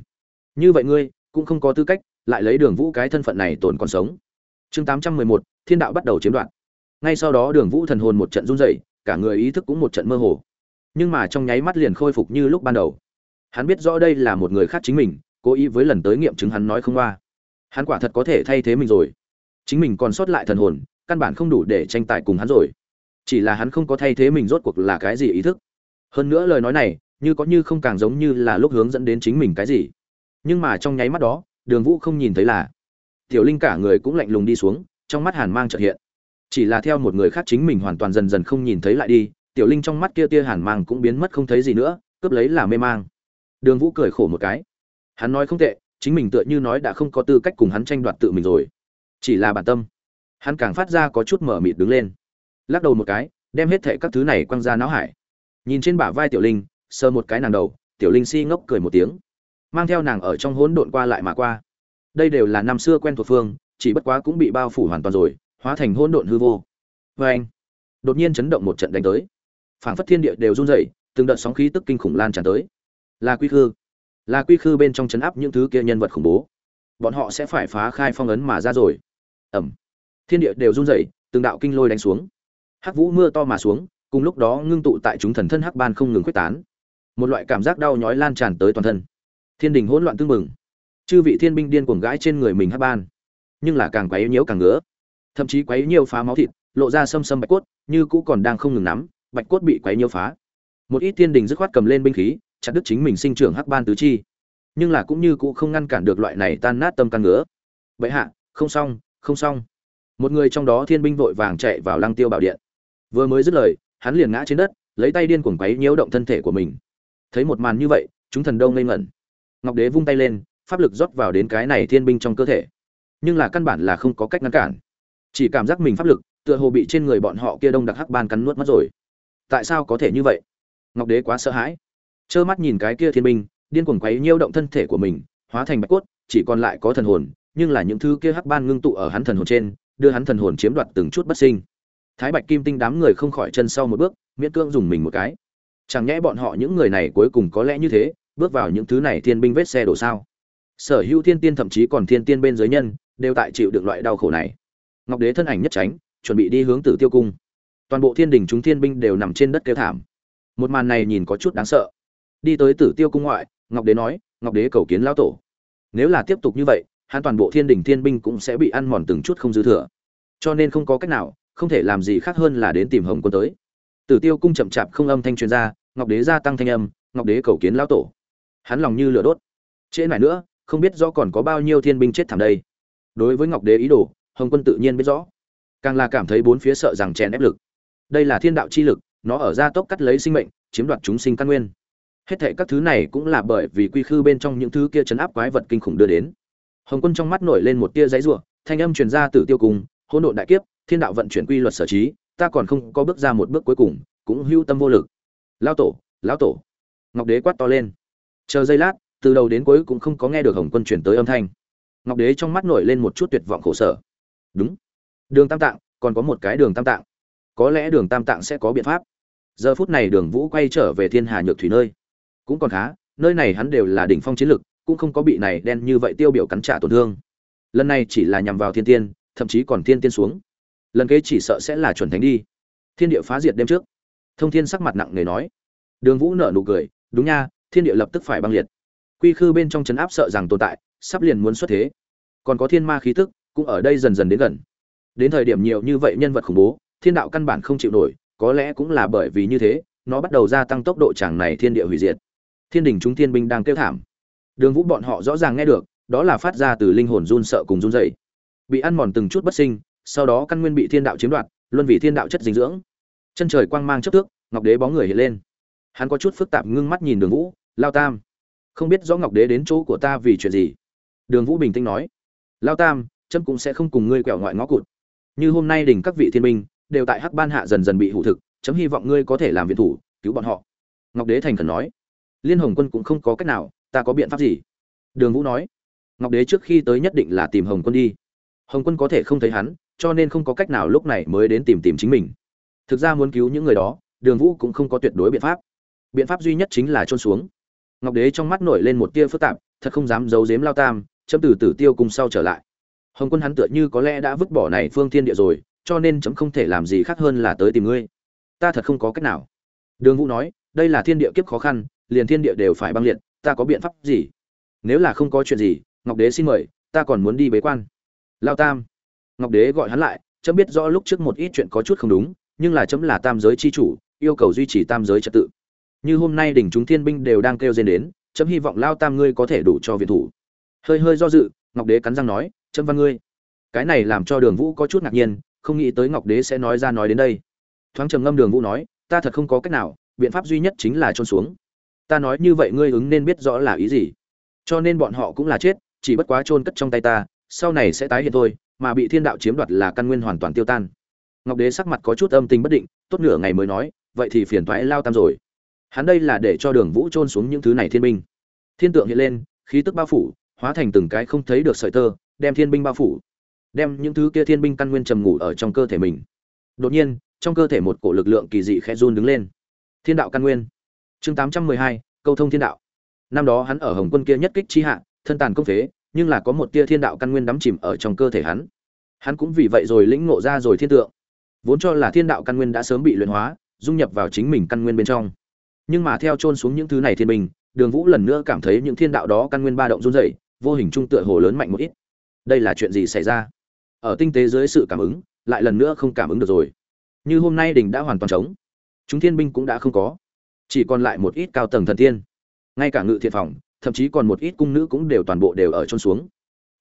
Như vậy ngươi cũng không có tư cách lại lấy đường vũ cái thân phận này tồn còn sống. Chương tám trăm mười một, thiên đạo bắt đầu chiếm đoạt. Ngay sau đó đường vũ thần hồn một trận run rẩy, cả người ý thức cũng một trận mơ hồ. Nhưng mà trong nháy mắt liền khôi phục như lúc ban đầu. Hắn biết rõ đây là một người khác chính mình, cố ý với lần tới nghiệm chứng hắn nói không qua. Hắn quả thật có thể thay thế mình rồi. Chính mình còn sót lại thần hồn, căn bản không đủ để tranh tài cùng hắn rồi. Chỉ là hắn không có thay thế mình rốt cuộc là cái gì ý thức. Hơn nữa lời nói này như có như không càng giống như là lúc hướng dẫn đến chính mình cái gì. Nhưng mà trong nháy mắt đó, đường vũ không nhìn thấy là tiểu linh cả người cũng lạnh lùng đi xuống, trong mắt hàn mang trợ hiện. Chỉ là theo một người khác chính mình hoàn toàn dần dần không nhìn thấy lại đi, tiểu linh trong mắt kia tia hàn mang cũng biến mất không thấy gì nữa, cướp lấy là mê mang. Đường vũ cười khổ một cái. Hắn nói không tệ, chính mình tựa như nói đã không có tư cách cùng hắn tranh đoạt tự mình rồi. Chỉ là bản tâm. Hắn càng phát ra có chút mở mịt đứng lên. Lắc đầu một cái, đem hết thệ các thứ này quăng ra não hải. Nhìn trên bả vai tiểu linh sờ một cái nàng đầu, tiểu linh si ngốc cười một tiếng. Mang theo nàng ở trong hỗn độn qua lại mà qua. Đây đều là năm xưa quen thuộc phương, chỉ bất quá cũng bị bao phủ hoàn toàn rồi, hóa thành hỗn độn hư vô. Vê anh, đột nhiên chấn động một trận đánh tới. Phảng phất thiên địa đều run rẩy, từng đợt sóng khí tức kinh khủng lan tràn tới. Là quy khư, là quy khư bên trong chấn áp những thứ kia nhân vật khủng bố. Bọn họ sẽ phải phá khai phong ấn mà ra rồi. Ẩm, thiên địa đều run rẩy, từng đạo kinh lôi đánh xuống. Hắc vũ mưa to mà xuống, cùng lúc đó ngưng tụ tại chúng thần thân hắc ban không ngừng quyết tán một loại cảm giác đau nhói lan tràn tới toàn thân. Thiên đình hỗn loạn tương mừng chư vị thiên binh điên cuồng gãi trên người mình hắc ban. Nhưng là càng quấy nhiễu càng ngứa. Thậm chí quấy nhiều phá máu thịt, lộ ra xâm xâm bạch cốt, như cũ còn đang không ngừng nắm, bạch cốt bị quấy nhiễu phá. Một ít thiên đình dứt khoát cầm lên binh khí, chặt đứt chính mình sinh trưởng hắc ban tứ chi. Nhưng là cũng như cũ không ngăn cản được loại này tan nát tâm can ngứa. Vậy hạ, không xong không xong. Một người trong đó thiên binh vội vàng chạy vào lăng tiêu bảo điện. Vừa mới dứt lời, hắn liền ngã trên đất, lấy tay điên cuồng quấy nhiễu động thân thể của mình thấy một màn như vậy, chúng thần đông ngây ngẩn. Ngọc đế vung tay lên, pháp lực rót vào đến cái này thiên binh trong cơ thể. Nhưng là căn bản là không có cách ngăn cản. Chỉ cảm giác mình pháp lực, tựa hồ bị trên người bọn họ kia đông đặc hắc ban cắn nuốt mất rồi. Tại sao có thể như vậy? Ngọc đế quá sợ hãi. Trơ mắt nhìn cái kia thiên binh, điên cuồng quấy nhiễu động thân thể của mình, hóa thành bạch cốt, chỉ còn lại có thần hồn, nhưng là những thứ kia hắc ban ngưng tụ ở hắn thần hồn trên, đưa hắn thần hồn chiếm đoạt từng chút bất sinh. Thái bạch kim tinh đám người không khỏi chân sau một bước, miễn cưỡng dùng mình một cái chẳng nhẽ bọn họ những người này cuối cùng có lẽ như thế, bước vào những thứ này thiên binh vết xe đổ sao? Sở hữu thiên tiên thậm chí còn thiên tiên bên giới nhân, đều tại chịu được loại đau khổ này. Ngọc đế thân ảnh nhất tránh, chuẩn bị đi hướng tử tiêu cung. Toàn bộ thiên đình chúng thiên binh đều nằm trên đất kêu thảm. Một màn này nhìn có chút đáng sợ. Đi tới tử tiêu cung ngoại, ngọc đế nói, ngọc đế cầu kiến lão tổ. Nếu là tiếp tục như vậy, hắn toàn bộ thiên đình thiên binh cũng sẽ bị ăn mòn từng chút không dư thừa. Cho nên không có cách nào, không thể làm gì khác hơn là đến tìm hồng quân tới. Tử tiêu cung chậm chạp không âm thanh truyền ra ngọc đế gia tăng thanh âm, ngọc đế cầu kiến lão tổ. Hắn lòng như lửa đốt. Trễ này nữa, không biết rõ còn có bao nhiêu thiên binh chết thảm đây. Đối với ngọc đế ý đồ, hồng quân tự nhiên biết rõ. Càng là cảm thấy bốn phía sợ rằng chèn ép lực. Đây là thiên đạo chi lực, nó ở gia tốc cắt lấy sinh mệnh, chiếm đoạt chúng sinh căn nguyên. Hết thệ các thứ này cũng là bởi vì quy khư bên trong những thứ kia chấn áp quái vật kinh khủng đưa đến. Hồng quân trong mắt nổi lên một tia giấy rủa, thanh âm truyền ra từ tiêu cùng, hỗn độn đại kiếp, thiên đạo vận chuyển quy luật sở trí, ta còn không có bước ra một bước cuối cùng, cũng hưu tâm vô lực lao tổ, lão tổ. Ngọc đế quát to lên. Chờ giây lát, từ đầu đến cuối cũng không có nghe được hồng quân chuyển tới âm thanh. Ngọc đế trong mắt nổi lên một chút tuyệt vọng khổ sở. Đúng. Đường tam tạng, còn có một cái đường tam tạng. Có lẽ đường tam tạng sẽ có biện pháp. Giờ phút này đường vũ quay trở về thiên hà nhược thủy nơi. Cũng còn khá, nơi này hắn đều là đỉnh phong chiến lực, cũng không có bị này đen như vậy tiêu biểu cắn trả tổn thương. Lần này chỉ là nhằm vào thiên tiên, thậm chí còn thiên tiên xuống. Lần kế chỉ sợ sẽ là chuẩn thánh đi. Thiên địa phá diệt đêm trước thông thiên sắc mặt nặng nề nói. Đường vũ nở nụ cười đúng nha thiên địa lập tức phải băng liệt. Quy khư bên trong chấn áp sợ rằng tồn tại sắp liền muốn xuất thế. Còn có thiên ma khí tức cũng ở đây dần dần đến gần. Đến thời điểm nhiều như vậy nhân vật khủng bố thiên đạo căn bản không chịu nổi có lẽ cũng là bởi vì như thế nó bắt đầu gia tăng tốc độ chẳng này thiên địa hủy diệt. Thiên đình chúng thiên binh đang kêu thảm. Đường vũ bọn họ rõ ràng nghe được đó là phát ra từ linh hồn run sợ cùng run rẩy, bị ăn mòn từng chút bất sinh sau đó căn nguyên bị thiên đạo chiếm đoạt luân vì thiên đạo chất dinh dưỡng chân trời quang mang chấp thước, ngọc đế bóng người hiện lên. Hắn có chút phức tạp ngưng mắt nhìn đường vũ, lao tam, không biết rõ ngọc đế đến chỗ của ta vì chuyện gì? Đường vũ bình tĩnh nói, lao tam trâm cũng sẽ không cùng ngươi quẹo ngoại ngõ cụt. Như hôm nay đỉnh các vị thiên minh đều tại hắc ban hạ dần dần bị hủ thực, chấm hy vọng ngươi có thể làm viện thủ, cứu bọn họ. Ngọc đế thành khẩn nói, liên hồng quân cũng không có cách nào, ta có biện pháp gì? Đường vũ nói, ngọc đế trước khi tới nhất định là tìm hồng quân đi. Hồng quân có thể không thấy hắn, cho nên không có cách nào lúc này mới đến tìm tìm chính mình thực ra muốn cứu những người đó, đường vũ cũng không có tuyệt đối biện pháp. Biện pháp duy nhất chính là trôn xuống. Ngọc đế trong mắt nổi lên một tia phức tạp, thật không dám giấu giếm lao tam, chấm từ tử tiêu cùng sau trở lại. Hồng quân hắn tựa như có lẽ đã vứt bỏ này phương thiên địa rồi, cho nên chấm không thể làm gì khác hơn là tới tìm ngươi. Ta thật không có cách nào. Đường vũ nói, đây là thiên địa kiếp khó khăn, liền thiên địa đều phải băng liệt, ta có biện pháp gì? Nếu là không có chuyện gì, ngọc đế xin mời, ta còn muốn đi bế quan. Lao tam. Ngọc đế gọi hắn lại, chấm biết rõ lúc trước một ít chuyện có chút không đúng nhưng là chấm là tam giới chi chủ, yêu cầu duy trì tam giới trật tự. Như hôm nay đỉnh chúng thiên binh đều đang kêu rên đến, chấm hy vọng lao tam ngươi có thể đủ cho viện thủ. Hơi hơi do dự, ngọc đế cắn răng nói, chấm văn ngươi, cái này làm cho đường vũ có chút ngạc nhiên, không nghĩ tới ngọc đế sẽ nói ra nói đến đây. Thoáng trầm ngâm đường vũ nói, ta thật không có cách nào, biện pháp duy nhất chính là trôn xuống. Ta nói như vậy ngươi ứng nên biết rõ là ý gì. Cho nên bọn họ cũng là chết, chỉ bất quá chôn cất trong tay ta, sau này sẽ tái hiện thôi, mà bị thiên đạo chiếm đoạt là căn nguyên hoàn toàn tiêu tan ngọc đế sắc mặt có chút âm tình bất định, tốt nửa ngày mới nói, vậy thì phiền thoái lao tam rồi. Hắn đây là để cho đường vũ trôn xuống những thứ này thiên binh. Thiên tượng hiện lên, khí tức bao phủ, hóa thành từng cái không thấy được sợi tơ, đem thiên binh bao phủ. Đem những thứ kia thiên binh căn nguyên trầm ngủ ở trong cơ thể mình. Đột nhiên, trong cơ thể một cổ lực lượng kỳ dị khẽ run đứng lên. Thiên đạo căn nguyên. Chương tám trăm mười hai, câu thông thiên đạo. Năm đó hắn ở hồng quân kia nhất kích chi hạ, thân tàn công phế, nhưng là có một tia thiên đạo căn nguyên đắm chìm ở trong cơ thể hắn. Hắn cũng vì vậy rồi lĩnh ngộ ra rồi thiên tượng vốn cho là thiên đạo căn nguyên đã sớm bị luyện hóa, dung nhập vào chính mình căn nguyên bên trong. Nhưng mà theo trôn xuống những thứ này thiên bình, đường vũ lần nữa cảm thấy những thiên đạo đó căn nguyên ba động run rẩy, vô hình trung tựa hồ lớn mạnh một ít. Đây là chuyện gì xảy ra? Ở tinh tế dưới sự cảm ứng, lại lần nữa không cảm ứng được rồi. Như hôm nay đình đã hoàn toàn trống. Chúng thiên binh cũng đã không có. Chỉ còn lại một ít cao tầng thần tiên. Ngay cả ngự thiện phòng, thậm chí còn một ít cung nữ cũng đều toàn bộ đều ở trôn xuống.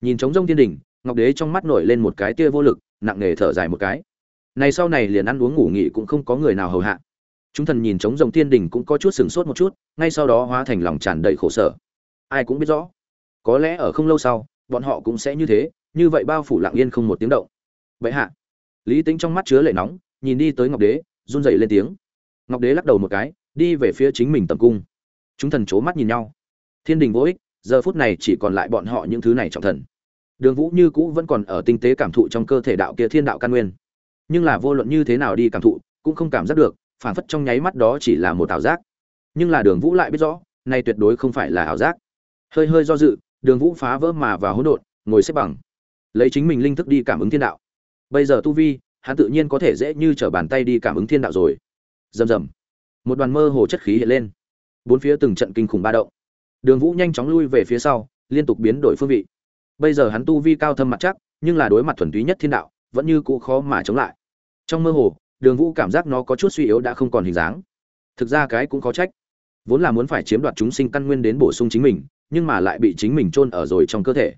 Nhìn trống rông thiên đình ngọc đế trong mắt nổi lên một cái tia vô lực, nặng nề thở dài một cái này sau này liền ăn uống ngủ nghỉ cũng không có người nào hầu hạ. Chúng thần nhìn trống rồng thiên đình cũng có chút sửng sốt một chút, ngay sau đó hóa thành lòng tràn đầy khổ sở. Ai cũng biết rõ, có lẽ ở không lâu sau, bọn họ cũng sẽ như thế, như vậy bao phủ lặng yên không một tiếng động. Vậy hạ, lý tính trong mắt chứa lệ nóng, nhìn đi tới ngọc đế, run dậy lên tiếng. Ngọc đế lắc đầu một cái, đi về phía chính mình tầm cung. Chúng thần c h ố mắt nhìn nhau. Thiên đình vô ích, giờ phút này chỉ còn lại bọn họ những thứ này trọng thần. Đường vũ như cũ vẫn còn ở tinh tế cảm thụ trong cơ thể đạo kia thiên đạo căn nguyên nhưng là vô luận như thế nào đi cảm thụ, cũng không cảm giác được phản phất trong nháy mắt đó chỉ là một ảo giác. Nhưng là đường vũ lại biết rõ, nay tuyệt đối không phải là ảo giác. Hơi hơi do dự, đường vũ phá vỡ mà và hỗn độn, ngồi xếp bằng. Lấy chính mình linh thức đi cảm ứng thiên đạo. Bây giờ tu vi, hắn tự nhiên có thể dễ như t r ở bàn tay đi cảm ứng thiên đạo rồi. Rầm rầm. Một đoàn mơ hồ chất khí hiện lên. Bốn phía từng trận kinh khủng ba động. Đường vũ nhanh chóng lui về phía sau, liên tục biến đổi phương vị. Bây giờ hắn tu vi cao thâm mặt chắc, nhưng là đối mặt thuần túy nhất thiên đạo, vẫn như cũ khó mà chống lại trong mơ hồ, đường vũ cảm giác nó có chút suy yếu đã không còn hình dáng. Thực ra cái cũng có trách. Vốn là muốn phải chiếm đoạt chúng sinh căn nguyên đến bổ sung chính mình, nhưng mà lại bị chính mình chôn ở rồi trong cơ thể.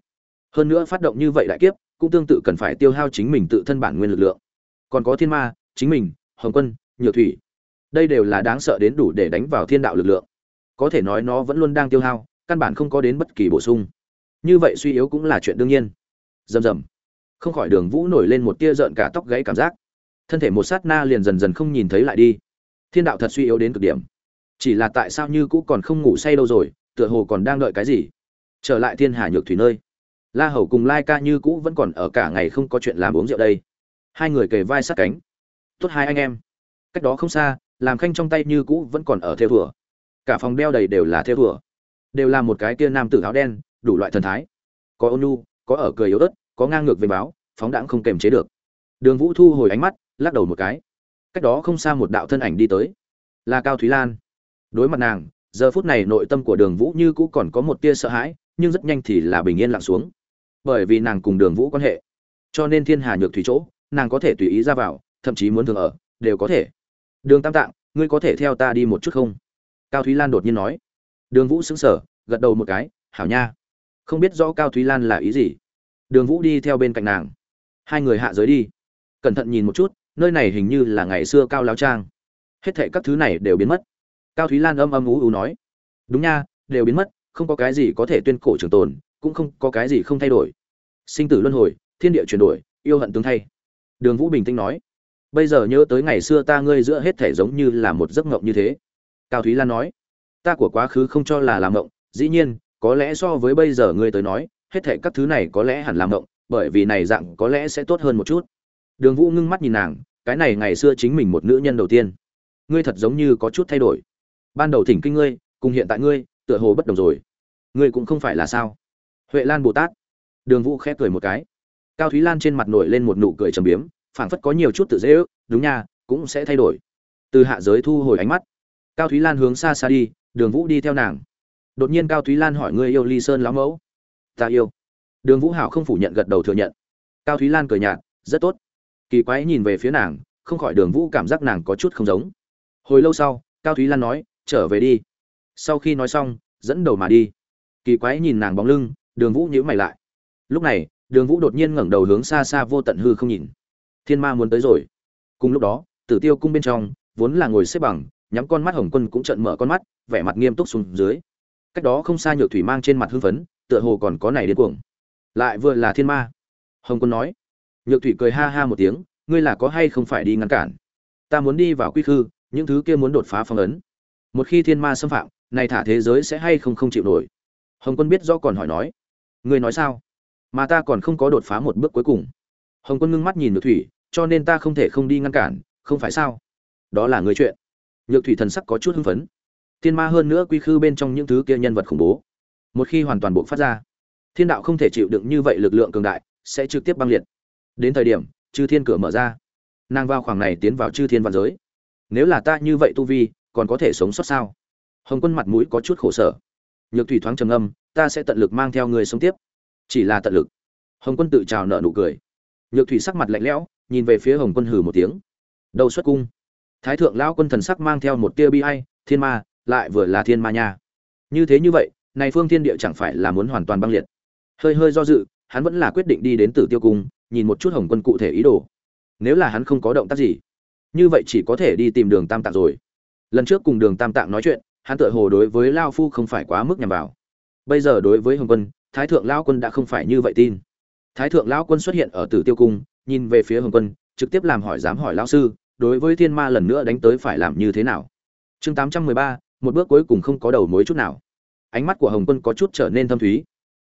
Hơn nữa phát động như vậy đại kiếp, cũng tương tự cần phải tiêu hao chính mình tự thân bản nguyên lực lượng. Còn có thiên ma, chính mình, hồng quân, nhược thủy. Đây đều là đáng sợ đến đủ để đánh vào thiên đạo lực lượng. Có thể nói nó vẫn luôn đang tiêu hao, căn bản không có đến bất kỳ bổ sung. Như vậy suy yếu cũng là chuyện đương nhiên. Rầm rầm. Không khỏi đường vũ nổi lên một tia rợn cả tóc gãy cảm giác thân thể một sát na liền dần dần không nhìn thấy lại đi. Thiên đạo thật suy yếu đến cực điểm. Chỉ là tại sao như cũ còn không ngủ say đâu rồi, tựa hồ còn đang đợi cái gì? Trở lại thiên hà nhược thủy nơi. La hầu cùng lai ca như cũ vẫn còn ở cả ngày không có chuyện làm uống rượu đây. Hai người kề vai sát cánh. Tốt hai anh em. Cách đó không xa, làm khanh trong tay như cũ vẫn còn ở theo thùa. Cả phòng đeo đầy đều là theo thùa. Đều là một cái kia nam tử áo đen, đủ loại thần thái. Có ôn nhu, có ở cười yếu ớt, có ngang ngược về báo, phóng đãng không kềm chế được. Đường vũ thu hồi ánh mắt lắc đầu một cái. Cách đó không xa một đạo thân ảnh đi tới. Là cao thúy lan. Đối mặt nàng, giờ phút này nội tâm của đường vũ như cũ còn có một tia sợ hãi, nhưng rất nhanh thì là bình yên lặng xuống. Bởi vì nàng cùng đường vũ quan hệ, cho nên thiên hà nhược thủy chỗ, nàng có thể tùy ý ra vào, thậm chí muốn thường ở, đều có thể. Đường tam tạng, ngươi có thể theo ta đi một chút không? Cao thúy lan đột nhiên nói. Đường vũ xứng sở gật đầu một cái, hảo nha. Không biết rõ cao thúy lan là ý gì. Đường vũ đi theo bên cạnh nàng. Hai người hạ giới đi. Cẩn thận nhìn một chút nơi này hình như là ngày xưa cao lão trang. Hết thệ các thứ này đều biến mất. Cao thúy lan âm âm ú ú nói. Đúng nha, đều biến mất, không có cái gì có thể tuyên cổ trường tồn, cũng không có cái gì không thay đổi. Sinh tử luân hồi, thiên địa chuyển đổi, yêu hận tương thay. Đường vũ bình tĩnh nói. Bây giờ nhớ tới ngày xưa ta ngươi giữa hết thể giống như là một giấc ngộng như thế. Cao thúy lan nói. Ta của quá khứ không cho là làm ngộng dĩ nhiên, có lẽ so với bây giờ ngươi tới nói, hết thể các thứ này có lẽ hẳn làm ngộng bởi vì này dạng có lẽ sẽ tốt hơn một chút. Đường vũ ngưng mắt nhìn nàng cái này ngày xưa chính mình một nữ nhân đầu tiên. Ngươi thật giống như có chút thay đổi. Ban đầu thỉnh kinh ngươi, cùng hiện tại ngươi, tựa hồ bất đồng rồi. Ngươi cũng không phải là sao? Huệ lan bồ tát. Đường vũ khẽ cười một cái. Cao thúy lan trên mặt nổi lên một nụ cười trầm biếm, phảng phất có nhiều chút tự dễ ước, đúng nha, cũng sẽ thay đổi. Từ hạ giới thu hồi ánh mắt. Cao thúy lan hướng xa xa đi, đường vũ đi theo nàng. Đột nhiên cao thúy lan hỏi ngươi yêu ly sơn lão mẫu? Ta yêu. Đường vũ hảo không phủ nhận gật đầu thừa nhận. Cao thúy lan cười nhạt, rất tốt kỳ quái nhìn về phía nàng, không khỏi đường vũ cảm giác nàng có chút không giống. Hồi lâu sau, cao thúy lan nói, trở về đi. Sau khi nói xong, dẫn đầu mà đi. Kỳ quái nhìn nàng bóng lưng, đường vũ nhíu mày lại. Lúc này, đường vũ đột nhiên ngẩng đầu hướng xa xa vô tận hư không nhìn. Thiên ma muốn tới rồi. Cùng lúc đó, tử tiêu cung bên trong, vốn là ngồi xếp bằng, nhắm con mắt hồng quân cũng trận mở con mắt, vẻ mặt nghiêm túc xuống dưới. Cách đó không xa nhược thủy mang trên mặt hưng phấn, tựa hồ còn có này điên cuồng. Lại vừa là thiên ma. Hồng quân nói nhược thủy cười ha ha một tiếng, ngươi là có hay không phải đi ngăn cản? Ta muốn đi vào quy khư, những thứ kia muốn đột phá phong ấn. Một khi thiên ma xâm phạm, này thả thế giới sẽ hay không không chịu nổi? Hồng quân biết do còn hỏi nói. Ngươi nói sao? Mà ta còn không có đột phá một bước cuối cùng. Hồng quân ngưng mắt nhìn nhược thủy, cho nên ta không thể không đi ngăn cản, không phải sao? Đó là người chuyện. Nhược thủy thần sắc có chút hưng phấn. Thiên ma hơn nữa quy khư bên trong những thứ kia nhân vật khủng bố. Một khi hoàn toàn buộc phát ra, thiên đạo không thể chịu đựng như vậy lực lượng cường đại, sẽ trực tiếp băng liệt đến thời điểm, chư thiên cửa mở ra. Nàng vào khoảng này tiến vào chư thiên văn giới. Nếu là ta như vậy tu vi, còn có thể sống sót sao? Hồng quân mặt mũi có chút khổ sở. Nhược thủy thoáng trầm âm ta sẽ tận lực mang theo người sống tiếp. Chỉ là tận lực. Hồng quân tự trào nợ nụ cười. Nhược thủy sắc mặt lạnh lẽo, nhìn về phía hồng quân hừ một tiếng. Đầu xuất cung. Thái thượng lão quân thần sắc mang theo một tia bi ai, thiên ma, lại vừa là thiên ma nha. Như thế như vậy, này phương thiên địa chẳng phải là muốn hoàn toàn băng liệt. Hơi hơi do dự, hắn vẫn là quyết định đi đến tử tiêu cung nhìn một chút hồng quân cụ thể ý đồ. Nếu là hắn không có động tác gì, như vậy chỉ có thể đi tìm đường tam tạng rồi. Lần trước cùng đường tam tạng nói chuyện, hắn tựa hồ đối với lao phu không phải quá mức nhằm vào. Bây giờ đối với hồng quân, thái thượng lao quân đã không phải như vậy tin. Thái thượng lao quân xuất hiện ở tử tiêu cung, nhìn về phía hồng quân, trực tiếp làm hỏi dám hỏi lao sư, đối với thiên ma lần nữa đánh tới phải làm như thế nào? Chương tám trăm mười ba, một bước cuối cùng không có đầu mối chút nào. Ánh mắt của hồng quân có chút trở nên thâm thúy.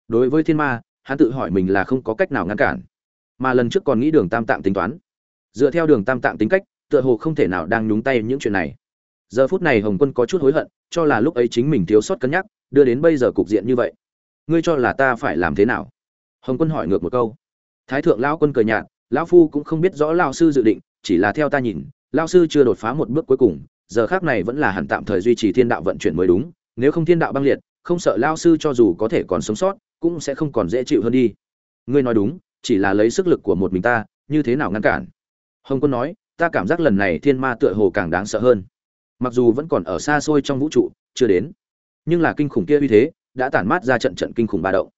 Đối với thiên ma, hắn tự hỏi mình là không có cách nào ngăn cản mà lần trước còn nghĩ đường tam tạng tính toán. Dựa theo đường tam tạng tính cách, tựa hồ không thể nào đang nhúng tay những chuyện này. Giờ phút này hồng quân có chút hối hận, cho là lúc ấy chính mình thiếu sót cân nhắc, đưa đến bây giờ cục diện như vậy. Ngươi cho là ta phải làm thế nào? Hồng quân hỏi ngược một câu. Thái thượng lão quân cười nhạt, lão phu cũng không biết rõ lao sư dự định, chỉ là theo ta nhìn lao sư chưa đột phá một bước cuối cùng, giờ khác này vẫn là hẳn tạm thời duy trì thiên đạo vận chuyển mới đúng, nếu không thiên đạo băng liệt, không sợ lao sư cho dù có thể còn sống sót, cũng sẽ không còn dễ chịu hơn đi. Ngươi nói đúng chỉ là lấy sức lực của một mình ta, như thế nào ngăn cản? Hồng quân nói, ta cảm giác lần này thiên ma tựa hồ càng đáng sợ hơn. Mặc dù vẫn còn ở xa xôi trong vũ trụ, chưa đến. Nhưng là kinh khủng kia uy thế đã tản mát ra trận trận kinh khủng ba động.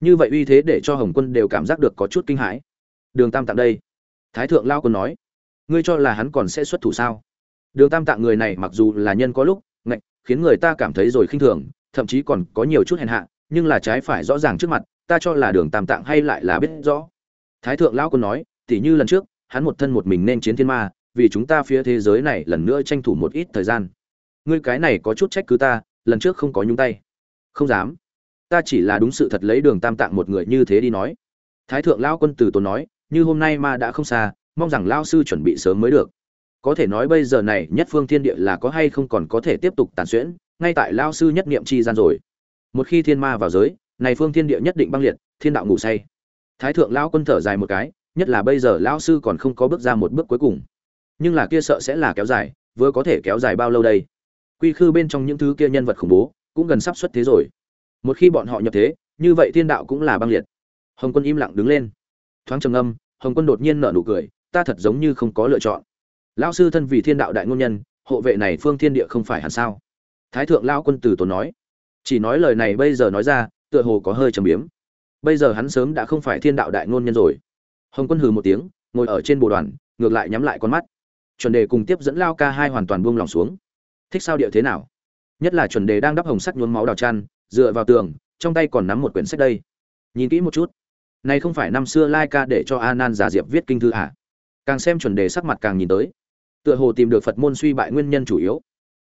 Như vậy uy thế để cho hồng quân đều cảm giác được có chút kinh hãi. Đường tam tạng đây. Thái thượng lao quân nói, ngươi cho là hắn còn sẽ xuất thủ sao? Đường tam tạng người này mặc dù là nhân có lúc, ngạnh, khiến người ta cảm thấy rồi khinh thường, thậm chí còn có nhiều chút hèn hạ, nhưng là trái phải rõ ràng trước mặt ta cho là đường tam tạng hay lại là biết rõ. Thái thượng lão quân nói, tỉ như lần trước, hắn một thân một mình nên chiến thiên ma, vì chúng ta phía thế giới này lần nữa tranh thủ một ít thời gian. Ngươi cái này có chút trách cứ ta, lần trước không có nhúng tay. Không dám. Ta chỉ là đúng sự thật lấy đường tam tạng một người như thế đi nói. Thái thượng lão quân từ tốn nói, như hôm nay ma đã không xa, mong rằng lao sư chuẩn bị sớm mới được. Có thể nói bây giờ này nhất phương thiên địa là có hay không còn có thể tiếp tục tàn xuyễn, ngay tại lao sư nhất niệm chi gian rồi. Một khi thiên ma vào giới này phương thiên địa nhất định băng liệt, thiên đạo ngủ say. Thái thượng lão quân thở dài một cái, nhất là bây giờ lão sư còn không có bước ra một bước cuối cùng. Nhưng là kia sợ sẽ là kéo dài, vừa có thể kéo dài bao lâu đây? Quy khư bên trong những thứ kia nhân vật khủng bố, cũng gần sắp xuất thế rồi. Một khi bọn họ nhập thế, như vậy thiên đạo cũng là băng liệt. Hồng quân im lặng đứng lên. Thoáng trầm âm hồng quân đột nhiên nở nụ cười, ta thật giống như không có lựa chọn. Lão sư thân vì thiên đạo đại ngôn nhân, hộ vệ này phương thiên địa không phải hẳn sao? Thái thượng lão quân từ tốn nói. Chỉ nói lời này bây giờ nói ra tựa hồ có hơi trầm biếm. Bây giờ hắn sớm đã không phải thiên đạo đại ngôn nhân rồi. Hồng quân hừ một tiếng, ngồi ở trên bồ đoàn, ngược lại nhắm lại con mắt. Chuẩn đề cùng tiếp dẫn lao ca hai hoàn toàn buông lòng xuống. Thích sao điệu thế nào? Nhất là chuẩn đề đang đắp hồng sắc nhuốm máu đào chăn, dựa vào tường, trong tay còn nắm một quyển sách đây. Nhìn kỹ một chút. Này không phải năm xưa lai ca để cho a nan giả diệp viết kinh thư à? càng xem chuẩn đề sắc mặt càng nhìn tới. Tựa hồ tìm được phật môn suy bại nguyên nhân chủ yếu.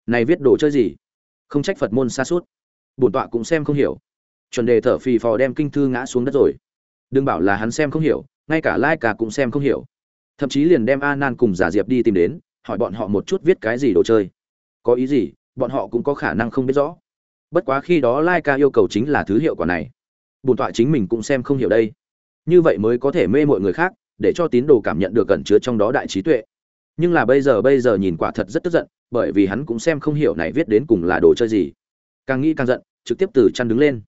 Này viết đồ chơi gì? Không trách phật môn xa suốt. Bổn tọa cũng xem không hiểu chuẩn đề thở phì phò đem kinh thư ngã xuống đất rồi. Đừng bảo là hắn xem không hiểu, ngay cả lai cả cũng xem không hiểu. Thậm chí liền đem a nan cùng giả diệp đi tìm đến, hỏi bọn họ một chút viết cái gì đồ chơi. Có ý gì, bọn họ cũng có khả năng không biết rõ. Bất quá khi đó lai ca yêu cầu chính là thứ hiệu quả này. Bùn tọa chính mình cũng xem không hiểu đây. Như vậy mới có thể mê mọi người khác, để cho tín đồ cảm nhận được cẩn chứa trong đó đại trí tuệ. Nhưng là bây giờ bây giờ nhìn quả thật rất tức giận, bởi vì hắn cũng xem không hiểu này viết đến cùng là đồ chơi gì. Càng nghĩ càng giận, trực tiếp từ chăn đứng lên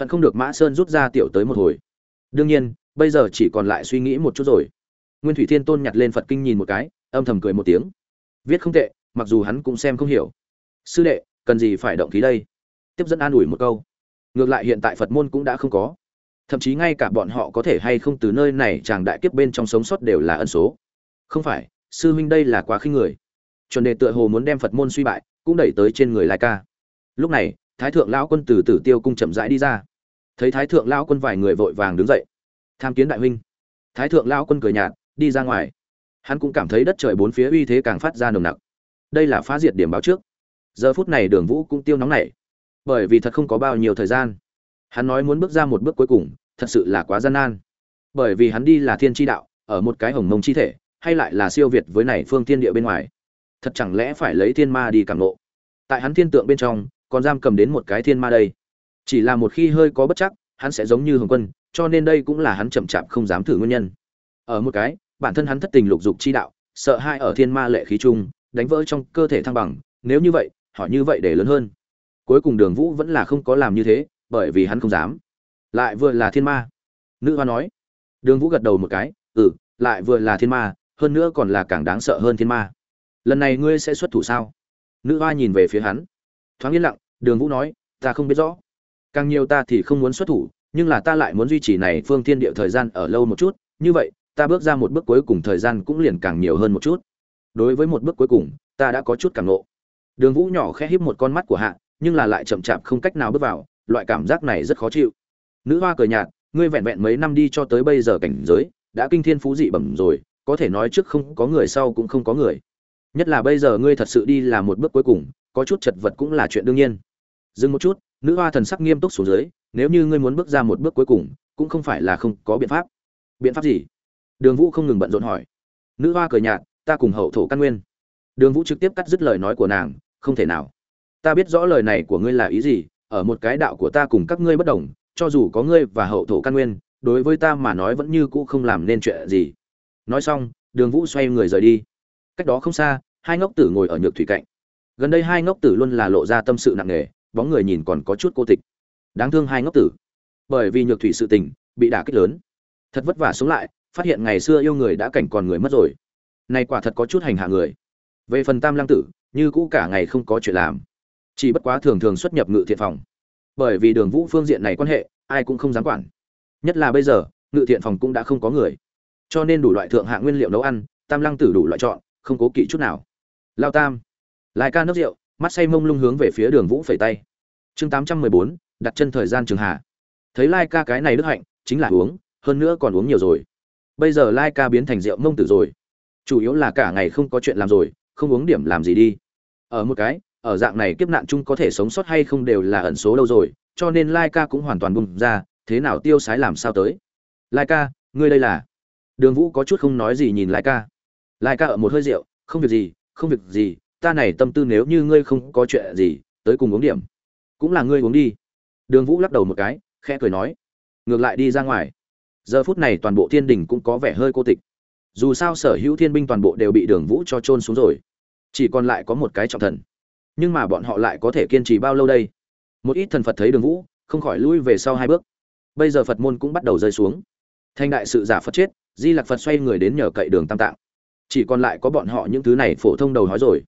hận không được mã sơn rút ra tiểu tới một hồi. Đương nhiên, bây giờ chỉ còn lại suy nghĩ một chút rồi. Nguyên thủy thiên tôn nhặt lên phật kinh nhìn một cái, âm thầm cười một tiếng. Viết không tệ, mặc dù hắn cũng xem không hiểu. Sư đệ, cần gì phải động khí đây? Tiếp dẫn an ủi một câu. Ngược lại hiện tại phật môn cũng đã không có. Thậm chí ngay cả bọn họ có thể hay không từ nơi này chàng đại kiếp bên trong sống sót đều là ân số. Không phải, sư huynh đây là quá khinh người. Chuẩn đề tựa hồ muốn đem phật môn suy bại, cũng đẩy tới trên người lai ca. Lúc này, thái thượng lão quân từ tử tiêu cung chậm rãi đi ra thấy thái thượng lão quân vài người vội vàng đứng dậy. Tham kiến đại huynh. Thái thượng lão quân cười nhạt, đi ra ngoài. Hắn cũng cảm thấy đất trời bốn phía uy thế càng phát ra nồng nặc. Đây là phá diệt điểm báo trước. Giờ phút này đường vũ cũng tiêu nóng nảy. Bởi vì thật không có bao nhiêu thời gian. Hắn nói muốn bước ra một bước cuối cùng, thật sự là quá gian nan. Bởi vì hắn đi là thiên tri đạo, ở một cái hồng mông chi thể, hay lại là siêu việt với này phương thiên địa bên ngoài. Thật chẳng lẽ phải lấy thiên ma đi cảm nộ tại hắn thiên tượng bên trong, còn giam cầm đến một cái thiên ma đây? Chỉ là một khi hơi có bất chắc, hắn sẽ giống như hồng quân, cho nên đây cũng là hắn chậm chạp không dám thử nguyên nhân. Ở một cái, bản thân hắn thất tình lục dục chi đạo, sợ hai ở thiên ma lệ khí chung, đánh vỡ trong cơ thể thăng bằng, nếu như vậy, hỏi như vậy để lớn hơn. Cuối cùng đường vũ vẫn là không có làm như thế, bởi vì hắn không dám. Lại vừa là thiên ma. Nữ hoa nói. Đường vũ gật đầu một cái ừ lại vừa là thiên ma, hơn nữa còn là càng đáng sợ hơn thiên ma. Lần này ngươi sẽ xuất thủ sao? Nữ hoa nhìn về phía hắn. Thoáng yên lặng, đường vũ nói, ta không biết rõ càng nhiều ta thì không muốn xuất thủ, nhưng là ta lại muốn duy trì này phương thiên địa thời gian ở lâu một chút, như vậy, ta bước ra một bước cuối cùng thời gian cũng liền càng nhiều hơn một chút. Đối với một bước cuối cùng, ta đã có chút cảm nộ đường vũ nhỏ khẽ híp một con mắt của hạ, nhưng là lại chậm chạp không cách nào bước vào, loại cảm giác này rất khó chịu. Nữ hoa cười nhạt, ngươi vẹn vẹn mấy năm đi cho tới bây giờ cảnh giới, đã kinh thiên phú dị bẩm rồi, có thể nói trước không có người sau cũng không có người. Nhất là bây giờ ngươi thật sự đi là một bước cuối cùng, có chút chật vật cũng là chuyện đương nhiên. Dừng một chút nữ hoa thần sắc nghiêm túc xuống dưới, nếu như ngươi muốn bước ra một bước cuối cùng, cũng không phải là không có biện pháp. Biện pháp gì? Đường vũ không ngừng bận rộn hỏi. Nữ hoa cười nhạt, ta cùng hậu thổ căn nguyên. Đường vũ trực tiếp cắt dứt lời nói của nàng, không thể nào. Ta biết rõ lời này của ngươi là ý gì, ở một cái đạo của ta cùng các ngươi bất đồng, cho dù có ngươi và hậu thổ căn nguyên, đối với ta mà nói vẫn như cũ không làm nên chuyện gì. Nói xong, đường vũ xoay người rời đi. Cách đó không xa, hai ngốc tử ngồi ở nhược thủy cạnh. Gần đây hai ngốc tử luôn là lộ ra tâm sự nặng nề bóng người nhìn còn có chút cô tịch. Đáng thương hai ngốc tử. Bởi vì nhược thủy sự tình, bị đả kích lớn. Thật vất vả sống lại, phát hiện ngày xưa yêu người đã cảnh còn người mất rồi. Nay quả thật có chút hành hạ người. Về phần tam lăng tử, như cũ cả ngày không có chuyện làm. Chỉ bất quá thường thường xuất nhập ngự thiện phòng. Bởi vì đường vũ phương diện này quan hệ, ai cũng không dám quản. Nhất là bây giờ, ngự thiện phòng cũng đã không có người. Cho nên đủ loại thượng hạng nguyên liệu nấu ăn, tam lăng tử đủ loại chọn, không cố kỵ chút nào. Lao tam, lai ca nước rượu mắt say mông lung hướng về phía đường vũ phẩy tay. Chương tám trăm mười bốn, đặt chân thời gian trường hạ. Thấy lai ca cái này đức hạnh, chính là uống, hơn nữa còn uống nhiều rồi. Bây giờ lai ca biến thành rượu mông tử rồi. Chủ yếu là cả ngày không có chuyện làm rồi, không uống điểm làm gì đi. Ở một cái, ở dạng này kiếp nạn chung có thể sống sót hay không đều là ẩn số lâu rồi, cho nên lai ca cũng hoàn toàn bung ra, thế nào tiêu sái làm sao tới. Lai ca, ngươi đây là? Đường vũ có chút không nói gì nhìn lai ca. Lai ca ở một hơi rượu, không việc gì, không việc gì ta này tâm tư nếu như ngươi không có chuyện gì, tới cùng uống điểm. Cũng là ngươi uống đi. Đường vũ lắc đầu một cái, khẽ cười nói. Ngược lại đi ra ngoài. Giờ phút này toàn bộ thiên đình cũng có vẻ hơi cô tịch. Dù sao sở hữu thiên binh toàn bộ đều bị đường vũ cho trôn xuống rồi. Chỉ còn lại có một cái trọng thần. Nhưng mà bọn họ lại có thể kiên trì bao lâu đây? Một ít thần phật thấy đường vũ, không khỏi lui về sau hai bước. Bây giờ phật môn cũng bắt đầu rơi xuống. Thanh đại sự giả phật chết, di lặc phật xoay người đến nhờ cậy đường tam tạng. Chỉ còn lại có bọn họ những thứ này phổ thông đầu nói rồi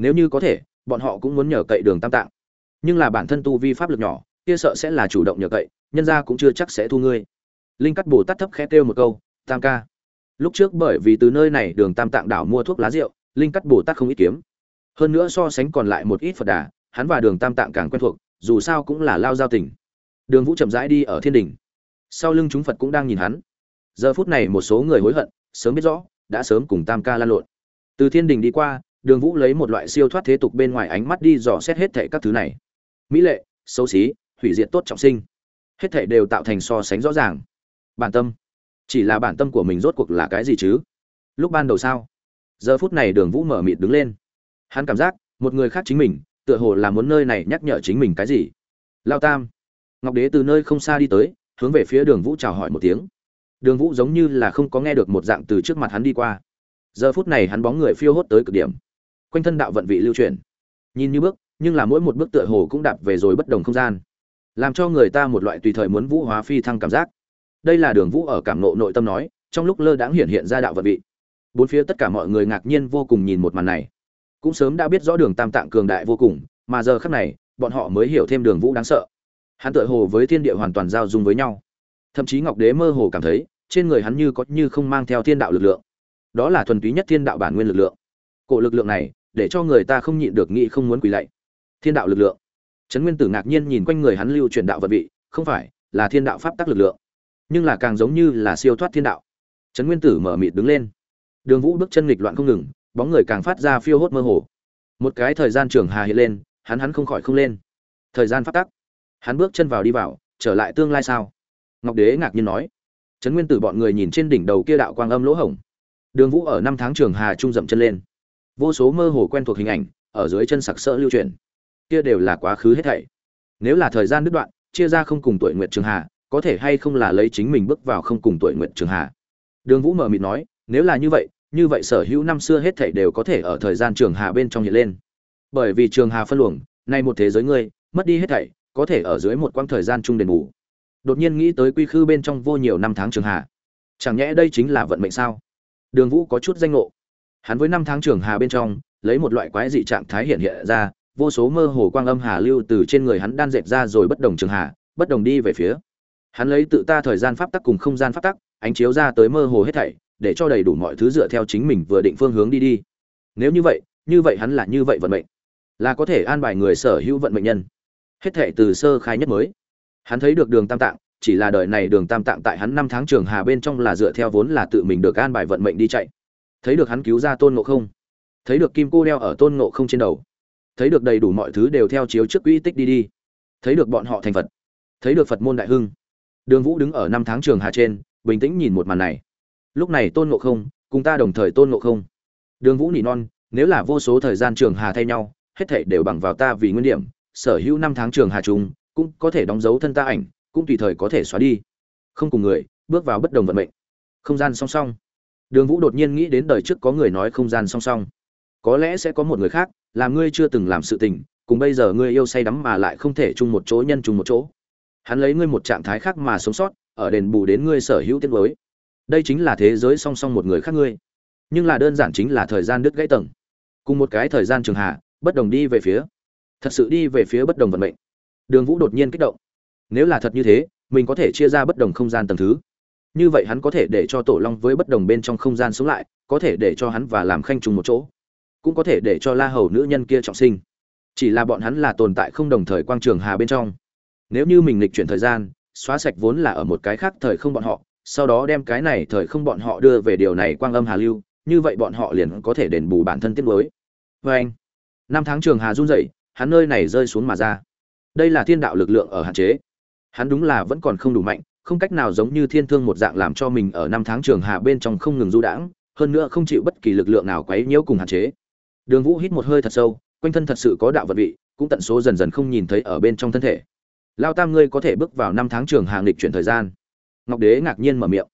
nếu như có thể, bọn họ cũng muốn nhờ cậy đường tam tạng. Nhưng là bản thân tu vi pháp lực nhỏ, kia sợ sẽ là chủ động nhờ cậy, nhân ra cũng chưa chắc sẽ thu ngươi. Linh cắt bồ tát thấp khẽ kêu một câu, tam ca. Lúc trước bởi vì từ nơi này đường tam tạng đảo mua thuốc lá rượu, linh cắt bồ tát không ít kiếm. Hơn nữa so sánh còn lại một ít phật đà, hắn và đường tam tạng càng quen thuộc, dù sao cũng là lao giao tình. Đường vũ chậm rãi đi ở thiên đình sau lưng chúng phật cũng đang nhìn hắn. Giờ phút này một số người hối hận, sớm biết rõ, đã sớm cùng tam ca lan lộn. Từ thiên đình đi qua đường vũ lấy một loại siêu thoát thế tục bên ngoài ánh mắt đi dò xét hết thệ các thứ này. Mỹ lệ, xấu xí, hủy diệt tốt trọng sinh. Hết thệ đều tạo thành so sánh rõ ràng. Bản tâm. Chỉ là bản tâm của mình rốt cuộc là cái gì chứ? Lúc ban đầu sao? Giờ phút này đường vũ mở mịt đứng lên. Hắn cảm giác, một người khác chính mình, tựa hồ là muốn nơi này nhắc nhở chính mình cái gì. Lao tam. Ngọc đế từ nơi không xa đi tới, hướng về phía đường vũ chào hỏi một tiếng. Đường vũ giống như là không có nghe được một dạng từ trước mặt hắn đi qua. Giờ phút này hắn bóng người phiêu hốt tới cực điểm quanh thân đạo vận vị lưu truyền. Nhìn như bước, nhưng là mỗi một bước tựa hồ cũng đạp về rồi bất đồng không gian. Làm cho người ta một loại tùy thời muốn vũ hóa phi thăng cảm giác. Đây là đường vũ ở cảm nộ nội tâm nói, trong lúc lơ đãng hiện hiện ra đạo vận vị. Bốn phía tất cả mọi người ngạc nhiên vô cùng nhìn một màn này. Cũng sớm đã biết rõ đường tam tạng cường đại vô cùng, mà giờ khắc này, bọn họ mới hiểu thêm đường vũ đáng sợ. Hắn tựa hồ với thiên địa hoàn toàn giao dung với nhau. Thậm chí ngọc đế mơ hồ cảm thấy, trên người hắn như có như không mang theo thiên đạo lực lượng. Đó là thuần túy nhất thiên đạo bản nguyên lực lượng. Cổ lực lượng này để cho người ta không nhịn được nghĩ không muốn quỳ lạy. Thiên đạo lực lượng. Trấn nguyên tử ngạc nhiên nhìn quanh người hắn lưu truyền đạo vật vị, không phải, là thiên đạo pháp tắc lực lượng, nhưng là càng giống như là siêu thoát thiên đạo. Trấn nguyên tử mở mịt đứng lên. Đường vũ bước chân nghịch loạn không ngừng, bóng người càng phát ra phiêu hốt mơ hồ. Một cái thời gian trường hà hiện lên, hắn hắn không khỏi không lên. Thời gian phát tắc. Hắn bước chân vào đi vào, trở lại tương lai sao? Ngọc đế ngạc nhiên nói. Trấn nguyên tử bọn người nhìn trên đỉnh đầu kia đạo quang âm lỗ hổng. Đường vũ ở năm tháng trường hà trung dậm chân lên vô số mơ hồ quen thuộc hình ảnh ở dưới chân sặc sỡ lưu truyền. Kia đều là quá khứ hết thảy. Nếu là thời gian đứt đoạn, chia ra không cùng tuổi nguyệt trường hà, có thể hay không là lấy chính mình bước vào không cùng tuổi nguyệt trường hà? Đường vũ mờ mịt nói, nếu là như vậy như vậy sở hữu năm xưa hết thảy đều có thể ở thời gian trường hà bên trong hiện lên. Bởi vì trường hà phân luồng, nay một thế giới ngươi, mất đi hết thảy, có thể ở dưới một quãng thời gian chung đền bù. Đột nhiên nghĩ tới quy khư bên trong vô nhiều năm tháng trường hà. Chẳng nhẽ đây chính là vận mệnh sao? Đường vũ có chút danh ngộ hắn với năm tháng trường hà bên trong, lấy một loại quái dị trạng thái hiện hiện ra, vô số mơ hồ quang âm hà lưu từ trên người hắn đan dệt ra rồi bất đồng trường hà, bất đồng đi về phía. Hắn lấy tự ta thời gian pháp tắc cùng không gian pháp tắc, ánh chiếu ra tới mơ hồ hết thảy, để cho đầy đủ mọi thứ dựa theo chính mình vừa định phương hướng đi đi. Nếu như vậy như vậy hắn là như vậy vận mệnh. Là có thể an bài người sở hữu vận mệnh nhân. Hết thảy từ sơ khai nhất mới. Hắn thấy được đường tam tạng, chỉ là đời này đường tam tạng tại hắn năm tháng trường hà bên trong là dựa theo vốn là tự mình được an bài vận mệnh đi chạy thấy được hắn cứu ra tôn ngộ không. Thấy được kim cô đeo ở tôn ngộ không trên đầu. Thấy được đầy đủ mọi thứ đều theo chiếu trước quỹ tích đi đi. Thấy được bọn họ thành phật. Thấy được phật môn đại hưng. Đường vũ đứng ở năm tháng trường hà trên, bình tĩnh nhìn một màn này. Lúc này tôn ngộ không, cùng ta đồng thời tôn ngộ không. Đường vũ nỉ non, nếu là vô số thời gian trường hà thay nhau, hết thể đều bằng vào ta vì nguyên điểm, sở hữu năm tháng trường hà trùng cũng có thể đóng dấu thân ta ảnh, cũng tùy thời có thể xóa đi. Không cùng người, bước vào bất đồng vận mệnh. Không gian song song đường vũ đột nhiên nghĩ đến đời trước có người nói không gian song song. Có lẽ sẽ có một người khác làm ngươi chưa từng làm sự tình, cùng bây giờ ngươi yêu say đắm mà lại không thể chung một chỗ nhân chung một chỗ. Hắn lấy ngươi một trạng thái khác mà sống sót, ở đền bù đến ngươi sở hữu tiết với. đây chính là thế giới song song một người khác ngươi. Nhưng là đơn giản chính là thời gian đứt gãy tầng. Cùng một cái thời gian trường hạ, bất đồng đi về phía. Thật sự đi về phía bất đồng vận mệnh. Đường vũ đột nhiên kích động. Nếu là thật như thế, mình có thể chia ra bất đồng không gian tầng thứ như vậy hắn có thể để cho tổ long với bất đồng bên trong không gian sống lại, có thể để cho hắn và làm khanh trùng một chỗ, cũng có thể để cho la hầu nữ nhân kia trọng sinh. Chỉ là bọn hắn là tồn tại không đồng thời quang trường hà bên trong. Nếu như mình lịch chuyển thời gian, xóa sạch vốn là ở một cái khác thời không bọn họ, sau đó đem cái này thời không bọn họ đưa về điều này quang âm hà lưu, như vậy bọn họ liền có thể đền bù bản thân tiết mới. Vê anh, năm tháng trường hà run rẩy, hắn nơi này rơi xuống mà ra. Đây là thiên đạo lực lượng ở hạn chế. Hắn đúng là vẫn còn không đủ mạnh không cách nào giống như thiên thương một dạng làm cho mình ở năm tháng trường hà bên trong không ngừng du đãng, hơn nữa không chịu bất kỳ lực lượng nào quấy nhiễu cùng hạn chế. Đường vũ hít một hơi thật sâu, quanh thân thật sự có đạo vật vị, cũng tận số dần dần không nhìn thấy ở bên trong thân thể. Lao tam ngươi có thể bước vào năm tháng trường hàng lịch chuyển thời gian. Ngọc đế ngạc nhiên mở miệng.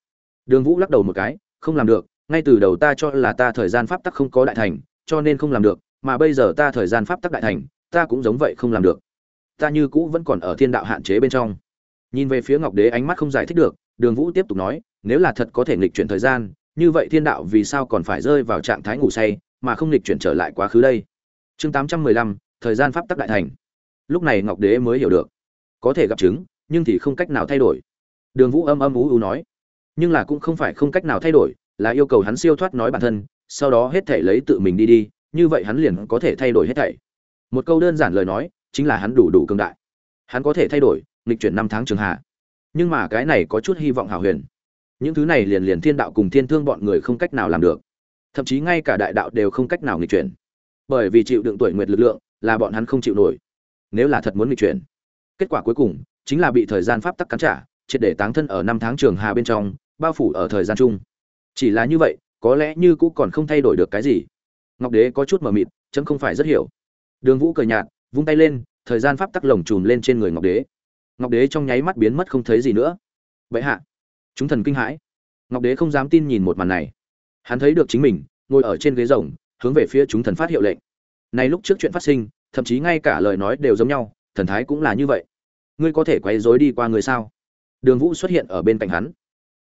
Đường vũ lắc đầu một cái, không làm được, ngay từ đầu ta cho là ta thời gian pháp tắc không có đại thành, cho nên không làm được, mà bây giờ ta thời gian pháp tắc đại thành, ta cũng giống vậy không làm được. Ta như cũ vẫn còn ở thiên đạo hạn chế bên trong nhìn về phía ngọc đế ánh mắt không giải thích được, đường vũ tiếp tục nói, nếu là thật có thể nghịch chuyển thời gian, như vậy thiên đạo vì sao còn phải rơi vào trạng thái ngủ say, mà không nghịch chuyển trở lại quá khứ đây? Chương tám trăm mười lăm, thời gian pháp tắc đại thành. Lúc này ngọc đế mới hiểu được. Có thể gặp chứng, nhưng thì không cách nào thay đổi. Đường vũ âm âm ú ú nói. Nhưng là cũng không phải không cách nào thay đổi, là yêu cầu hắn siêu thoát nói bản thân, sau đó hết thể lấy tự mình đi đi, như vậy hắn liền có thể thay đổi hết thảy. Một câu đơn giản lời nói, chính là hắn đủ đủ cường đại. Hắn có thể thay đổi nghịch chuyển năm tháng trường hạ. Nhưng mà cái này có chút hy vọng hào huyền. Những thứ này liền liền thiên đạo cùng thiên thương bọn người không cách nào làm được. Thậm chí ngay cả đại đạo đều không cách nào nghịch chuyển. Bởi vì chịu đựng tuổi nguyệt lực lượng, là bọn hắn không chịu nổi. Nếu là thật muốn nghịch chuyển, kết quả cuối cùng chính là bị thời gian pháp tắc cắn trả, triệt để táng thân ở năm tháng trường hà bên trong, bao phủ ở thời gian chung. Chỉ là như vậy, có lẽ như cũng còn không thay đổi được cái gì. Ngọc đế có chút mờ mịt, chấm không phải rất hiểu. Đường vũ cười nhạt, vung tay lên, thời gian pháp tắc lồng chùm lên trên người ngọc đế ngọc đế trong nháy mắt biến mất không thấy gì nữa. Vậy hạ, chúng thần kinh hãi. Ngọc đế không dám tin nhìn một màn này. Hắn thấy được chính mình, ngồi ở trên ghế rồng, hướng về phía chúng thần phát hiệu lệnh. Này lúc trước chuyện phát sinh, thậm chí ngay cả lời nói đều giống nhau, thần thái cũng là như vậy. Ngươi có thể quay rối đi qua người sao? Đường vũ xuất hiện ở bên cạnh hắn.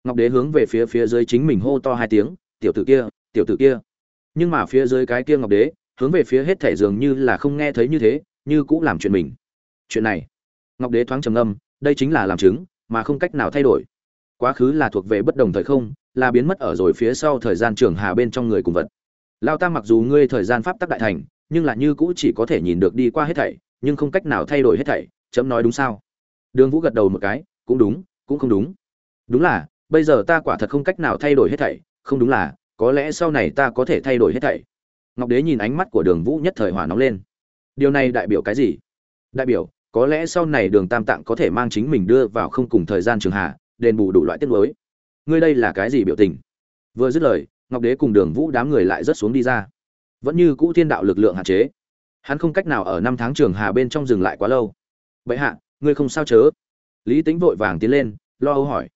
Ngọc đế hướng về phía phía dưới chính mình hô to hai tiếng, tiểu tử kia, tiểu tử kia. Nhưng mà phía dưới cái kia ngọc đế, hướng về phía hết thể dường như là không nghe thấy như thế, như cũng làm chuyện mình. Chuyện này ngọc đế thoáng trầm âm đây chính là làm chứng, mà không cách nào thay đổi. Quá khứ là thuộc về bất đồng thời không, là biến mất ở rồi phía sau thời gian trường hà bên trong người cùng vật. Lao tam mặc dù ngươi thời gian pháp tắc đại thành, nhưng là như cũ chỉ có thể nhìn được đi qua hết thảy, nhưng không cách nào thay đổi hết thảy, chấm nói đúng sao? Đường vũ gật đầu một cái, cũng đúng, cũng không đúng. Đúng là, bây giờ ta quả thật không cách nào thay đổi hết thảy, không đúng là, có lẽ sau này ta có thể thay đổi hết thảy. Ngọc đế nhìn ánh mắt của đường vũ nhất thời hỏa nóng lên. Điều này đại biểu cái gì? Đại biểu có lẽ sau này đường tam tạng có thể mang chính mình đưa vào không cùng thời gian trường hạ, đền bù đủ loại tiết lối ngươi đây là cái gì biểu tình? Vừa dứt lời, ngọc đế cùng đường vũ đám người lại rất xuống đi ra. Vẫn như cũ thiên đạo lực lượng hạn chế. Hắn không cách nào ở năm tháng trường hà bên trong dừng lại quá lâu. Vậy hạ, ngươi không sao chớ? Lý tính vội vàng tiến lên, lo âu hỏi.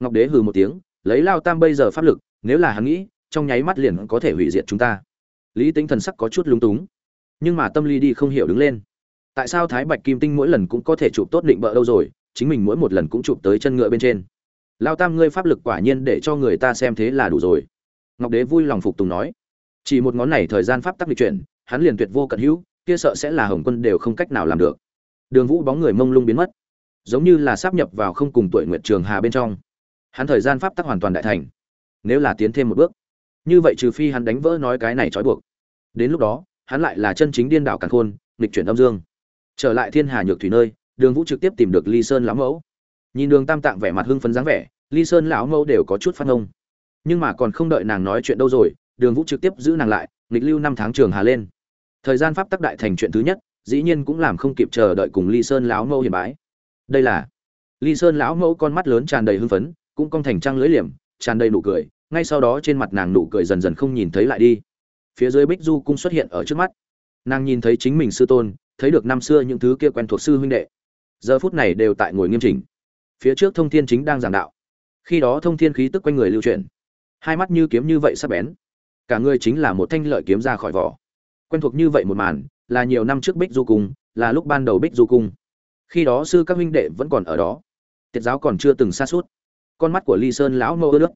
Ngọc đế hừ một tiếng, lấy lao tam bây giờ pháp lực, nếu là hắn nghĩ, trong nháy mắt liền có thể hủy diệt chúng ta. Lý tính thần sắc có chút lúng túng, nhưng mà tâm lý đi không hiểu đứng lên tại sao thái bạch kim tinh mỗi lần cũng có thể chụp tốt định bợ đâu rồi? Chính mình mỗi một lần cũng chụp tới chân ngựa bên trên. Lao tam, ngươi pháp lực quả nhiên để cho người ta xem thế là đủ rồi. Ngọc đế vui lòng phục tùng nói. Chỉ một ngón này thời gian pháp tắc lịch chuyển, hắn liền tuyệt vô cận hữu, kia sợ sẽ là hồng quân đều không cách nào làm được. Đường vũ bóng người mông lung biến mất. Giống như là sắp nhập vào không cùng tuổi nguyện trường hà bên trong. Hắn thời gian pháp tắc hoàn toàn đại thành. Nếu là tiến thêm một bước. Như vậy trừ phi hắn đánh vỡ nói cái này trói buộc. Đến lúc đó, hắn lại là chân chính điên đảo càn khôn, nghịch chuyển âm dương trở lại thiên hà nhược thủy nơi, đường vũ trực tiếp tìm được ly sơn lão mẫu. Nhìn đường tam tạng vẻ mặt hưng phấn dáng vẻ, ly sơn lão mẫu đều có chút phát ngông. Nhưng mà còn không đợi nàng nói chuyện đâu rồi, đường vũ trực tiếp giữ nàng lại, nghịch lưu năm tháng trường hà lên. Thời gian pháp tắc đại thành chuyện thứ nhất, dĩ nhiên cũng làm không kịp chờ đợi cùng ly sơn lão mẫu hiền bái. Đây là, ly sơn lão mẫu con mắt lớn tràn đầy hưng phấn, cũng cong thành trăng lưỡi liềm, tràn đầy nụ cười, ngay sau đó trên mặt nàng nụ cười dần dần không nhìn thấy lại đi. Phía dưới bích du cung xuất hiện ở trước mắt. Nàng nhìn thấy chính mình sư tôn thấy được năm xưa những thứ kia quen thuộc sư huynh đệ. Giờ phút này đều tại ngồi nghiêm chỉnh. Phía trước thông thiên chính đang giảng đạo. Khi đó thông thiên khí tức quanh người lưu truyền hai mắt như kiếm như vậy sắp bén. Cả người chính là một thanh lợi kiếm ra khỏi vỏ. Quen thuộc như vậy một màn, là nhiều năm trước bích du cung, là lúc ban đầu bích du cung. Khi đó sư các huynh đệ vẫn còn ở đó. Tiết giáo còn chưa từng xa suốt. Con mắt của ly sơn lão mẫu ướt. Nước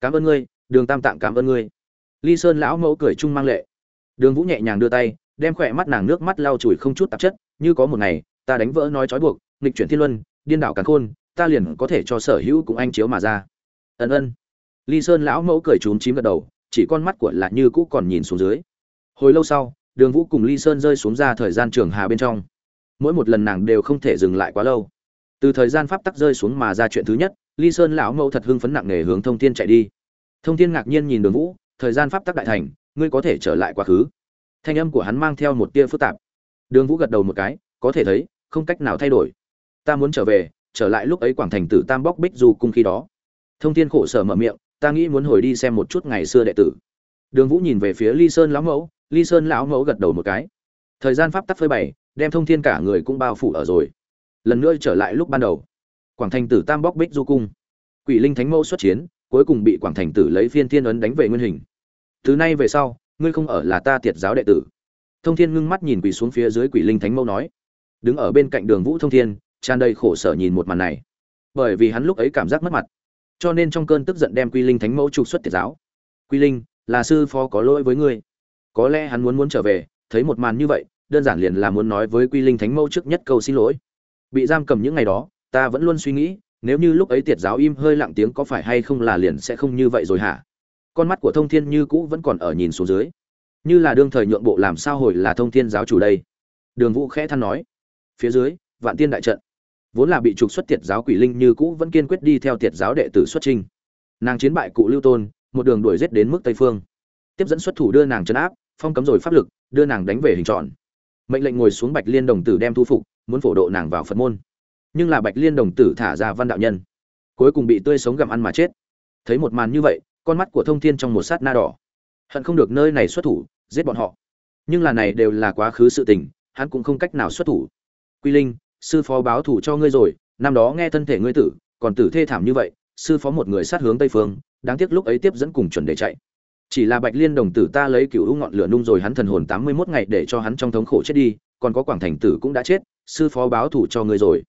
cảm ơn ngươi, đường tam tạng cảm ơn ngươi. Ly sơn lão mẫu cười chung mang lệ. Đường vũ nhẹ nhàng đưa tay đem khỏe mắt nàng nước mắt lau chùi không chút tạp chất, như có một ngày, ta đánh vỡ nói trói buộc, nghịch chuyển thiên luân, điên đảo càn khôn, ta liền có thể cho sở hữu cũng anh chiếu mà ra. Ân ân. Ly sơn lão mẫu cười trúng chím gật đầu, chỉ con mắt của lạ như cũ còn nhìn xuống dưới. Hồi lâu sau, đường vũ cùng ly sơn rơi xuống ra thời gian trường hà bên trong. Mỗi một lần nàng đều không thể dừng lại quá lâu. Từ thời gian pháp tắc rơi xuống mà ra chuyện thứ nhất, ly sơn lão mẫu thật hưng phấn nặng nề hướng thông thiên chạy đi. Thông thiên ngạc nhiên nhìn đường vũ, thời gian pháp tắc đại thành, ngươi có thể trở lại quá khứ thanh âm của hắn mang theo một tia phức tạp. Đường vũ gật đầu một cái, có thể thấy, không cách nào thay đổi. Ta muốn trở về, trở lại lúc ấy quảng thành tử tam bóc bích du cung khi đó. Thông thiên khổ sở mở miệng, ta nghĩ muốn hồi đi xem một chút ngày xưa đệ tử. Đường vũ nhìn về phía ly sơn lão mẫu, ly sơn lão mẫu gật đầu một cái. Thời gian pháp tắc phơi bày, đem thông thiên cả người cũng bao phủ ở rồi. Lần nữa trở lại lúc ban đầu. Quảng thành tử tam bóc bích du cung. Quỷ linh thánh mẫu xuất chiến, cuối cùng bị quảng thành tử lấy phiên thiên ấn đánh về nguyên hình. Từ nay về sau ngươi không ở là ta tiệt giáo đệ tử. Thông thiên ngưng mắt nhìn quỳ xuống phía dưới quỷ linh thánh mẫu nói. Đứng ở bên cạnh đường vũ thông thiên, tràn đầy khổ sở nhìn một màn này. Bởi vì hắn lúc ấy cảm giác mất mặt. Cho nên trong cơn tức giận đem quy linh thánh mẫu trục xuất tiệt giáo. Quy linh, là sư phó có lỗi với ngươi. Có lẽ hắn muốn muốn trở về, thấy một màn như vậy, đơn giản liền là muốn nói với quy linh thánh mẫu trước nhất câu xin lỗi. Bị giam cầm những ngày đó, ta vẫn luôn suy nghĩ, nếu như lúc ấy tiệt giáo im hơi lặng tiếng có phải hay không là liền sẽ không như vậy rồi hả? Con mắt của thông thiên như cũ vẫn còn ở nhìn xuống dưới. Như là đương thời nhượng bộ làm sao hồi là thông thiên giáo chủ đây. Đường vũ khẽ than nói. Phía dưới, vạn tiên đại trận. Vốn là bị trục xuất tiệt giáo quỷ linh như cũ vẫn kiên quyết đi theo tiệt giáo đệ tử xuất trinh nàng chiến bại cụ lưu tôn, một đường đuổi giết đến mức tây phương. Tiếp dẫn xuất thủ đưa nàng chấn áp, phong cấm rồi pháp lực, đưa nàng đánh về hình tròn. Mệnh lệnh ngồi xuống bạch liên đồng tử đem thu phục, muốn phổ độ nàng vào phật môn. Nhưng là bạch liên đồng tử thả ra văn đạo nhân. Cuối cùng bị tươi sống gặm ăn mà chết. Thấy một màn như vậy con mắt của thông thiên trong một sát na đỏ. Hận không được nơi này xuất thủ, giết bọn họ. Nhưng là này đều là quá khứ sự tình, hắn cũng không cách nào xuất thủ. Quy linh, sư phó báo thủ cho ngươi rồi, năm đó nghe thân thể ngươi tử, còn tử thê thảm như vậy, sư phó một người sát hướng tây phương, đáng tiếc lúc ấy tiếp dẫn cùng chuẩn để chạy. Chỉ là bạch liên đồng tử ta lấy cựu u ngọn lửa nung rồi hắn thần hồn tám mươi mốt ngày để cho hắn trong thống khổ chết đi, còn có quảng thành tử cũng đã chết, sư phó báo thủ cho ngươi rồi.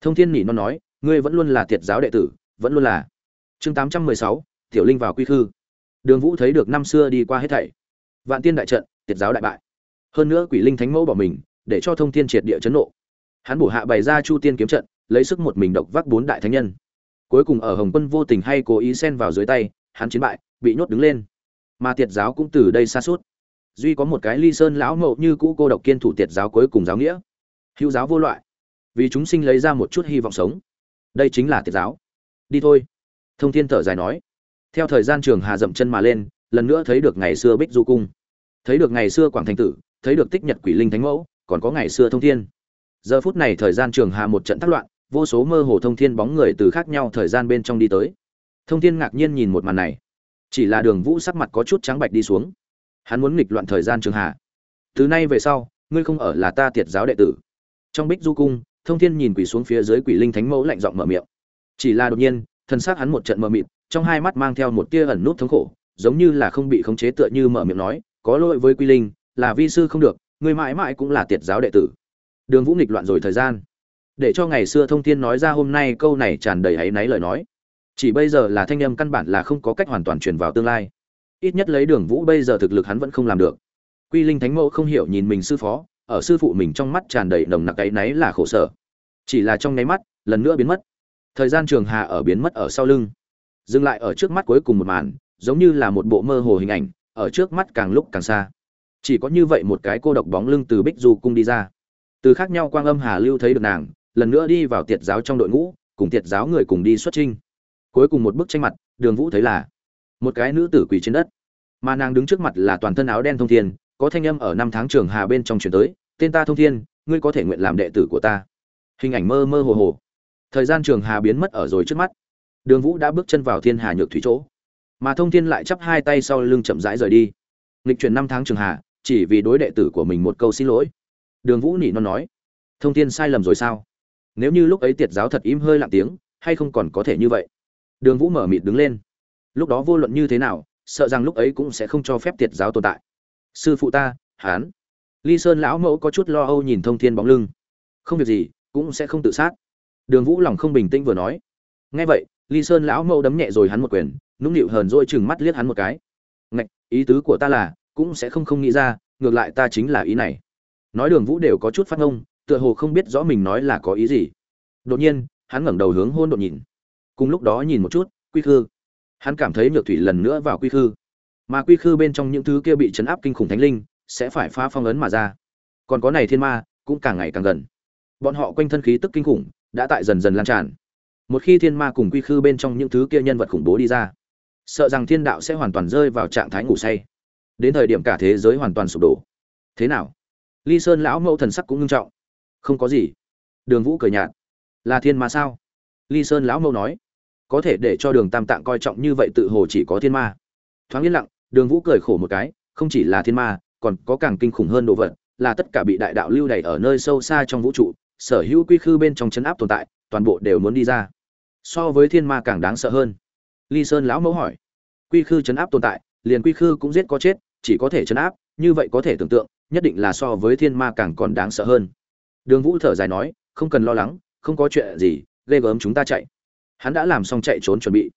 Thông thiên nhị nó nói, ngươi vẫn luôn là tiệt giáo đệ tử, vẫn luôn là. Chương tám trăm mười sáu tiểu linh vào quy khư. Đường vũ thấy được năm xưa đi qua hết thảy. Vạn tiên đại trận, tiệt giáo đại bại. Hơn nữa quỷ linh thánh mẫu bỏ mình, để cho thông thiên triệt địa chấn nộ. Hắn bổ hạ bày ra chu tiên kiếm trận, lấy sức một mình độc vác bốn đại thánh nhân. Cuối cùng ở hồng quân vô tình hay cố ý xen vào dưới tay, hắn chiến bại, bị nhốt đứng lên. Mà tiệt giáo cũng từ đây xa suốt. Duy có một cái ly sơn lão mậu như cũ cô độc kiên thủ tiệt giáo cuối cùng giáo nghĩa. Hữu giáo vô loại. Vì chúng sinh lấy ra một chút hy vọng sống. Đây chính là tiệt giáo. Đi thôi. Thông thiên thở dài nói theo thời gian trường hà dậm chân mà lên, lần nữa thấy được ngày xưa bích du cung. Thấy được ngày xưa quảng thành tử, thấy được tích nhật quỷ linh thánh mẫu, còn có ngày xưa thông thiên. Giờ phút này thời gian trường hà một trận thác loạn, vô số mơ hồ thông thiên bóng người từ khác nhau thời gian bên trong đi tới. Thông thiên ngạc nhiên nhìn một màn này. Chỉ là đường vũ sắc mặt có chút trắng bạch đi xuống. Hắn muốn nghịch loạn thời gian trường hà. Từ nay về sau, ngươi không ở là ta tiệt giáo đệ tử. Trong bích du cung, thông thiên nhìn quỷ xuống phía dưới quỷ linh thánh mẫu lạnh giọng mở miệng. Chỉ là đột nhiên, thân xác hắn một trận mờ mịt trong hai mắt mang theo một tia ẩn nút thống khổ, giống như là không bị khống chế tựa như mở miệng nói, có lỗi với quy linh, là vi sư không được, người mãi mãi cũng là tiệt giáo đệ tử. Đường vũ nghịch loạn rồi thời gian. Để cho ngày xưa thông thiên nói ra hôm nay câu này tràn đầy áy náy lời nói. Chỉ bây giờ là thanh âm căn bản là không có cách hoàn toàn truyền vào tương lai. Ít nhất lấy đường vũ bây giờ thực lực hắn vẫn không làm được. Quy linh thánh mẫu không hiểu nhìn mình sư phó, ở sư phụ mình trong mắt tràn đầy nồng nặc áy náy là khổ sở. Chỉ là trong nháy mắt, lần nữa biến mất. Thời gian trường hà ở biến mất ở sau lưng dừng lại ở trước mắt cuối cùng một màn, giống như là một bộ mơ hồ hình ảnh, ở trước mắt càng lúc càng xa. Chỉ có như vậy một cái cô độc bóng lưng từ bích du cung đi ra. Từ khác nhau quang âm hà lưu thấy được nàng, lần nữa đi vào tiệt giáo trong đội ngũ, cùng tiệt giáo người cùng đi xuất trinh cuối cùng một bức tranh mặt, đường vũ thấy là một cái nữ tử quỳ trên đất. Mà nàng đứng trước mặt là toàn thân áo đen thông thiên, có thanh âm ở năm tháng trường hà bên trong chuyển tới, tên ta thông thiên, ngươi có thể nguyện làm đệ tử của ta. Hình ảnh mơ mơ hồ hồ. Thời gian trường hà biến mất ở rồi trước mắt đường vũ đã bước chân vào thiên hà nhược thủy chỗ, mà thông thiên lại chắp hai tay sau lưng chậm rãi rời đi. Lịch chuyển năm tháng trường hà, chỉ vì đối đệ tử của mình một câu xin lỗi. Đường vũ nỉ non nói, thông thiên sai lầm rồi sao? Nếu như lúc ấy tiệt giáo thật im hơi lặng tiếng, hay không còn có thể như vậy? Đường vũ mở mịt đứng lên. Lúc đó vô luận như thế nào, sợ rằng lúc ấy cũng sẽ không cho phép tiệt giáo tồn tại. Sư phụ ta, hán. Ly sơn lão mẫu có chút lo âu nhìn thông thiên bóng lưng. Không việc gì, cũng sẽ không tự sát. Đường vũ lòng không bình tĩnh vừa nói. Nghe vậy ly sơn lão mẫu đấm nhẹ rồi hắn một quyền, nũng nịu hờn dỗi chừng mắt liếc hắn một cái. Ngạch, ý tứ của ta là, cũng sẽ không không nghĩ ra, ngược lại ta chính là ý này. Nói đường vũ đều có chút phát ngông, tựa hồ không biết rõ mình nói là có ý gì. Đột nhiên, hắn ngẩng đầu hướng hôn đột nhìn. Cùng lúc đó nhìn một chút, quy khư. Hắn cảm thấy nhược thủy lần nữa vào quy khư. Mà quy khư bên trong những thứ kia bị chấn áp kinh khủng thánh linh, sẽ phải phá phong ấn mà ra. Còn có này thiên ma, cũng càng ngày càng gần. Bọn họ quanh thân khí tức kinh khủng, đã tại dần dần lan tràn một khi thiên ma cùng quy khư bên trong những thứ kia nhân vật khủng bố đi ra, sợ rằng thiên đạo sẽ hoàn toàn rơi vào trạng thái ngủ say. Đến thời điểm cả thế giới hoàn toàn sụp đổ. Thế nào? Ly sơn lão mẫu thần sắc cũng nghiêm trọng. Không có gì. Đường vũ cười nhạt. Là thiên ma sao? Ly sơn lão mẫu nói. Có thể để cho đường tam tạng coi trọng như vậy tự hồ chỉ có thiên ma. Thoáng yên lặng, đường vũ cười khổ một cái. Không chỉ là thiên ma, còn có càng kinh khủng hơn đồ vật, là tất cả bị đại đạo lưu đày ở nơi sâu xa trong vũ trụ, sở hữu quy khư bên trong chấn áp tồn tại, toàn bộ đều muốn đi ra so với thiên ma càng đáng sợ hơn. Ly sơn lão mẫu hỏi. Quy khư chấn áp tồn tại, liền quy khư cũng giết có chết, chỉ có thể chấn áp, như vậy có thể tưởng tượng, nhất định là so với thiên ma càng còn đáng sợ hơn. Đường vũ thở dài nói, không cần lo lắng, không có chuyện gì, ghê gớm chúng ta chạy. Hắn đã làm xong chạy trốn chuẩn bị.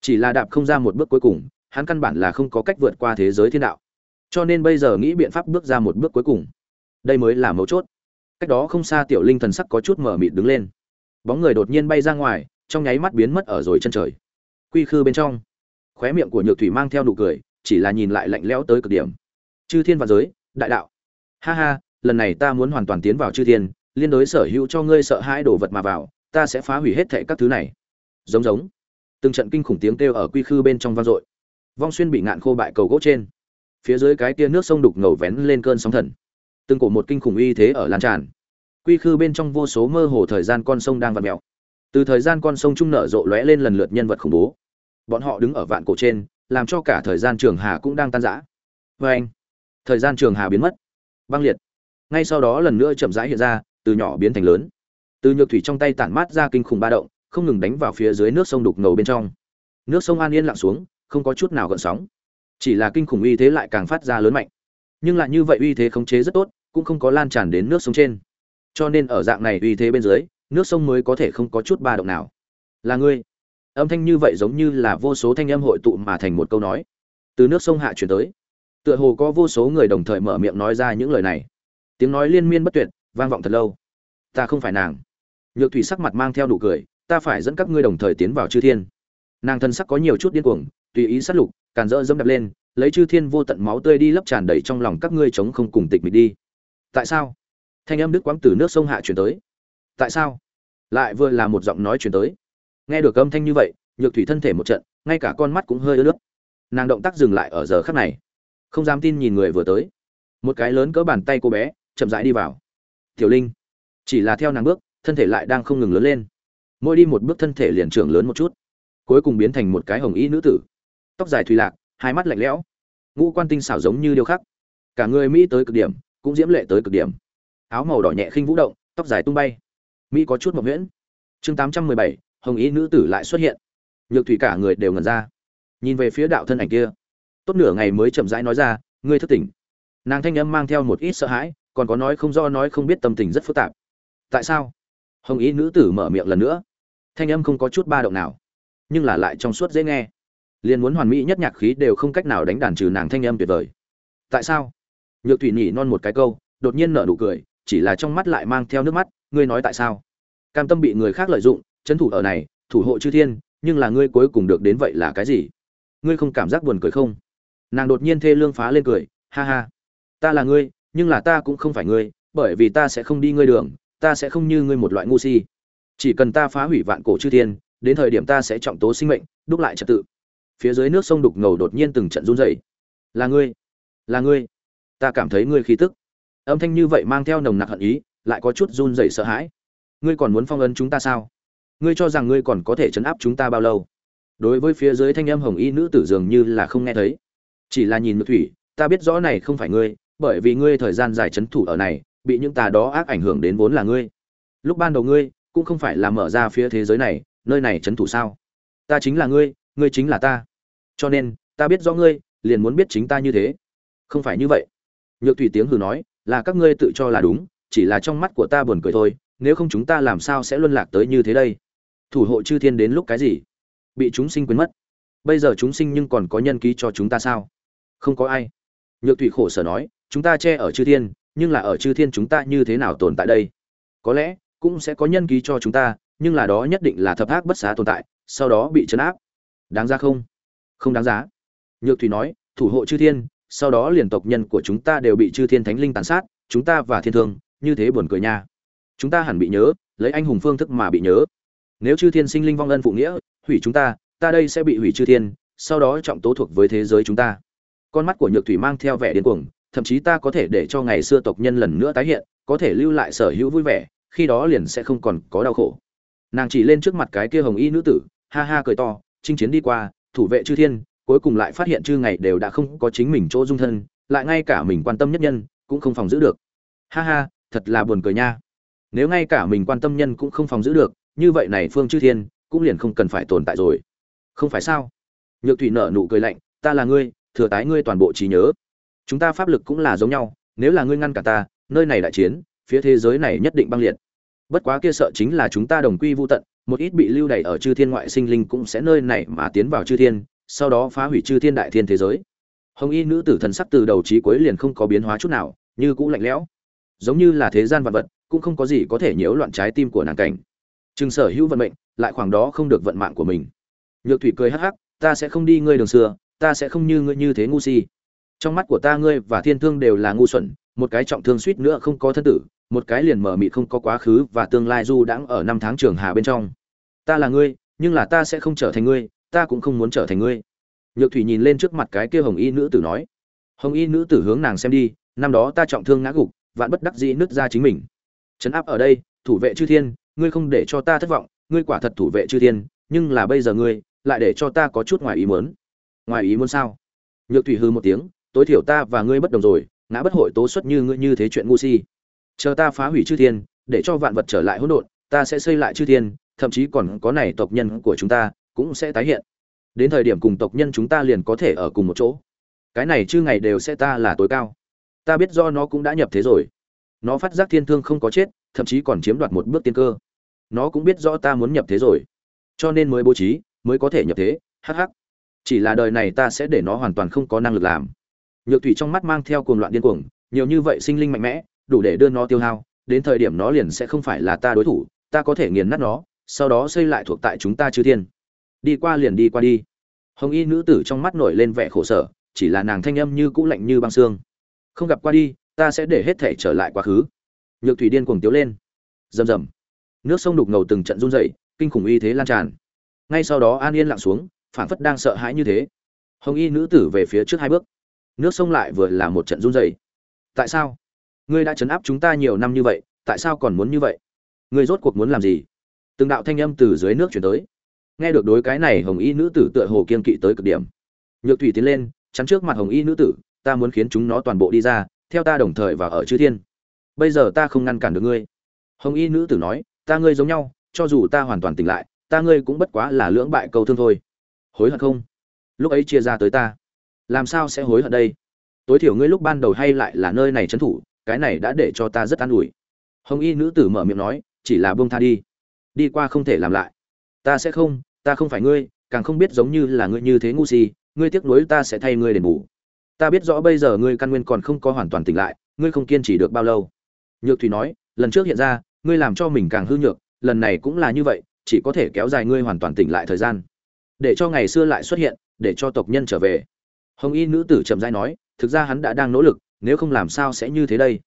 Chỉ là đạp không ra một bước cuối cùng, hắn căn bản là không có cách vượt qua thế giới thiên đạo. Cho nên bây giờ nghĩ biện pháp bước ra một bước cuối cùng. Đây mới là mấu chốt. Cách đó không xa tiểu linh thần sắc có chút mở mịt đứng lên. Bóng người đột nhiên bay ra ngoài trong nháy mắt biến mất ở rồi chân trời. Quy khư bên trong, khóe miệng của nhược thủy mang theo nụ cười, chỉ là nhìn lại lạnh lẽo tới cực điểm. Chư thiên và giới, đại đạo. Ha ha, lần này ta muốn hoàn toàn tiến vào chư thiên, liên đối sở hữu cho ngươi sợ hãi đồ vật mà vào, ta sẽ phá hủy hết thệ các thứ này. Giống giống. Từng trận kinh khủng tiếng kêu ở quy khư bên trong vang dội. Vong xuyên bị ngạn khô bại cầu gỗ trên. Phía dưới cái tia nước sông đục ngầu vén lên cơn sóng thần. Từng cổ một kinh khủng uy thế ở lan tràn. Quy khư bên trong vô số mơ hồ thời gian con sông đang vặn mèo từ thời gian con sông trung nở rộ lóe lên lần lượt nhân vật khủng bố. Bọn họ đứng ở vạn cổ trên, làm cho cả thời gian trường hà cũng đang tan rã. Vê anh, thời gian trường hà biến mất. Băng liệt. Ngay sau đó lần nữa chậm rãi hiện ra, từ nhỏ biến thành lớn. Từ nhược thủy trong tay tản mát ra kinh khủng ba động, không ngừng đánh vào phía dưới nước sông đục ngầu bên trong. Nước sông an yên lặng xuống, không có chút nào gợn sóng. Chỉ là kinh khủng uy thế lại càng phát ra lớn mạnh. Nhưng lại như vậy uy thế khống chế rất tốt, cũng không có lan tràn đến nước sông trên. Cho nên ở dạng này uy thế bên dưới nước sông mới có thể không có chút ba động nào. Là ngươi. Âm thanh như vậy giống như là vô số thanh âm hội tụ mà thành một câu nói. Từ nước sông hạ chuyển tới. Tựa hồ có vô số người đồng thời mở miệng nói ra những lời này. Tiếng nói liên miên bất tuyệt, vang vọng thật lâu. Ta không phải nàng. Nhược thủy sắc mặt mang theo nụ cười, ta phải dẫn các ngươi đồng thời tiến vào chư thiên. Nàng thân sắc có nhiều chút điên cuồng, tùy ý sát lục, càn rỡ dẫm đập lên, lấy chư thiên vô tận máu tươi đi lấp tràn đầy trong lòng các ngươi chống không cùng tịch mịch đi. Tại sao? Thanh âm đức quãng từ nước sông hạ chuyển tới tại sao? Lại vừa là một giọng nói chuyển tới. Nghe được âm thanh như vậy, nhược thủy thân thể một trận, ngay cả con mắt cũng hơi ướt nước nàng động tác dừng lại ở giờ khắc này. Không dám tin nhìn người vừa tới. Một cái lớn cỡ bàn tay cô bé, chậm rãi đi vào. Tiểu linh. Chỉ là theo nàng bước, thân thể lại đang không ngừng lớn lên. Mỗi đi một bước thân thể liền trưởng lớn một chút. Cuối cùng biến thành một cái hồng y nữ tử. Tóc dài thùy lạc, hai mắt lạnh lẽo. Ngũ quan tinh xảo giống như điêu khắc. Cả người mỹ tới cực điểm, cũng diễm lệ tới cực điểm. Áo màu đỏ nhẹ khinh vũ động, tóc dài tung bay mỹ có chút mộng nguyễn chương tám trăm mười bảy, hồng ý nữ tử lại xuất hiện. Nhược thủy cả người đều ngẩn ra. Nhìn về phía đạo thân ảnh kia. Tốt nửa ngày mới chậm rãi nói ra, ngươi thất tỉnh. Nàng thanh âm mang theo một ít sợ hãi, còn có nói không do nói không biết tâm tình rất phức tạp. Tại sao? Hồng ý nữ tử mở miệng lần nữa. Thanh âm không có chút ba động nào, nhưng là lại trong suốt dễ nghe. Liền muốn hoàn mỹ nhất nhạc khí đều không cách nào đánh đàn trừ nàng thanh âm tuyệt vời. Tại sao? Nhược thủy nhỉ non một cái câu, đột nhiên nở nụ cười, chỉ là trong mắt lại mang theo nước mắt ngươi nói tại sao? Cam tâm bị người khác lợi dụng trấn thủ ở này, thủ hộ chư thiên, nhưng là ngươi cuối cùng được đến vậy là cái gì? Ngươi không cảm giác buồn cười không? Nàng đột nhiên thê lương phá lên cười, ha ha. Ta là ngươi, nhưng là ta cũng không phải ngươi, bởi vì ta sẽ không đi ngươi đường, ta sẽ không như ngươi một loại ngu si. Chỉ cần ta phá hủy vạn cổ chư thiên, đến thời điểm ta sẽ trọng tố sinh mệnh, đúc lại trật tự. Phía dưới nước sông đục ngầu đột nhiên từng trận run rẩy. Là ngươi là ngươi. Ta cảm thấy ngươi khí tức. Âm thanh như vậy mang theo nồng nặc hận ý lại có chút run rẩy sợ hãi. Ngươi còn muốn phong ấn chúng ta sao? Ngươi cho rằng ngươi còn có thể chấn áp chúng ta bao lâu? Đối với phía dưới thanh âm hồng y nữ tử dường như là không nghe thấy. Chỉ là nhìn Nhược thủy, ta biết rõ này không phải ngươi, bởi vì ngươi thời gian dài chấn thủ ở này, bị những tà đó ác ảnh hưởng đến vốn là ngươi. Lúc ban đầu ngươi, cũng không phải là mở ra phía thế giới này, nơi này chấn thủ sao? Ta chính là ngươi ngươi chính là ta. Cho nên, ta biết rõ ngươi, liền muốn biết chính ta như thế. Không phải như vậy. Nhược thủy tiếng hừ nói, là các ngươi tự cho là đúng chỉ là trong mắt của ta buồn cười thôi, nếu không chúng ta làm sao sẽ luân lạc tới như thế đây? Thủ hộ chư thiên đến lúc cái gì? Bị chúng sinh quên mất. Bây giờ chúng sinh nhưng còn có nhân ký cho chúng ta sao? Không có ai. Nhược thủy khổ sở nói, chúng ta che ở chư thiên, nhưng là ở chư thiên chúng ta như thế nào tồn tại đây? Có lẽ, cũng sẽ có nhân ký cho chúng ta, nhưng là đó nhất định là thập ác bất xá tồn tại, sau đó bị chấn áp. Đáng ra không? Không đáng giá. Nhược thủy nói, thủ hộ chư thiên, sau đó liền tộc nhân của chúng ta đều bị chư thiên thánh linh tàn sát, chúng ta và thiên thương như thế buồn cười nha. Chúng ta hẳn bị nhớ, lấy anh hùng phương thức mà bị nhớ. Nếu chư thiên sinh linh vong ân phụ nghĩa, hủy chúng ta ta đây sẽ bị hủy chư thiên, sau đó trọng tố thuộc với thế giới chúng ta. Con mắt của nhược thủy mang theo vẻ điên cuồng, thậm chí ta có thể để cho ngày xưa tộc nhân lần nữa tái hiện, có thể lưu lại sở hữu vui vẻ, khi đó liền sẽ không còn có đau khổ. Nàng chỉ lên trước mặt cái kia hồng y nữ tử, ha ha cười to, chinh chiến đi qua, thủ vệ chư thiên, cuối cùng lại phát hiện chư ngày đều đã không có chính mình chỗ dung thân, lại ngay cả mình quan tâm nhất nhân, cũng không phòng giữ được. Ha ha thật là buồn cười nha. Nếu ngay cả mình quan tâm nhân cũng không phòng giữ được, như vậy này phương chư thiên cũng liền không cần phải tồn tại rồi. Không phải sao? Nhược thủy nở nụ cười lạnh, ta là ngươi, thừa tái ngươi toàn bộ trí nhớ. Chúng ta pháp lực cũng là giống nhau, nếu là ngươi ngăn cả ta, nơi này đại chiến, phía thế giới này nhất định băng liệt. Bất quá kia sợ chính là chúng ta đồng quy vô tận, một ít bị lưu đày ở chư thiên ngoại sinh linh cũng sẽ nơi này mà tiến vào chư thiên, sau đó phá hủy chư thiên đại thiên thế giới. Hồng y nữ tử thần sắc từ đầu trí cuối liền không có biến hóa chút nào, như cũ lạnh lẽo giống như là thế gian vật vật, cũng không có gì có thể nhiễu loạn trái tim của nàng cảnh. Trừng sở hữu vận mệnh, lại khoảng đó không được vận mạng của mình. Nhược thủy cười hắc hắc, ta sẽ không đi ngươi đường xưa, ta sẽ không như ngươi như thế ngu si. Trong mắt của ta ngươi và thiên thương đều là ngu xuẩn, một cái trọng thương suýt nữa không có thân tử, một cái liền mở mịt không có quá khứ và tương lai du đãng ở năm tháng trường hà bên trong. Ta là ngươi, nhưng là ta sẽ không trở thành ngươi, ta cũng không muốn trở thành ngươi. Nhược thủy nhìn lên trước mặt cái kia hồng y nữ tử nói. Hồng y nữ tử hướng nàng xem đi, năm đó ta trọng thương ngã gục vạn bất đắc dĩ nứt ra chính mình. Trấn áp ở đây, thủ vệ chư thiên, ngươi không để cho ta thất vọng, ngươi quả thật thủ vệ chư thiên, nhưng là bây giờ ngươi lại để cho ta có chút ngoài ý muốn. Ngoài ý muốn sao? Nhược thủy hư một tiếng, tối thiểu ta và ngươi bất đồng rồi, ngã bất hội tố xuất như ngươi như thế chuyện ngu si. Chờ ta phá hủy chư thiên, để cho vạn vật trở lại hỗn độn, ta sẽ xây lại chư thiên, thậm chí còn có này tộc nhân của chúng ta cũng sẽ tái hiện. Đến thời điểm cùng tộc nhân chúng ta liền có thể ở cùng một chỗ. Cái này chư ngày đều sẽ ta là tối cao ta biết do nó cũng đã nhập thế rồi. Nó phát giác thiên thương không có chết, thậm chí còn chiếm đoạt một bước tiên cơ. Nó cũng biết rõ ta muốn nhập thế rồi. Cho nên mới bố trí, mới có thể nhập thế hh chỉ là đời này ta sẽ để nó hoàn toàn không có năng lực làm. Nhược thủy trong mắt mang theo cuồng loạn điên cuồng, nhiều như vậy sinh linh mạnh mẽ, đủ để đưa nó tiêu hao, đến thời điểm nó liền sẽ không phải là ta đối thủ, ta có thể nghiền nát nó, sau đó xây lại thuộc tại chúng ta chư thiên. Đi qua liền đi qua đi. Hồng y nữ tử trong mắt nổi lên vẻ khổ sở, chỉ là nàng thanh âm như cũ lạnh như băng xương không gặp qua đi, ta sẽ để hết thể trở lại quá khứ. Nhược thủy điên cuồng tiếu lên. Rầm rầm. Nước sông đục ngầu từng trận run dậy kinh khủng y thế lan tràn. Ngay sau đó an yên lặng xuống, phảng phất đang sợ hãi như thế. Hồng y nữ tử về phía trước hai bước. Nước sông lại vừa là một trận run dậy tại sao? Ngươi đã chấn áp chúng ta nhiều năm như vậy, tại sao còn muốn như vậy? Ngươi rốt cuộc muốn làm gì? Từng đạo thanh âm từ dưới nước chuyển tới. Nghe được đối cái này, hồng y nữ tử tựa hồ kiên kỵ tới cực điểm. Nhược thủy tiến lên, chắn trước mặt hồng y nữ tử ta muốn khiến chúng nó toàn bộ đi ra, theo ta đồng thời và ở chư thiên. Bây giờ ta không ngăn cản được ngươi. Hồng y nữ tử nói, ta ngươi giống nhau, cho dù ta hoàn toàn tỉnh lại, ta ngươi cũng bất quá là lưỡng bại câu thương thôi. Hối hận không? Lúc ấy chia ra tới ta, làm sao sẽ hối hận đây? Tối thiểu ngươi lúc ban đầu hay lại là nơi này trấn thủ, cái này đã để cho ta rất an ủi. Hồng y nữ tử mở miệng nói, chỉ là buông tha đi. Đi qua không thể làm lại. Ta sẽ không, ta không phải ngươi, càng không biết giống như là ngươi như thế ngu si, ngươi tiếc nuối ta sẽ thay ngươi đền bù ta biết rõ bây giờ ngươi căn nguyên còn không có hoàn toàn tỉnh lại, ngươi không kiên trì được bao lâu. Nhược thủy nói, lần trước hiện ra, ngươi làm cho mình càng hư nhược, lần này cũng là như vậy, chỉ có thể kéo dài ngươi hoàn toàn tỉnh lại thời gian. Để cho ngày xưa lại xuất hiện, để cho tộc nhân trở về. Hồng y nữ tử chậm rãi nói, thực ra hắn đã đang nỗ lực, nếu không làm sao sẽ như thế đây?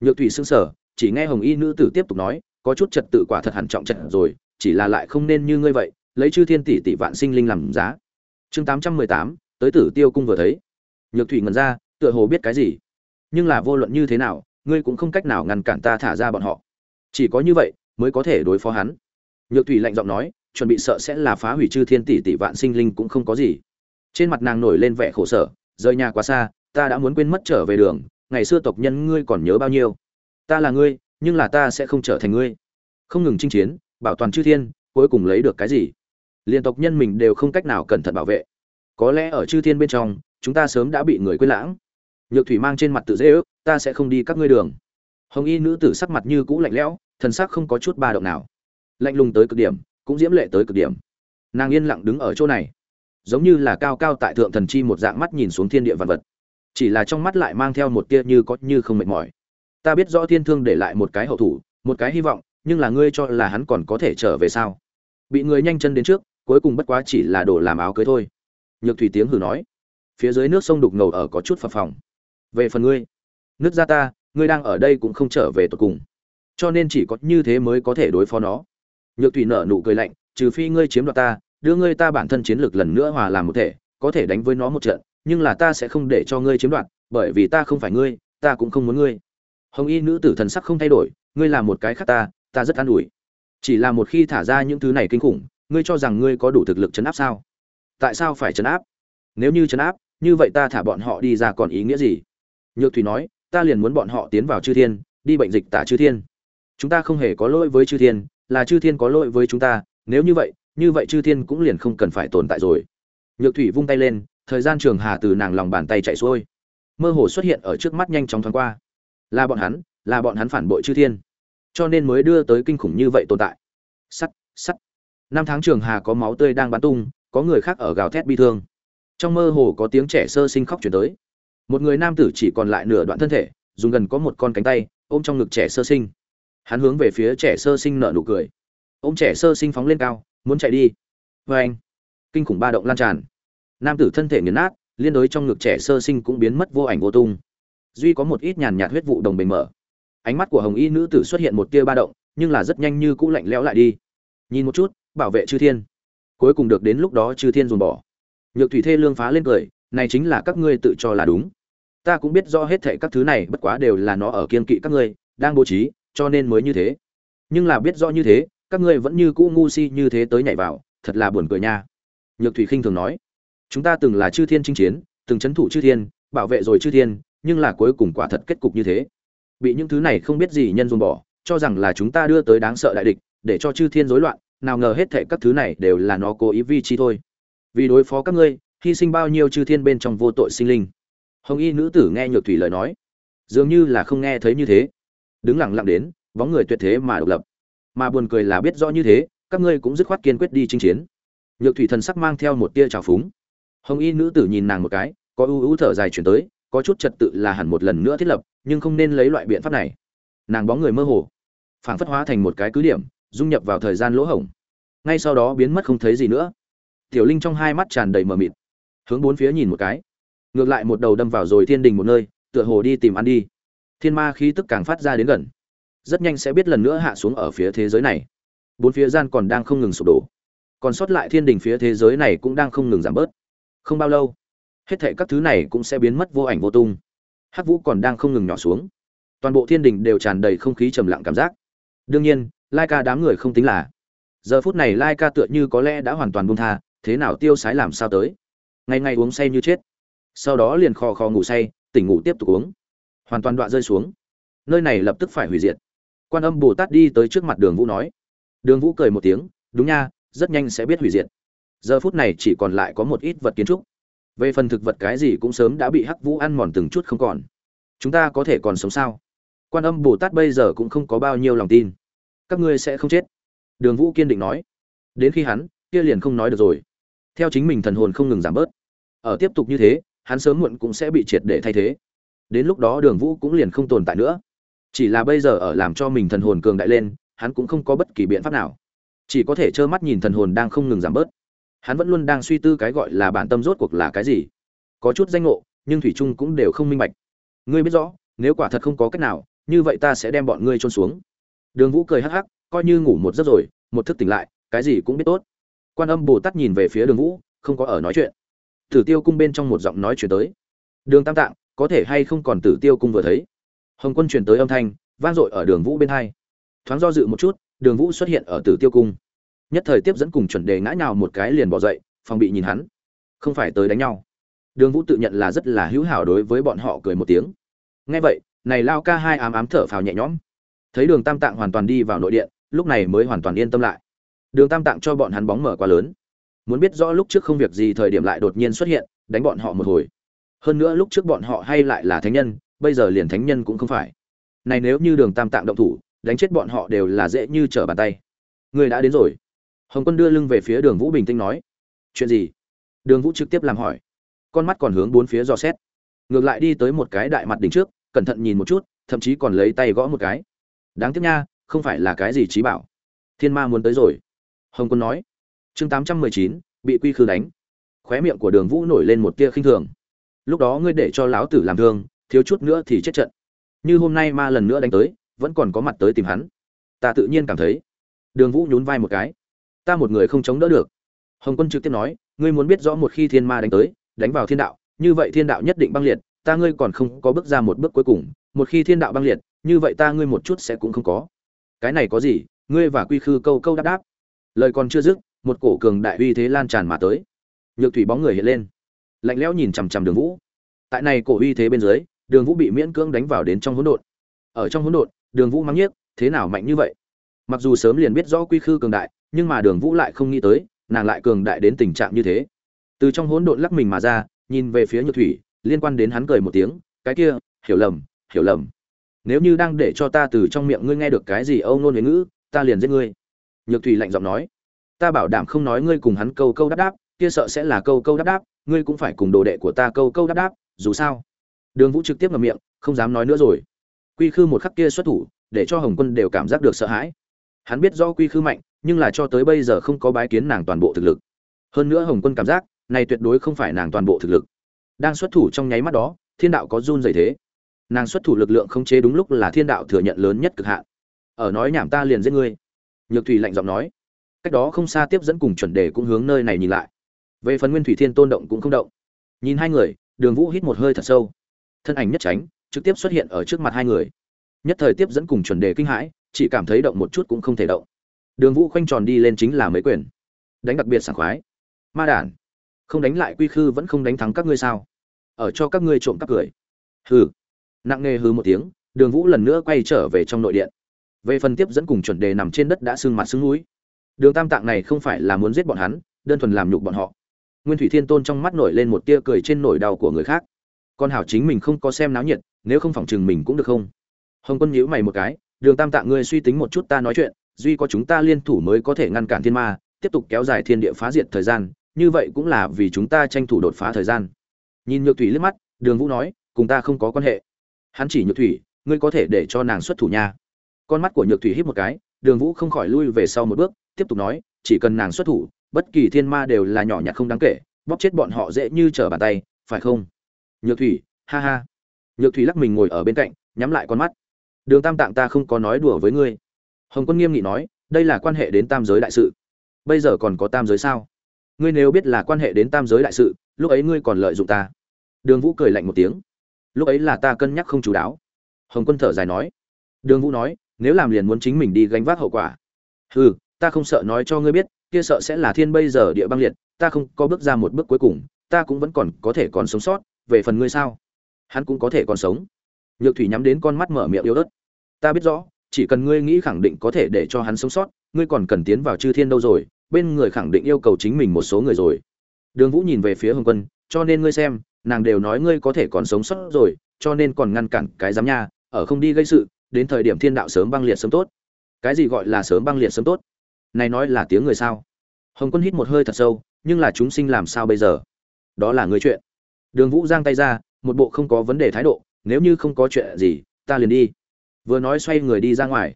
Nhược thủy sững sờ, chỉ nghe hồng y nữ tử tiếp tục nói, có chút trật tự quả thật hẳn trọng trật rồi, chỉ là lại không nên như ngươi vậy, lấy chư thiên tỷ tỷ vạn sinh linh làm giá. Chương tám trăm mười tám, tới tử tiêu cung vừa thấy nhược thủy ngẩn ra, tựa hồ biết cái gì. Nhưng là vô luận như thế nào, ngươi cũng không cách nào ngăn cản ta thả ra bọn họ. Chỉ có như vậy, mới có thể đối phó hắn. Nhược thủy lạnh giọng nói, chuẩn bị sợ sẽ là phá hủy chư thiên tỷ tỷ vạn sinh linh cũng không có gì. Trên mặt nàng nổi lên vẻ khổ sở, rời nhà quá xa, ta đã muốn quên mất trở về đường, ngày xưa tộc nhân ngươi còn nhớ bao nhiêu? Ta là ngươi, nhưng là ta sẽ không trở thành ngươi. Không ngừng chinh chiến, bảo toàn chư thiên, cuối cùng lấy được cái gì? Liên tộc nhân mình đều không cách nào cẩn thận bảo vệ. Có lẽ ở chư thiên bên trong chúng ta sớm đã bị người quên lãng. Nhược thủy mang trên mặt tự dễ ước, ta sẽ không đi các ngươi đường. Hồng y nữ tử sắc mặt như cũ lạnh lẽo, thần sắc không có chút ba động nào. Lạnh lùng tới cực điểm, cũng diễm lệ tới cực điểm. Nàng yên lặng đứng ở chỗ này, giống như là cao cao tại thượng thần chi một dạng mắt nhìn xuống thiên địa vạn vật. Chỉ là trong mắt lại mang theo một tia như có như không mệt mỏi. Ta biết rõ thiên thương để lại một cái hậu thủ, một cái hy vọng, nhưng là ngươi cho là hắn còn có thể trở về sao? Bị người nhanh chân đến trước, cuối cùng bất quá chỉ là đổ làm áo cưới thôi. Nhược thủy tiếng hử nói phía dưới nước sông đục ngầu ở có chút phập phồng. Về phần ngươi, nước ra ta, ngươi đang ở đây cũng không trở về tột cùng. Cho nên chỉ có như thế mới có thể đối phó nó. Nhược thủy nở nụ cười lạnh, trừ phi ngươi chiếm đoạt ta, đưa ngươi ta bản thân chiến lược lần nữa hòa làm một thể, có thể đánh với nó một trận, nhưng là ta sẽ không để cho ngươi chiếm đoạt, bởi vì ta không phải ngươi, ta cũng không muốn ngươi. Hồng y nữ tử thần sắc không thay đổi, ngươi là một cái khác ta ta rất an ủi. Chỉ là một khi thả ra những thứ này kinh khủng, ngươi cho rằng ngươi có đủ thực lực chấn áp sao? Tại sao phải chấn áp? Nếu như chấn áp như vậy ta thả bọn họ đi ra còn ý nghĩa gì? Nhược thủy nói, ta liền muốn bọn họ tiến vào chư thiên, đi bệnh dịch tả chư thiên. Chúng ta không hề có lỗi với chư thiên, là chư thiên có lỗi với chúng ta, nếu như vậy như vậy chư thiên cũng liền không cần phải tồn tại rồi. Nhược thủy vung tay lên, thời gian trường hà từ nàng lòng bàn tay chạy xuôi. Mơ hồ xuất hiện ở trước mắt nhanh chóng thoáng qua. Là bọn hắn, là bọn hắn phản bội chư thiên. Cho nên mới đưa tới kinh khủng như vậy tồn tại. Sắt sắt. Năm tháng trường hà có máu tươi đang bắn tung, có người khác ở gào thét bi thương trong mơ hồ có tiếng trẻ sơ sinh khóc chuyển tới. Một người nam tử chỉ còn lại nửa đoạn thân thể, dùng gần có một con cánh tay, ôm trong ngực trẻ sơ sinh. Hắn hướng về phía trẻ sơ sinh nở nụ cười. Ôm trẻ sơ sinh phóng lên cao, muốn chạy đi. Vê anh, kinh khủng ba động lan tràn. Nam tử thân thể nghiền nát, liên đối trong ngực trẻ sơ sinh cũng biến mất vô ảnh vô tung. Duy có một ít nhàn nhạt huyết vụ đồng bình mở. Ánh mắt của hồng y nữ tử xuất hiện một tia ba động, nhưng là rất nhanh như cũ lạnh lẽo lại đi. Nhìn một chút, bảo vệ chư thiên. Cuối cùng được đến lúc đó chư thiên dồn bỏ nhược thủy thê lương phá lên cười, này chính là các ngươi tự cho là đúng. Ta cũng biết rõ hết thệ các thứ này, bất quá đều là nó ở kiên kỵ các ngươi, đang bố trí, cho nên mới như thế. Nhưng là biết rõ như thế, các ngươi vẫn như cũ ngu si như thế tới nhảy vào, thật là buồn cười nha. Nhược thủy khinh thường nói, chúng ta từng là chư thiên chinh chiến, từng chấn thủ chư thiên, bảo vệ rồi chư thiên, nhưng là cuối cùng quả thật kết cục như thế. Bị những thứ này không biết gì nhân dùng bỏ, cho rằng là chúng ta đưa tới đáng sợ đại địch, để cho chư thiên rối loạn, nào ngờ hết thệ các thứ này đều là nó cố ý vi chi thôi vì đối phó các ngươi, hy sinh bao nhiêu chư thiên bên trong vô tội sinh linh. Hồng y nữ tử nghe nhược thủy lời nói, dường như là không nghe thấy như thế. Đứng lặng lặng đến, bóng người tuyệt thế mà độc lập. Mà buồn cười là biết rõ như thế, các ngươi cũng dứt khoát kiên quyết đi chinh chiến. Nhược thủy thần sắc mang theo một tia trào phúng. Hồng y nữ tử nhìn nàng một cái, có ưu ưu thở dài chuyển tới, có chút trật tự là hẳn một lần nữa thiết lập, nhưng không nên lấy loại biện pháp này. Nàng bóng người mơ hồ, phảng phất hóa thành một cái cứ điểm, dung nhập vào thời gian lỗ hổng. Ngay sau đó biến mất không thấy gì nữa tiểu linh trong hai mắt tràn đầy mờ mịt. Hướng bốn phía nhìn một cái. Ngược lại một đầu đâm vào rồi thiên đình một nơi, tựa hồ đi tìm ăn đi. Thiên ma khí tức càng phát ra đến gần. Rất nhanh sẽ biết lần nữa hạ xuống ở phía thế giới này. Bốn phía gian còn đang không ngừng sụp đổ. Còn sót lại thiên đình phía thế giới này cũng đang không ngừng giảm bớt. Không bao lâu, hết thệ các thứ này cũng sẽ biến mất vô ảnh vô tung. Hắc vũ còn đang không ngừng nhỏ xuống. Toàn bộ thiên đình đều tràn đầy không khí trầm lặng cảm giác. Đương nhiên, lai ca đám người không tính là. Giờ phút này lai ca tựa như có lẽ đã hoàn toàn buông tha thế nào tiêu sái làm sao tới? Ngày ngày uống say như chết. Sau đó liền khò khò ngủ say, tỉnh ngủ tiếp tục uống. Hoàn toàn đoạn rơi xuống. Nơi này lập tức phải hủy diệt. Quan âm bồ tát đi tới trước mặt đường vũ nói. Đường vũ cười một tiếng, đúng nha, rất nhanh sẽ biết hủy diệt. Giờ phút này chỉ còn lại có một ít vật kiến trúc. Về phần thực vật cái gì cũng sớm đã bị hắc vũ ăn mòn từng chút không còn. Chúng ta có thể còn sống sao? Quan âm bồ tát bây giờ cũng không có bao nhiêu lòng tin. Các ngươi sẽ không chết. Đường vũ kiên định nói. Đến khi hắn, kia liền không nói được rồi theo chính mình thần hồn không ngừng giảm bớt. Ở tiếp tục như thế, hắn sớm muộn cũng sẽ bị triệt để thay thế. Đến lúc đó đường vũ cũng liền không tồn tại nữa. Chỉ là bây giờ ở làm cho mình thần hồn cường đại lên, hắn cũng không có bất kỳ biện pháp nào. Chỉ có thể trơ mắt nhìn thần hồn đang không ngừng giảm bớt. Hắn vẫn luôn đang suy tư cái gọi là bản tâm rốt cuộc là cái gì. Có chút danh ngộ, nhưng thủy trung cũng đều không minh bạch. Ngươi biết rõ, nếu quả thật không có cách nào, như vậy ta sẽ đem bọn ngươi trôn xuống. Đường vũ cười hắc hắc, coi như ngủ một giấc rồi, một thức tỉnh lại, cái gì cũng biết tốt quan âm bồ tát nhìn về phía đường vũ, không có ở nói chuyện. Tử tiêu cung bên trong một giọng nói chuyển tới. Đường tam tạng, có thể hay không còn tử tiêu cung vừa thấy? Hồng quân chuyển tới âm thanh, vang dội ở đường vũ bên hai. Thoáng do dự một chút, đường vũ xuất hiện ở tử tiêu cung. Nhất thời tiếp dẫn cùng chuẩn đề ngã nhào một cái liền bỏ dậy, phòng bị nhìn hắn. Không phải tới đánh nhau. Đường vũ tự nhận là rất là hữu hảo đối với bọn họ cười một tiếng. Nghe vậy, này lao ca hai ám ám thở phào nhẹ nhõm. Thấy đường tam tạng hoàn toàn đi vào nội điện, lúc này mới hoàn toàn yên tâm lại đường tam tạng cho bọn hắn bóng mở quá lớn. Muốn biết rõ lúc trước không việc gì thời điểm lại đột nhiên xuất hiện, đánh bọn họ một hồi. Hơn nữa lúc trước bọn họ hay lại là thánh nhân, bây giờ liền thánh nhân cũng không phải. Này nếu như đường tam tạng động thủ, đánh chết bọn họ đều là dễ như trở bàn tay. Người đã đến rồi. Hồng quân đưa lưng về phía đường vũ bình tĩnh nói. Chuyện gì? Đường vũ trực tiếp làm hỏi. Con mắt còn hướng bốn phía dò xét. Ngược lại đi tới một cái đại mặt đỉnh trước, cẩn thận nhìn một chút, thậm chí còn lấy tay gõ một cái. Đáng tiếc nha, không phải là cái gì trí bảo. Thiên ma muốn tới rồi hồng quân nói. Chương tám trăm mười chín, bị quy khư đánh. Khóe miệng của đường vũ nổi lên một tia khinh thường. Lúc đó ngươi để cho lão tử làm thương, thiếu chút nữa thì chết trận. Như hôm nay ma lần nữa đánh tới, vẫn còn có mặt tới tìm hắn. Ta tự nhiên cảm thấy. Đường vũ nhún vai một cái. Ta một người không chống đỡ được. Hồng quân trực tiếp nói, ngươi muốn biết rõ một khi thiên ma đánh tới, đánh vào thiên đạo, như vậy thiên đạo nhất định băng liệt, ta ngươi còn không có bước ra một bước cuối cùng. Một khi thiên đạo băng liệt, như vậy ta ngươi một chút sẽ cũng không có. Cái này có gì, ngươi và quy khư câu câu đáp đáp lời còn chưa dứt, một cổ cường đại uy thế lan tràn mà tới. Nhược thủy bóng người hiện lên. Lạnh lẽo nhìn chằm chằm đường vũ. Tại này cổ uy thế bên dưới, đường vũ bị miễn cưỡng đánh vào đến trong hỗn độn. Ở trong hỗn độn, đường vũ mắng nhiếc, thế nào mạnh như vậy? Mặc dù sớm liền biết rõ quy khư cường đại, nhưng mà đường vũ lại không nghĩ tới, nàng lại cường đại đến tình trạng như thế. Từ trong hỗn độn lắc mình mà ra, nhìn về phía nhược thủy, liên quan đến hắn cười một tiếng, cái kia, hiểu lầm hiểu lầm. Nếu như đang để cho ta từ trong miệng ngươi nghe được cái gì âu ngôn huế ngữ, ta liền giết ngươi nhược thủy lạnh giọng nói, ta bảo đảm không nói ngươi cùng hắn câu câu đáp đáp, kia sợ sẽ là câu câu đáp đáp, ngươi cũng phải cùng đồ đệ của ta câu câu đáp đáp, dù sao. Đường vũ trực tiếp ngậm miệng, không dám nói nữa rồi. Quy khư một khắc kia xuất thủ, để cho hồng quân đều cảm giác được sợ hãi. Hắn biết do quy khư mạnh, nhưng là cho tới bây giờ không có bái kiến nàng toàn bộ thực lực. Hơn nữa hồng quân cảm giác, này tuyệt đối không phải nàng toàn bộ thực lực. Đang xuất thủ trong nháy mắt đó, thiên đạo có run dày thế. Nàng xuất thủ lực lượng không chế đúng lúc là thiên đạo thừa nhận lớn nhất cực hạn. Ở nói nhảm ta liền giết ngươi nhược thủy lạnh giọng nói. Cách đó không xa tiếp dẫn cùng chuẩn đề cũng hướng nơi này nhìn lại. Về phần nguyên thủy thiên tôn động cũng không động. Nhìn hai người, đường vũ hít một hơi thật sâu. Thân ảnh nhất tránh, trực tiếp xuất hiện ở trước mặt hai người. Nhất thời tiếp dẫn cùng chuẩn đề kinh hãi, chỉ cảm thấy động một chút cũng không thể động. Đường vũ khoanh tròn đi lên chính là mấy quyền. Đánh đặc biệt sảng khoái. Ma đản, không đánh lại quy khư vẫn không đánh thắng các ngươi sao? Ở cho các ngươi trộm cắp cười. Hừ. Nặng nề hừ một tiếng, đường vũ lần nữa quay trở về trong nội điện về phần tiếp dẫn cùng chuẩn đề nằm trên đất đã sưng mặt sưng núi. Đường tam tạng này không phải là muốn giết bọn hắn, đơn thuần làm nhục bọn họ. Nguyên thủy thiên tôn trong mắt nổi lên một tia cười trên nỗi đau của người khác. Con hảo chính mình không có xem náo nhiệt, nếu không phỏng chừng mình cũng được không? Hồng quân nhíu mày một cái, đường tam tạng, ngươi suy tính một chút ta nói chuyện, duy có chúng ta liên thủ mới có thể ngăn cản thiên ma, tiếp tục kéo dài thiên địa phá diệt thời gian, như vậy cũng là vì chúng ta tranh thủ đột phá thời gian. Nhìn nhược thủy liếc mắt, đường vũ nói, cùng ta không có quan hệ. Hắn chỉ nhược thủy, ngươi có thể để cho nàng xuất thủ nha con mắt của nhược thủy hít một cái, đường vũ không khỏi lui về sau một bước, tiếp tục nói, chỉ cần nàng xuất thủ, bất kỳ thiên ma đều là nhỏ nhặt không đáng kể, bóp chết bọn họ dễ như trở bàn tay, phải không? Nhược thủy, ha ha. Nhược thủy lắc mình ngồi ở bên cạnh, nhắm lại con mắt. Đường tam tạng ta không có nói đùa với ngươi. Hồng quân nghiêm nghị nói, đây là quan hệ đến tam giới đại sự. Bây giờ còn có tam giới sao? Ngươi nếu biết là quan hệ đến tam giới đại sự, lúc ấy ngươi còn lợi dụng ta. Đường vũ cười lạnh một tiếng. Lúc ấy là ta cân nhắc không chú đáo. Hồng quân thở dài nói. Đường vũ nói nếu làm liền muốn chính mình đi gánh vác hậu quả. Hừ, ta không sợ nói cho ngươi biết, kia sợ sẽ là thiên bây giờ địa băng liệt, ta không có bước ra một bước cuối cùng, ta cũng vẫn còn có thể còn sống sót, về phần ngươi sao? Hắn cũng có thể còn sống. Nhược thủy nhắm đến con mắt mở miệng yếu ớt. Ta biết rõ, chỉ cần ngươi nghĩ khẳng định có thể để cho hắn sống sót, ngươi còn cần tiến vào chư thiên đâu rồi, bên người khẳng định yêu cầu chính mình một số người rồi. Đường vũ nhìn về phía hồng quân, cho nên ngươi xem, nàng đều nói ngươi có thể còn sống sót rồi, cho nên còn ngăn cản cái giám nha, ở không đi gây sự đến thời điểm thiên đạo sớm băng liệt sớm tốt. Cái gì gọi là sớm băng liệt sớm tốt? Này nói là tiếng người sao? Hồng quân hít một hơi thật sâu, nhưng là chúng sinh làm sao bây giờ? Đó là người chuyện. Đường vũ giang tay ra, một bộ không có vấn đề thái độ, nếu như không có chuyện gì, ta liền đi. Vừa nói xoay người đi ra ngoài.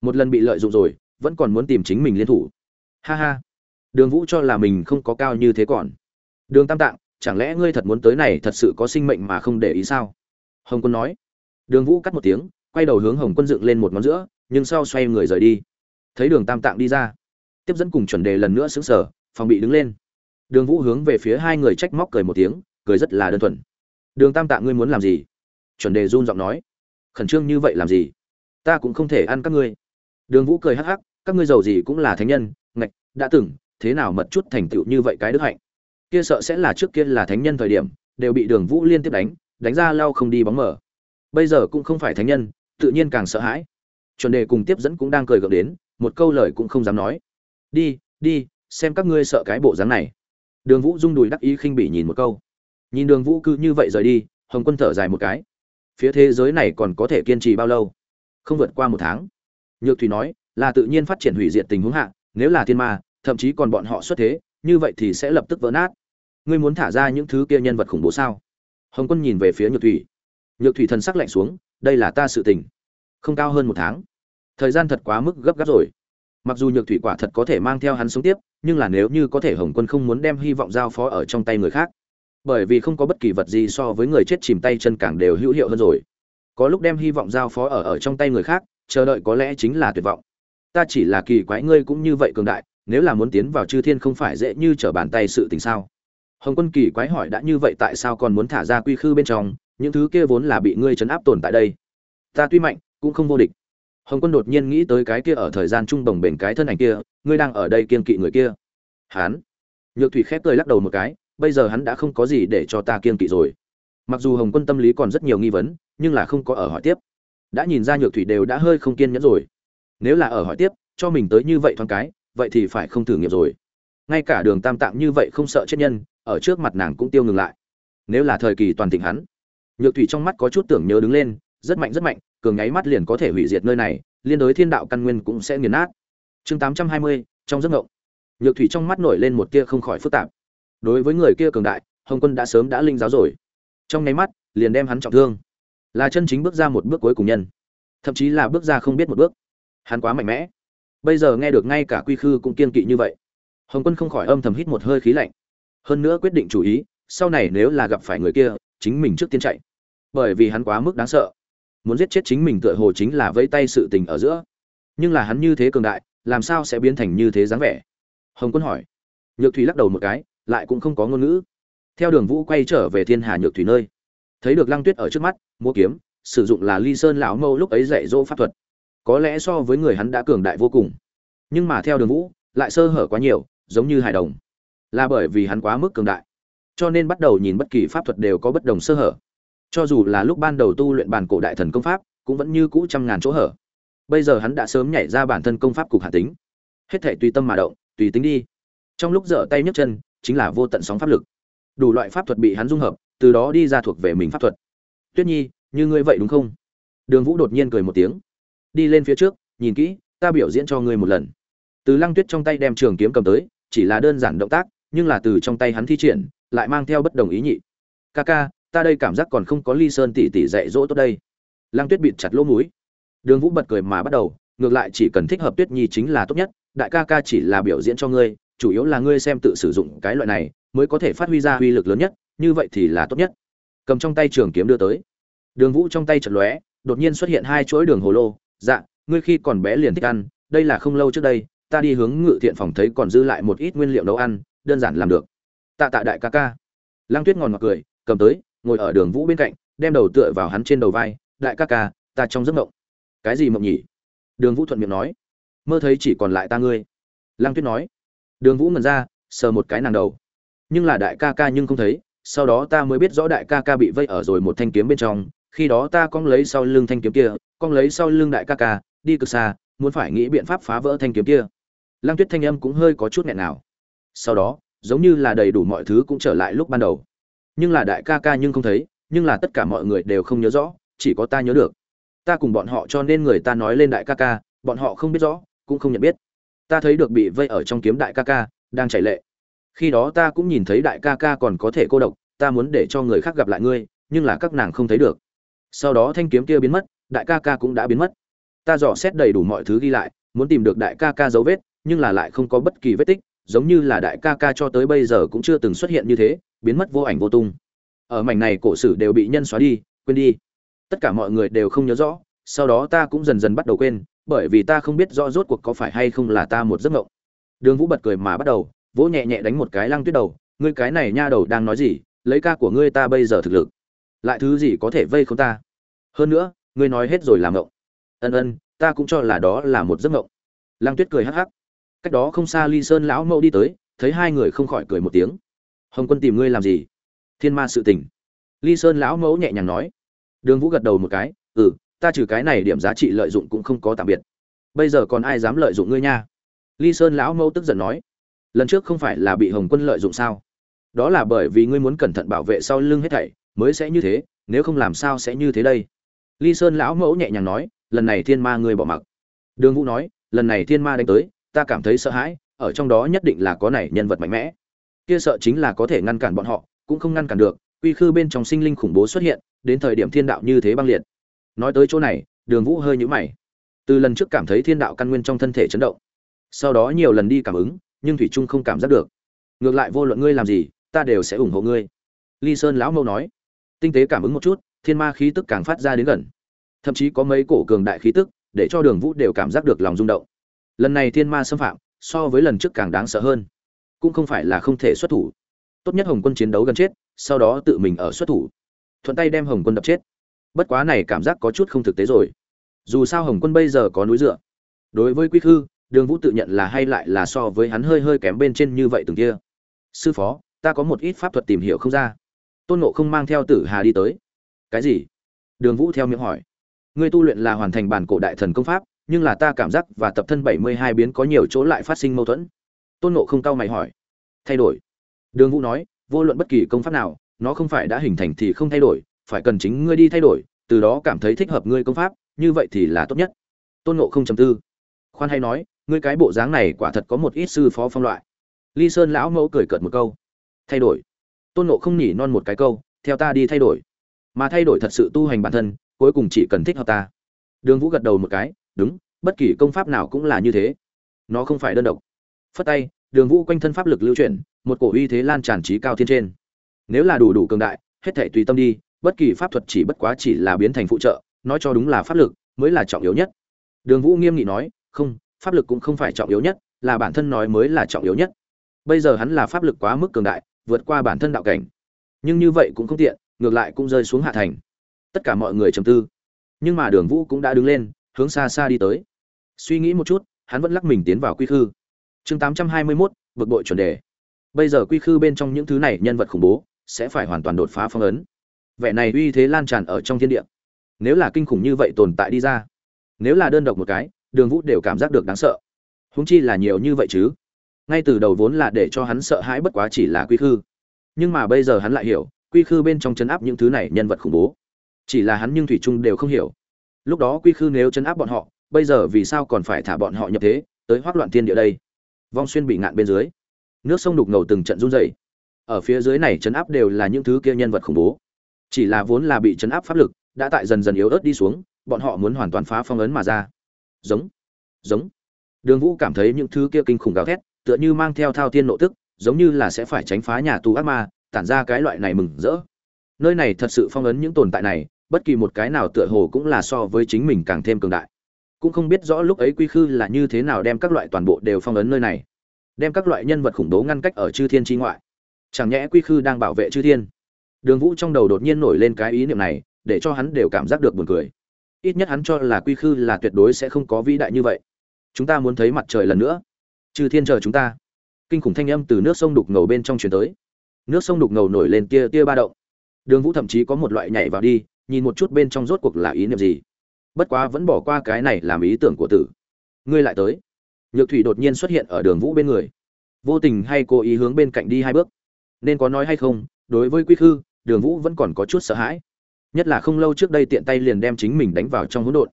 Một lần bị lợi dụng rồi, vẫn còn muốn tìm chính mình liên thủ. Ha ha. Đường vũ cho là mình không có cao như thế còn. Đường tam tạng, chẳng lẽ ngươi thật muốn tới này thật sự có sinh mệnh mà không để ý sao? Hồng quân nói. Đường vũ cắt một tiếng quay đầu hướng hồng quân dựng lên một ngón giữa, nhưng sau xoay người rời đi. Thấy đường tam tạng đi ra, tiếp dẫn cùng chuẩn đề lần nữa xứng sở phòng bị đứng lên. Đường vũ hướng về phía hai người trách móc cười một tiếng, cười rất là đơn thuần. Đường tam tạng ngươi muốn làm gì? Chuẩn đề run giọng nói. Khẩn trương như vậy làm gì? Ta cũng không thể ăn các ngươi. Đường vũ cười hắc hắc, các ngươi giàu gì cũng là thánh nhân, ngạch, đã từng, thế nào mật chút thành tựu như vậy cái đức hạnh? Kia sợ sẽ là trước kia là thánh nhân thời điểm, đều bị đường vũ liên tiếp đánh đánh ra lao không đi bóng mở bây giờ cũng không phải thánh nhân tự nhiên càng sợ hãi. Chuẩn đề cùng tiếp dẫn cũng đang cười gượng đến, một câu lời cũng không dám nói. Đi đi, xem các ngươi sợ cái bộ dáng này. Đường vũ rung đùi đắc ý khinh bỉ nhìn một câu. Nhìn đường vũ cứ như vậy rời đi, hồng quân thở dài một cái. Phía thế giới này còn có thể kiên trì bao lâu? Không vượt qua một tháng. Nhược thủy nói, là tự nhiên phát triển hủy diệt tình huống hạ, nếu là thiên ma, thậm chí còn bọn họ xuất thế, như vậy thì sẽ lập tức vỡ nát. Ngươi muốn thả ra những thứ kia nhân vật khủng bố sao? Hồng quân nhìn về phía nhược thủy. Nhược thủy thần sắc lạnh xuống đây là ta sự tình. Không cao hơn một tháng. Thời gian thật quá mức gấp gáp rồi. Mặc dù nhược thủy quả thật có thể mang theo hắn sống tiếp, nhưng là nếu như có thể hồng quân không muốn đem hy vọng giao phó ở trong tay người khác. Bởi vì không có bất kỳ vật gì so với người chết chìm tay chân càng đều hữu hiệu hơn rồi. Có lúc đem hy vọng giao phó ở ở trong tay người khác, chờ đợi có lẽ chính là tuyệt vọng. Ta chỉ là kỳ quái ngươi cũng như vậy cường đại, nếu là muốn tiến vào chư thiên không phải dễ như trở bàn tay sự tình sao? Hồng quân kỳ quái hỏi đã như vậy tại sao còn muốn thả ra quy khư bên trong những thứ kia vốn là bị ngươi chấn áp tồn tại đây. Ta tuy mạnh, cũng không vô địch. Hồng quân đột nhiên nghĩ tới cái kia ở thời gian trung đồng bền cái thân ảnh kia, ngươi đang ở đây kiên kỵ người kia. Hán. Nhược thủy khép cười lắc đầu một cái, bây giờ hắn đã không có gì để cho ta kiên kỵ rồi. Mặc dù hồng quân tâm lý còn rất nhiều nghi vấn, nhưng là không có ở hỏi tiếp. Đã nhìn ra nhược thủy đều đã hơi không kiên nhẫn rồi. Nếu là ở hỏi tiếp, cho mình tới như vậy thoáng cái, vậy thì phải không thử nghiệm rồi. Ngay cả đường tam tạng như vậy không sợ chết nhân, ở trước mặt nàng cũng tiêu ngừng lại. Nếu là thời kỳ toàn thịnh hắn nhược thủy trong mắt có chút tưởng nhớ đứng lên, rất mạnh rất mạnh, cường nháy mắt liền có thể hủy diệt nơi này, liên đối thiên đạo căn nguyên cũng sẽ nghiền nát. Chương tám trăm hai mươi, trong giấc ngộng. Nhược thủy trong mắt nổi lên một tia không khỏi phức tạp. Đối với người kia cường đại, hồng quân đã sớm đã linh giáo rồi. Trong nháy mắt, liền đem hắn trọng thương. Là chân chính bước ra một bước cuối cùng nhân. Thậm chí là bước ra không biết một bước. Hắn quá mạnh mẽ. Bây giờ nghe được ngay cả quy khư cũng kiên kỵ như vậy. Hồng quân không khỏi âm thầm hít một hơi khí lạnh. Hơn nữa quyết định chủ ý, sau này nếu là gặp phải người kia, chính mình trước tiên chạy bởi vì hắn quá mức đáng sợ. Muốn giết chết chính mình tựa hồ chính là vẫy tay sự tình ở giữa. Nhưng là hắn như thế cường đại, làm sao sẽ biến thành như thế dáng vẻ? Hồng quân hỏi. Nhược thủy lắc đầu một cái, lại cũng không có ngôn ngữ. Theo đường vũ quay trở về thiên hà nhược thủy nơi. Thấy được lăng tuyết ở trước mắt mua kiếm, sử dụng là ly sơn lão mâu lúc ấy dạy dỗ pháp thuật. Có lẽ so với người hắn đã cường đại vô cùng. Nhưng mà theo đường vũ, lại sơ hở quá nhiều, giống như hài đồng. Là bởi vì hắn quá mức cường đại. Cho nên bắt đầu nhìn bất kỳ pháp thuật đều có bất đồng sơ hở cho dù là lúc ban đầu tu luyện bản cổ đại thần công pháp, cũng vẫn như cũ trăm ngàn chỗ hở. Bây giờ hắn đã sớm nhảy ra bản thân công pháp cục hạ tính. Hết thể tùy tâm mà động, tùy tính đi. Trong lúc dở tay nhấc chân, chính là vô tận sóng pháp lực. Đủ loại pháp thuật bị hắn dung hợp, từ đó đi ra thuộc về mình pháp thuật. Tuyết nhi, như ngươi vậy đúng không? Đường vũ đột nhiên cười một tiếng. Đi lên phía trước, nhìn kỹ, ta biểu diễn cho ngươi một lần. Từ lăng tuyết trong tay đem trường kiếm cầm tới, chỉ là đơn giản động tác, nhưng là từ trong tay hắn thi triển, lại mang theo bất đồng ý nhị. Ca ca ta đây cảm giác còn không có ly sơn tỉ tỉ dạy dỗ tốt đây. Lăng tuyết bịt chặt lỗ mũi. Đường vũ bật cười mà bắt đầu, ngược lại chỉ cần thích hợp tuyết nhi chính là tốt nhất, đại ca ca chỉ là biểu diễn cho ngươi, chủ yếu là ngươi xem tự sử dụng cái loại này mới có thể phát huy ra uy lực lớn nhất, như vậy thì là tốt nhất. Cầm trong tay trường kiếm đưa tới. Đường vũ trong tay chật lóe, đột nhiên xuất hiện hai chuỗi đường hồ lô. Dạ ngươi khi còn bé liền thích ăn, đây là không lâu trước đây, ta đi hướng ngự thiện phòng thấy còn dư lại một ít nguyên liệu nấu ăn, đơn giản làm được. Tạ tạ đại ca ca. Lăng tuyết ngòn ngọt cười, cầm tới ngồi ở đường vũ bên cạnh, đem đầu tựa vào hắn trên đầu vai, đại ca ca, ta trong giấc mộng. Cái gì mộng nhỉ? Đường vũ thuận miệng nói. Mơ thấy chỉ còn lại ta ngươi. Lăng tuyết nói. Đường vũ ngần ra, sờ một cái nàng đầu. Nhưng là đại ca ca nhưng không thấy, sau đó ta mới biết rõ đại ca ca bị vây ở rồi một thanh kiếm bên trong, khi đó ta cong lấy sau lưng thanh kiếm kia, cong lấy sau lưng đại ca ca, đi cực xa, muốn phải nghĩ biện pháp phá vỡ thanh kiếm kia. Lăng tuyết thanh âm cũng hơi có chút nghẹn nào sau đó, giống như là đầy đủ mọi thứ cũng trở lại lúc ban đầu nhưng là đại ca ca nhưng không thấy, nhưng là tất cả mọi người đều không nhớ rõ, chỉ có ta nhớ được. Ta cùng bọn họ cho nên người ta nói lên đại ca ca, bọn họ không biết rõ, cũng không nhận biết. Ta thấy được bị vây ở trong kiếm đại ca ca, đang chảy lệ. Khi đó ta cũng nhìn thấy đại ca ca còn có thể cô độc, ta muốn để cho người khác gặp lại ngươi, nhưng là các nàng không thấy được. Sau đó thanh kiếm kia biến mất, đại ca ca cũng đã biến mất. Ta dò xét đầy đủ mọi thứ ghi lại, muốn tìm được đại ca ca dấu vết, nhưng là lại không có bất kỳ vết tích giống như là đại ca ca cho tới bây giờ cũng chưa từng xuất hiện như thế, biến mất vô ảnh vô tung. Ở mảnh này cổ sử đều bị nhân xóa đi, quên đi. Tất cả mọi người đều không nhớ rõ, sau đó ta cũng dần dần bắt đầu quên, bởi vì ta không biết rõ rốt cuộc có phải hay không là ta một giấc mộng. Đường vũ bật cười mà bắt đầu, vỗ nhẹ nhẹ đánh một cái lăng tuyết đầu, ngươi cái này nha đầu đang nói gì, lấy ca của ngươi ta bây giờ thực lực, lại thứ gì có thể vây không ta? Hơn nữa, ngươi nói hết rồi làm mộng. Ân ân, ta cũng cho là đó là một giấc mộng. Lăng tuyết cười hắc hắc cách đó không xa ly sơn lão mẫu đi tới, thấy hai người không khỏi cười một tiếng. Hồng quân tìm ngươi làm gì? Thiên ma sự tình. Ly sơn lão mẫu nhẹ nhàng nói. Đường vũ gật đầu một cái. Ừ ta trừ cái này điểm giá trị lợi dụng cũng không có tạm biệt. Bây giờ còn ai dám lợi dụng ngươi nha? Ly sơn lão mẫu tức giận nói. Lần trước không phải là bị hồng quân lợi dụng sao? Đó là bởi vì ngươi muốn cẩn thận bảo vệ sau lưng hết thảy, mới sẽ như thế, nếu không làm sao sẽ như thế đây? Ly sơn lão mẫu nhẹ nhàng nói. Lần này thiên ma ngươi bỏ mặc. Đường vũ nói. Lần này thiên ma đánh tới ta cảm thấy sợ hãi, ở trong đó nhất định là có này nhân vật mạnh mẽ. Kia sợ chính là có thể ngăn cản bọn họ, cũng không ngăn cản được quy khư bên trong sinh linh khủng bố xuất hiện, đến thời điểm thiên đạo như thế băng liệt. Nói tới chỗ này, đường vũ hơi nhũ mày. Từ lần trước cảm thấy thiên đạo căn nguyên trong thân thể chấn động, sau đó nhiều lần đi cảm ứng, nhưng thủy trung không cảm giác được. Ngược lại vô luận ngươi làm gì, ta đều sẽ ủng hộ ngươi. Ly sơn lão mâu nói. Tinh tế cảm ứng một chút, thiên ma khí tức càng phát ra đến gần. Thậm chí có mấy cổ cường đại khí tức, để cho đường vũ đều cảm giác được lòng rung động lần này thiên ma xâm phạm, so với lần trước càng đáng sợ hơn. Cũng không phải là không thể xuất thủ. Tốt nhất hồng quân chiến đấu gần chết, sau đó tự mình ở xuất thủ. Thuận tay đem hồng quân đập chết. Bất quá này cảm giác có chút không thực tế rồi. Dù sao hồng quân bây giờ có núi dựa. Đối với quy khư, đường vũ tự nhận là hay lại là so với hắn hơi hơi kém bên trên như vậy từng kia. Sư phó, ta có một ít pháp thuật tìm hiểu không ra. Tôn nộ không mang theo tử hà đi tới. Cái gì? Đường vũ theo miệng hỏi. Ngươi tu luyện là hoàn thành bản cổ đại thần công pháp nhưng là ta cảm giác và tập thân bảy mươi hai biến có nhiều chỗ lại phát sinh mâu thuẫn. Tôn nộ không cao mày hỏi. Thay đổi. Đường vũ nói, vô luận bất kỳ công pháp nào, nó không phải đã hình thành thì không thay đổi, phải cần chính ngươi đi thay đổi, từ đó cảm thấy thích hợp ngươi công pháp, như vậy thì là tốt nhất. Tôn nộ không chầm tư. Khoan hay nói, ngươi cái bộ dáng này quả thật có một ít sư phó phong loại. Ly sơn lão mẫu cười cợt một câu. Thay đổi. Tôn nộ không nhỉ non một cái câu, theo ta đi thay đổi. Mà thay đổi thật sự tu hành bản thân, cuối cùng chỉ cần thích hợp ta. Đường vũ gật đầu một cái đúng, bất kỳ công pháp nào cũng là như thế. Nó không phải đơn độc. Phất tay, đường vũ quanh thân pháp lực lưu chuyển, một cổ uy thế lan tràn trí cao thiên trên. Nếu là đủ đủ cường đại, hết thể tùy tâm đi, bất kỳ pháp thuật chỉ bất quá chỉ là biến thành phụ trợ, nói cho đúng là pháp lực, mới là trọng yếu nhất. Đường vũ nghiêm nghị nói, không, pháp lực cũng không phải trọng yếu nhất, là bản thân nói mới là trọng yếu nhất. Bây giờ hắn là pháp lực quá mức cường đại, vượt qua bản thân đạo cảnh. Nhưng như vậy cũng không tiện, ngược lại cũng rơi xuống hạ thành. Tất cả mọi người trầm tư. Nhưng mà đường vũ cũng đã đứng lên hướng xa xa đi tới. Suy nghĩ một chút, hắn vẫn lắc mình tiến vào quy khư. Chương tám trăm hai mươi mốt, bực bội chuẩn đề. Bây giờ quy khư bên trong những thứ này nhân vật khủng bố, sẽ phải hoàn toàn đột phá phong ấn. Vẻ này uy thế lan tràn ở trong thiên địa. Nếu là kinh khủng như vậy tồn tại đi ra, nếu là đơn độc một cái, đường vũ đều cảm giác được đáng sợ. Húng chi là nhiều như vậy chứ. Ngay từ đầu vốn là để cho hắn sợ hãi bất quá chỉ là quy khư. Nhưng mà bây giờ hắn lại hiểu, quy khư bên trong chấn áp những thứ này nhân vật khủng bố. Chỉ là hắn nhưng thủy trung đều không hiểu lúc đó quy khư nếu chấn áp bọn họ, bây giờ vì sao còn phải thả bọn họ nhập thế, tới hoác loạn thiên địa đây? Vong xuyên bị ngạn bên dưới. Nước sông đục ngầu từng trận run dày ở phía dưới này chấn áp đều là những thứ kia nhân vật khủng bố. Chỉ là vốn là bị chấn áp pháp lực, đã tại dần dần yếu ớt đi xuống, bọn họ muốn hoàn toàn phá phong ấn mà ra. Giống giống. Đường vũ cảm thấy những thứ kia kinh khủng gào thét, tựa như mang theo thao thiên nộ tức, giống như là sẽ phải tránh phá nhà tù ác ma, tản ra cái loại này mừng rỡ. Nơi này thật sự phong ấn những tồn tại này bất kỳ một cái nào tựa hồ cũng là so với chính mình càng thêm cường đại. Cũng không biết rõ lúc ấy quy khư là như thế nào đem các loại toàn bộ đều phong ấn nơi này. Đem các loại nhân vật khủng bố ngăn cách ở chư thiên tri ngoại. Chẳng nhẽ quy khư đang bảo vệ chư thiên. Đường vũ trong đầu đột nhiên nổi lên cái ý niệm này, để cho hắn đều cảm giác được buồn cười. Ít nhất hắn cho là quy khư là tuyệt đối sẽ không có vĩ đại như vậy. Chúng ta muốn thấy mặt trời lần nữa. Chư thiên chờ chúng ta. Kinh khủng thanh âm từ nước sông đục ngầu bên trong chuyển tới. Nước sông đục ngầu nổi lên tia tia ba động. Đường vũ thậm chí có một loại nhảy vào đi nhìn một chút bên trong rốt cuộc là ý niệm gì. Bất quá vẫn bỏ qua cái này làm ý tưởng của tử. Ngươi lại tới. Nhược thủy đột nhiên xuất hiện ở đường vũ bên người. Vô tình hay cố ý hướng bên cạnh đi hai bước. Nên có nói hay không, đối với quy khư, đường vũ vẫn còn có chút sợ hãi. Nhất là không lâu trước đây tiện tay liền đem chính mình đánh vào trong hỗn độn.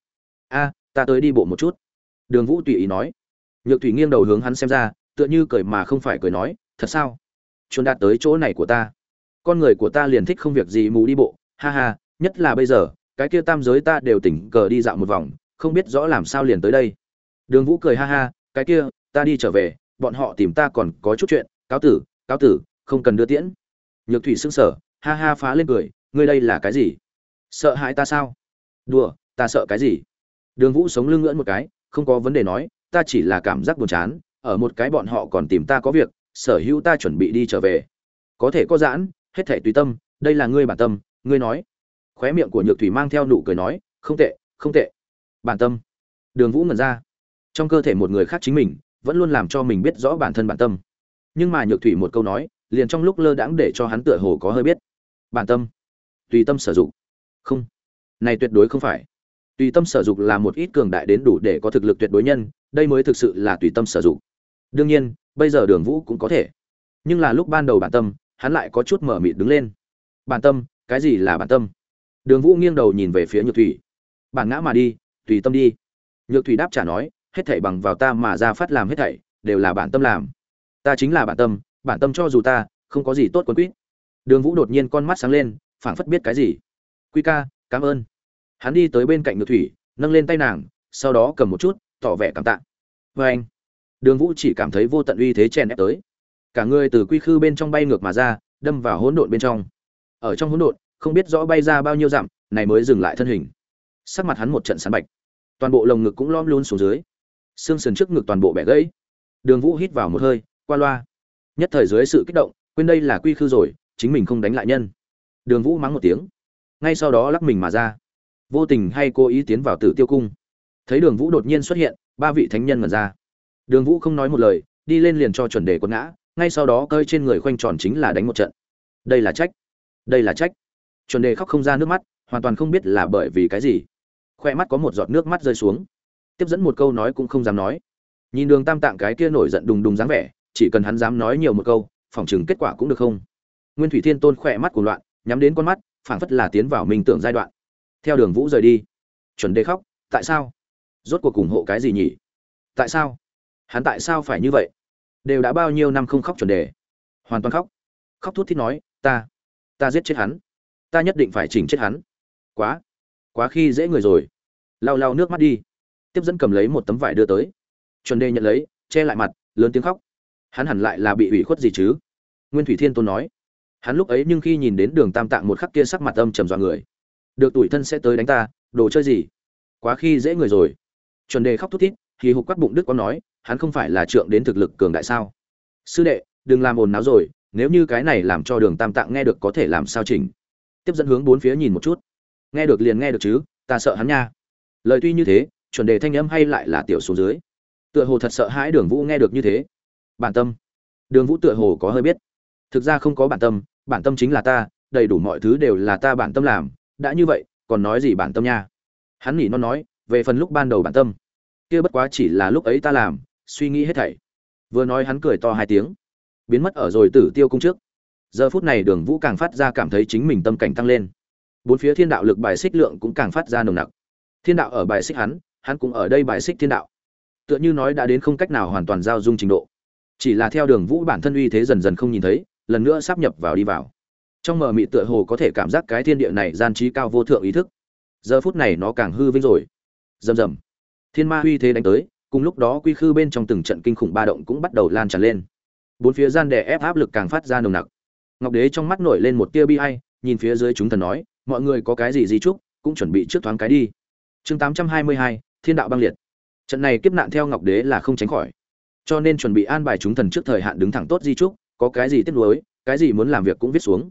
A, ta tới đi bộ một chút. Đường vũ tùy ý nói. Nhược thủy nghiêng đầu hướng hắn xem ra, tựa như cười mà không phải cười nói, thật sao? Chuồn đạt tới chỗ này của ta. Con người của ta liền thích không việc gì mù đi bộ. Ha ha nhất là bây giờ, cái kia tam giới ta đều tỉnh cờ đi dạo một vòng, không biết rõ làm sao liền tới đây. Đường vũ cười ha ha, cái kia, ta đi trở về, bọn họ tìm ta còn có chút chuyện, cáo tử cáo tử, không cần đưa tiễn. Nhược thủy sưng sở ha ha phá lên cười, ngươi đây là cái gì? Sợ hãi ta sao? Đùa, ta sợ cái gì? Đường vũ sống lưng ngưỡn một cái, không có vấn đề nói, ta chỉ là cảm giác buồn chán, ở một cái bọn họ còn tìm ta có việc, sở hữu ta chuẩn bị đi trở về. Có thể có giãn, hết thể tùy tâm, đây là ngươi bản tâm, ngươi nói khóe miệng của nhược thủy mang theo nụ cười nói, không tệ không tệ. Bản tâm. Đường vũ ngẩn ra. Trong cơ thể một người khác chính mình, vẫn luôn làm cho mình biết rõ bản thân bản tâm. Nhưng mà nhược thủy một câu nói, liền trong lúc lơ đãng để cho hắn tựa hồ có hơi biết. Bản tâm. Tùy tâm sử dụng không. Này tuyệt đối không phải. Tùy tâm sử dụng là một ít cường đại đến đủ để có thực lực tuyệt đối nhân, đây mới thực sự là tùy tâm sử dụng đương nhiên, bây giờ đường vũ cũng có thể. Nhưng là lúc ban đầu bản tâm, hắn lại có chút mở mịt đứng lên. Bản tâm, cái gì là bản tâm? Đường vũ nghiêng đầu nhìn về phía nhược thủy. Bản ngã mà đi, tùy tâm đi. Nhược thủy đáp trả nói, hết thảy bằng vào ta mà ra phát làm hết thảy, đều là bản tâm làm. Ta chính là bản tâm bản tâm cho dù ta, không có gì tốt quân quýt. Đường vũ đột nhiên con mắt sáng lên, phảng phất biết cái gì. Quy ca, cảm ơn. Hắn đi tới bên cạnh nhược thủy, nâng lên tay nàng, sau đó cầm một chút, tỏ vẻ cảm tạ. Vê anh. Đường vũ chỉ cảm thấy vô tận uy thế chen ép tới. Cả người từ quy khư bên trong bay ngược mà ra, đâm vào hỗn độn bên trong. Ở trong hỗn độn không biết rõ bay ra bao nhiêu dặm, này mới dừng lại thân hình. Sắc mặt hắn một trận sán bạch. Toàn bộ lồng ngực cũng lom luôn xuống dưới. Xương sườn trước ngực toàn bộ bẻ gãy. Đường vũ hít vào một hơi, qua loa. Nhất thời dưới sự kích động, quên đây là quy khư rồi, chính mình không đánh lại nhân. Đường vũ mắng một tiếng. Ngay sau đó lắc mình mà ra. Vô tình hay cố ý tiến vào tử tiêu cung. Thấy đường vũ đột nhiên xuất hiện, ba vị thánh nhân mật ra. Đường vũ không nói một lời, đi lên liền cho chuẩn đề quân ngã, ngay sau đó cơi trên người khoanh tròn chính là đánh một trận. Đây là trách. Đây là trách chuẩn đề khóc không ra nước mắt, hoàn toàn không biết là bởi vì cái gì. Khoe mắt có một giọt nước mắt rơi xuống. Tiếp dẫn một câu nói cũng không dám nói. Nhìn đường tam tạng cái kia nổi giận đùng đùng dáng vẻ, chỉ cần hắn dám nói nhiều một câu phỏng chừng kết quả cũng được không? Nguyên thủy thiên tôn khỏe mắt của loạn, nhắm đến con mắt, phảng phất là tiến vào mình tưởng giai đoạn. Theo đường vũ rời đi. Chuẩn đề khóc, tại sao? Rốt cuộc ủng hộ cái gì nhỉ? Tại sao? Hắn tại sao phải như vậy? Đều đã bao nhiêu năm không khóc chuẩn đề? Hoàn toàn khóc. Khóc thút thít nói, ta ta giết chết hắn ta nhất định phải chỉnh chết hắn. Quá quá khi dễ người rồi. Lau lau nước mắt đi. Tiếp dẫn cầm lấy một tấm vải đưa tới. Chuẩn đề nhận lấy, che lại mặt, lớn tiếng khóc. Hắn hẳn lại là bị ủy khuất gì chứ? Nguyên thủy thiên tôn nói. Hắn lúc ấy nhưng khi nhìn đến đường tam tạng một khắc kia sắc mặt âm trầm dọa người. Được tuổi thân sẽ tới đánh ta, đồ chơi gì? Quá khi dễ người rồi. Chuẩn đề khóc thút thít thì hục quát bụng đức có nói, hắn không phải là trượng đến thực lực cường đại sao? Sư đệ, đừng làm ồn náo rồi, nếu như cái này làm cho đường tam tạng nghe được có thể làm sao chỉnh? Tiếp dẫn hướng bốn phía nhìn một chút. Nghe được liền nghe được chứ, ta sợ hắn nha. Lời tuy như thế, chuẩn đề thanh âm hay lại là tiểu xuống dưới. Tựa hồ thật sợ hãi đường vũ nghe được như thế. Bản tâm. Đường vũ tựa hồ có hơi biết. Thực ra không có bản tâm bản tâm chính là ta, đầy đủ mọi thứ đều là ta bản tâm làm. Đã như vậy, còn nói gì bản tâm nha? Hắn nghĩ nó nói, về phần lúc ban đầu bản tâm. Kia bất quá chỉ là lúc ấy ta làm, suy nghĩ hết thảy. Vừa nói hắn cười to hai tiếng. Biến mất ở rồi tử tiêu cung trước giờ phút này đường vũ càng phát ra cảm thấy chính mình tâm cảnh tăng lên. Bốn phía thiên đạo lực bài xích lượng cũng càng phát ra nồng nặc. Thiên đạo ở bài xích hắn hắn cũng ở đây bài xích thiên đạo. Tựa như nói đã đến không cách nào hoàn toàn giao dung trình độ. Chỉ là theo đường vũ bản thân uy thế dần dần không nhìn thấy, lần nữa sắp nhập vào đi vào. Trong mờ mị tựa hồ có thể cảm giác cái thiên địa này gian trí cao vô thượng ý thức. Giờ phút này nó càng hư vinh rồi. Rầm rầm. Thiên ma uy thế đánh tới, cùng lúc đó quy khư bên trong từng trận kinh khủng ba động cũng bắt đầu lan tràn lên. Bốn phía gian đè ép áp lực càng phát ra nồng nặc ngọc đế trong mắt nổi lên một tia bi ai, nhìn phía dưới chúng thần nói, mọi người có cái gì di trúc cũng chuẩn bị trước thoáng cái đi. Chương tám trăm hai mươi hai, thiên đạo băng liệt. Trận này kiếp nạn theo ngọc đế là không tránh khỏi. Cho nên chuẩn bị an bài chúng thần trước thời hạn đứng thẳng tốt di trúc có cái gì tiếc nuối, cái gì muốn làm việc cũng viết xuống.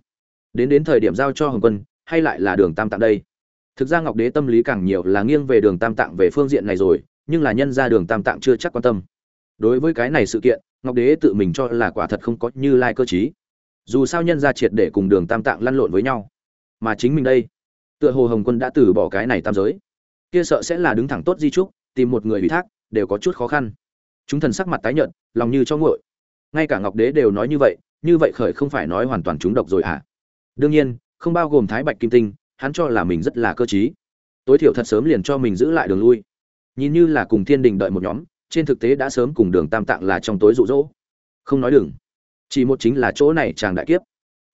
Đến đến thời điểm giao cho hồng quân, hay lại là đường tam tạng đây. Thực ra ngọc đế tâm lý càng nhiều là nghiêng về đường tam tạng về phương diện này rồi, nhưng là nhân ra đường tam tạng chưa chắc quan tâm. Đối với cái này sự kiện, ngọc đế tự mình cho là quả thật không có như lai cơ chí dù sao nhân ra triệt để cùng đường tam tạng lăn lộn với nhau. Mà chính mình đây, tựa hồ hồng quân đã từ bỏ cái này tam giới. Kia sợ sẽ là đứng thẳng tốt di trúc, tìm một người ủy thác, đều có chút khó khăn. Chúng thần sắc mặt tái nhợt, lòng như cho nguội. Ngay cả ngọc đế đều nói như vậy như vậy khởi không phải nói hoàn toàn trúng độc rồi à đương nhiên, không bao gồm thái bạch kim tinh, hắn cho là mình rất là cơ t tối thiểu thật sớm liền cho mình giữ lại đường lui. Nhìn như là cùng thiên đình đợi một nhóm, trên thực tế đã sớm cùng đường tam tạng là trong tối rụ rỗ. Không nói đừng chỉ một chính là chỗ này chàng đại kiếp.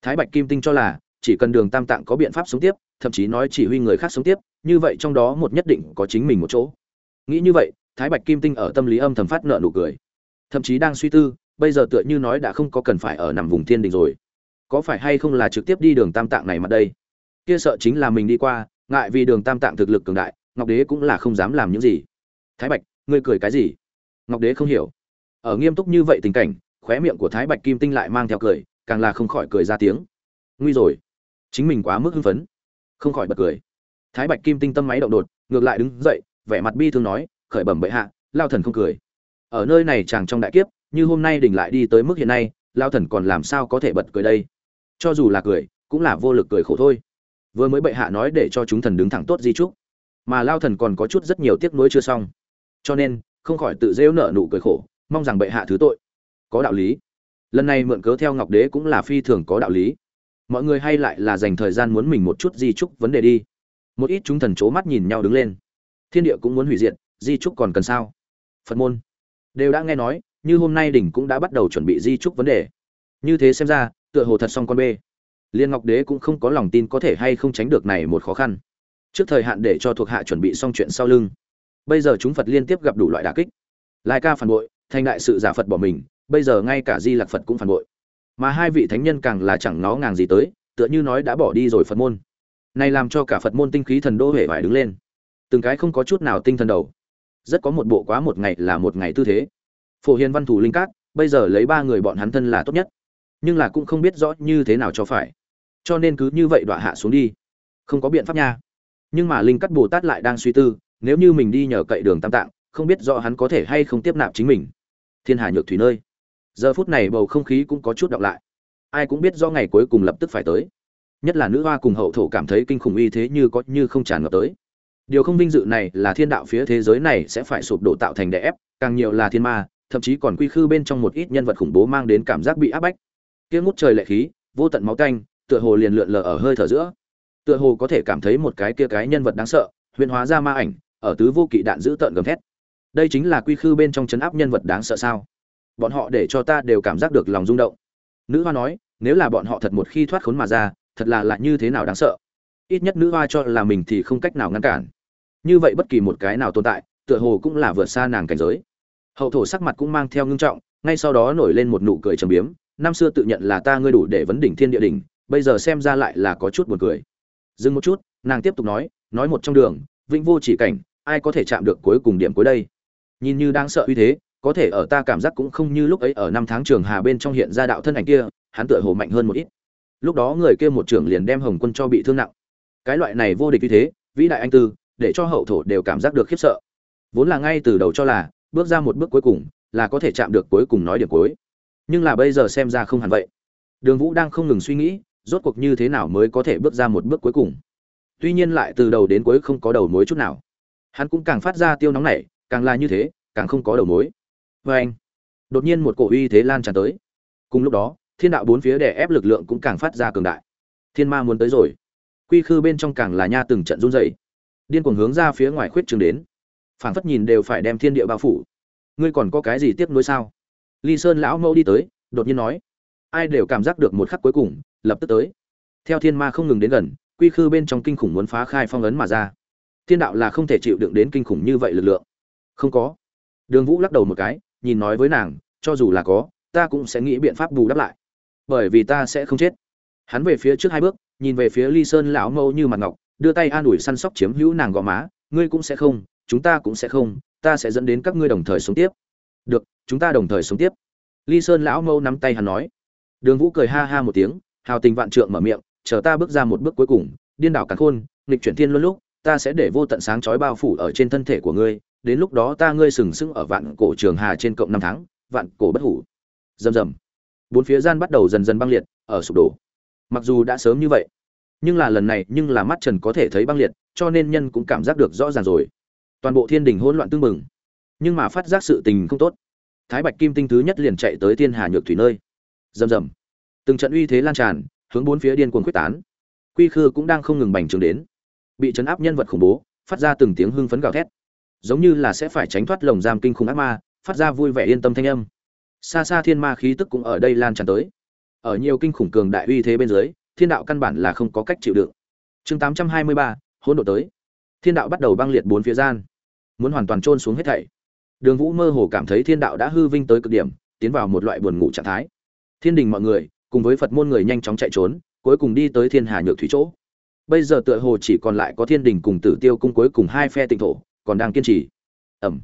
Thái bạch kim tinh cho là, chỉ cần đường tam tạng có biện pháp sống tiếp, thậm chí nói chỉ huy người khác sống tiếp, như vậy trong đó một nhất định có chính mình một chỗ. Nghĩ như vậy, thái bạch kim tinh ở tâm lý âm thầm phát nợ nụ cười. Thậm chí đang suy tư, bây giờ tựa như nói đã không có cần phải ở nằm vùng thiên đình rồi. Có phải hay không là trực tiếp đi đường tam tạng này mặt đây? Kia sợ chính là mình đi qua, ngại vì đường tam tạng thực lực cường đại, ngọc đế cũng là không dám làm những gì. Thái bạch, ngươi cười cái gì? Ngọc đế không hiểu. Ở nghiêm túc như vậy tình cảnh khóe miệng của thái bạch kim tinh lại mang theo cười, càng là không khỏi cười ra tiếng. Nguy rồi. Chính mình quá mức hưng phấn. Không khỏi bật cười. Thái bạch kim tinh tâm máy động đột, ngược lại đứng dậy, vẻ mặt bi thương nói, khởi bẩm bệ hạ. Lao thần không cười. Ở nơi này chàng trong đại kiếp, như hôm nay đỉnh lại đi tới mức hiện nay, lao thần còn làm sao có thể bật cười đây? Cho dù là cười, cũng là vô lực cười khổ thôi. Vừa mới bệ hạ nói để cho chúng thần đứng thẳng tốt di trúc, mà lao thần còn có chút rất nhiều tiếc nuối chưa xong. Cho nên, không khỏi tự rêu nở nụ cười khổ, mong rằng bệ hạ thứ tội có đạo lý. Lần này mượn cớ theo ngọc đế cũng là phi thường có đạo lý. Mọi người hay lại là dành thời gian muốn mình một chút di trúc vấn đề đi. Một ít chúng thần c h ố mắt nhìn nhau đứng lên. Thiên địa cũng muốn hủy diệt, di trúc còn cần sao? Phật môn. Đều đã nghe nói, như hôm nay đỉnh cũng đã bắt đầu chuẩn bị di trúc vấn đề. Như thế xem ra, tựa hồ thật xong con bê. Liên ngọc đế cũng không có lòng tin có thể hay không tránh được này một khó khăn. Trước thời hạn để cho thuộc hạ chuẩn bị xong chuyện sau lưng. Bây giờ chúng phật liên tiếp gặp đủ loại đả kích. Lai ca phản bội, thành đại sự giả phật bỏ mình bây giờ ngay cả di lạc phật cũng phản bội. Mà hai vị thánh nhân càng là chẳng ngó ngàng gì tới, tựa như nói đã bỏ đi rồi phật môn. Này làm cho cả phật môn tinh khí thần đô huệ phải đứng lên. Từng cái không có chút nào tinh thần đầu. Rất có một bộ quá một ngày là một ngày tư thế. Phổ hiền văn thủ linh cát, bây giờ lấy ba người bọn hắn thân là tốt nhất. Nhưng là cũng không biết rõ như thế nào cho phải. Cho nên cứ như vậy đọa hạ xuống đi. Không có biện pháp nha. Nhưng mà linh cắt bồ tát lại đang suy tư, nếu như mình đi nhờ cậy đường tam tạng, không biết rõ hắn có thể hay không tiếp nạp chính mình. Thiên hà nhược thủy nơi giờ phút này bầu không khí cũng có chút đọng lại. Ai cũng biết do ngày cuối cùng lập tức phải tới. Nhất là nữ hoa cùng hậu thổ cảm thấy kinh khủng y thế như có như không tràn ngập tới. Điều không vinh dự này là thiên đạo phía thế giới này sẽ phải sụp đổ tạo thành đè ép, càng nhiều là thiên ma, thậm chí còn quy khư bên trong một ít nhân vật khủng bố mang đến cảm giác bị áp bách. Kia ngút trời lệ khí, vô tận máu canh tựa hồ liền lượn lờ ở hơi thở giữa. Tựa hồ có thể cảm thấy một cái kia cái nhân vật đáng sợ, huyền hóa ra ma ảnh, ở tứ vô kỵ đạn giữ tợn gầm thét. Đây chính là quy khư bên trong chấn áp nhân vật đáng sợ sao? Bọn họ để cho ta đều cảm giác được lòng rung động. Nữ hoa nói, nếu là bọn họ thật một khi thoát khốn mà ra, thật là lạ như thế nào đáng sợ. Ít nhất nữ hoa cho là mình thì không cách nào ngăn cản. Như vậy bất kỳ một cái nào tồn tại, tựa hồ cũng là vượt xa nàng cảnh giới. Hậu thổ sắc mặt cũng mang theo ngưng trọng, ngay sau đó nổi lên một nụ cười trầm biếm, năm xưa tự nhận là ta ngươi đủ để vấn đỉnh thiên địa đỉnh, bây giờ xem ra lại là có chút buồn cười. Dừng một chút, nàng tiếp tục nói nói một trong đường, vĩnh vô chỉ cảnh, ai có thể chạm được cuối cùng điểm cuối đây? Nhìn như đang sợ uy thế có thể ở ta cảm giác cũng không như lúc ấy ở năm tháng trường hà bên trong hiện ra đạo thân ảnh kia, hắn tựa hồ mạnh hơn một ít. Lúc đó người kia một trưởng liền đem hồng quân cho bị thương nặng. Cái loại này vô địch như thế, vĩ đại anh tư, để cho hậu thổ đều cảm giác được khiếp sợ. Vốn là ngay từ đầu cho là, bước ra một bước cuối cùng, là có thể chạm được cuối cùng nói điểm cuối. Nhưng là bây giờ xem ra không hẳn vậy. Đường vũ đang không ngừng suy nghĩ, rốt cuộc như thế nào mới có thể bước ra một bước cuối cùng. Tuy nhiên lại từ đầu đến cuối không có đầu mối chút nào. Hắn cũng càng phát ra tiêu nóng này, càng là như thế, càng không có đầu mối vê anh, đột nhiên một cổ uy thế lan tràn tới. Cùng lúc đó, thiên đạo bốn phía đè ép lực lượng cũng càng phát ra cường đại. Thiên ma muốn tới rồi. Quy khư bên trong càng là nha từng trận run rẩy. Điên cuồng hướng ra phía ngoài khuyết trường đến. Phảng phất nhìn đều phải đem thiên địa bao phủ. Ngươi còn có cái gì tiếp nối sao? Ly sơn lão mẫu đi tới, đột nhiên nói. Ai đều cảm giác được một khắc cuối cùng, lập tức tới. Theo thiên ma không ngừng đến gần, quy khư bên trong kinh khủng muốn phá khai phong ấn mà ra. Thiên đạo là không thể chịu đựng đến kinh khủng như vậy lực lượng. Không có. Đường vũ lắc đầu một cái nhìn nói với nàng, cho dù là có, ta cũng sẽ nghĩ biện pháp bù đắp lại. Bởi vì ta sẽ không chết. Hắn về phía trước hai bước, nhìn về phía ly sơn lão mẫu như mặt ngọc, đưa tay an ủi săn sóc chiếm hữu nàng gò má, ngươi cũng sẽ không, chúng ta cũng sẽ không, ta sẽ dẫn đến các ngươi đồng thời sống tiếp. Được, chúng ta đồng thời sống tiếp. Ly sơn lão mẫu nắm tay hắn nói. Đường vũ cười ha ha một tiếng, hào tình vạn trượng mở miệng, chờ ta bước ra một bước cuối cùng, điên đảo cắn khôn, nghịch chuyển thiên luôn lúc, ta sẽ để vô tận sáng chói bao phủ ở trên thân thể của ngươi đến lúc đó ta ngươi sừng sững ở vạn cổ trường hà trên cộng năm tháng, vạn cổ bất hủ. Rầm rầm. Bốn phía gian bắt đầu dần dần băng liệt, ở sụp đổ. Mặc dù đã sớm như vậy, nhưng là lần này nhưng là mắt trần có thể thấy băng liệt, cho nên nhân cũng cảm giác được rõ ràng rồi. Toàn bộ thiên đình hỗn loạn tương mừng nhưng mà phát giác sự tình không tốt. Thái bạch kim tinh thứ nhất liền chạy tới thiên hà nhược thủy nơi. Rầm rầm. Từng trận uy thế lan tràn, hướng bốn phía điên cuồng quyết tán. Quy khư cũng đang không ngừng bành trướng đến. Bị chấn áp nhân vật khủng bố, phát ra từng tiếng hưng phấn gào thét giống như là sẽ phải tránh thoát lồng giam kinh khủng ác ma, phát ra vui vẻ yên tâm thanh âm. Xa xa thiên ma khí tức cũng ở đây lan tràn tới. Ở nhiều kinh khủng cường đại uy thế bên dưới, thiên đạo căn bản là không có cách chịu đựng. Chương tám trăm hai mươi ba, hỗn độ tới. Thiên đạo bắt đầu băng liệt bốn phía gian. Muốn hoàn toàn trôn xuống hết thảy. Đường vũ mơ hồ cảm thấy thiên đạo đã hư vinh tới cực điểm, tiến vào một loại buồn ngủ trạng thái. Thiên đình mọi người, cùng với phật môn người nhanh chóng chạy trốn, cuối cùng đi tới thiên hà nhược thủy chỗ. Bây giờ tựa hồ chỉ còn lại có thiên đình cùng tử tiêu cung cuối cùng hai phe tịnh thổ còn đang kiên trì. Ẩm.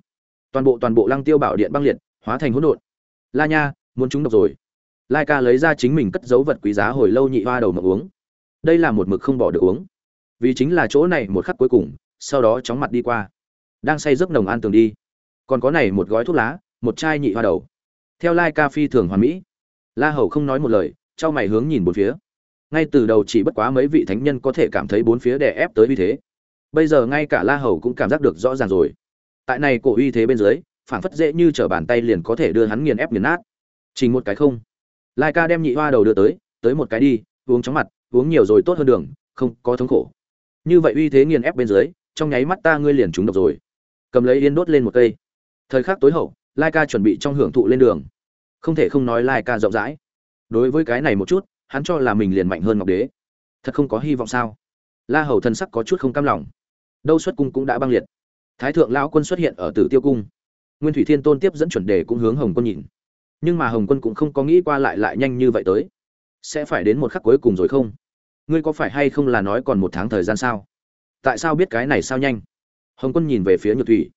Toàn bộ toàn bộ lăng tiêu bảo điện băng liệt, hóa thành hỗn độn. La nha, muốn chúng độc rồi. Lai ca lấy ra chính mình cất dấu vật quý giá hồi lâu nhị hoa đầu mà uống. Đây là một mực không bỏ được uống. Vì chính là chỗ này một khắc cuối cùng, sau đó chóng mặt đi qua. Đang say giấc nồng an tường đi. Còn có này một gói thuốc lá, một chai nhị hoa đầu. Theo lai ca phi thường hoàn mỹ. La hầu không nói một lời, trao mày hướng nhìn bốn phía. Ngay từ đầu chỉ bất quá mấy vị thánh nhân có thể cảm thấy bốn phía đè ép tới như thế bây giờ ngay cả la hầu cũng cảm giác được rõ ràng rồi. Tại này cổ uy thế bên dưới, phảng phất dễ như trở bàn tay liền có thể đưa hắn nghiền ép nghiền nát. Chỉ một cái không. Lai ca đem nhị hoa đầu đưa tới tới một cái đi, uống chóng mặt, uống nhiều rồi tốt hơn đường, không có thống khổ. Như vậy uy thế nghiền ép bên dưới, trong nháy mắt ta ngươi liền trúng độc rồi. Cầm lấy yên đốt lên một cây. Thời khắc tối hậu, lai ca chuẩn bị trong hưởng thụ lên đường. Không thể không nói lai ca rộng rãi. Đối với cái này một chút, hắn cho là mình liền mạnh hơn ngọc đế. Thật không có hy vọng sao? La hầu thân sắc có chút không cam lòng đâu xuất cung cũng đã băng liệt. Thái thượng lão quân xuất hiện ở tử tiêu cung. Nguyên thủy thiên tôn tiếp dẫn chuẩn đề cũng hướng hồng quân nhìn. Nhưng mà hồng quân cũng không có nghĩ qua lại lại nhanh như vậy tới. Sẽ phải đến một khắc cuối cùng rồi không? Ngươi có phải hay không là nói còn một tháng thời gian sao? Tại sao biết cái này sao nhanh? Hồng quân nhìn về phía nhược thủy.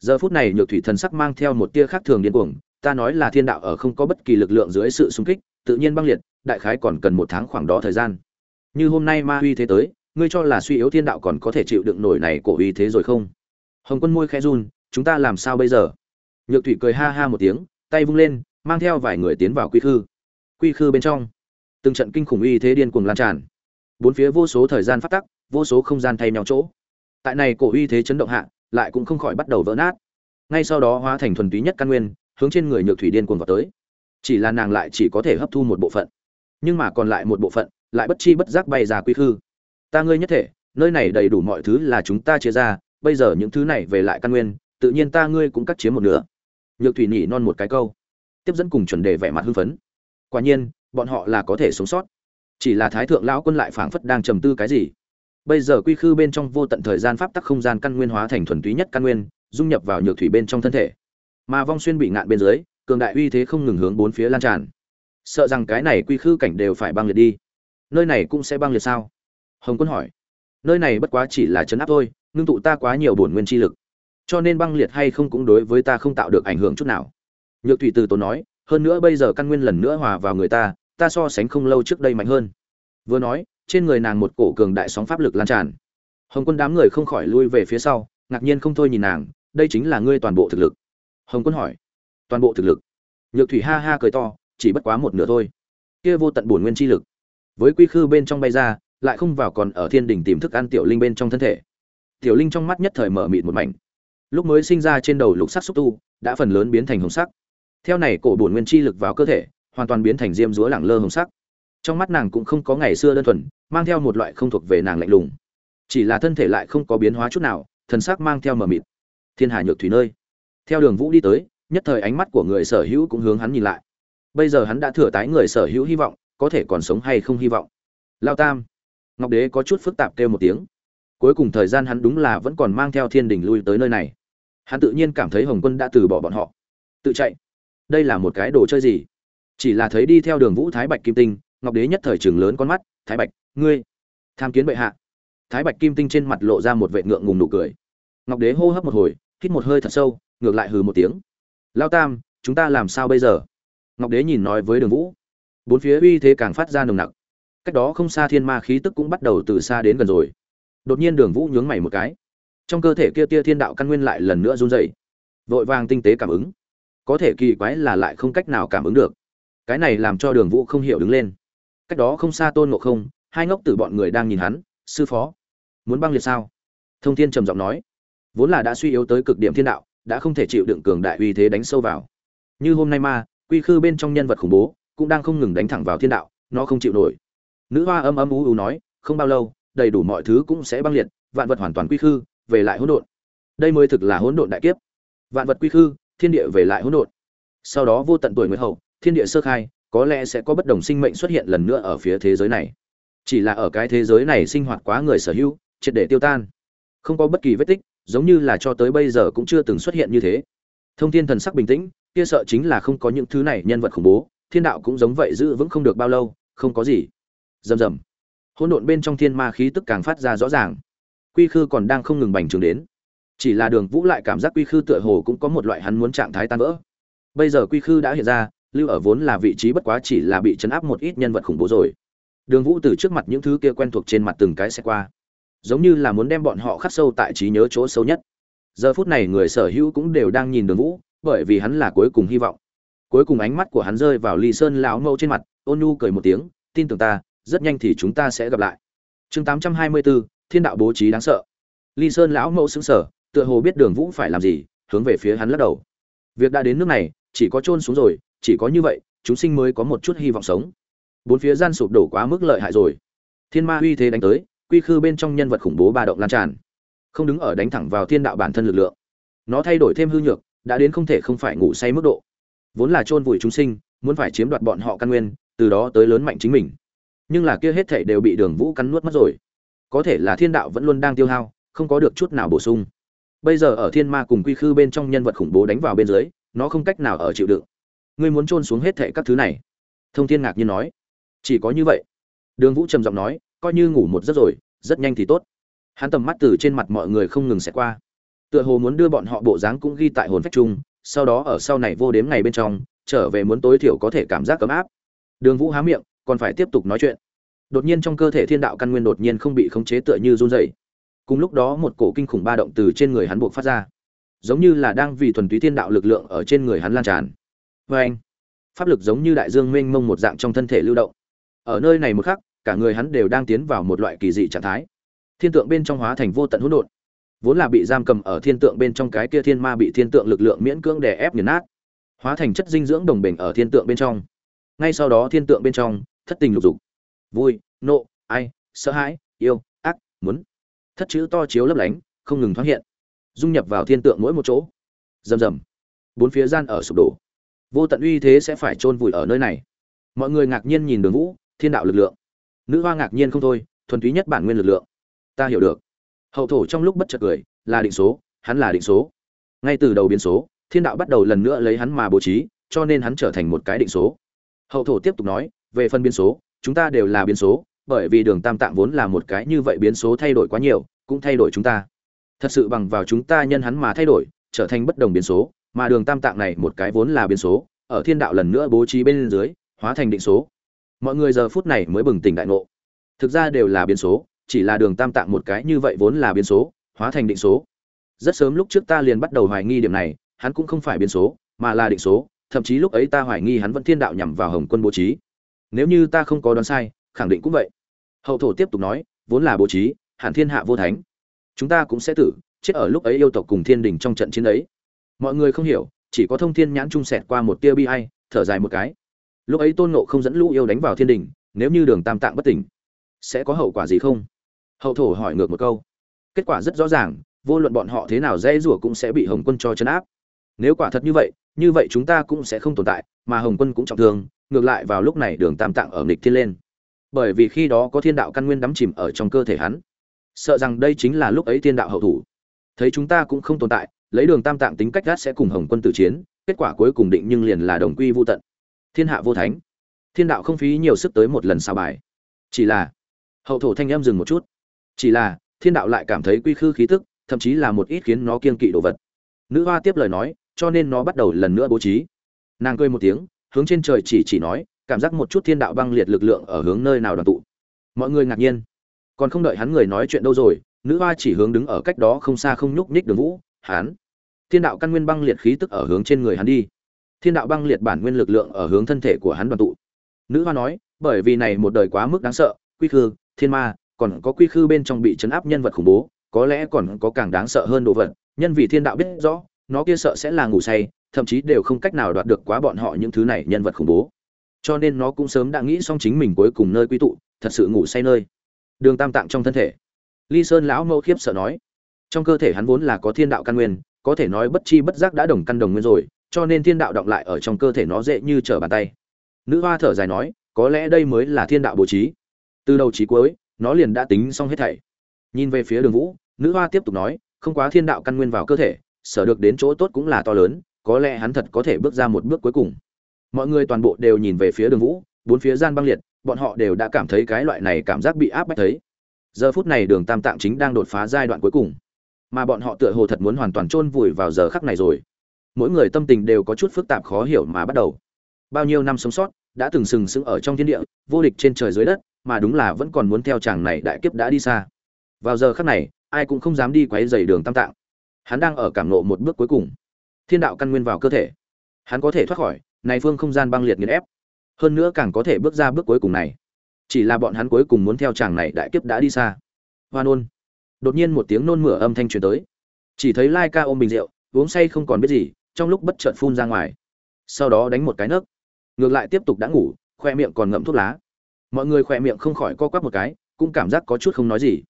Giờ phút này nhược thủy thần sắc mang theo một tia khác thường điên cuồng, ta nói là thiên đạo ở không có bất kỳ lực lượng dưới sự xung kích, tự nhiên băng liệt, đại khái còn cần một tháng khoảng đó thời gian. Như hôm nay ma uy thế tới ngươi cho là suy yếu thiên đạo còn có thể chịu đựng nổi này của uy thế rồi không? Hồng quân môi khẽ run, chúng ta làm sao bây giờ? Nhược thủy cười ha ha một tiếng, tay vung lên, mang theo vài người tiến vào quy khư. Quy khư bên trong, từng trận kinh khủng uy thế điên cuồng lan tràn. Bốn phía vô số thời gian phát tắc, vô số không gian thay nhau chỗ. Tại này cổ uy thế chấn động hạ, lại cũng không khỏi bắt đầu vỡ nát. Ngay sau đó hóa thành thuần túy nhất căn nguyên, hướng trên người nhược thủy điên cuồng vào tới. Chỉ là nàng lại chỉ có thể hấp thu một bộ phận, nhưng mà còn lại một bộ phận, lại bất chi bất giác bay ra quy khư ta ngươi nhất thể, nơi này đầy đủ mọi thứ là chúng ta chia ra, bây giờ những thứ này về lại căn nguyên, tự nhiên ta ngươi cũng cắt chiếm một nửa. Nhược thủy nhỉ non một cái câu, tiếp dẫn cùng chuẩn đề vẻ mặt hưng phấn. Quả nhiên, bọn họ là có thể sống sót. Chỉ là thái thượng lão quân lại phảng phất đang trầm tư cái gì. Bây giờ quy khư bên trong vô tận thời gian pháp tắc không gian căn nguyên hóa thành thuần túy nhất căn nguyên, dung nhập vào nhược thủy bên trong thân thể. Mà vong xuyên bị ngạn bên dưới, cường đại uy thế không ngừng hướng bốn phía lan tràn. Sợ rằng cái này quy khư cảnh đều phải băng liệt đi. Nơi này cũng sẽ băng liệt sao? Hồng quân hỏi, nơi này bất quá chỉ là chấn áp thôi, ngưng tụ ta quá nhiều bổn nguyên chi lực, cho nên băng liệt hay không cũng đối với ta không tạo được ảnh hưởng chút nào. Nhược thủy từ tốn nói, hơn nữa bây giờ căn nguyên lần nữa hòa vào người ta ta so sánh không lâu trước đây mạnh hơn. Vừa nói, trên người nàng một cổ cường đại sóng pháp lực lan tràn. Hồng quân đám người không khỏi lui về phía sau, ngạc nhiên không thôi nhìn nàng, đây chính là ngươi toàn bộ thực lực? Hồng quân hỏi, toàn bộ thực lực? Nhược thủy ha ha cười to, chỉ bất quá một nửa thôi. Kia vô tận bổn nguyên chi lực, với quy khư bên trong bay ra lại không vào còn ở thiên đình tìm thức ăn tiểu linh bên trong thân thể. Tiểu linh trong mắt nhất thời mở mịt một mảnh. Lúc mới sinh ra trên đầu lục sắc xúc tu, đã phần lớn biến thành hồng sắc. Theo này cổ bổn nguyên chi lực vào cơ thể, hoàn toàn biến thành diêm dúa lẳng lơ hồng sắc. Trong mắt nàng cũng không có ngày xưa đơn thuần, mang theo một loại không thuộc về nàng lạnh lùng. Chỉ là thân thể lại không có biến hóa chút nào, thần sắc mang theo mờ mịt. Thiên hà nhược thủy nơi. Theo đường vũ đi tới, nhất thời ánh mắt của người sở hữu cũng hướng hắn nhìn lại. Bây giờ hắn đã thừa tái người sở hữu hy vọng, có thể còn sống hay không hy vọng. Lao tam ngọc đế có chút phức tạp kêu một tiếng. Cuối cùng thời gian hắn đúng là vẫn còn mang theo thiên đình lui tới nơi này. Hắn tự nhiên cảm thấy hồng quân đã từ bỏ bọn họ. Tự chạy. Đây là một cái đồ chơi gì? Chỉ là thấy đi theo đường vũ thái bạch kim tinh, ngọc đế nhất thời trường lớn con mắt, thái bạch, ngươi tham kiến bệ hạ. Thái bạch kim tinh trên mặt lộ ra một vệ ngượng ngùng nụ cười. Ngọc đế hô hấp một hồi, hít một hơi thật sâu, ngược lại hừ một tiếng. Lao tam, chúng ta làm sao bây giờ? Ngọc đế nhìn nói với đường vũ. Bốn phía uy thế càng phát ra nồng nặc cách đó không xa thiên ma khí tức cũng bắt đầu từ xa đến gần rồi. Đột nhiên đường vũ nhướng mày một cái. Trong cơ thể kia tia thiên đạo căn nguyên lại lần nữa run dày vội vàng tinh tế cảm ứng. Có thể kỳ quái là lại không cách nào cảm ứng được. Cái này làm cho đường vũ không hiểu đứng lên. Cách đó không xa tôn ngộ không, hai ngốc tử bọn người đang nhìn hắn. Sư phó, muốn băng liệt sao? Thông thiên trầm giọng nói. Vốn là đã suy yếu tới cực điểm thiên đạo, đã không thể chịu đựng cường đại uy thế đánh sâu vào. Như hôm nay ma quy khư bên trong nhân vật khủng bố, cũng đang không ngừng đánh thẳng vào thiên đạo, nó không chịu nổi nữ hoa âm âm u u nói, không bao lâu, đầy đủ mọi thứ cũng sẽ băng liệt, vạn vật hoàn toàn quy khư, về lại hỗn độn. Đây mới thực là hỗn độn đại kiếp. Vạn vật quy khư, thiên địa về lại hỗn độn. Sau đó vô tận tuổi nguyệt hậu, thiên địa sơ khai, có lẽ sẽ có bất đồng sinh mệnh xuất hiện lần nữa ở phía thế giới này. Chỉ là ở cái thế giới này sinh hoạt quá người sở hữu, triệt để tiêu tan. Không có bất kỳ vết tích, giống như là cho tới bây giờ cũng chưa từng xuất hiện như thế. Thông thiên thần sắc bình tĩnh, kia sợ chính là không có những thứ này nhân vật khủng bố, thiên đạo cũng giống vậy giữ vững không được bao lâu, không có gì rầm rầm. Hỗn độn bên trong thiên ma khí tức càng phát ra rõ ràng. Quy khư còn đang không ngừng bành trướng đến. Chỉ là đường vũ lại cảm giác quy khư tựa hồ cũng có một loại hắn muốn trạng thái tan vỡ. Bây giờ quy khư đã hiện ra, lưu ở vốn là vị trí bất quá chỉ là bị chấn áp một ít nhân vật khủng bố rồi. Đường vũ từ trước mặt những thứ kia quen thuộc trên mặt từng cái xe qua. Giống như là muốn đem bọn họ khắc sâu tại trí nhớ chỗ sâu nhất. Giờ phút này người sở hữu cũng đều đang nhìn đường vũ, bởi vì hắn là cuối cùng hy vọng. Cuối cùng ánh mắt của hắn rơi vào ly sơn lão mâu trên mặt, ôn nhu cười một tiếng, tin tưởng ta rất nhanh thì chúng ta sẽ gặp lại. Chương tám trăm hai mươi bốn thiên đạo bố trí đáng sợ. Ly sơn lão mẫu xứng sở tựa hồ biết đường vũ phải làm gì, hướng về phía hắn lắc đầu. Việc đã đến nước này, chỉ có trôn xuống rồi, chỉ có như vậy, chúng sinh mới có một chút hy vọng sống. Bốn phía gian sụp đổ quá mức lợi hại rồi. Thiên ma uy thế đánh tới, quy khư bên trong nhân vật khủng bố ba động lan tràn. Không đứng ở đánh thẳng vào thiên đạo bản thân lực lượng. Nó thay đổi thêm hư nhược, đã đến không thể không phải ngủ say mức độ. Vốn là chôn vùi chúng sinh, muốn phải chiếm đoạt bọn họ căn nguyên, từ đó tới lớn mạnh chính mình nhưng là kia hết thảy đều bị đường vũ cắn nuốt mất rồi. Có thể là thiên đạo vẫn luôn đang tiêu hao, không có được chút nào bổ sung. Bây giờ ở thiên ma cùng quy khư bên trong nhân vật khủng bố đánh vào bên dưới, nó không cách nào ở chịu đựng. Ngươi muốn trôn xuống hết thảy các thứ này? Thông thiên ngạc nhiên nói. Chỉ có như vậy. Đường vũ trầm giọng nói, coi như ngủ một giấc rồi, rất nhanh thì tốt. Hắn tầm mắt từ trên mặt mọi người không ngừng xẹt qua. Tựa hồ muốn đưa bọn họ bộ dáng cũng ghi tại hồn phách chung, sau đó ở sau này vô đếm ngày bên trong, trở về muốn tối thiểu có thể cảm giác ấm áp. Đường vũ há miệng, còn phải tiếp tục nói chuyện đột nhiên trong cơ thể thiên đạo căn nguyên đột nhiên không bị khống chế tựa như run rẩy. Cùng lúc đó một cổ kinh khủng ba động từ trên người hắn buộc phát ra. Giống như là đang vì thuần túy thiên đạo lực lượng ở trên người hắn lan tràn. Vê anh, pháp lực giống như đại dương mênh mông một dạng trong thân thể lưu động. Ở nơi này một khắc, cả người hắn đều đang tiến vào một loại kỳ dị trạng thái. Thiên tượng bên trong hóa thành vô tận hỗn độn. Vốn là bị giam cầm ở thiên tượng bên trong cái kia thiên ma bị thiên tượng lực lượng miễn cưỡng đè ép nghiền nát. Hóa thành chất dinh dưỡng đồng bình ở thiên tượng bên trong. Ngay sau đó thiên tượng bên trong, thất tình lục dục vui, nộ, ai, sợ hãi, yêu, ác, muốn. Thất chữ to chiếu lấp lánh, không ngừng thoáng hiện. Dung nhập vào thiên tượng mỗi một chỗ. Rầm rầm. Bốn phía gian ở sụp đổ. Vô tận uy thế sẽ phải chôn vùi ở nơi này. Mọi người ngạc nhiên nhìn đường vũ, thiên đạo lực lượng. Nữ hoa ngạc nhiên không thôi, thuần túy nhất bản nguyên lực lượng. Ta hiểu được. Hậu thổ trong lúc bất chợt cười, là định số, hắn là định số. Ngay từ đầu biến số, thiên đạo bắt đầu lần nữa lấy hắn mà bố trí, cho nên hắn trở thành một cái định số. Hậu thổ tiếp tục nói, về phân biến số chúng ta đều là biến số, bởi vì đường tam tạng vốn là một cái như vậy biến số thay đổi quá nhiều, cũng thay đổi chúng ta. Thật sự bằng vào chúng ta nhân hắn mà thay đổi, trở thành bất đồng biến số, mà đường tam tạng này một cái vốn là biến số, ở thiên đạo lần nữa bố trí bên dưới, hóa thành định số. Mọi người giờ phút này mới bừng tỉnh đại ngộ. Thực ra đều là biến số, chỉ là đường tam tạng một cái như vậy vốn là biến số, hóa thành định số. Rất sớm lúc trước ta liền bắt đầu hoài nghi điểm này, hắn cũng không phải biến số, mà là định số, thậm chí lúc ấy ta hoài nghi hắn vẫn thiên đạo nhằm vào hồng quân bố trí nếu như ta không có đoán sai, khẳng định cũng vậy. Hậu thổ tiếp tục nói, vốn là bố trí, hẳn thiên hạ vô thánh. Chúng ta cũng sẽ tử, chết ở lúc ấy yêu tộc cùng thiên đình trong trận chiến ấy. Mọi người không hiểu, chỉ có thông thiên nhãn trung sẹt qua một tia bi hay thở dài một cái. Lúc ấy tôn nộ không dẫn lũ yêu đánh vào thiên đình, nếu như đường tam tạng bất tỉnh, sẽ có hậu quả gì không? Hậu thổ hỏi ngược một câu. Kết quả rất rõ ràng, vô luận bọn họ thế nào dễ rủa cũng sẽ bị hồng quân cho chấn áp. Nếu quả thật như vậy như vậy chúng ta cũng sẽ không tồn tại, mà hồng quân cũng trọng thương ngược lại vào lúc này đường tam tạng ở nghịch thiên lên. Bởi vì khi đó có thiên đạo căn nguyên đắm chìm ở trong cơ thể hắn. Sợ rằng đây chính là lúc ấy thiên đạo hậu thủ. Thấy chúng ta cũng không tồn tại, lấy đường tam tạng tính cách gắt sẽ cùng hồng quân tử chiến, kết quả cuối cùng định nhưng liền là đồng quy vô tận. Thiên hạ vô thánh. Thiên đạo không phí nhiều sức tới một lần sao bài. Chỉ là, hậu thổ thanh em dừng một chút. Chỉ là, thiên đạo lại cảm thấy quy khư khí tức, thậm chí là một ít khiến nó kiên kỵ đồ vật. Nữ hoa tiếp lời nói, cho nên nó bắt đầu lần nữa bố trí. Nàng cười một tiếng hướng trên trời chỉ chỉ nói, cảm giác một chút thiên đạo băng liệt lực lượng ở hướng nơi nào đoàn tụ. Mọi người ngạc nhiên. Còn không đợi hắn người nói chuyện đâu rồi, nữ hoa chỉ hướng đứng ở cách đó không xa không nhúc nhích đường vũ, hắn. Thiên đạo căn nguyên băng liệt khí tức ở hướng trên người hắn đi. Thiên đạo băng liệt bản nguyên lực lượng ở hướng thân thể của hắn đoàn tụ. Nữ hoa nói, bởi vì này một đời quá mức đáng sợ, quy khư, thiên ma, còn có quy khư bên trong bị chấn áp nhân vật khủng bố, có lẽ còn có càng đáng sợ hơn đồ vật. Nhân vì thiên đạo biết rõ nó kia sợ sẽ là ngủ say, thậm chí đều không cách nào đoạt được quá bọn họ những thứ này nhân vật khủng bố. Cho nên nó cũng sớm đã nghĩ xong chính mình cuối cùng nơi quy tụ, thật sự ngủ say nơi. Đường tam tạng trong thân thể. Ly sơn lão mẫu khiếp sợ nói. Trong cơ thể hắn vốn là có thiên đạo căn nguyên, có thể nói bất chi bất giác đã đồng căn đồng nguyên rồi, cho nên thiên đạo động lại ở trong cơ thể nó dễ như trở bàn tay. Nữ hoa thở dài nói, có lẽ đây mới là thiên đạo bố trí. Từ đầu chí cuối, nó liền đã tính xong hết thảy. Nhìn về phía đường vũ, nữ hoa tiếp tục nói, không quá thiên đạo căn nguyên vào cơ thể sở được đến chỗ tốt cũng là to lớn, có lẽ hắn thật có thể bước ra một bước cuối cùng. Mọi người toàn bộ đều nhìn về phía đường vũ, bốn phía gian băng liệt, bọn họ đều đã cảm thấy cái loại này cảm giác bị áp bách thấy. Giờ phút này đường tam tạng chính đang đột phá giai đoạn cuối cùng. Mà bọn họ tựa hồ thật muốn hoàn toàn chôn vùi vào giờ khắc này rồi. Mỗi người tâm tình đều có chút phức tạp khó hiểu mà bắt đầu. Bao nhiêu năm sống sót, đã từng sừng sững ở trong thiên địa, vô địch trên trời dưới đất, mà đúng là vẫn còn muốn theo chàng này đại kiếp đã đi xa. Vào giờ khắc này, ai cũng không dám đi quấy dày đường tam tạng hắn đang ở cảm nộ một bước cuối cùng. Thiên đạo căn nguyên vào cơ thể. Hắn có thể thoát khỏi, này phương không gian băng liệt nghiền ép. Hơn nữa càng có thể bước ra bước cuối cùng này. Chỉ là bọn hắn cuối cùng muốn theo chàng này đại kiếp đã đi xa. Hoa nôn đột nhiên một tiếng nôn mửa âm thanh truyền tới. Chỉ thấy lai ca ôm bình rượu, uống say không còn biết gì, trong lúc bất chợt phun ra ngoài. Sau đó đánh một cái nấc. Ngược lại tiếp tục đã ngủ, khoe miệng còn ngậm thuốc lá. Mọi người khoe miệng không khỏi co quắp một cái, cũng cảm giác có chút không nói gì.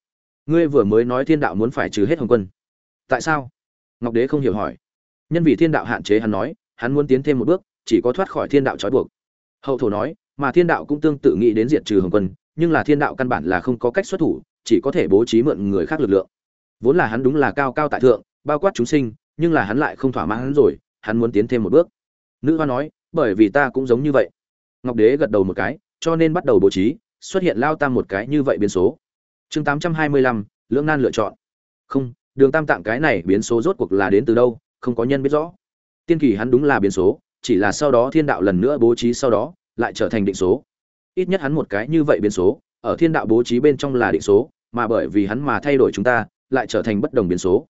Ngươi vừa mới nói thiên đạo muốn phải trừ hết hồng quân tại sao? Ngọc đế không hiểu hỏi. Nhân vì thiên đạo hạn chế hắn nói, hắn muốn tiến thêm một bước, chỉ có thoát khỏi thiên đạo trói buộc. Hậu thổ nói, mà thiên đạo cũng tương tự nghĩ đến diệt trừ hồng quân, nhưng là thiên đạo căn bản là không có cách xuất thủ, chỉ có thể bố trí mượn người khác lực lượng. Vốn là hắn đúng là cao cao tại thượng, bao quát chúng sinh, nhưng là hắn lại không thỏa mãn hắn rồi, hắn muốn tiến thêm một bước. Nữ hoa nói, bởi vì ta cũng giống như vậy. Ngọc đế gật đầu một cái, cho nên bắt đầu bố trí, xuất hiện lao tam một cái như vậy biến số. Chương tám trăm hai mươi lăm, lưỡng nan lựa chọn. Không đường tam tạng cái này biến số rốt cuộc là đến từ đâu, không có nhân biết rõ. Tiên kỳ hắn đúng là biến số, chỉ là sau đó thiên đạo lần nữa bố trí sau đó, lại trở thành định số. Ít nhất hắn một cái như vậy biến số, ở thiên đạo bố trí bên trong là định số, mà bởi vì hắn mà thay đổi chúng ta, lại trở thành bất đồng biến số.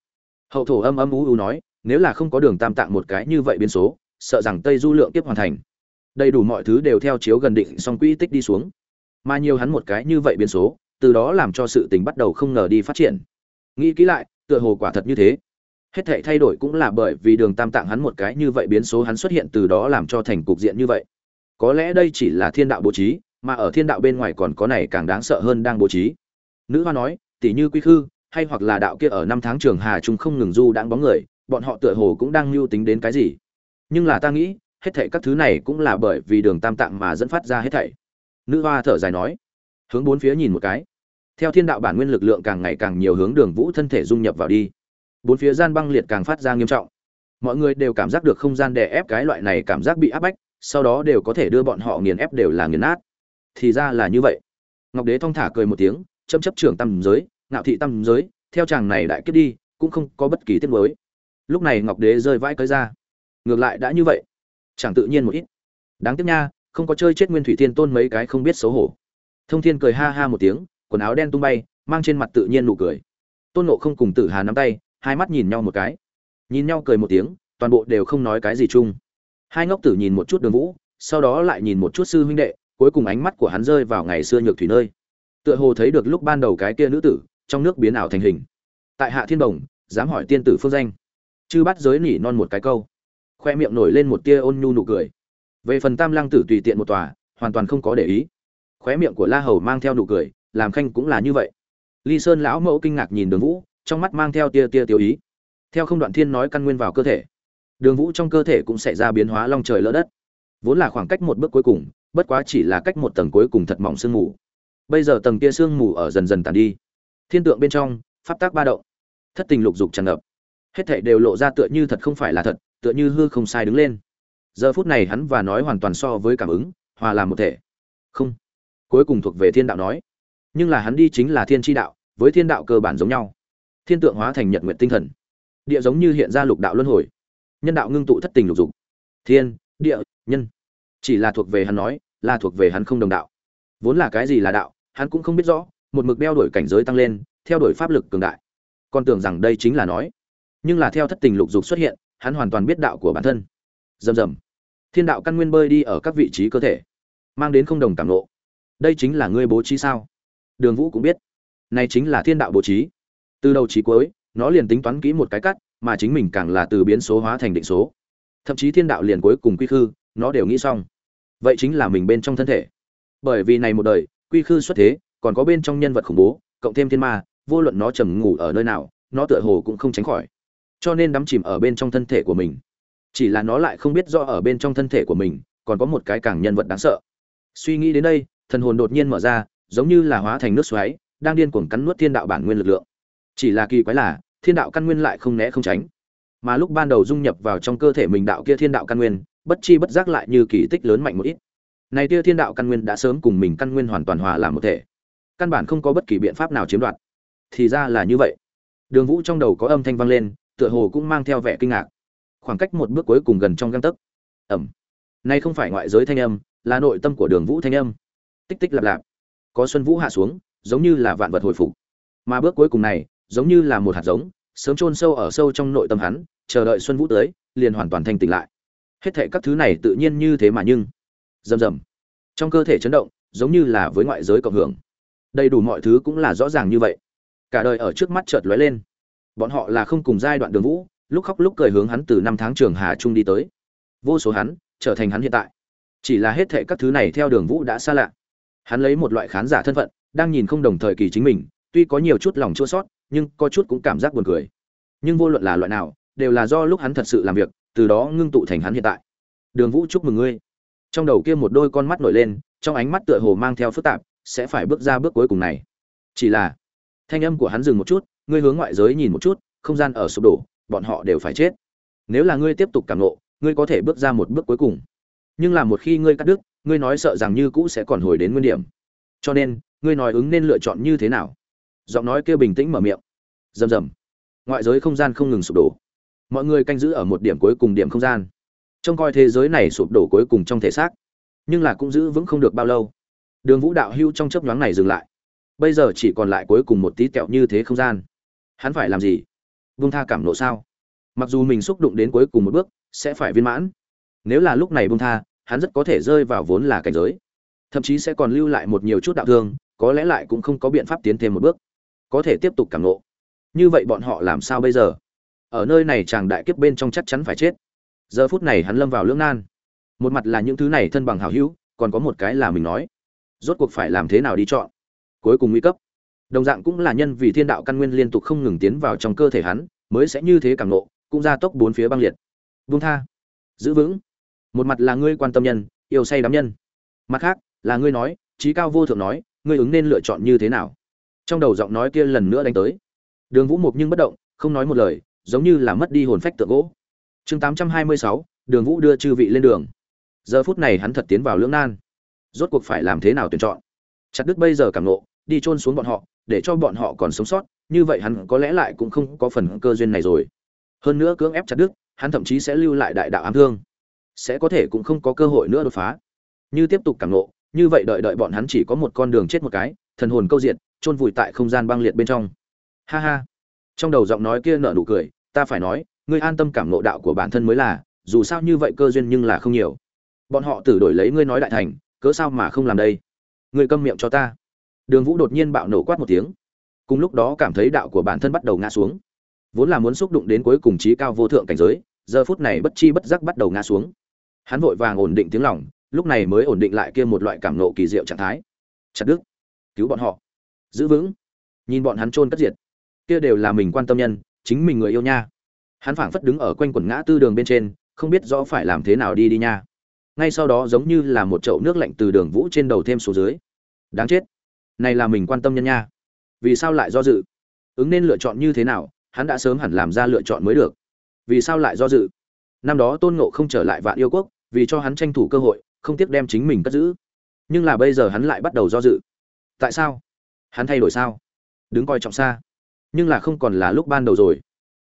Hậu thổ âm âm u u nói, nếu là không có đường tam tạng một cái như vậy biến số, sợ rằng tây du lượng tiếp hoàn thành. Đầy đủ mọi thứ đều theo chiếu gần định song quỹ tích đi xuống. Mà nhiều hắn một cái như vậy biến số, từ đó làm cho sự tình bắt đầu không ngờ đi phát triển. Nghĩ kỹ lại tựa hồ quả thật như thế. Hết thảy thay đổi cũng là bởi vì đường tam tạng hắn một cái như vậy biến số hắn xuất hiện từ đó làm cho thành cục diện như vậy. Có lẽ đây chỉ là thiên đạo bố trí, mà ở thiên đạo bên ngoài còn có này càng đáng sợ hơn đang bố trí. Nữ hoa nói, tỷ như quy khư, hay hoặc là đạo kia ở năm tháng trường hà trung không ngừng du đang bóng người, bọn họ tựa hồ cũng đang mưu tính đến cái gì. Nhưng là ta nghĩ, hết thảy các thứ này cũng là bởi vì đường tam tạng mà dẫn phát ra hết thảy. Nữ hoa thở dài nói. Hướng bốn phía nhìn một cái theo thiên đạo bản nguyên lực lượng càng ngày càng nhiều hướng đường vũ thân thể dung nhập vào đi. Bốn phía gian băng liệt càng phát ra nghiêm trọng. Mọi người đều cảm giác được không gian đè ép cái loại này cảm giác bị áp bách, sau đó đều có thể đưa bọn họ nghiền ép đều là nghiền nát. Thì ra là như vậy. Ngọc đế thong thả cười một tiếng, châm chấp trưởng tâm giới, ngạo thị tâm giới, theo chàng này đại kết đi, cũng không có bất kỳ tiết mới lúc này ngọc đế rơi vãi cơi ra. Ngược lại đã như vậy. Chẳng tự nhiên một ít. Đáng tiếc nha, không có chơi chết nguyên thủy thiên tôn mấy cái không biết xấu hổ. Thông thiên cười ha ha một tiếng quần áo đen tung bay, mang trên mặt tự nhiên nụ cười. Tôn nộ không cùng tử hà nắm tay, hai mắt nhìn nhau một cái. Nhìn nhau cười một tiếng, toàn bộ đều không nói cái gì chung. Hai ngốc tử nhìn một chút đường vũ, sau đó lại nhìn một chút sư huynh đệ, cuối cùng ánh mắt của hắn rơi vào ngày xưa nhược thủy nơi. Tựa hồ thấy được lúc ban đầu cái kia nữ tử, trong nước biến ảo thành hình. Tại hạ thiên đồng, dám hỏi tiên tử phương danh. Chư bắt giới nỉ non một cái câu. Khoe miệng nổi lên một tia ôn nhu nụ cười. Về phần tam lăng tử tùy tiện một tòa, hoàn toàn không có để ý. Khóe miệng của la hầu mang theo nụ cười làm khanh cũng là như vậy. Ly sơn lão mẫu kinh ngạc nhìn đường vũ, trong mắt mang theo tia tia tiêu ý. Theo không đoạn thiên nói căn nguyên vào cơ thể, đường vũ trong cơ thể cũng sẽ ra biến hóa long trời lỡ đất. Vốn là khoảng cách một bước cuối cùng, bất quá chỉ là cách một tầng cuối cùng thật mỏng sương mù. Bây giờ tầng kia sương mù ở dần dần tàn đi. Thiên tượng bên trong, pháp tác ba động, thất tình lục dục tràn ngập. Hết thảy đều lộ ra tựa như thật không phải là thật, tựa như hư không sai đứng lên. Giờ phút này hắn và nói hoàn toàn so với cảm ứng, hòa làm một thể. Không. Cuối cùng thuộc về thiên đạo nói nhưng là hắn đi chính là thiên tri đạo, với thiên đạo cơ bản giống nhau. Thiên tượng hóa thành nhật nguyện tinh thần. Địa giống như hiện ra lục đạo luân hồi. Nhân đạo ngưng tụ thất tình lục dục. Thiên, địa, nhân. Chỉ là thuộc về hắn nói, là thuộc về hắn không đồng đạo. Vốn là cái gì là đạo, hắn cũng không biết rõ, một mực đeo đổi cảnh giới tăng lên, theo đuổi pháp lực cường đại. Con tưởng rằng đây chính là nói. Nhưng là theo thất tình lục dục xuất hiện, hắn hoàn toàn biết đạo của bản thân. Rầm rầm. Thiên đạo căn nguyên bơi đi ở các vị trí cơ thể, mang đến không đồng cảm nộ đây chính là ngươi bố trí sao? Đường vũ cũng biết. Này chính là thiên đạo bố trí. Từ đầu trí cuối, nó liền tính toán kỹ một cái cắt, mà chính mình càng là từ biến số hóa thành định số. Thậm chí thiên đạo liền cuối cùng quy khư, nó đều nghĩ xong. Vậy chính là mình bên trong thân thể. Bởi vì này một đời, quy khư xuất thế, còn có bên trong nhân vật khủng bố, cộng thêm thiên ma, vô luận nó trầm ngủ ở nơi nào, nó tựa hồ cũng không tránh khỏi. Cho nên đắm chìm ở bên trong thân thể của mình. Chỉ là nó lại không biết do ở bên trong thân thể của mình, còn có một cái càng nhân vật đáng sợ. Suy nghĩ đến đây, thần hồn đột nhiên mở ra giống như là hóa thành nước xoáy, đang điên cuồng cắn nuốt thiên đạo bản nguyên lực lượng. Chỉ là kỳ quái là, thiên đạo căn nguyên lại không né không tránh. Mà lúc ban đầu dung nhập vào trong cơ thể mình đạo kia thiên đạo căn nguyên, bất chi bất giác lại như kỳ tích lớn mạnh một ít. Này kia thiên đạo căn nguyên đã sớm cùng mình căn nguyên hoàn toàn hòa làm một thể. Căn bản không có bất kỳ biện pháp nào chiếm đoạt. Thì ra là như vậy. Đường vũ trong đầu có âm thanh vang lên, tựa hồ cũng mang theo vẻ kinh ngạc. Khoảng cách một bước cuối cùng gần trong găng tấc. Ẩm. Nay không phải ngoại giới thanh âm, là nội tâm của đường vũ thanh âm. Tích tích lạp lạp có xuân vũ hạ xuống, giống như là vạn vật hồi phục. Mà bước cuối cùng này, giống như là một hạt giống, sớm chôn sâu ở sâu trong nội tâm hắn, chờ đợi xuân vũ tới, liền hoàn toàn thanh tỉnh lại. Hết thệ các thứ này tự nhiên như thế mà nhưng, rầm rầm. Trong cơ thể chấn động, giống như là với ngoại giới cộng hưởng. Đầy đủ mọi thứ cũng là rõ ràng như vậy. Cả đời ở trước mắt chợt lóe lên. Bọn họ là không cùng giai đoạn đường vũ, lúc khóc lúc cười hướng hắn từ năm tháng trường hà trung đi tới. Vô số hắn, trở thành hắn hiện tại. Chỉ là hết thệ các thứ này theo đường vũ đã xa lạ hắn lấy một loại khán giả thân phận, đang nhìn không đồng thời kỳ chính mình, tuy có nhiều chút lòng chua sót nhưng có chút cũng cảm giác buồn cười. Nhưng vô luận là loại nào, đều là do lúc hắn thật sự làm việc, từ đó ngưng tụ thành hắn hiện tại. Đường vũ chúc mừng ngươi. Trong đầu kia một đôi con mắt nổi lên, trong ánh mắt tựa hồ mang theo phức tạp, sẽ phải bước ra bước cuối cùng này. Chỉ là, thanh âm của hắn dừng một chút, ngươi hướng ngoại giới nhìn một chút, không gian ở sụp đổ, bọn họ đều phải chết. Nếu là ngươi tiếp tục cảm nộ ngươi có thể bước ra một bước cuối cùng. Nhưng là một khi ngươi cắt đứt ngươi nói sợ rằng như cũ sẽ còn hồi đến nguyên điểm. Cho nên, ngươi nói ứng nên lựa chọn như thế nào? Giọng nói kia bình tĩnh mở miệng. Rầm rầm. Ngoại giới không gian không ngừng sụp đổ. Mọi người canh giữ ở một điểm cuối cùng điểm không gian. Trông coi thế giới này sụp đổ cuối cùng trong thể xác. Nhưng là cũng giữ vững không được bao lâu. Đường vũ đạo hưu trong chớp nhoáng này dừng lại. Bây giờ chỉ còn lại cuối cùng một tí kẹo như thế không gian. Hắn phải làm gì? Vung tha cảm nộ sao? Mặc dù mình xúc đụng đến cuối cùng một bước, sẽ phải viên mãn. Nếu là lúc này bung tha hắn rất có thể rơi vào vốn là cảnh giới. Thậm chí sẽ còn lưu lại một nhiều chút đạo thương, có lẽ lại cũng không có biện pháp tiến thêm một bước. Có thể tiếp tục cảm nộ như vậy bọn họ làm sao bây giờ? Ở nơi này chàng đại kiếp bên trong chắc chắn phải chết. Giờ phút này hắn lâm vào lưỡng nan. Một mặt là những thứ này thân bằng hảo hữu, còn có một cái là mình nói. Rốt cuộc phải làm thế nào đi chọn? Cuối cùng nguy cấp. Đồng dạng cũng là nhân vì thiên đạo căn nguyên liên tục không ngừng tiến vào trong cơ thể hắn, mới sẽ như thế càng nộ cũng ra tốc bốn phía băng liệt. Vung tha. Giữ vững một mặt là ngươi quan tâm nhân, yêu say đắm nhân. Mặt khác, là ngươi nói, trí cao vô thượng nói, ngươi ứng nên lựa chọn như thế nào? Trong đầu giọng nói kia lần nữa đánh tới. Đường vũ mục nhưng bất động, không nói một lời, giống như là mất đi hồn phách tượng gỗ. Chương tám trăm hai mươi sáu, đường vũ đưa chư vị lên đường. Giờ phút này hắn thật tiến vào lưỡng nan. Rốt cuộc phải làm thế nào tuyển chọn? Chặt đứt bây giờ cảm nộ đi chôn xuống bọn họ, để cho bọn họ còn sống sót, như vậy hắn có lẽ lại cũng không có phần cơ duyên này rồi. Hơn nữa cưỡng ép chặt đứt, hắn thậm chí sẽ lưu lại đại đạo ám thương sẽ có thể cũng không có cơ hội nữa đột phá. Như tiếp tục cảm nộ như vậy đợi đợi bọn hắn chỉ có một con đường chết một cái, thần hồn câu diện chôn vùi tại không gian băng liệt bên trong. Ha ha. Trong đầu giọng nói kia nở nụ cười, ta phải nói, ngươi an tâm cảm nộ đạo của bản thân mới là, dù sao như vậy cơ duyên nhưng là không nhiều. Bọn họ tử đổi lấy ngươi nói đại thành, cớ sao mà không làm đây? Ngươi câm miệng cho ta. Đường vũ đột nhiên bạo nổ quát một tiếng. Cùng lúc đó cảm thấy đạo của bản thân bắt đầu ngã xuống. Vốn là muốn xúc đụng đến cuối cùng trí cao vô thượng cảnh giới, giờ phút này bất chi bất giác bắt đầu ngã xuống hắn vội vàng ổn định tiếng lòng, lúc này mới ổn định lại kia một loại cảm nộ kỳ diệu trạng thái. Chặt đức cứu bọn họ. Giữ vững. Nhìn bọn hắn chôn cất diệt. Kia đều là mình quan tâm nhân, chính mình người yêu nha. Hắn phảng phất đứng ở quanh quần ngã tư đường bên trên, không biết rõ phải làm thế nào đi đi nha. Ngay sau đó giống như là một chậu nước lạnh từ đường vũ trên đầu thêm xuống dưới. Đáng chết. Này là mình quan tâm nhân nha. Vì sao lại do dự? Ứng nên lựa chọn như thế nào, hắn đã sớm hẳn làm ra lựa chọn mới được. Vì sao lại do dự? Năm đó tôn ngộ không trở lại vạn yêu quốc vì cho hắn tranh thủ cơ hội, không tiếc đem chính mình cất giữ. Nhưng là bây giờ hắn lại bắt đầu do dự. Tại sao? Hắn thay đổi sao? Đứng coi trọng xa. Nhưng là không còn là lúc ban đầu rồi.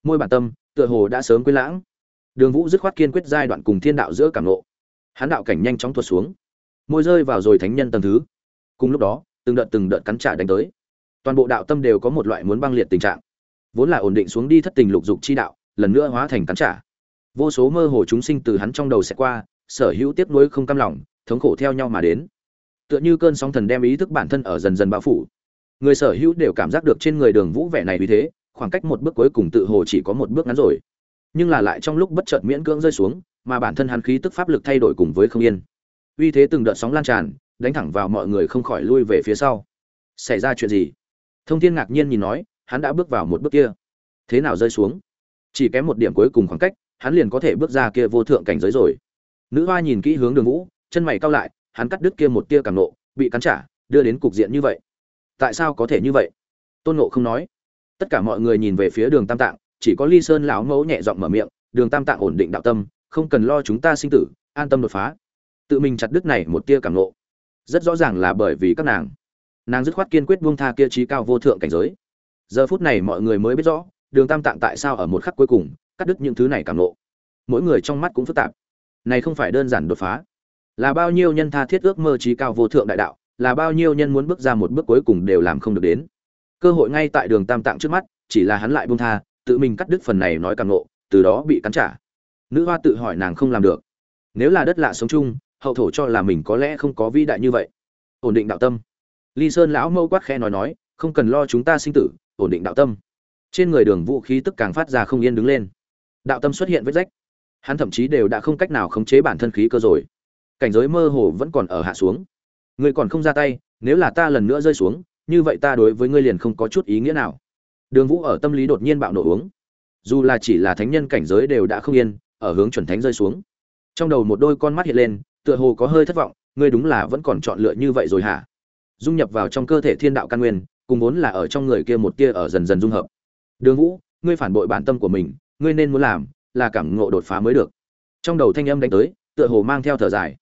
Môi bản tâm, tựa hồ đã sớm quên lãng. Đường vũ dứt khoát kiên quyết giai đoạn cùng thiên đạo giữa cảm lộ hắn đạo cảnh nhanh chóng tuột xuống. Môi rơi vào rồi thánh nhân tầng thứ. Cùng lúc đó, từng đợt từng đợt cắn trả đánh tới. Toàn bộ đạo tâm đều có một loại muốn băng liệt tình trạng. Vốn là ổn định xuống đi thất tình lục dục chi đạo, lần nữa hóa thành cắn trả. Vô số mơ hồ chúng sinh từ hắn trong đầu sẽ qua sở hữu tiếp nối không cam lòng, thống khổ theo nhau mà đến. Tựa như cơn sóng thần đem ý thức bản thân ở dần dần bao phủ. Người sở hữu đều cảm giác được trên người đường vũ vẻ này vì thế, khoảng cách một bước cuối cùng tự hồ chỉ có một bước ngắn rồi. Nhưng là lại trong lúc bất chợt miễn cưỡng rơi xuống, mà bản thân hắn khí tức pháp lực thay đổi cùng với không yên. Uy thế từng đợt sóng lan tràn, đánh thẳng vào mọi người không khỏi lui về phía sau. Xảy ra chuyện gì? Thông thiên ngạc nhiên nhìn nói, hắn đã bước vào một bước kia. Thế nào rơi xuống? Chỉ kém một điểm cuối cùng khoảng cách, hắn liền có thể bước ra kia vô thượng cảnh giới rồi nữ hoa nhìn kỹ hướng đường vũ, chân mày cao lại, hắn cắt đứt kia một tia cảm nộ, bị cắn trả, đưa đến cục diện như vậy. Tại sao có thể như vậy? Tôn nộ không nói. Tất cả mọi người nhìn về phía đường tam tạng, chỉ có ly sơn lão mẫu nhẹ giọng mở miệng, đường tam tạng ổn định đạo tâm, không cần lo chúng ta sinh tử, an tâm đột phá. Tự mình chặt đứt này một tia cảm nộ. Rất rõ ràng là bởi vì các nàng. Nàng dứt khoát kiên quyết buông tha kia trí cao vô thượng cảnh giới. Giờ phút này mọi người mới biết rõ, đường tam tạng tại sao ở một khắc cuối cùng, cắt đứt những thứ này cảm nộ. Mỗi người trong mắt cũng phức tạp này không phải đơn giản đột phá. Là bao nhiêu nhân tha thiết ước mơ trí cao vô thượng đại đạo, là bao nhiêu nhân muốn bước ra một bước cuối cùng đều làm không được đến. Cơ hội ngay tại đường tam tạng trước mắt, chỉ là hắn lại buông tha, tự mình cắt đứt phần này nói càng nộ từ đó bị cắn trả. Nữ hoa tự hỏi nàng không làm được. Nếu là đất lạ sống chung, hậu thổ cho là mình có lẽ không có vĩ đại như vậy. Ổn định đạo tâm. Ly sơn lão mâu quát khe nói nói, không cần lo chúng ta sinh tử, ổn định đạo tâm. Trên người đường vũ khí tức càng phát ra không yên đứng lên. Đạo tâm xuất hiện vết rách hắn thậm chí đều đã không cách nào khống chế bản thân khí cơ rồi. Cảnh giới mơ hồ vẫn còn ở hạ xuống. Ngươi còn không ra tay, nếu là ta lần nữa rơi xuống, như vậy ta đối với ngươi liền không có chút ý nghĩa nào. Đường vũ ở tâm lý đột nhiên bạo nổ uống. Dù là chỉ là thánh nhân cảnh giới đều đã không yên, ở hướng chuẩn thánh rơi xuống. Trong đầu một đôi con mắt hiện lên, tựa hồ có hơi thất vọng, ngươi đúng là vẫn còn chọn lựa như vậy rồi hả? Dung nhập vào trong cơ thể thiên đạo căn nguyên, cùng vốn là ở trong người kia một kia ở dần dần dung hợp. Đường vũ, ngươi phản bội bản tâm của mình, ngươi nên muốn làm là cảm ngộ đột phá mới được. Trong đầu thanh âm đánh tới, tựa hồ mang theo thở dài.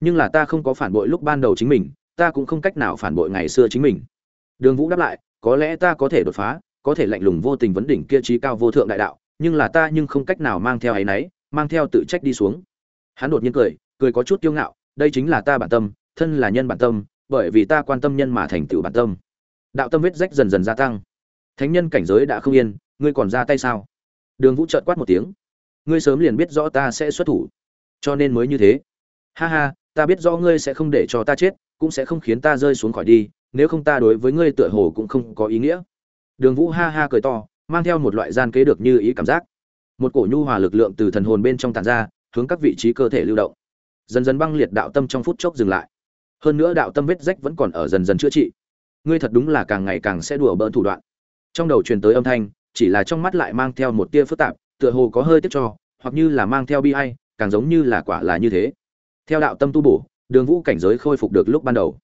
Nhưng là ta không có phản bội lúc ban đầu chính mình, ta cũng không cách nào phản bội ngày xưa chính mình. Đường vũ đáp lại, có lẽ ta có thể đột phá, có thể lạnh lùng vô tình vấn đỉnh kia trí cao vô thượng đại đạo, nhưng là ta nhưng không cách nào mang theo ấy nấy, mang theo tự trách đi xuống. Hắn đột nhiên cười cười có chút kiêu ngạo, đây chính là ta bản tâm, thân là nhân bản tâm, bởi vì ta quan tâm nhân mà thành tựu bản tâm. Đạo tâm vết rách dần dần gia tăng. Thánh nhân cảnh giới đã không yên, ngươi còn ra tay sao? Đường vũ chợt quát một tiếng ngươi sớm liền biết rõ ta sẽ xuất thủ. Cho nên mới như thế. Ha ha, ta biết rõ ngươi sẽ không để cho ta chết, cũng sẽ không khiến ta rơi xuống khỏi đi, nếu không ta đối với ngươi tựa hồ cũng không có ý nghĩa. Đường vũ ha ha cười to, mang theo một loại gian kế được như ý cảm giác. Một cổ nhu hòa lực lượng từ thần hồn bên trong tàn ra, hướng các vị trí cơ thể lưu động. Dần dần băng liệt đạo tâm trong phút chốc dừng lại. Hơn nữa đạo tâm vết rách vẫn còn ở dần dần chữa trị. Ngươi thật đúng là càng ngày càng sẽ đùa bỡn thủ đoạn. Trong đầu truyền tới âm thanh, chỉ là trong mắt lại mang theo một tia phức tạp tựa hồ có hơi tiếp cho, hoặc như là mang theo bi ai, càng giống như là quả là như thế. Theo đạo tâm tu bổ, đường vũ cảnh giới khôi phục được lúc ban đầu.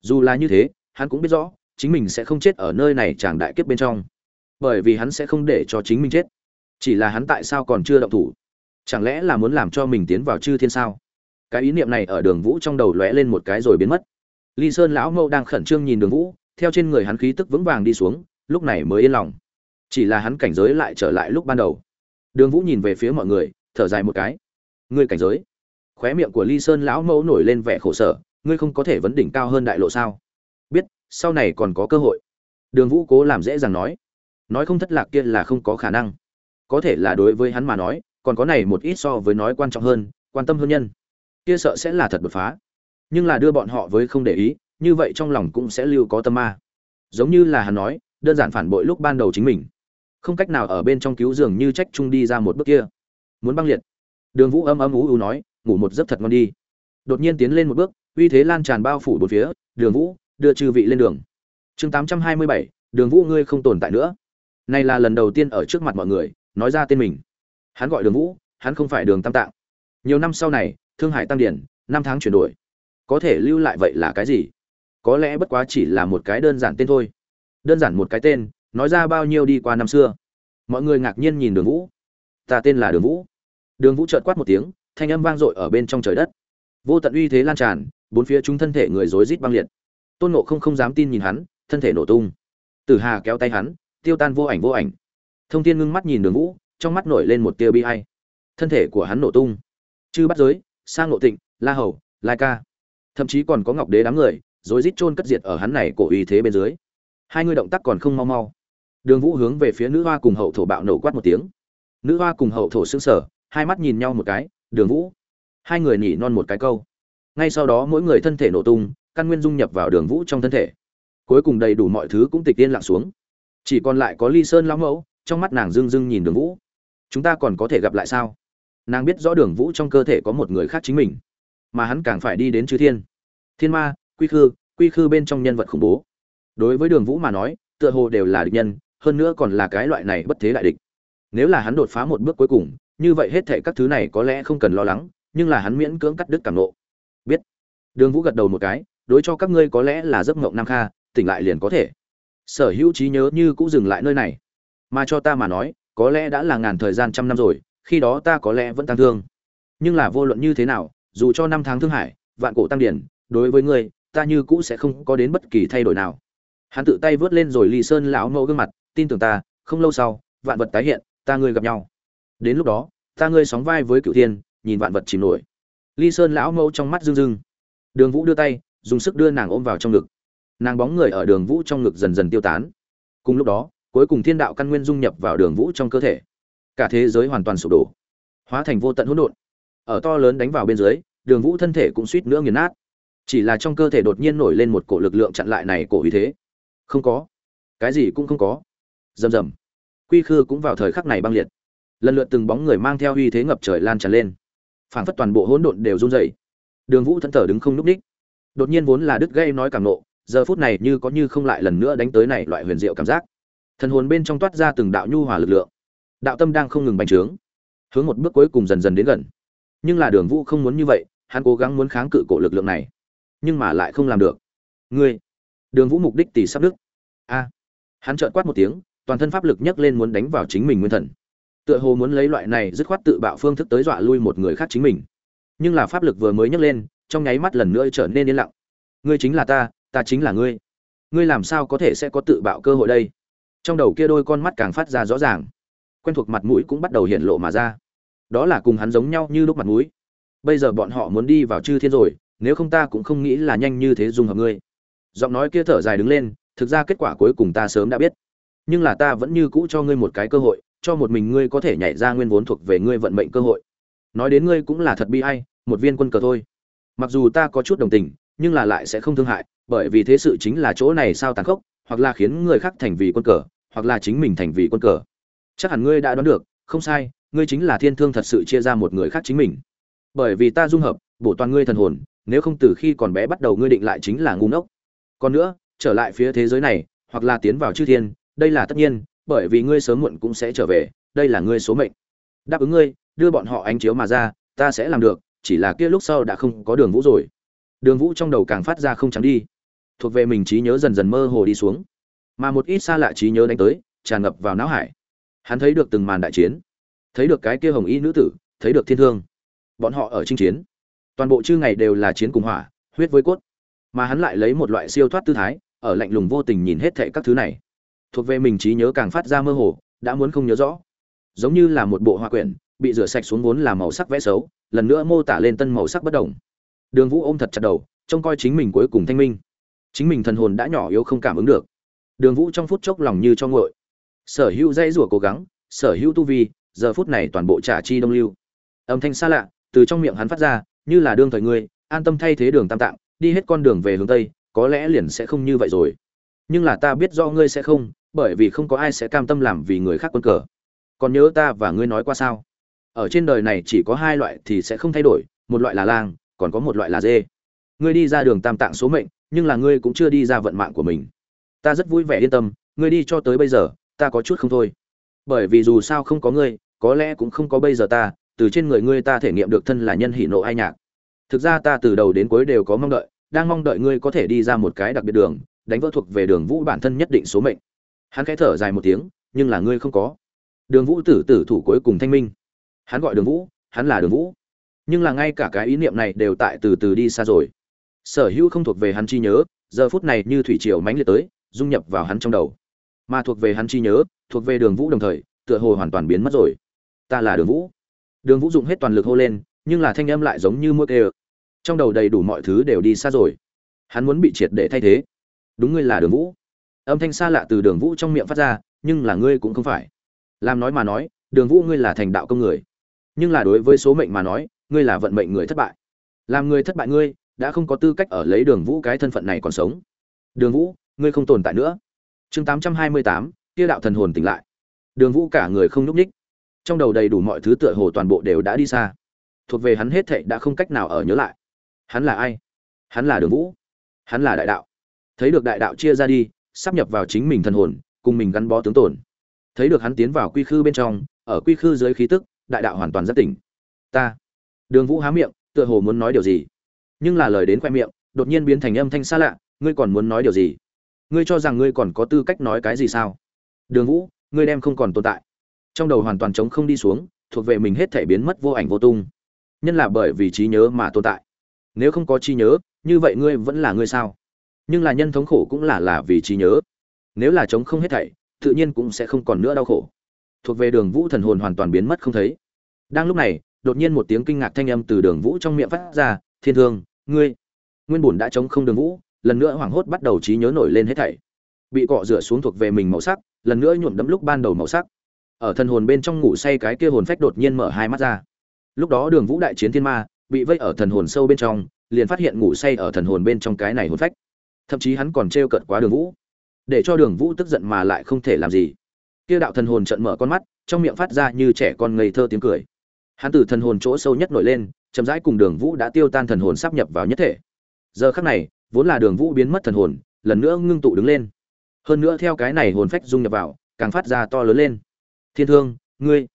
Dù là như thế, hắn cũng biết rõ, chính mình sẽ không chết ở nơi này chàng đại kiếp bên trong. Bởi vì hắn sẽ không để cho chính mình chết. Chỉ là hắn tại sao còn chưa động thủ? Chẳng lẽ là muốn làm cho mình tiến vào chư thiên sao? Cái ý niệm này ở đường vũ trong đầu lóe lên một cái rồi biến mất. Ly sơn lão mâu đang khẩn trương nhìn đường vũ, theo trên người hắn khí tức vững vàng đi xuống, lúc này mới yên lòng. Chỉ là hắn cảnh giới lại trở lại lúc ban đầu đường vũ nhìn về phía mọi người, thở dài một cái. Ngươi cảnh giới. Khóe miệng của ly sơn lão mẫu nổi lên vẻ khổ sở, ngươi không có thể vấn đỉnh cao hơn đại lộ sao? Biết, sau này còn có cơ hội. Đường vũ cố làm dễ dàng nói. Nói không thất lạc kia là không có khả năng. Có thể là đối với hắn mà nói, còn có này một ít so với nói quan trọng hơn, quan tâm hơn nhân. Kia sợ sẽ là thật đột phá. Nhưng là đưa bọn họ với không để ý, như vậy trong lòng cũng sẽ lưu có tâm ma. Giống như là hắn nói, đơn giản phản bội lúc ban đầu chính mình không cách nào ở bên trong cứu giường như trách trung đi ra một bước kia. Muốn băng liệt. Đường vũ âm âm ú ú nói, ngủ một giấc thật ngon đi. Đột nhiên tiến lên một bước, uy thế lan tràn bao phủ bốn phía, đường vũ, đưa chư vị lên đường. Chương tám trăm hai mươi bảy, đường vũ ngươi không tồn tại nữa. Này là lần đầu tiên ở trước mặt mọi người, nói ra tên mình. Hắn gọi đường vũ, hắn không phải đường tam tạng. Nhiều năm sau này, thương hải tăng điển, năm tháng chuyển đổi. Có thể lưu lại vậy là cái gì? Có lẽ bất quá chỉ là một cái đơn giản tên thôi. Đơn giản một cái tên nói ra bao nhiêu đi qua năm xưa. Mọi người ngạc nhiên nhìn đường vũ. Ta tên là đường vũ. Đường vũ trợt quát một tiếng, thanh âm vang dội ở bên trong trời đất. Vô tận uy thế lan tràn, bốn phía chúng thân thể người rối rít băng liệt. Tôn nộ không không dám tin nhìn hắn, thân thể nổ tung. Tử hà kéo tay hắn, tiêu tan vô ảnh vô ảnh. Thông thiên ngưng mắt nhìn đường vũ, trong mắt nổi lên một tia bi hay thân thể của hắn nổ tung. Chư bắt giới sang nộ tịnh, la hầu, lai ca. Thậm chí còn có ngọc đế đám người, rối rít chôn cất diệt ở hắn này cổ uy thế bên dưới. Hai người động tác còn không mau mau đường vũ hướng về phía nữ hoa cùng hậu thổ bạo nổ quát một tiếng. Nữ hoa cùng hậu thổ xương sở hai mắt nhìn nhau một cái, đường vũ. Hai người nỉ non một cái câu. Ngay sau đó mỗi người thân thể nổ tung, căn nguyên dung nhập vào đường vũ trong thân thể. Cuối cùng đầy đủ mọi thứ cũng tịch tiên lặng xuống. Chỉ còn lại có ly sơn lão mẫu, trong mắt nàng dưng dưng nhìn đường vũ. Chúng ta còn có thể gặp lại sao? Nàng biết rõ đường vũ trong cơ thể có một người khác chính mình, mà hắn càng phải đi đến chư thiên. Thiên ma, quy khư quy khư bên trong nhân vật khủng bố. Đối với đường vũ mà nói, tựa hồ đều là địch nhân hơn nữa còn là cái loại này bất thế đại địch. Nếu là hắn đột phá một bước cuối cùng, như vậy hết thệ các thứ này có lẽ không cần lo lắng, nhưng là hắn miễn cưỡng cắt đứt cảm nộ. Biết. Đường vũ gật đầu một cái, đối cho các ngươi có lẽ là giấc mộng nam kha, tỉnh lại liền có thể. Sở hữu trí nhớ như cũng dừng lại nơi này. Mà cho ta mà nói, có lẽ đã là ngàn thời gian trăm năm rồi, khi đó ta có lẽ vẫn tăng thương. Nhưng là vô luận như thế nào, dù cho năm tháng thương hải vạn cổ tăng điển, đối với ngươi, ta như cũ sẽ không có đến bất kỳ thay đổi nào. Hắn tự tay vớt lên rồi ly sơn lão mẫu gương mặt tin tưởng ta, không lâu sau, vạn vật tái hiện, ta ngươi gặp nhau. Đến lúc đó, ta ngươi sóng vai với cựu thiên, nhìn vạn vật chìm nổi. Ly sơn lão mẫu trong mắt rưng rưng. Đường vũ đưa tay, dùng sức đưa nàng ôm vào trong ngực. Nàng bóng người ở đường vũ trong ngực dần dần tiêu tán. Cùng lúc đó, cuối cùng thiên đạo căn nguyên dung nhập vào đường vũ trong cơ thể. Cả thế giới hoàn toàn sụp đổ. Hóa thành vô tận hỗn độn. Ở to lớn đánh vào bên dưới, đường vũ thân thể cũng suýt nữa nghiền nát. Chỉ là trong cơ thể đột nhiên nổi lên một cổ lực lượng chặn lại này cổ ý thế. Không có. Cái gì cũng không có rầm rầm. Quy khư cũng vào thời khắc này băng liệt. Lần lượt từng bóng người mang theo uy thế ngập trời lan tràn lên. Phảng phất toàn bộ hỗn độn đều run rẩy. Đường vũ thân thờ đứng không núp ních. Đột nhiên vốn là đứt gây nói cảm nộ, giờ phút này như có như không lại lần nữa đánh tới này loại huyền diệu cảm giác. Thần hồn bên trong toát ra từng đạo nhu hòa lực lượng. Đạo tâm đang không ngừng bành trướng. Hướng một bước cuối cùng dần dần đến gần. Nhưng là đường vũ không muốn như vậy, hắn cố gắng muốn kháng cự cổ lực lượng này. Nhưng mà lại không làm được. Ngươi. Đường vũ mục đích tỷ sắp đức a. Hắn trợn quát một tiếng toàn thân pháp lực nhấc lên muốn đánh vào chính mình nguyên thần. Tựa hồ muốn lấy loại này dứt khoát tự bạo phương thức tới dọa lui một người khác chính mình. Nhưng là pháp lực vừa mới nhấc lên, trong nháy mắt lần nữa trở nên yên lặng. Ngươi chính là ta ta chính là ngươi. Ngươi làm sao có thể sẽ có tự bạo cơ hội đây? Trong đầu kia đôi con mắt càng phát ra rõ ràng. Quen thuộc mặt mũi cũng bắt đầu hiện lộ mà ra. Đó là cùng hắn giống nhau như lúc mặt mũi. Bây giờ bọn họ muốn đi vào chư thiên rồi, nếu không ta cũng không nghĩ là nhanh như thế dùng hợp ngươi. Giọng nói kia thở dài đứng lên, thực ra kết quả cuối cùng ta sớm đã biết nhưng là ta vẫn như cũ cho ngươi một cái cơ hội, cho một mình ngươi có thể nhảy ra nguyên vốn thuộc về ngươi vận mệnh cơ hội. Nói đến ngươi cũng là thật bi ai, một viên quân cờ thôi. Mặc dù ta có chút đồng tình, nhưng là lại sẽ không thương hại, bởi vì thế sự chính là chỗ này sao tàn khốc, hoặc là khiến người khác thành vì quân cờ, hoặc là chính mình thành vì quân cờ. Chắc hẳn ngươi đã đoán được, không sai, ngươi chính là thiên thương thật sự chia ra một người khác chính mình. Bởi vì ta dung hợp, bổ toàn ngươi thần hồn, nếu không từ khi còn bé bắt đầu ngươi định lại chính là ngu ngốc. Còn nữa, trở lại phía thế giới này, hoặc là tiến vào chư thiên đây là tất nhiên, bởi vì ngươi sớm muộn cũng sẽ trở về, đây là ngươi số mệnh. Đáp ứng ngươi, đưa bọn họ ánh chiếu mà ra, ta sẽ làm được, chỉ là kia lúc sau đã không có đường vũ rồi. Đường vũ trong đầu càng phát ra không trắng đi. Thuộc về mình trí nhớ dần dần mơ hồ đi xuống. Mà một ít xa lạ trí nhớ đánh tới, tràn ngập vào não hải. Hắn thấy được từng màn đại chiến. Thấy được cái kia hồng y nữ tử, thấy được thiên thương. Bọn họ ở chinh chiến. Toàn bộ chư ngày đều là chiến cùng hỏa, huyết với cốt. Mà hắn lại lấy một loại siêu thoát tư thái, ở lạnh lùng vô tình nhìn hết thệ các thứ này thuộc về mình trí nhớ càng phát ra mơ hồ, đã muốn không nhớ rõ. Giống như là một bộ hoa quyển, bị rửa sạch xuống vốn là màu sắc vẽ xấu, lần nữa mô tả lên tân màu sắc bất đồng. Đường vũ ôm thật chặt đầu, trông coi chính mình cuối cùng thanh minh. Chính mình thần hồn đã nhỏ yếu không cảm ứng được. Đường vũ trong phút chốc lòng như cho ngội sở hữu dây rủa cố gắng, sở hữu tu vi, giờ phút này toàn bộ trả chi đông lưu. Âm thanh xa lạ, từ trong miệng hắn phát ra, như là đương thời ngươi, an tâm thay thế đường tam tạng, đi hết con đường về hướng tây, có lẽ liền sẽ không như vậy rồi. Nhưng là ta biết do ngươi sẽ không bởi vì không có ai sẽ cam tâm làm vì người khác quân cờ. Còn nhớ ta và ngươi nói qua sao? Ở trên đời này chỉ có hai loại thì sẽ không thay đổi, một loại là lang, còn có một loại là dê. Ngươi đi ra đường tam tạng số mệnh, nhưng là ngươi cũng chưa đi ra vận mạng của mình. Ta rất vui vẻ yên tâm, ngươi đi cho tới bây giờ, ta có chút không thôi. Bởi vì dù sao không có ngươi, có lẽ cũng không có bây giờ ta, từ trên người ngươi ta thể nghiệm được thân là nhân hỷ nộ ai nhạc. Thực ra ta từ đầu đến cuối đều có mong đợi, đang mong đợi ngươi có thể đi ra một cái đặc biệt đường, đánh vỡ thuộc về đường vũ bản thân nhất định số mệnh hắn khẽ thở dài một tiếng, nhưng là ngươi không có. Đường vũ tử tử thủ cuối cùng thanh minh. Hắn gọi đường vũ, hắn là đường vũ. Nhưng là ngay cả cái ý niệm này đều tại từ từ đi xa rồi. Sở hữu không thuộc về hắn chi nhớ, giờ phút này như thủy triều mãnh liệt tới, dung nhập vào hắn trong đầu. Mà thuộc về hắn chi nhớ, thuộc về đường vũ đồng thời, tựa hồ hoàn toàn biến mất rồi. Ta là đường vũ. Đường vũ dùng hết toàn lực hô lên, nhưng là thanh âm lại giống như mưa kê trong đầu đầy đủ mọi thứ đều đi xa rồi. Hắn muốn bị triệt để thay thế. Đúng ngươi là đường vũ âm thanh xa lạ từ đường vũ trong miệng phát ra, nhưng là ngươi cũng không phải. Làm nói mà nói, đường vũ ngươi là thành đạo công người. Nhưng là đối với số mệnh mà nói, ngươi là vận mệnh người thất bại. Làm người thất bại ngươi, đã không có tư cách ở lấy đường vũ cái thân phận này còn sống. Đường vũ, ngươi không tồn tại nữa. Chương tám trăm hai mươi tám, kia đạo thần hồn tỉnh lại. Đường vũ cả người không nhúc ních trong đầu đầy đủ mọi thứ tựa hồ toàn bộ đều đã đi xa. Thuộc về hắn hết thệ đã không cách nào ở nhớ lại. Hắn là ai? Hắn là đường vũ. Hắn là đại đạo. Thấy được đại đạo chia ra đi sắp nhập vào chính mình thần hồn, cùng mình gắn bó tướng tổn thấy được hắn tiến vào quy khư bên trong, ở quy khư dưới khí tức, đại đạo hoàn toàn rất tỉnh. Ta. Đường vũ há miệng, tựa hồ muốn nói điều gì. Nhưng là lời đến khóe miệng, đột nhiên biến thành âm thanh xa lạ, ngươi còn muốn nói điều gì? Ngươi cho rằng ngươi còn có tư cách nói cái gì sao? Đường vũ, ngươi đem không còn tồn tại. Trong đầu hoàn toàn trống không đi xuống, thuộc về mình hết thể biến mất vô ảnh vô tung. Nhân là bởi vì trí nhớ mà tồn tại. Nếu không có trí nhớ, như vậy ngươi vẫn là ngươi sao? Nhưng là nhân thống khổ cũng là là vì trí nhớ. Nếu là chống không hết thảy, tự nhiên cũng sẽ không còn nữa đau khổ. Thuộc về đường vũ thần hồn hoàn toàn biến mất không thấy. Đang lúc này, đột nhiên một tiếng kinh ngạc thanh âm từ đường vũ trong miệng phát ra, thiên thương, ngươi, nguyên bùn đã chống không đường vũ, lần nữa hoảng hốt bắt đầu trí nhớ nổi lên hết thảy. Bị cọ rửa xuống thuộc về mình màu sắc, lần nữa nhuộm đẫm lúc ban đầu màu sắc. Ở thần hồn bên trong ngủ say cái kia hồn phách đột nhiên mở hai mắt ra. Lúc đó đường vũ đại chiến thiên ma, bị vây ở thần hồn sâu bên trong, liền phát hiện ngủ say ở thần hồn bên trong cái này hồn phách thậm chí hắn còn trêu cợt quá đường vũ. Để cho đường vũ tức giận mà lại không thể làm gì. Kia đạo thần hồn trận mở con mắt, trong miệng phát ra như trẻ con ngây thơ tiếng cười. Hắn từ thần hồn chỗ sâu nhất nổi lên, chậm rãi cùng đường vũ đã tiêu tan thần hồn sắp nhập vào nhất thể. Giờ khắc này, vốn là đường vũ biến mất thần hồn, lần nữa ngưng tụ đứng lên. Hơn nữa theo cái này hồn phách dung nhập vào, càng phát ra to lớn lên. Thiên thương, ngươi,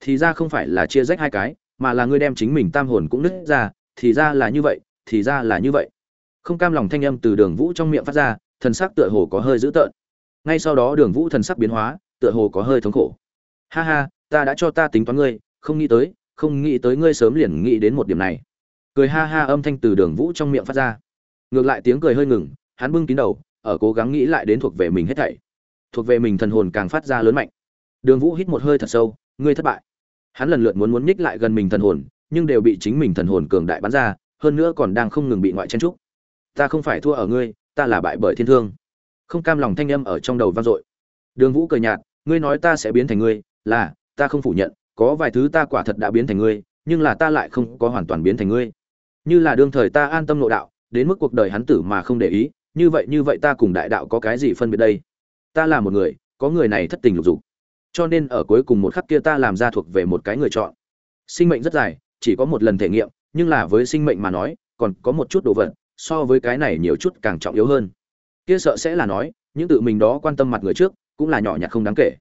thì ra không phải là chia rách hai cái, mà là ngươi đem chính mình tam hồn cũng nứt ra, thì ra là như vậy, thì ra là như vậy không cam lòng thanh âm từ đường vũ trong miệng phát ra, thần sắc tựa hồ có hơi dữ tợn. Ngay sau đó đường vũ thần sắc biến hóa, tựa hồ có hơi thống khổ. Ha ha, ta đã cho ta tính toán ngươi, không nghĩ tới, không nghĩ tới ngươi sớm liền nghĩ đến một điểm này. Cười ha ha âm thanh từ đường vũ trong miệng phát ra. Ngược lại tiếng cười hơi ngừng, hắn bưng kín đầu, ở cố gắng nghĩ lại đến thuộc về mình hết thảy. Thuộc về mình thần hồn càng phát ra lớn mạnh. Đường vũ hít một hơi thật sâu, ngươi thất bại. Hắn lần lượt muốn muốn nhích lại gần mình thần hồn, nhưng đều bị chính mình thần hồn cường đại bắn ra, hơn nữa còn đang không ngừng bị ngoại chen trúc ta không phải thua ở ngươi, ta là bại bởi thiên thương. Không cam lòng thanh âm ở trong đầu vang dội. Đường vũ cười nhạt, ngươi nói ta sẽ biến thành ngươi, là, ta không phủ nhận, có vài thứ ta quả thật đã biến thành ngươi, nhưng là ta lại không có hoàn toàn biến thành ngươi. Như là đương thời ta an tâm nội đạo, đến mức cuộc đời hắn tử mà không để ý, như vậy như vậy ta cùng đại đạo có cái gì phân biệt đây? Ta là một người, có người này thất tình lục dục. Cho nên ở cuối cùng một khắc kia ta làm ra thuộc về một cái người chọn. Sinh mệnh rất dài, chỉ có một lần thể nghiệm, nhưng là với sinh mệnh mà nói, còn có một chút đồ vật so với cái này nhiều chút càng trọng yếu hơn. Kia sợ sẽ là nói, những tự mình đó quan tâm mặt người trước, cũng là nhỏ nhặt không đáng kể.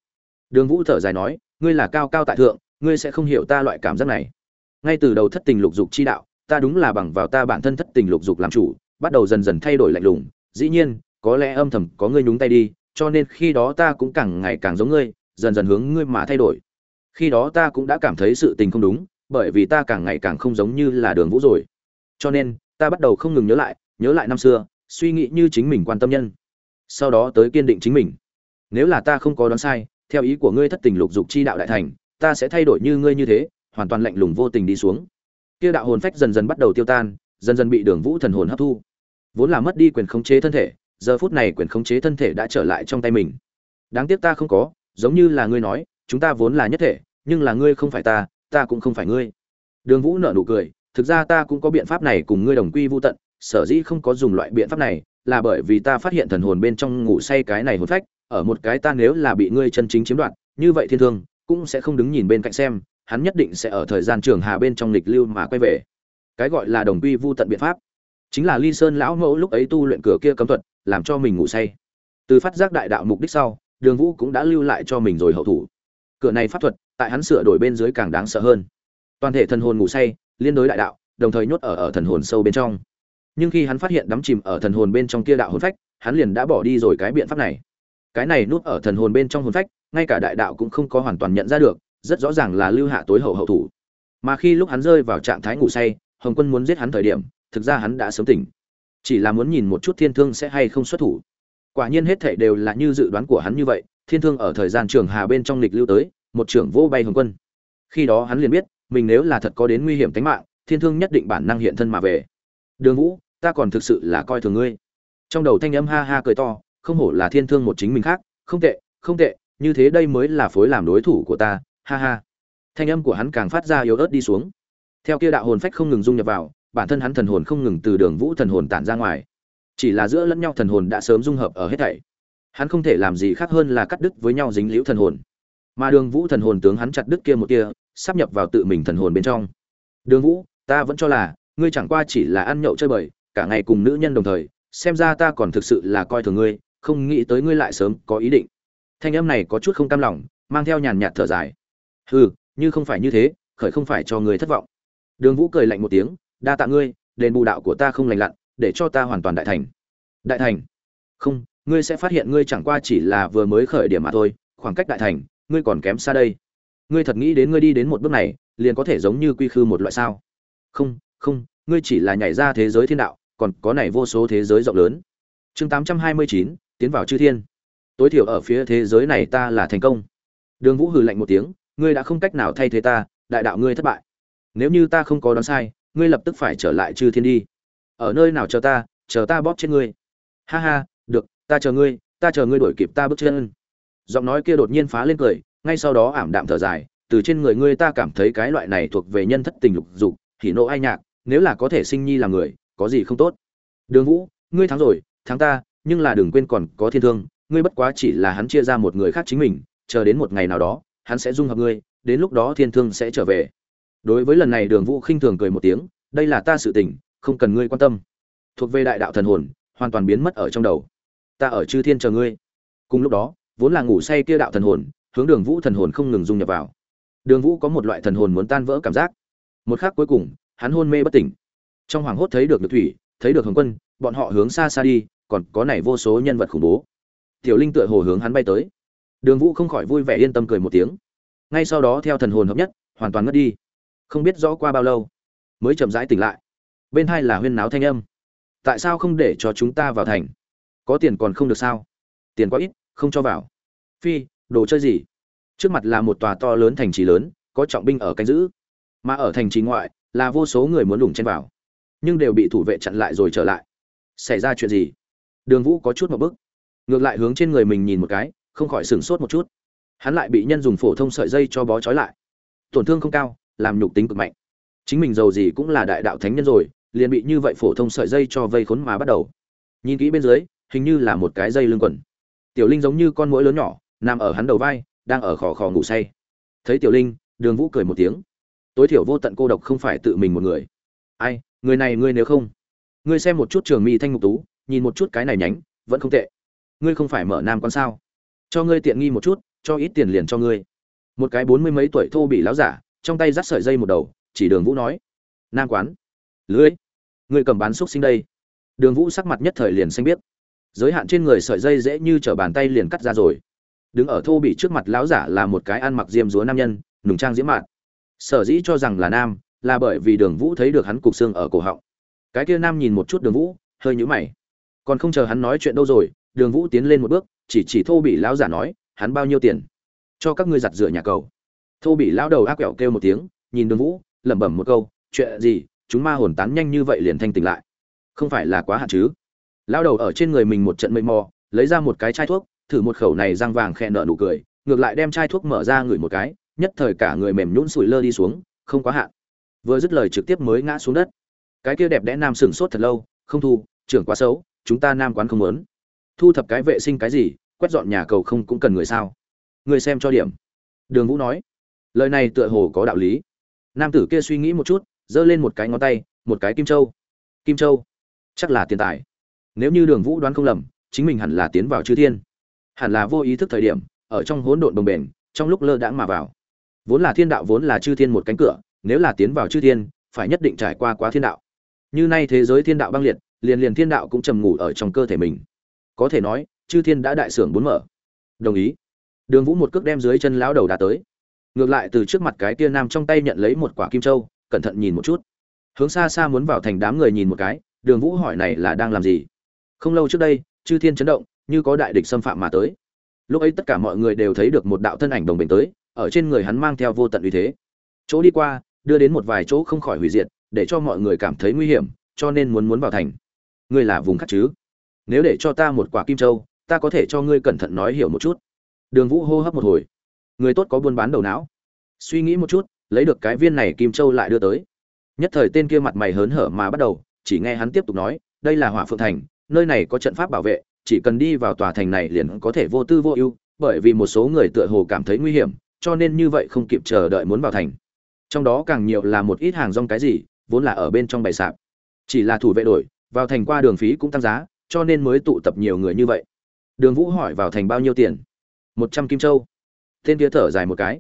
Đường vũ thở dài nói, ngươi là cao cao tại thượng, ngươi sẽ không hiểu ta loại cảm giác này. Ngay từ đầu thất tình lục dục chi đạo, ta đúng là bằng vào ta bản thân thất tình lục dục làm chủ, bắt đầu dần dần thay đổi lạnh lùng. Dĩ nhiên, có lẽ âm thầm có ngươi nhúng tay đi, cho nên khi đó ta cũng càng ngày càng giống ngươi, dần dần hướng ngươi mà thay đổi. Khi đó ta cũng đã cảm thấy sự tình không đúng, bởi vì ta càng ngày càng không giống như là đường vũ rồi. Cho nên ta bắt đầu không ngừng nhớ lại nhớ lại năm xưa, suy nghĩ như chính mình quan tâm nhân. Sau đó tới kiên định chính mình. Nếu là ta không có đoán sai, theo ý của ngươi thất tình lục dục chi đạo đại thành, ta sẽ thay đổi như ngươi như thế, hoàn toàn lạnh lùng vô tình đi xuống. Kia đạo hồn phách dần dần bắt đầu tiêu tan, dần dần bị đường vũ thần hồn hấp thu. Vốn là mất đi quyền khống chế thân thể, giờ phút này quyền khống chế thân thể đã trở lại trong tay mình. Đáng tiếc ta không có, giống như là ngươi nói, chúng ta vốn là nhất thể, nhưng là ngươi không phải ta ta cũng không phải ngươi. Đường vũ nở nụ cười thực ra ta cũng có biện pháp này cùng ngươi đồng quy vô tận, sở dĩ không có dùng loại biện pháp này là bởi vì ta phát hiện thần hồn bên trong ngủ say cái này hồn phách, ở một cái ta nếu là bị ngươi chân chính chiếm đoạt, như vậy thiên thương cũng sẽ không đứng nhìn bên cạnh xem, hắn nhất định sẽ ở thời gian trường hà bên trong lịch lưu mà quay về. Cái gọi là đồng quy vu tận biện pháp chính là ly sơn lão mẫu lúc ấy tu luyện cửa kia cấm thuật, làm cho mình ngủ say. Từ phát giác đại đạo mục đích sau, đường vũ cũng đã lưu lại cho mình rồi hậu thủ. Cửa này pháp thuật, tại hắn sửa đổi bên dưới càng đáng sợ hơn. Toàn thể thần hồn ngủ say liên đối đại đạo, đồng thời nhốt ở ở thần hồn sâu bên trong. Nhưng khi hắn phát hiện đắm chìm ở thần hồn bên trong kia đạo hồn phách, hắn liền đã bỏ đi rồi cái biện pháp này. Cái này nút ở thần hồn bên trong hồn phách, ngay cả đại đạo cũng không có hoàn toàn nhận ra được, rất rõ ràng là lưu hạ tối hậu hậu thủ. Mà khi lúc hắn rơi vào trạng thái ngủ say, hồng quân muốn giết hắn thời điểm, thực ra hắn đã sớm tỉnh. Chỉ là muốn nhìn một chút thiên thương sẽ hay không xuất thủ. Quả nhiên hết thảy đều là như dự đoán của hắn như vậy, thiên thương ở thời gian trường hà bên trong lịch lưu tới, một trưởng vô bay hồng quân. Khi đó hắn liền biết mình nếu là thật có đến nguy hiểm tính mạng, thiên thương nhất định bản năng hiện thân mà về. Đường vũ, ta còn thực sự là coi thường ngươi. Trong đầu thanh âm ha ha cười to, không hổ là thiên thương một chính mình khác, không tệ không tệ, như thế đây mới là phối làm đối thủ của ta, ha ha. Thanh âm của hắn càng phát ra yếu ớt đi xuống. Theo kia đạo hồn phách không ngừng dung nhập vào, bản thân hắn thần hồn không ngừng từ đường vũ thần hồn tản ra ngoài. Chỉ là giữa lẫn nhau thần hồn đã sớm dung hợp ở hết thảy. Hắn không thể làm gì khác hơn là cắt đứt với nhau dính liễu thần hồn. Mà đường vũ thần hồn tướng hắn chặt đứt kia một kia sắp nhập vào tự mình thần hồn bên trong. Đường vũ, ta vẫn cho là, ngươi chẳng qua chỉ là ăn nhậu chơi bời, cả ngày cùng nữ nhân đồng thời, xem ra ta còn thực sự là coi thường ngươi, không nghĩ tới ngươi lại sớm có ý định. Thanh âm này có chút không cam lòng, mang theo nhàn nhạt thở dài. Hừ, như không phải như thế, khởi không phải cho ngươi thất vọng. Đường vũ cười lạnh một tiếng, đa tạ ngươi, đền bù đạo của ta không lành lặn, để cho ta hoàn toàn đại thành. Đại thành? Không, ngươi sẽ phát hiện ngươi chẳng qua chỉ là vừa mới khởi điểm mà thôi, khoảng cách đại thành, ngươi còn kém xa đây ngươi thật nghĩ đến ngươi đi đến một bước này, liền có thể giống như quy khư một loại sao? Không không, ngươi chỉ là nhảy ra thế giới thiên đạo, còn có này vô số thế giới rộng lớn. Chương tám trăm hai mươi chín, tiến vào chư thiên. Tối thiểu ở phía thế giới này ta là thành công. Đường vũ hừ lạnh một tiếng, ngươi đã không cách nào thay thế ta, đại đạo ngươi thất bại. Nếu như ta không có đoán sai, ngươi lập tức phải trở lại chư thiên đi. Ở nơi nào chờ ta chờ ta bóp trên ngươi. Ha ha, được, ta chờ ngươi, ta chờ ngươi đuổi kịp ta bước chân. Giọng nói kia đột nhiên phá lên cười ngay sau đó ảm đạm thở dài, từ trên người ngươi ta cảm thấy cái loại này thuộc về nhân thất tình lục dục, hỉ nộ ai nhạc, nếu là có thể sinh nhi làm người, có gì không tốt? Đường vũ, ngươi thắng rồi, thắng ta, nhưng là đừng quên còn có thiên thương, ngươi bất quá chỉ là hắn chia ra một người khác chính mình, chờ đến một ngày nào đó, hắn sẽ dung hợp ngươi, đến lúc đó thiên thương sẽ trở về. Đối với lần này đường vũ khinh thường cười một tiếng, đây là ta sự tình, không cần ngươi quan tâm. Thuộc về đại đạo thần hồn, hoàn toàn biến mất ở trong đầu. Ta ở chư thiên chờ ngươi. Cùng lúc đó, vốn là ngủ say kia đạo thần hồn hướng đường vũ thần hồn không ngừng dung nhập vào. Đường vũ có một loại thần hồn muốn tan vỡ cảm giác. Một khắc cuối cùng, hắn hôn mê bất tỉnh. Trong hoàng hốt thấy được được thủy, thấy được hồng quân, bọn họ hướng xa xa đi, còn có này vô số nhân vật khủng bố. Tiểu linh tựa hồ hướng hắn bay tới. Đường vũ không khỏi vui vẻ yên tâm cười một tiếng. Ngay sau đó theo thần hồn hợp nhất, hoàn toàn ngất đi. Không biết rõ qua bao lâu, mới chậm rãi tỉnh lại. Bên hai là huyên náo thanh âm. Tại sao không để cho chúng ta vào thành? Có tiền còn không được sao? Tiền quá ít, không cho vào. Phi đồ chơi gì? Trước mặt là một tòa to lớn thành trì lớn, có trọng binh ở canh giữ. Mà ở thành trì ngoại, là vô số người muốn lùng chen vào. Nhưng đều bị thủ vệ chặn lại rồi trở lại. Xảy ra chuyện gì? Đường vũ có chút một bức ngược lại hướng trên người mình nhìn một cái, không khỏi sửng sốt một chút. Hắn lại bị nhân dùng phổ thông sợi dây cho bó trói lại. Tổn thương không cao, làm nhục tính cực mạnh. Chính mình giàu gì cũng là đại đạo thánh nhân rồi, liền bị như vậy phổ thông sợi dây cho vây khốn mà bắt đầu. Nhìn kỹ bên dưới, hình như là một cái dây lưng quần. Tiểu linh giống như con mũi lớn nhỏ nằm ở hắn đầu vai, đang ở khò khò ngủ say. Thấy tiểu linh, đường vũ cười một tiếng. Tối thiểu vô tận cô độc không phải tự mình một người. Ai, người này ngươi nếu không? Ngươi xem một chút trường mi thanh ngục tú, nhìn một chút cái này nhánh, vẫn không tệ. Ngươi không phải mở nam con sao? Cho ngươi tiện nghi một chút, cho ít tiền liền cho ngươi. Một cái bốn mươi mấy tuổi thô bị láo giả, trong tay dắt sợi dây một đầu, chỉ đường vũ nói. Nam quán. Lưới. Ngươi cầm bán xúc sinh đây. Đường vũ sắc mặt nhất thời liền xanh biết giới hạn trên người sợi dây dễ như t bàn tay liền cắt ra rồi đứng ở thô bị trước mặt lão giả là một cái ăn mặc diêm dúa nam nhân, nùng trang diễm mạn. Sở dĩ cho rằng là nam, là bởi vì đường vũ thấy được hắn cục xương ở cổ họng. Cái kia nam nhìn một chút đường vũ, hơi nhũ mày. Còn không chờ hắn nói chuyện đâu rồi, đường vũ tiến lên một bước, chỉ chỉ thô bị lão giả nói, hắn bao nhiêu tiền? Cho các ngươi giặt rửa nhà cầu. Thô bị lão đầu ác quẹo kêu một tiếng, nhìn đường vũ, lẩm bẩm một câu, chuyện gì? Chúng ma hồn tán nhanh như vậy liền thanh tỉnh lại? Không phải là quá hạn chứ? Lão đầu ở trên người mình một trận mây mò, lấy ra một cái chai thuốc thử một khẩu này răng vàng khẽ nợ nụ cười, ngược lại đem chai thuốc mở ra ngửi một cái, nhất thời cả người mềm nhũn sủi lơ đi xuống, không quá hạn. Vừa dứt lời trực tiếp mới ngã xuống đất. Cái kia đẹp đẽ nam sửng sốt thật lâu, không thu, trưởng quá xấu, chúng ta nam quán không muốn. Thu thập cái vệ sinh cái gì, quét dọn nhà cầu không cũng cần người sao? Người xem cho điểm. Đường vũ nói. Lời này tựa hồ có đạo lý. Nam tử kia suy nghĩ một chút, giơ lên một cái ngón tay, một cái kim châu. Kim châu? Chắc là tiền tài. Nếu như đường vũ đoán không lầm, chính mình hẳn là tiến vào chư thiên hẳn là vô ý thức thời điểm, ở trong hỗn độn bồng bền trong lúc lơ đãng mà vào. Vốn là thiên đạo, vốn là chư thiên một cánh cửa, nếu là tiến vào chư thiên, phải nhất định trải qua quá thiên đạo. Như nay thế giới thiên đạo băng liệt, liền liền thiên đạo cũng trầm ngủ ở trong cơ thể mình. Có thể nói, chư thiên đã đại sưởng bốn mở. Đồng ý. Đường vũ một cước đem dưới chân lão đầu đá tới. Ngược lại từ trước mặt cái kia nam trong tay nhận lấy một quả kim châu, cẩn thận nhìn một chút. Hướng xa xa muốn vào thành đám người nhìn một cái, đường vũ hỏi này là đang làm gì? Không lâu trước đây, chư thiên chấn động như có đại địch xâm phạm mà tới. Lúc ấy tất cả mọi người đều thấy được một đạo thân ảnh đồng bình tới, ở trên người hắn mang theo vô tận uy thế. Chỗ đi qua, đưa đến một vài chỗ không khỏi hủy diệt, để cho mọi người cảm thấy nguy hiểm, cho nên muốn muốn vào thành. Ngươi là vùng khác chứ? Nếu để cho ta một quả kim châu, ta có thể cho ngươi cẩn thận nói hiểu một chút. Đường vũ hô hấp một hồi. Người tốt có buôn bán đầu não. Suy nghĩ một chút, lấy được cái viên này kim châu lại đưa tới. Nhất thời tên kia mặt mày hớn hở mà bắt đầu, chỉ nghe hắn tiếp tục nói, đây là hỏa phượng thành, nơi này có trận pháp bảo vệ chỉ cần đi vào tòa thành này liền có thể vô tư vô ưu, bởi vì một số người tựa hồ cảm thấy nguy hiểm, cho nên như vậy không kịp chờ đợi muốn vào thành. Trong đó càng nhiều là một ít hàng rong cái gì, vốn là ở bên trong bày sạp. Chỉ là thủ vệ đổi, vào thành qua đường phí cũng tăng giá, cho nên mới tụ tập nhiều người như vậy. Đường vũ hỏi vào thành bao nhiêu tiền? Một trăm kim châu. Tên kia thở dài một cái.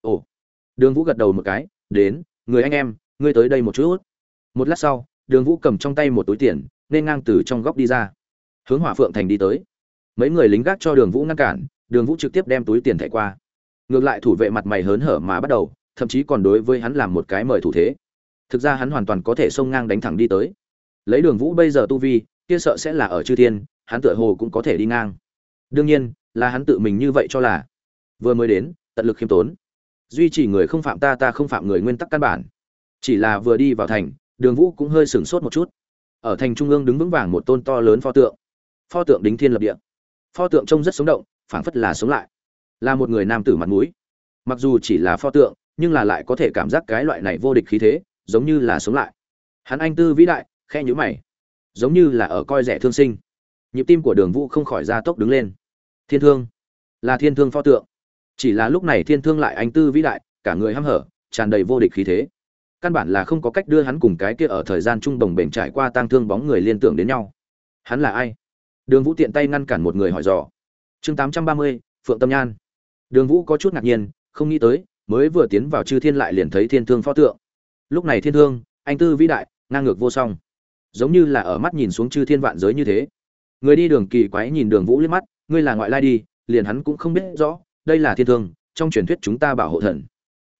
Ồ. Đường vũ gật đầu một cái, đến, người anh em, ngươi tới đây một chút. Một lát sau, đường vũ cầm trong tay một túi tiền, nên ngang từ trong góc đi ra hướng hỏa phượng thành đi tới. Mấy người lính gác cho đường vũ ngăn cản, đường vũ trực tiếp đem túi tiền thẻ qua. Ngược lại thủ vệ mặt mày hớn hở mà bắt đầu, thậm chí còn đối với hắn làm một cái mời thủ thế. Thực ra hắn hoàn toàn có thể xông ngang đánh thẳng đi tới. Lấy đường vũ bây giờ tu vi, kia sợ sẽ là ở chư thiên, hắn tựa hồ cũng có thể đi ngang. Đương nhiên, là hắn tự mình như vậy cho là. Vừa mới đến, tận lực khiêm tốn. Duy trì người không phạm ta ta không phạm người nguyên tắc căn bản. Chỉ là vừa đi vào thành, đường vũ cũng hơi sửng sốt một chút. Ở thành trung ương đứng vững vàng một tôn to lớn pho tượng pho tượng đính thiên lập địa. Pho tượng trông rất sống động, phảng phất là sống lại. Là một người nam tử mặt mũi. Mặc dù chỉ là pho tượng, nhưng là lại có thể cảm giác cái loại này vô địch khí thế, giống như là sống lại. Hắn anh tư vĩ đại khe nhữ mày. Giống như là ở coi rẻ thương sinh. Nhịp tim của đường vũ không khỏi ra tốc đứng lên. Thiên thương. Là thiên thương pho tượng. Chỉ là lúc này thiên thương lại anh tư vĩ đại, cả người hăm hở, tràn đầy vô địch khí thế. Căn bản là không có cách đưa hắn cùng cái kia ở thời gian trung đồng bền trải qua tang thương bóng người liên tưởng đến nhau. Hắn là ai? Đường vũ tiện tay ngăn cản một người hỏi dò. Chương tám trăm ba mươi, phượng tâm nhan. Đường vũ có chút ngạc nhiên, không nghĩ tới, mới vừa tiến vào chư thiên lại liền thấy thiên thương pho tượng. Lúc này thiên thương, anh tư vĩ đại, ngang ngược vô song. Giống như là ở mắt nhìn xuống chư thiên vạn giới như thế. Người đi đường kỳ quái nhìn đường vũ liếc mắt, ngươi là ngoại lai đi, liền hắn cũng không biết rõ, đây là thiên thương, trong truyền thuyết chúng ta bảo hộ thần.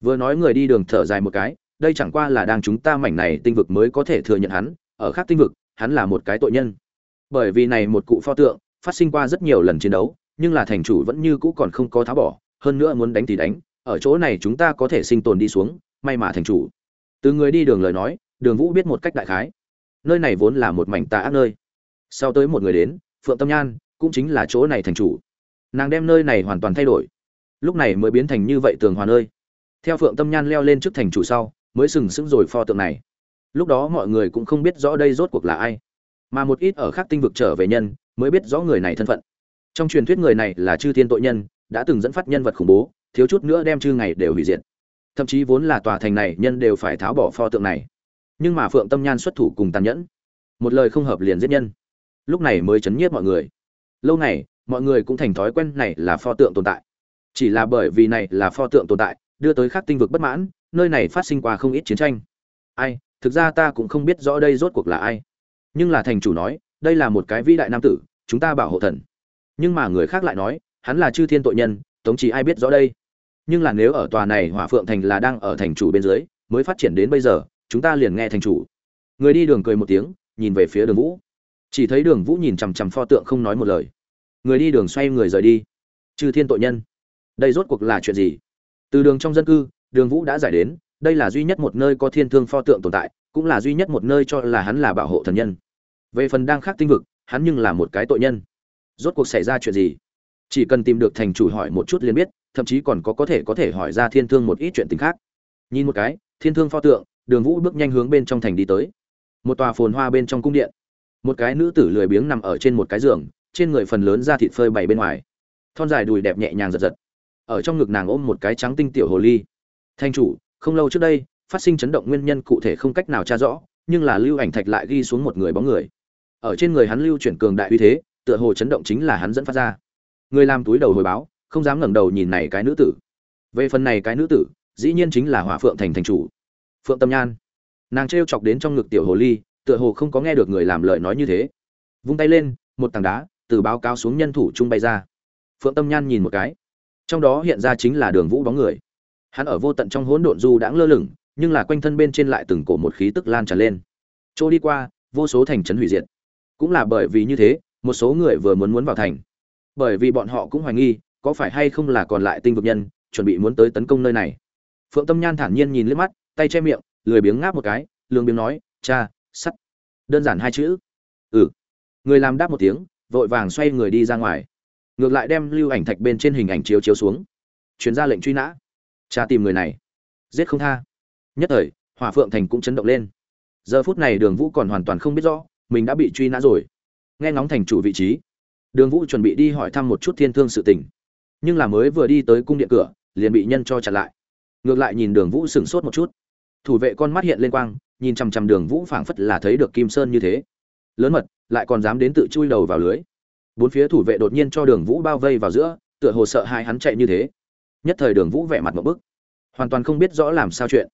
Vừa nói người đi đường thở dài một cái, đây chẳng qua là đang chúng ta mảnh này tinh vực mới có thể thừa nhận hắn, ở khác tinh vực, hắn là một cái tội nhân bởi vì này một cụ pho tượng phát sinh qua rất nhiều lần chiến đấu, nhưng là thành chủ vẫn như cũ còn không có tháo bỏ, hơn nữa muốn đánh thì đánh, ở chỗ này chúng ta có thể sinh tồn đi xuống, may mà thành chủ. Từ người đi đường lời nói, đường vũ biết một cách đại khái. Nơi này vốn là một mảnh tà ác nơi. Sau tới một người đến, phượng tâm nhan, cũng chính là chỗ này thành chủ. Nàng đem nơi này hoàn toàn thay đổi. Lúc này mới biến thành như vậy tường hòa nơi. Theo phượng tâm nhan leo lên trước thành chủ sau, mới sừng sững rồi pho tượng này. Lúc đó mọi người cũng không biết rõ đây rốt cuộc là ai mà một ít ở khác tinh vực trở về nhân mới biết rõ người này thân phận. Trong truyền thuyết người này là chư thiên tội nhân, đã từng dẫn phát nhân vật khủng bố, thiếu chút nữa đem chư ngày đều hủy diệt. Thậm chí vốn là tòa thành này nhân đều phải tháo bỏ pho tượng này. Nhưng mà phượng tâm nhan xuất thủ cùng tàn nhẫn. Một lời không hợp liền giết nhân. Lúc này mới chấn nhiếp mọi người. Lâu này mọi người cũng thành thói quen này là pho tượng tồn tại. Chỉ là bởi vì này là pho tượng tồn tại, đưa tới khắc tinh vực bất mãn, nơi này phát sinh qua không ít chiến tranh. Ai, thực ra ta cũng không biết rõ đây rốt cuộc là ai nhưng là thành chủ nói, đây là một cái vĩ đại nam tử, chúng ta bảo hộ thần. Nhưng mà người khác lại nói, hắn là chư thiên tội nhân, tống chỉ ai biết rõ đây? Nhưng là nếu ở tòa này hỏa phượng thành là đang ở thành chủ bên dưới, mới phát triển đến bây giờ, chúng ta liền nghe thành chủ. Người đi đường cười một tiếng, nhìn về phía đường vũ. Chỉ thấy đường vũ nhìn chằm chằm pho tượng không nói một lời. Người đi đường xoay người rời đi. Chư thiên tội nhân. Đây rốt cuộc là chuyện gì? Từ đường trong dân cư, đường vũ đã giải đến, đây là duy nhất một nơi có thiên thương pho tượng tồn tại, cũng là duy nhất một nơi cho là hắn là bảo hộ thần nhân về phần đang khác tinh vực, hắn nhưng là một cái tội nhân. Rốt cuộc xảy ra chuyện gì? Chỉ cần tìm được thành chủ hỏi một chút liền biết, thậm chí còn có có thể có thể hỏi ra thiên thương một ít chuyện tình khác. Nhìn một cái, thiên thương pho tượng, đường vũ bước nhanh hướng bên trong thành đi tới. Một tòa phồn hoa bên trong cung điện. Một cái nữ tử lười biếng nằm ở trên một cái giường, trên người phần lớn da thịt phơi bày bên ngoài. Thon dài đùi đẹp nhẹ nhàng giật giật. Ở trong ngực nàng ôm một cái trắng tinh tiểu hồ ly. Thanh chủ, không lâu trước đây, phát sinh chấn động nguyên nhân cụ thể không cách nào tra rõ, nhưng là lưu ảnh thạch lại ghi xuống một người bóng người ở trên người hắn lưu chuyển cường đại uy thế, tựa hồ chấn động chính là hắn dẫn phát ra. Người làm túi đầu hồi báo, không dám ngẩng đầu nhìn này cái nữ tử. Về phần này cái nữ tử, dĩ nhiên chính là hỏa phượng thành thành chủ, phượng tâm nhan. Nàng t chọc đến trong ngực tiểu hồ ly, tựa hồ không có nghe được người làm lời nói như thế. Vung tay lên, một tảng đá từ báo cáo xuống nhân thủ trung bay ra. Phượng tâm nhan nhìn một cái. Trong đó hiện ra chính là đường vũ bóng người. Hắn ở vô tận trong hỗn độn du đãng lơ lửng, nhưng là quanh thân bên trên lại từng cổ một khí tức lan tràn lên. Chỗ đi qua, vô số thành trấn hủy diệt cũng là bởi vì như thế, một số người vừa muốn muốn vào thành. Bởi vì bọn họ cũng hoài nghi, có phải hay không là còn lại tinh vực nhân, chuẩn bị muốn tới tấn công nơi này. Phượng tâm nhan thản nhiên nhìn liếc mắt, tay che miệng, lười biếng ngáp một cái lương biếng nói, cha, sắt. Đơn giản hai chữ. Ừ. Người làm đáp một tiếng, vội vàng xoay người đi ra ngoài. Ngược lại đem lưu ảnh thạch bên trên hình ảnh chiếu chiếu xuống. Chuyến ra lệnh truy nã. Cha tìm người này. Giết không tha. Nhất thời, hỏa phượng thành cũng chấn động lên. Giờ phút này đường vũ còn hoàn toàn không biết rõ mình đã bị truy nã rồi. Nghe ngóng thành chủ vị trí, đường vũ chuẩn bị đi hỏi thăm một chút thiên thương sự tình. Nhưng là mới vừa đi tới cung điện cửa, liền bị nhân cho chặn lại. Ngược lại nhìn đường vũ sửng sốt một chút. Thủ vệ con mắt hiện lên quang, nhìn chằm chằm đường vũ phảng phất là thấy được kim sơn như thế. Lớn mật, lại còn dám đến tự chui đầu vào lưới. Bốn phía thủ vệ đột nhiên cho đường vũ bao vây vào giữa, tựa hồ sợ hai hắn chạy như thế. Nhất thời đường vũ vẻ mặt một bức. Hoàn toàn không biết rõ làm sao chuyện.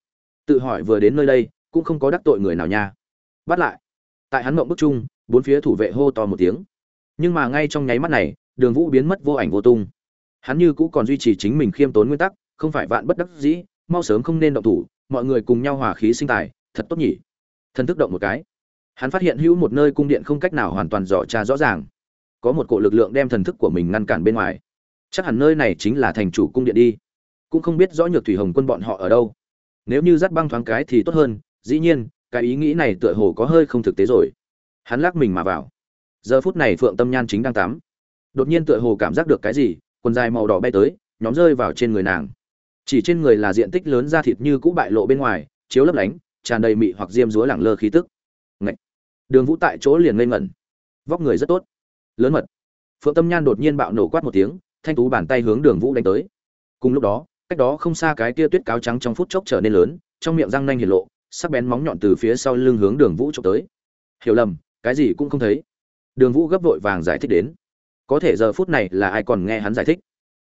Tự hỏi vừa đến nơi đây, cũng không có đắc tội người nào nha. Bắt lại tại hắn mộng bức chung, bốn phía thủ vệ hô to một tiếng. Nhưng mà ngay trong nháy mắt này, đường vũ biến mất vô ảnh vô tung. Hắn như cũ còn duy trì chính mình khiêm tốn nguyên tắc, không phải vạn bất đắc dĩ, mau sớm không nên động thủ, mọi người cùng nhau hòa khí sinh tài, thật tốt nhỉ. Thần thức động một cái. Hắn phát hiện hữu một nơi cung điện không cách nào hoàn toàn dò tra rõ ràng. Có một cỗ lực lượng đem thần thức của mình ngăn cản bên ngoài. Chắc hẳn nơi này chính là thành chủ cung điện đi. Cũng không biết rõ nhược thủy hồng quân bọn họ ở đâu. Nếu như dắt băng thoáng cái thì tốt hơn, dĩ nhiên cái ý nghĩ này tựa hồ có hơi không thực tế rồi. Hắn lắc mình mà vào. Giờ phút này phượng tâm nhan chính đang tắm. Đột nhiên tựa hồ cảm giác được cái gì, quần dài màu đỏ bay tới, nhóm rơi vào trên người nàng. Chỉ trên người là diện tích lớn da thịt như cũ bại lộ bên ngoài, chiếu lấp lánh, tràn đầy mị hoặc diêm dúa lẳng lơ khí tức. Ngậy! đường vũ tại chỗ liền ngây ngẩn. Vóc người rất tốt. Lớn mật. Phượng tâm nhan đột nhiên bạo nổ quát một tiếng, thanh tú bàn tay hướng đường vũ đánh tới. Cùng lúc đó, cách đó không xa cái tia tuyết cáo trắng trong phút chốc trở nên lớn, trong miệng răng nanh hiển lộ sắc bén móng nhọn từ phía sau lưng hướng đường vũ trộm tới. Hiểu lầm, cái gì cũng không thấy. Đường vũ gấp vội vàng giải thích đến. Có thể giờ phút này là ai còn nghe hắn giải thích.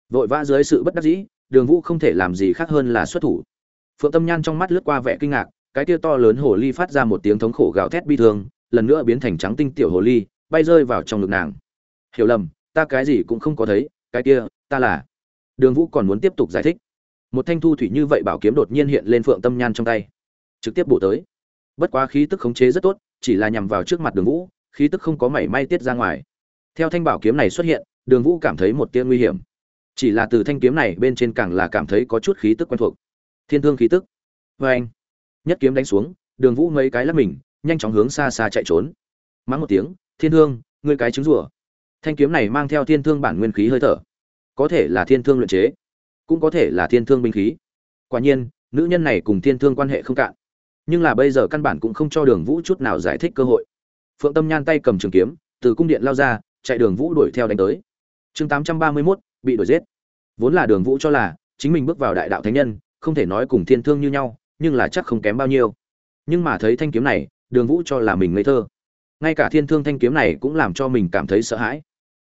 Vội vã dưới sự bất đắc dĩ, đường vũ không thể làm gì khác hơn là xuất thủ. Phượng tâm nhan trong mắt lướt qua vẻ kinh ngạc, cái tia to lớn hồ ly phát ra một tiếng thống khổ gào thét bi thương, lần nữa biến thành trắng tinh tiểu hồ ly, bay rơi vào trong ngực nàng. Hiểu lầm, ta cái gì cũng không có thấy, cái kia, ta là. Đường vũ còn muốn tiếp tục giải thích. Một thanh thu thủy như vậy bảo kiếm đột nhiên hiện lên phượng tâm nhan trong tay trực tiếp bổ tới. Bất quá khí tức khống chế rất tốt, chỉ là nhằm vào trước mặt đường vũ, khí tức không có mảy may tiết ra ngoài. Theo thanh bảo kiếm này xuất hiện, đường vũ cảm thấy một tia nguy hiểm. Chỉ là từ thanh kiếm này bên trên càng là cảm thấy có chút khí tức quen thuộc. Thiên thương khí tức. Vê anh, nhất kiếm đánh xuống, đường vũ mấy cái lắp mình, nhanh chóng hướng xa xa chạy trốn. Mắng một tiếng, thiên thương, ngươi cái trứng rủa thanh kiếm này mang theo thiên thương bản nguyên khí hơi thở. Có thể là thiên thương luyện chế, cũng có thể là thiên thương binh khí. Quả nhiên, nữ nhân này cùng thiên thương quan hệ không cạn nhưng là bây giờ căn bản cũng không cho đường vũ chút nào giải thích cơ hội. Phượng tâm nhan tay cầm trường kiếm, từ cung điện lao ra, chạy đường vũ đuổi theo đánh tới. Chương tám trăm ba mươi mốt, bị đuổi giết. Vốn là đường vũ cho là, chính mình bước vào đại đạo thánh nhân, không thể nói cùng thiên thương như nhau, nhưng là chắc không kém bao nhiêu. Nhưng mà thấy thanh kiếm này, đường vũ cho là mình ngây thơ. Ngay cả thiên thương thanh kiếm này cũng làm cho mình cảm thấy sợ hãi.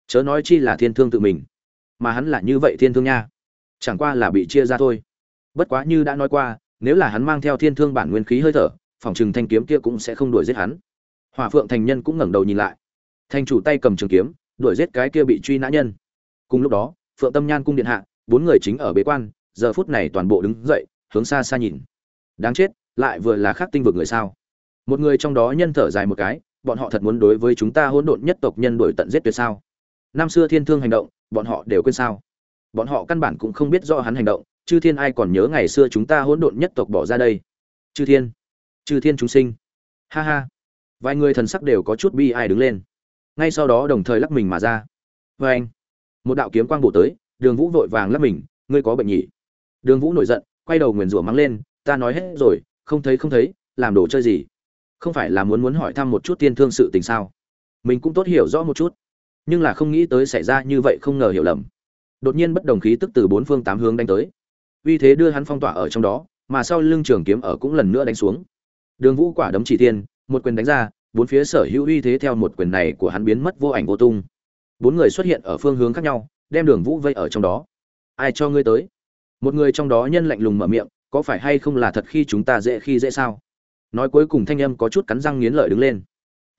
Chớ nói chi là thiên thương tự mình, mà hắn là như vậy thiên thương nha. Chẳng qua là bị chia ra thôi. Bất quá như đã nói qua nếu là hắn mang theo thiên thương bản nguyên khí hơi thở, phòng trừng thanh kiếm kia cũng sẽ không đuổi giết hắn. Hỏa phượng thành nhân cũng ngẩng đầu nhìn lại. Thanh chủ tay cầm trường kiếm, đuổi giết cái kia bị truy nã nhân. Cùng lúc đó, phượng tâm nhan cung điện hạ, bốn người chính ở bế quan, giờ phút này toàn bộ đứng dậy, hướng xa xa nhìn. Đáng chết, lại vừa là khắc tinh vực người sao? Một người trong đó nhân thở dài một cái, bọn họ thật muốn đối với chúng ta hỗn độn nhất tộc nhân đuổi tận giết tuyệt sao? Năm xưa thiên thương hành động, bọn họ đều quên sao? Bọn họ căn bản cũng không biết rõ hắn hành động chư thiên ai còn nhớ ngày xưa chúng ta hỗn độn nhất tộc bỏ ra đây? Chư thiên. Chư thiên chúng sinh. Ha ha. Vài người thần sắc đều có chút bi ai đứng lên. Ngay sau đó đồng thời lắc mình mà ra. Vê anh. Một đạo kiếm quang bổ tới, đường vũ vội vàng lắc mình, ngươi có bệnh nhỉ? Đường vũ nổi giận, quay đầu nguyền rủa mắng lên, ta nói hết rồi, không thấy không thấy, làm đồ chơi gì? Không phải là muốn muốn hỏi thăm một chút tiên thương sự tình sao? Mình cũng tốt hiểu rõ một chút. Nhưng là không nghĩ tới xảy ra như vậy không ngờ hiểu lầm. Đột nhiên bất đồng khí tức từ bốn phương tám hướng đánh tới uy thế đưa hắn phong tỏa ở trong đó mà sau lưng trường kiếm ở cũng lần nữa đánh xuống. Đường vũ quả đấm chỉ thiên, một quyền đánh ra bốn phía sở hữu uy thế theo một quyền này của hắn biến mất vô ảnh vô tung. Bốn người xuất hiện ở phương hướng khác nhau đem đường vũ vây ở trong đó. Ai cho ngươi tới? Một người trong đó nhân lạnh lùng mở miệng có phải hay không là thật khi chúng ta dễ khi dễ sao? Nói cuối cùng thanh âm có chút cắn răng nghiến lợi đứng lên.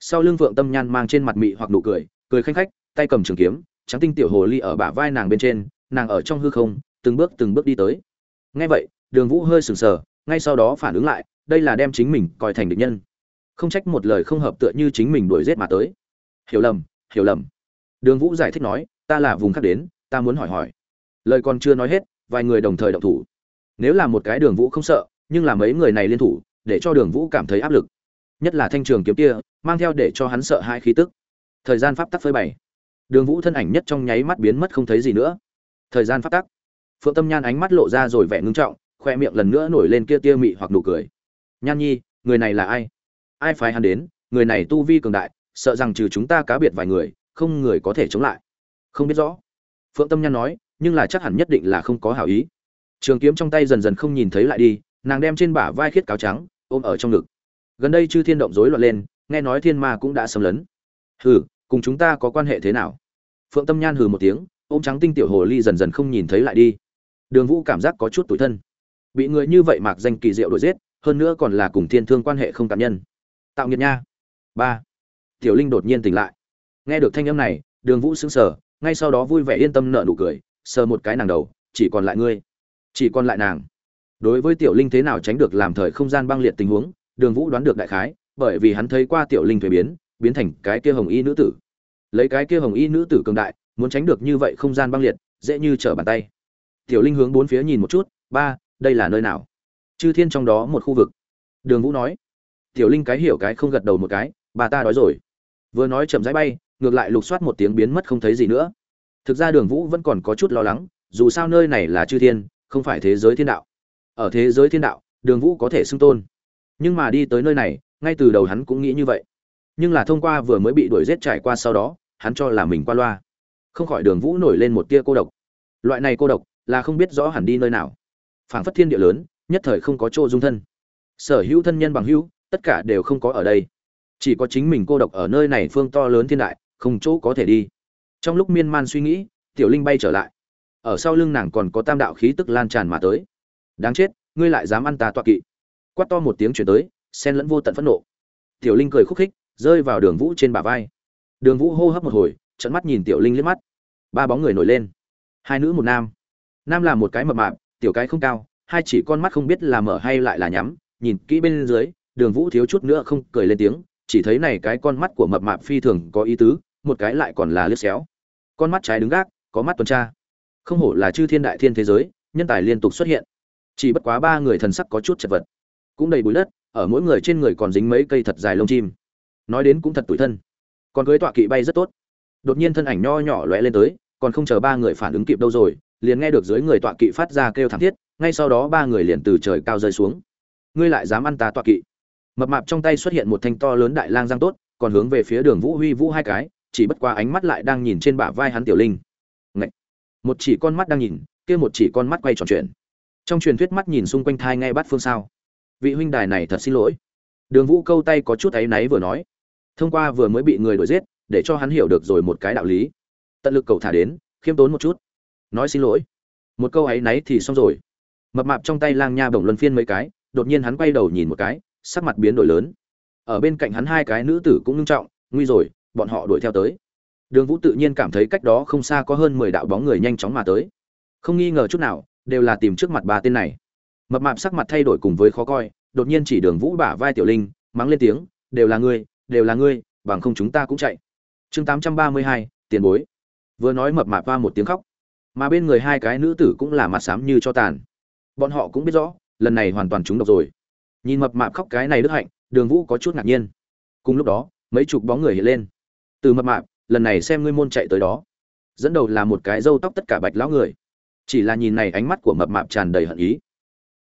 Sau lưng vượng tâm nhan mang trên mặt mị hoặc nụ cười cười khanh khách tay cầm trường kiếm trắng tinh tiểu hồ ly ở bả vai nàng bên trên nàng ở trong hư không từng bước từng bước đi tới nghe vậy, đường vũ hơi sừng sờ, ngay sau đó phản ứng lại, đây là đem chính mình coi thành địch nhân. Không trách một lời không hợp tựa như chính mình đuổi giết mà tới. Hiểu lầm hiểu lầm. Đường vũ giải thích nói, ta là vùng khác đến, ta muốn hỏi hỏi. Lời còn chưa nói hết, vài người đồng thời động thủ. Nếu là một cái đường vũ không sợ, nhưng là mấy người này liên thủ, để cho đường vũ cảm thấy áp lực. Nhất là thanh trường kiếm kia, mang theo để cho hắn sợ hai khí tức. Thời gian pháp tắc phơi bày. Đường vũ thân ảnh nhất trong nháy mắt biến mất không thấy gì nữa. Thời gian pháp tắc phượng tâm nhan ánh mắt lộ ra rồi vẻ ngưng trọng, khoe miệng lần nữa nổi lên kia tia mị hoặc nụ cười. Nhan nhi, người này là ai? Ai phái hắn đến? Người này tu vi cường đại, sợ rằng trừ chúng ta cá biệt vài người, không người có thể chống lại. Không biết rõ. Phượng tâm nhan nói, nhưng là chắc hẳn nhất định là không có hảo ý. Trường kiếm trong tay dần dần không nhìn thấy lại đi, nàng đem trên bả vai khiết cáo trắng, ôm ở trong ngực. Gần đây chư thiên động rối loạn lên, nghe nói thiên ma cũng đã xâm lấn. Hừ, cùng chúng ta có quan hệ thế nào? Phượng tâm nhan hừ một tiếng, ôm trắng tinh tiểu hồ ly dần dần không nhìn thấy lại đi đường vũ cảm giác có chút tủi thân. Bị người như vậy mạc danh kỳ diệu đuổi giết, hơn nữa còn là cùng thiên thương quan hệ không cảm nhân. Tạo nghiệt nha. Ba. Tiểu linh đột nhiên tỉnh lại. Nghe được thanh âm này, đường vũ sững sờ, ngay sau đó vui vẻ yên tâm nở nụ cười, sờ một cái nàng đầu, chỉ còn lại ngươi. Chỉ còn lại nàng. Đối với tiểu linh thế nào tránh được làm thời không gian băng liệt tình huống, đường vũ đoán được đại khái, bởi vì hắn thấy qua tiểu linh thuế biến biến thành cái kia hồng y nữ tử. Lấy cái kia hồng y nữ tử cường đại, muốn tránh được như vậy không gian băng liệt, dễ như trở bàn tay tiểu linh hướng bốn phía nhìn một chút, ba, đây là nơi nào? Chư thiên trong đó một khu vực. Đường vũ nói. Tiểu linh cái hiểu cái không gật đầu một cái, bà ta đói rồi. Vừa nói chậm rãi bay, ngược lại lục soát một tiếng biến mất không thấy gì nữa. Thực ra đường vũ vẫn còn có chút lo lắng, dù sao nơi này là chư thiên, không phải thế giới thiên đạo. Ở thế giới thiên đạo, đường vũ có thể xưng tôn. Nhưng mà đi tới nơi này, ngay từ đầu hắn cũng nghĩ như vậy. Nhưng là thông qua vừa mới bị đuổi giết trải qua sau đó, hắn cho là mình qua loa. Không khỏi đường vũ nổi lên một tia cô độc. Loại này cô độc là không biết rõ hẳn đi nơi nào. Phảng phất thiên địa lớn, nhất thời không có chỗ dung thân. Sở hữu thân nhân bằng hữu, tất cả đều không có ở đây. Chỉ có chính mình cô độc ở nơi này phương to lớn thiên đại, không chỗ có thể đi. Trong lúc miên man suy nghĩ, tiểu linh bay trở lại. Ở sau lưng nàng còn có tam đạo khí tức lan tràn mà tới. Đáng chết, ngươi lại dám ăn ta toa kỵ. Quát to một tiếng chuyển tới sen lẫn vô tận phẫn nộ. Tiểu linh cười khúc khích, rơi vào đường vũ trên bả vai. Đường vũ hô hấp một hồi trận mắt nhìn tiểu linh liếc mắt. Ba bóng người nổi lên. Hai nữ một nam nam là một cái mập mạp, tiểu cái không cao, hai chỉ con mắt không biết là mở hay lại là nhắm, nhìn kỹ bên dưới, đường vũ thiếu chút nữa không cười lên tiếng, chỉ thấy này cái con mắt của mập mạp phi thường có ý tứ, một cái lại còn là liếc xéo. Con mắt trái đứng gác, có mắt tuần tra. Không hổ là chư thiên đại thiên thế giới, nhân tài liên tục xuất hiện. Chỉ bất quá ba người thần sắc có chút chật vật. Cũng đầy bụi đất, ở mỗi người trên người còn dính mấy cây thật dài lông chim. Nói đến cũng thật tủi thân. Còn cưới tọa kỵ bay rất tốt. Đột nhiên thân ảnh nho nhỏ lóe lên tới, còn không chờ ba người phản ứng kịp đâu rồi liền nghe được dưới người tọa kỵ phát ra kêu thảm thiết, ngay sau đó ba người liền từ trời cao rơi xuống. Ngươi lại dám ăn ta tọa kỵ? Mập mạp trong tay xuất hiện một thanh to lớn đại lang giang tốt, còn hướng về phía đường vũ huy vũ hai cái, chỉ bất qua ánh mắt lại đang nhìn trên bả vai hắn tiểu linh. Ngậy! một chỉ con mắt đang nhìn, kia một chỉ con mắt quay tròn chuyện trong truyền thuyết mắt nhìn xung quanh thai ngay bắt phương sao. Vị huynh đài này thật xin lỗi. Đường vũ câu tay có chút ấy náy vừa nói. Thông qua vừa mới bị người đuổi giết, để cho hắn hiểu được rồi một cái đạo lý. Tận lực cầu thả đến, khiêm tốn một chút nói xin lỗi. Một câu ấy náy thì xong rồi. Mập mạp trong tay lang nha bổng luân phiên mấy cái, đột nhiên hắn quay đầu nhìn một cái, sắc mặt biến đổi lớn. Ở bên cạnh hắn hai cái nữ tử cũng nghiêm trọng, nguy rồi, bọn họ đuổi theo tới. Đường vũ tự nhiên cảm thấy cách đó không xa có hơn mười đạo bóng người nhanh chóng mà tới. Không nghi ngờ chút nào, đều là tìm trước mặt ba tên này. Mập mạp sắc mặt thay đổi cùng với khó coi, đột nhiên chỉ đường vũ bả vai tiểu linh, mắng lên tiếng, đều là ngươi, đều là ngươi, bằng không chúng ta cũng chạy. Chương tám trăm ba mươi hai, tiền bối. Vừa nói mập mạp va một tiếng khóc mà bên người hai cái nữ tử cũng là mặt xám như cho tàn. Bọn họ cũng biết rõ, lần này hoàn toàn trúng độc rồi. Nhìn mập mạp khóc cái này đức hạnh, đường vũ có chút ngạc nhiên. Cùng lúc đó, mấy chục bóng người hiện lên. Từ mập mạp, lần này xem ngươi môn chạy tới đó. Dẫn đầu là một cái râu tóc tất cả bạch lão người. Chỉ là nhìn này ánh mắt của mập mạp tràn đầy hận ý.